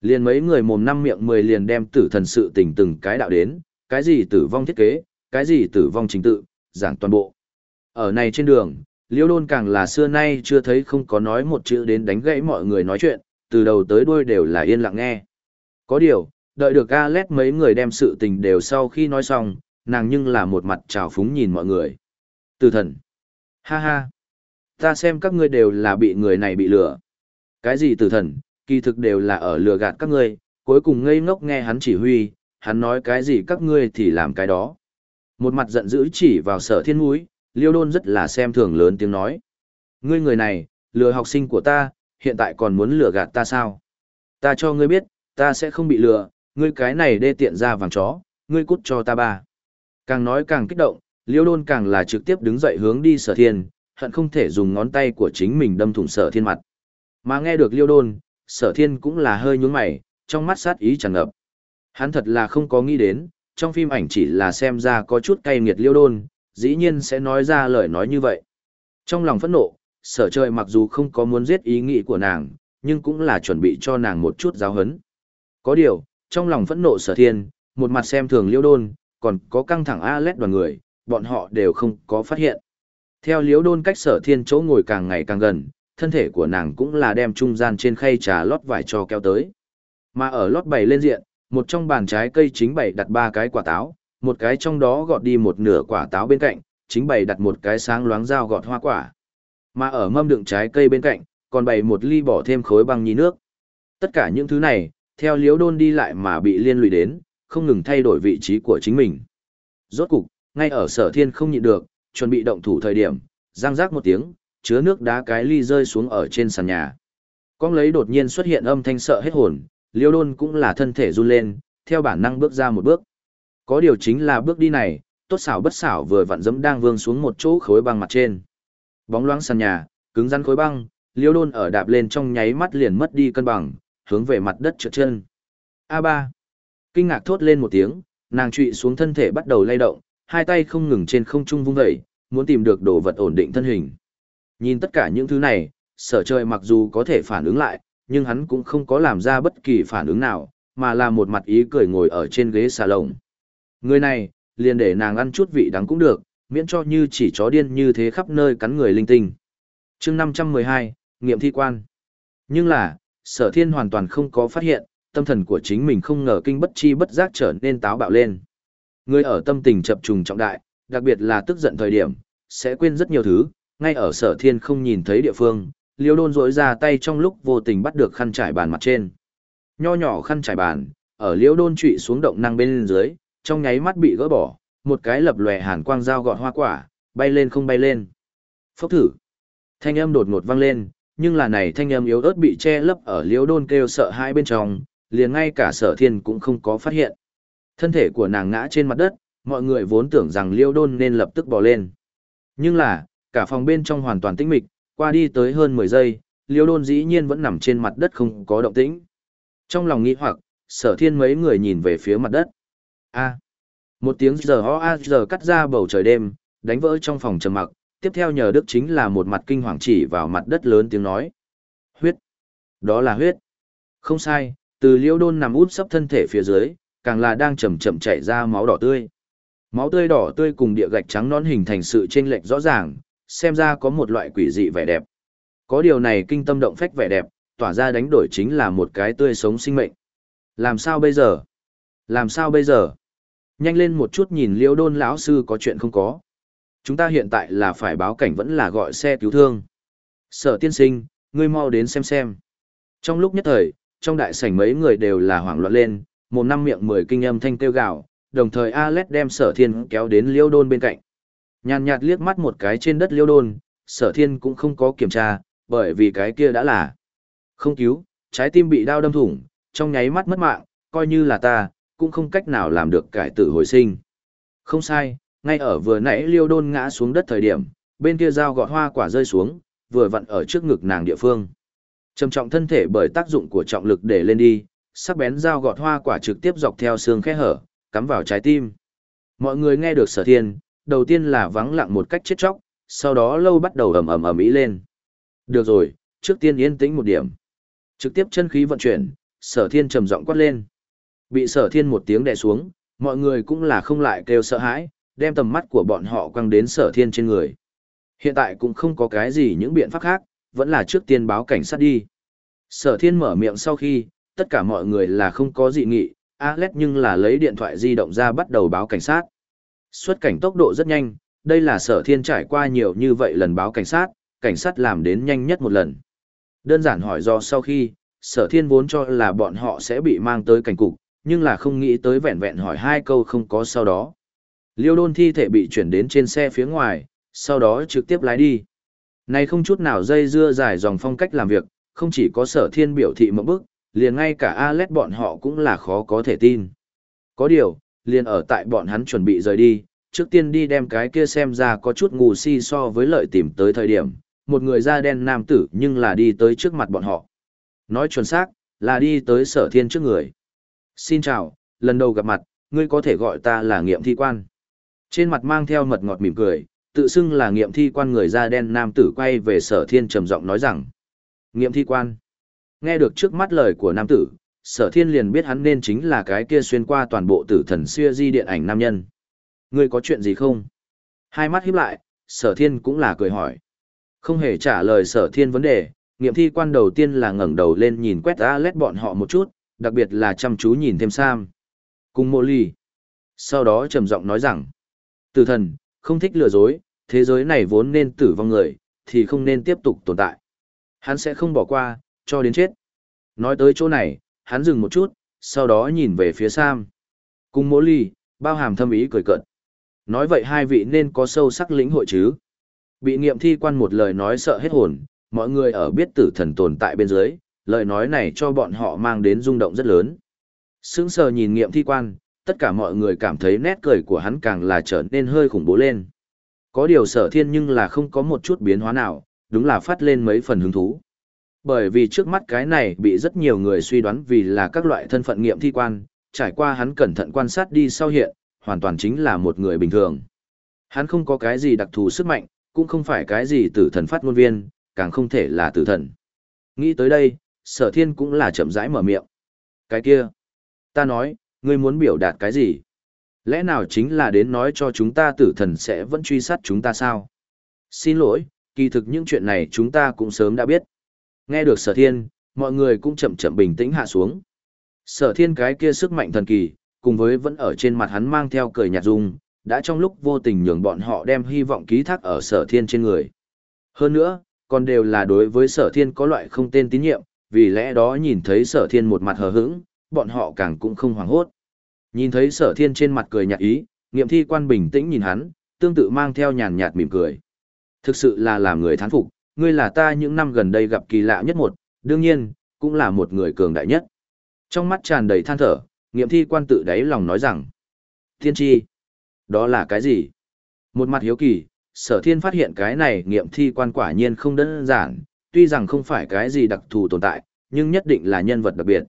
liền mấy người mồm năm miệng mười liền đem tử thần sự tình từng cái đạo đến, cái gì tử vong thiết kế, cái gì tử vong chính tự, giảng toàn bộ. Ở này trên đường, Liêu Đôn càng là xưa nay chưa thấy không có nói một chữ đến đánh gãy mọi người nói chuyện, từ đầu tới đuôi đều là yên lặng nghe. Có điều, đợi được Alex mấy người đem sự tình đều sau khi nói xong, nàng nhưng là một mặt trào phúng nhìn mọi người. Tử thần. Ha ha. Ta xem các ngươi đều là bị người này bị lừa. Cái gì tử thần, kỳ thực đều là ở lừa gạt các ngươi, cuối cùng ngây ngốc nghe hắn chỉ huy, hắn nói cái gì các ngươi thì làm cái đó. Một mặt giận dữ chỉ vào sở thiên mũi, liêu đôn rất là xem thường lớn tiếng nói. Ngươi người này, lừa học sinh của ta, hiện tại còn muốn lừa gạt ta sao? Ta cho ngươi biết, ta sẽ không bị lừa, ngươi cái này đê tiện ra vàng chó, ngươi cút cho ta ba. Càng nói càng kích động, liêu đôn càng là trực tiếp đứng dậy hướng đi sở thiên, hận không thể dùng ngón tay của chính mình đâm thủng sở thiên mặt. Mà nghe được liêu đôn, sở thiên cũng là hơi nhướng mày, trong mắt sát ý tràn ngập. Hắn thật là không có nghĩ đến, trong phim ảnh chỉ là xem ra có chút cay nghiệt liêu đôn, dĩ nhiên sẽ nói ra lời nói như vậy. Trong lòng phẫn nộ, sở trời mặc dù không có muốn giết ý nghĩ của nàng, nhưng cũng là chuẩn bị cho nàng một chút giáo hấn. Có điều, trong lòng phẫn nộ sở thiên, một mặt xem thường liêu đôn, còn có căng thẳng a lét đoàn người, bọn họ đều không có phát hiện. Theo liếu đôn cách sở thiên chỗ ngồi càng ngày càng gần, thân thể của nàng cũng là đem trung gian trên khay trà lót vải cho kéo tới. Mà ở lót bày lên diện, một trong bàn trái cây chính bày đặt ba cái quả táo, một cái trong đó gọt đi một nửa quả táo bên cạnh, chính bày đặt một cái sáng loáng dao gọt hoa quả. Mà ở mâm đựng trái cây bên cạnh, còn bày một ly bỏ thêm khối băng nhí nước. Tất cả những thứ này, theo liếu đôn đi lại mà bị liên lụy đến, không ngừng thay đổi vị trí của chính mình. Rốt cục, ngay ở sở thiên không nhịn được, chuẩn bị động thủ thời điểm, răng rác một tiếng, chứa nước đá cái ly rơi xuống ở trên sàn nhà. Con lấy đột nhiên xuất hiện âm thanh sợ hết hồn, liêu đôn cũng là thân thể run lên, theo bản năng bước ra một bước. Có điều chính là bước đi này, tốt xảo bất xảo vừa vặn dẫm đang vương xuống một chỗ khối băng mặt trên. Bóng loáng sàn nhà, cứng rắn khối băng, liêu đôn ở đạp lên trong nháy mắt liền mất đi cân bằng, hướng về mặt đất trượt chân. A3. Kinh ngạc thốt lên một tiếng, nàng trụy xuống thân thể bắt đầu lay động, hai tay không ngừng trên không trung vung vẩy, muốn tìm được đồ vật ổn định thân hình. Nhìn tất cả những thứ này, sở trời mặc dù có thể phản ứng lại, nhưng hắn cũng không có làm ra bất kỳ phản ứng nào, mà là một mặt ý cười ngồi ở trên ghế xà lồng. Người này, liền để nàng ăn chút vị đắng cũng được, miễn cho như chỉ chó điên như thế khắp nơi cắn người linh tinh. chương 512, nghiệm thi quan. Nhưng là, sở thiên hoàn toàn không có phát hiện, tâm thần của chính mình không ngờ kinh bất chi bất giác trở nên táo bạo lên. Người ở tâm tình chập trùng trọng đại, đặc biệt là tức giận thời điểm, sẽ quên rất nhiều thứ, ngay ở sở thiên không nhìn thấy địa phương, liêu đôn rỗi ra tay trong lúc vô tình bắt được khăn trải bàn mặt trên. Nho nhỏ khăn trải bàn, ở liêu đôn trụy xuống động năng bên dưới, trong nháy mắt bị gỡ bỏ, một cái lập lòe hàn quang dao gọt hoa quả, bay lên không bay lên. Phốc thử. Thanh âm đột ngột vang lên, nhưng là này thanh âm yếu ớt bị che lấp ở liêu đôn kêu sợ hai bên trong, liền ngay cả sở thiên cũng không có phát hiện. Thân thể của nàng ngã trên mặt đất, mọi người vốn tưởng rằng liêu đôn nên lập tức bò lên. Nhưng là, cả phòng bên trong hoàn toàn tĩnh mịch, qua đi tới hơn 10 giây, liêu đôn dĩ nhiên vẫn nằm trên mặt đất không có động tĩnh. Trong lòng nghĩ hoặc, sở thiên mấy người nhìn về phía mặt đất. A. một tiếng giờ ho a giờ cắt ra bầu trời đêm, đánh vỡ trong phòng trầm mặc, tiếp theo nhờ đức chính là một mặt kinh hoàng chỉ vào mặt đất lớn tiếng nói. Huyết. Đó là huyết. Không sai, từ liêu đôn nằm út sấp thân thể phía dưới, càng là đang chậm chậm chảy ra máu đỏ tươi. Máu tươi đỏ tươi cùng địa gạch trắng non hình thành sự chênh lệch rõ ràng, xem ra có một loại quỷ dị vẻ đẹp. Có điều này kinh tâm động phách vẻ đẹp, tỏa ra đánh đổi chính là một cái tươi sống sinh mệnh. Làm sao bây giờ? Làm sao bây giờ? Nhanh lên một chút nhìn Liễu Đôn lão sư có chuyện không có. Chúng ta hiện tại là phải báo cảnh vẫn là gọi xe cứu thương. Sở tiên sinh, ngươi mau đến xem xem. Trong lúc nhất thời, trong đại sảnh mấy người đều là hoảng loạn lên, một năm miệng mười kinh âm thanh kêu gào, đồng thời Alet đem sở thiên kéo đến liêu đôn bên cạnh. Nhàn nhạt liếc mắt một cái trên đất liêu đôn, sở thiên cũng không có kiểm tra, bởi vì cái kia đã là không cứu, trái tim bị đau đâm thủng, trong nháy mắt mất mạng, coi như là ta, cũng không cách nào làm được cải tử hồi sinh. Không sai, ngay ở vừa nãy liêu đôn ngã xuống đất thời điểm, bên kia dao gọt hoa quả rơi xuống, vừa vặn ở trước ngực nàng địa phương. Trầm trọng thân thể bởi tác dụng của trọng lực để lên đi, sắc bén dao gọt hoa quả trực tiếp dọc theo xương khe hở, cắm vào trái tim. Mọi người nghe được sở thiên, đầu tiên là vắng lặng một cách chết chóc, sau đó lâu bắt đầu ầm ầm ầm ý lên. Được rồi, trước tiên yên tĩnh một điểm. Trực tiếp chân khí vận chuyển, sở thiên trầm giọng quát lên. Bị sở thiên một tiếng đè xuống, mọi người cũng là không lại kêu sợ hãi, đem tầm mắt của bọn họ quăng đến sở thiên trên người. Hiện tại cũng không có cái gì những biện pháp khác, vẫn là trước tiên báo cảnh sát đi. Sở thiên mở miệng sau khi, tất cả mọi người là không có dị nghị, Alex nhưng là lấy điện thoại di động ra bắt đầu báo cảnh sát. Xuất cảnh tốc độ rất nhanh, đây là sở thiên trải qua nhiều như vậy lần báo cảnh sát, cảnh sát làm đến nhanh nhất một lần. Đơn giản hỏi do sau khi, sở thiên vốn cho là bọn họ sẽ bị mang tới cảnh cục, nhưng là không nghĩ tới vẹn vẹn hỏi hai câu không có sau đó. Liêu đôn thi thể bị chuyển đến trên xe phía ngoài, sau đó trực tiếp lái đi. Này không chút nào dây dưa dài dòng phong cách làm việc, không chỉ có sở thiên biểu thị một bức, liền ngay cả Alet bọn họ cũng là khó có thể tin. Có điều, liền ở tại bọn hắn chuẩn bị rời đi, trước tiên đi đem cái kia xem ra có chút ngu si so với lợi tìm tới thời điểm, một người da đen nam tử nhưng là đi tới trước mặt bọn họ. Nói chuẩn xác, là đi tới sở thiên trước người. Xin chào, lần đầu gặp mặt, ngươi có thể gọi ta là nghiệm thi quan. Trên mặt mang theo mật ngọt mỉm cười, tự xưng là nghiệm thi quan người da đen nam tử quay về sở thiên trầm giọng nói rằng. Nghiệm thi quan. Nghe được trước mắt lời của nam tử, sở thiên liền biết hắn nên chính là cái kia xuyên qua toàn bộ tử thần xưa di điện ảnh nam nhân. Ngươi có chuyện gì không? Hai mắt híp lại, sở thiên cũng là cười hỏi. Không hề trả lời sở thiên vấn đề, nghiệm thi quan đầu tiên là ngẩng đầu lên nhìn quét lét bọn họ một chút, đặc biệt là chăm chú nhìn thêm Sam. Cùng mô ly. Sau đó trầm giọng nói rằng, tử thần, không thích lừa dối, thế giới này vốn nên tử vong người, thì không nên tiếp tục tồn tại. Hắn sẽ không bỏ qua, cho đến chết. Nói tới chỗ này, hắn dừng một chút, sau đó nhìn về phía Sam. Cùng mô ly, bao hàm thâm ý cười cợt. Nói vậy hai vị nên có sâu sắc lĩnh hội chứ. Bị nghiệm thi quan một lời nói sợ hết hồn, mọi người ở biết tử thần tồn tại bên dưới, lời nói này cho bọn họ mang đến rung động rất lớn. Sững sờ nhìn nghiệm thi quan, tất cả mọi người cảm thấy nét cười của hắn càng là trở nên hơi khủng bố lên. Có điều sở thiên nhưng là không có một chút biến hóa nào, đúng là phát lên mấy phần hứng thú. Bởi vì trước mắt cái này bị rất nhiều người suy đoán vì là các loại thân phận nghiệm thi quan, trải qua hắn cẩn thận quan sát đi sau hiện, hoàn toàn chính là một người bình thường. Hắn không có cái gì đặc thù sức mạnh, cũng không phải cái gì tử thần phát ngôn viên, càng không thể là tử thần. Nghĩ tới đây, sở thiên cũng là chậm rãi mở miệng. Cái kia, ta nói, ngươi muốn biểu đạt cái gì? Lẽ nào chính là đến nói cho chúng ta tử thần sẽ vẫn truy sát chúng ta sao? Xin lỗi, kỳ thực những chuyện này chúng ta cũng sớm đã biết. Nghe được sở thiên, mọi người cũng chậm chậm bình tĩnh hạ xuống. Sở thiên cái kia sức mạnh thần kỳ, cùng với vẫn ở trên mặt hắn mang theo cười nhạt dung, đã trong lúc vô tình nhường bọn họ đem hy vọng ký thác ở sở thiên trên người. Hơn nữa, còn đều là đối với sở thiên có loại không tên tín nhiệm, vì lẽ đó nhìn thấy sở thiên một mặt hờ hững, bọn họ càng cũng không hoảng hốt. Nhìn thấy sở thiên trên mặt cười nhạt ý, nghiệm thi quan bình tĩnh nhìn hắn, tương tự mang theo nhàn nhạt mỉm cười. Thực sự là làm người thán phục, ngươi là ta những năm gần đây gặp kỳ lạ nhất một, đương nhiên, cũng là một người cường đại nhất. Trong mắt tràn đầy than thở, nghiệm thi quan tự đáy lòng nói rằng, thiên tri, đó là cái gì? Một mặt hiếu kỳ, sở thiên phát hiện cái này nghiệm thi quan quả nhiên không đơn giản, tuy rằng không phải cái gì đặc thù tồn tại, nhưng nhất định là nhân vật đặc biệt.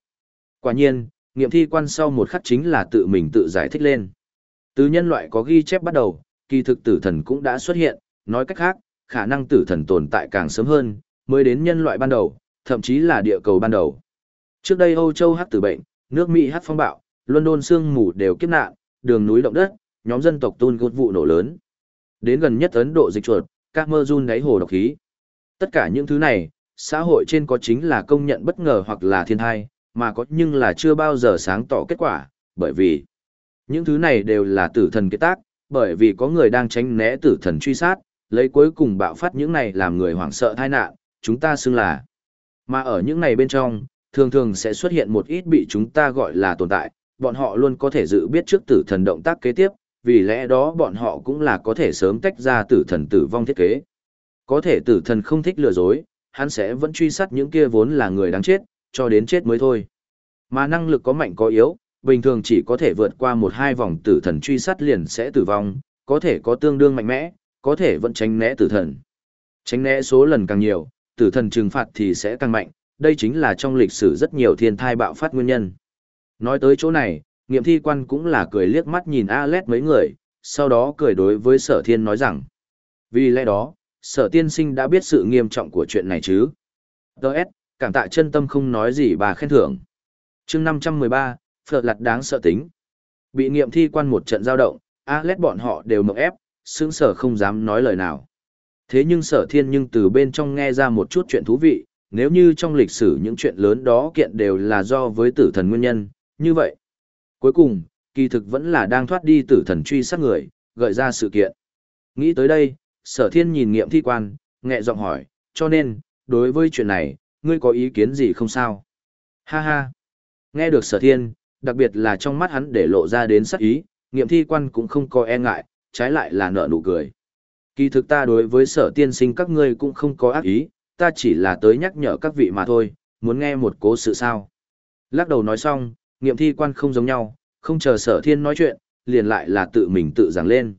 Quả nhiên, nghiệm thi quan sau một khắc chính là tự mình tự giải thích lên. Từ nhân loại có ghi chép bắt đầu, kỳ thực tử thần cũng đã xuất hiện, nói cách khác, khả năng tử thần tồn tại càng sớm hơn, mới đến nhân loại ban đầu, thậm chí là địa cầu ban đầu. Trước đây Âu Châu hát tử bệnh, nước Mỹ hát phong bạo, London sương mù đều kiếp nạn, đường núi động đất, nhóm dân tộc tôn gột vụ nổ lớn. Đến gần nhất Ấn Độ dịch chuột, các mơ run đáy hồ độc khí. Tất cả những thứ này, xã hội trên có chính là công nhận bất ngờ hoặc là thiên thai, mà có nhưng là chưa bao giờ sáng tỏ kết quả, bởi vì những thứ này đều là tử thần kết tác, bởi vì có người đang tránh né tử thần truy sát, lấy cuối cùng bạo phát những này làm người hoảng sợ tai nạn, chúng ta xưng là. Mà ở những này bên trong, thường thường sẽ xuất hiện một ít bị chúng ta gọi là tồn tại, bọn họ luôn có thể dự biết trước tử thần động tác kế tiếp, vì lẽ đó bọn họ cũng là có thể sớm tách ra tử thần tử vong thiết kế. Có thể tử thần không thích lừa dối, hắn sẽ vẫn truy sát những kia vốn là người đáng chết, cho đến chết mới thôi. Mà năng lực có mạnh có yếu, bình thường chỉ có thể vượt qua một hai vòng tử thần truy sát liền sẽ tử vong, có thể có tương đương mạnh mẽ, có thể vẫn tránh né tử thần. Tránh né số lần càng nhiều, tử thần trừng phạt thì sẽ càng mạnh, đây chính là trong lịch sử rất nhiều thiên thai bạo phát nguyên nhân. Nói tới chỗ này, nghiệm thi quan cũng là cười liếc mắt nhìn Alet mấy người, sau đó cười đối với sở thiên nói rằng. Vì lẽ đó, sở tiên sinh đã biết sự nghiêm trọng của chuyện này chứ. Đợt, cảm tạ chân tâm không nói gì bà khen thưởng. chương 513, Phật lặt đáng sợ tính. Bị nghiệm thi quan một trận giao động, Alet bọn họ đều mộng ép, sững sở không dám nói lời nào. Thế nhưng sở thiên nhưng từ bên trong nghe ra một chút chuyện thú vị, nếu như trong lịch sử những chuyện lớn đó kiện đều là do với tử thần nguyên nhân, như vậy. Cuối cùng, kỳ thực vẫn là đang thoát đi tử thần truy sát người, gợi ra sự kiện. Nghĩ tới đây, sở thiên nhìn nghiệm thi quan, nhẹ giọng hỏi, cho nên, đối với chuyện này, ngươi có ý kiến gì không sao? Ha ha! Nghe được sở thiên, đặc biệt là trong mắt hắn để lộ ra đến sắc ý, nghiệm thi quan cũng không có e ngại, trái lại là nợ nụ cười. Kỳ thực ta đối với sở tiên sinh các ngươi cũng không có ác ý, ta chỉ là tới nhắc nhở các vị mà thôi, muốn nghe một cố sự sao. Lắc đầu nói xong, nghiệm thi quan không giống nhau, không chờ sở thiên nói chuyện, liền lại là tự mình tự giảng lên.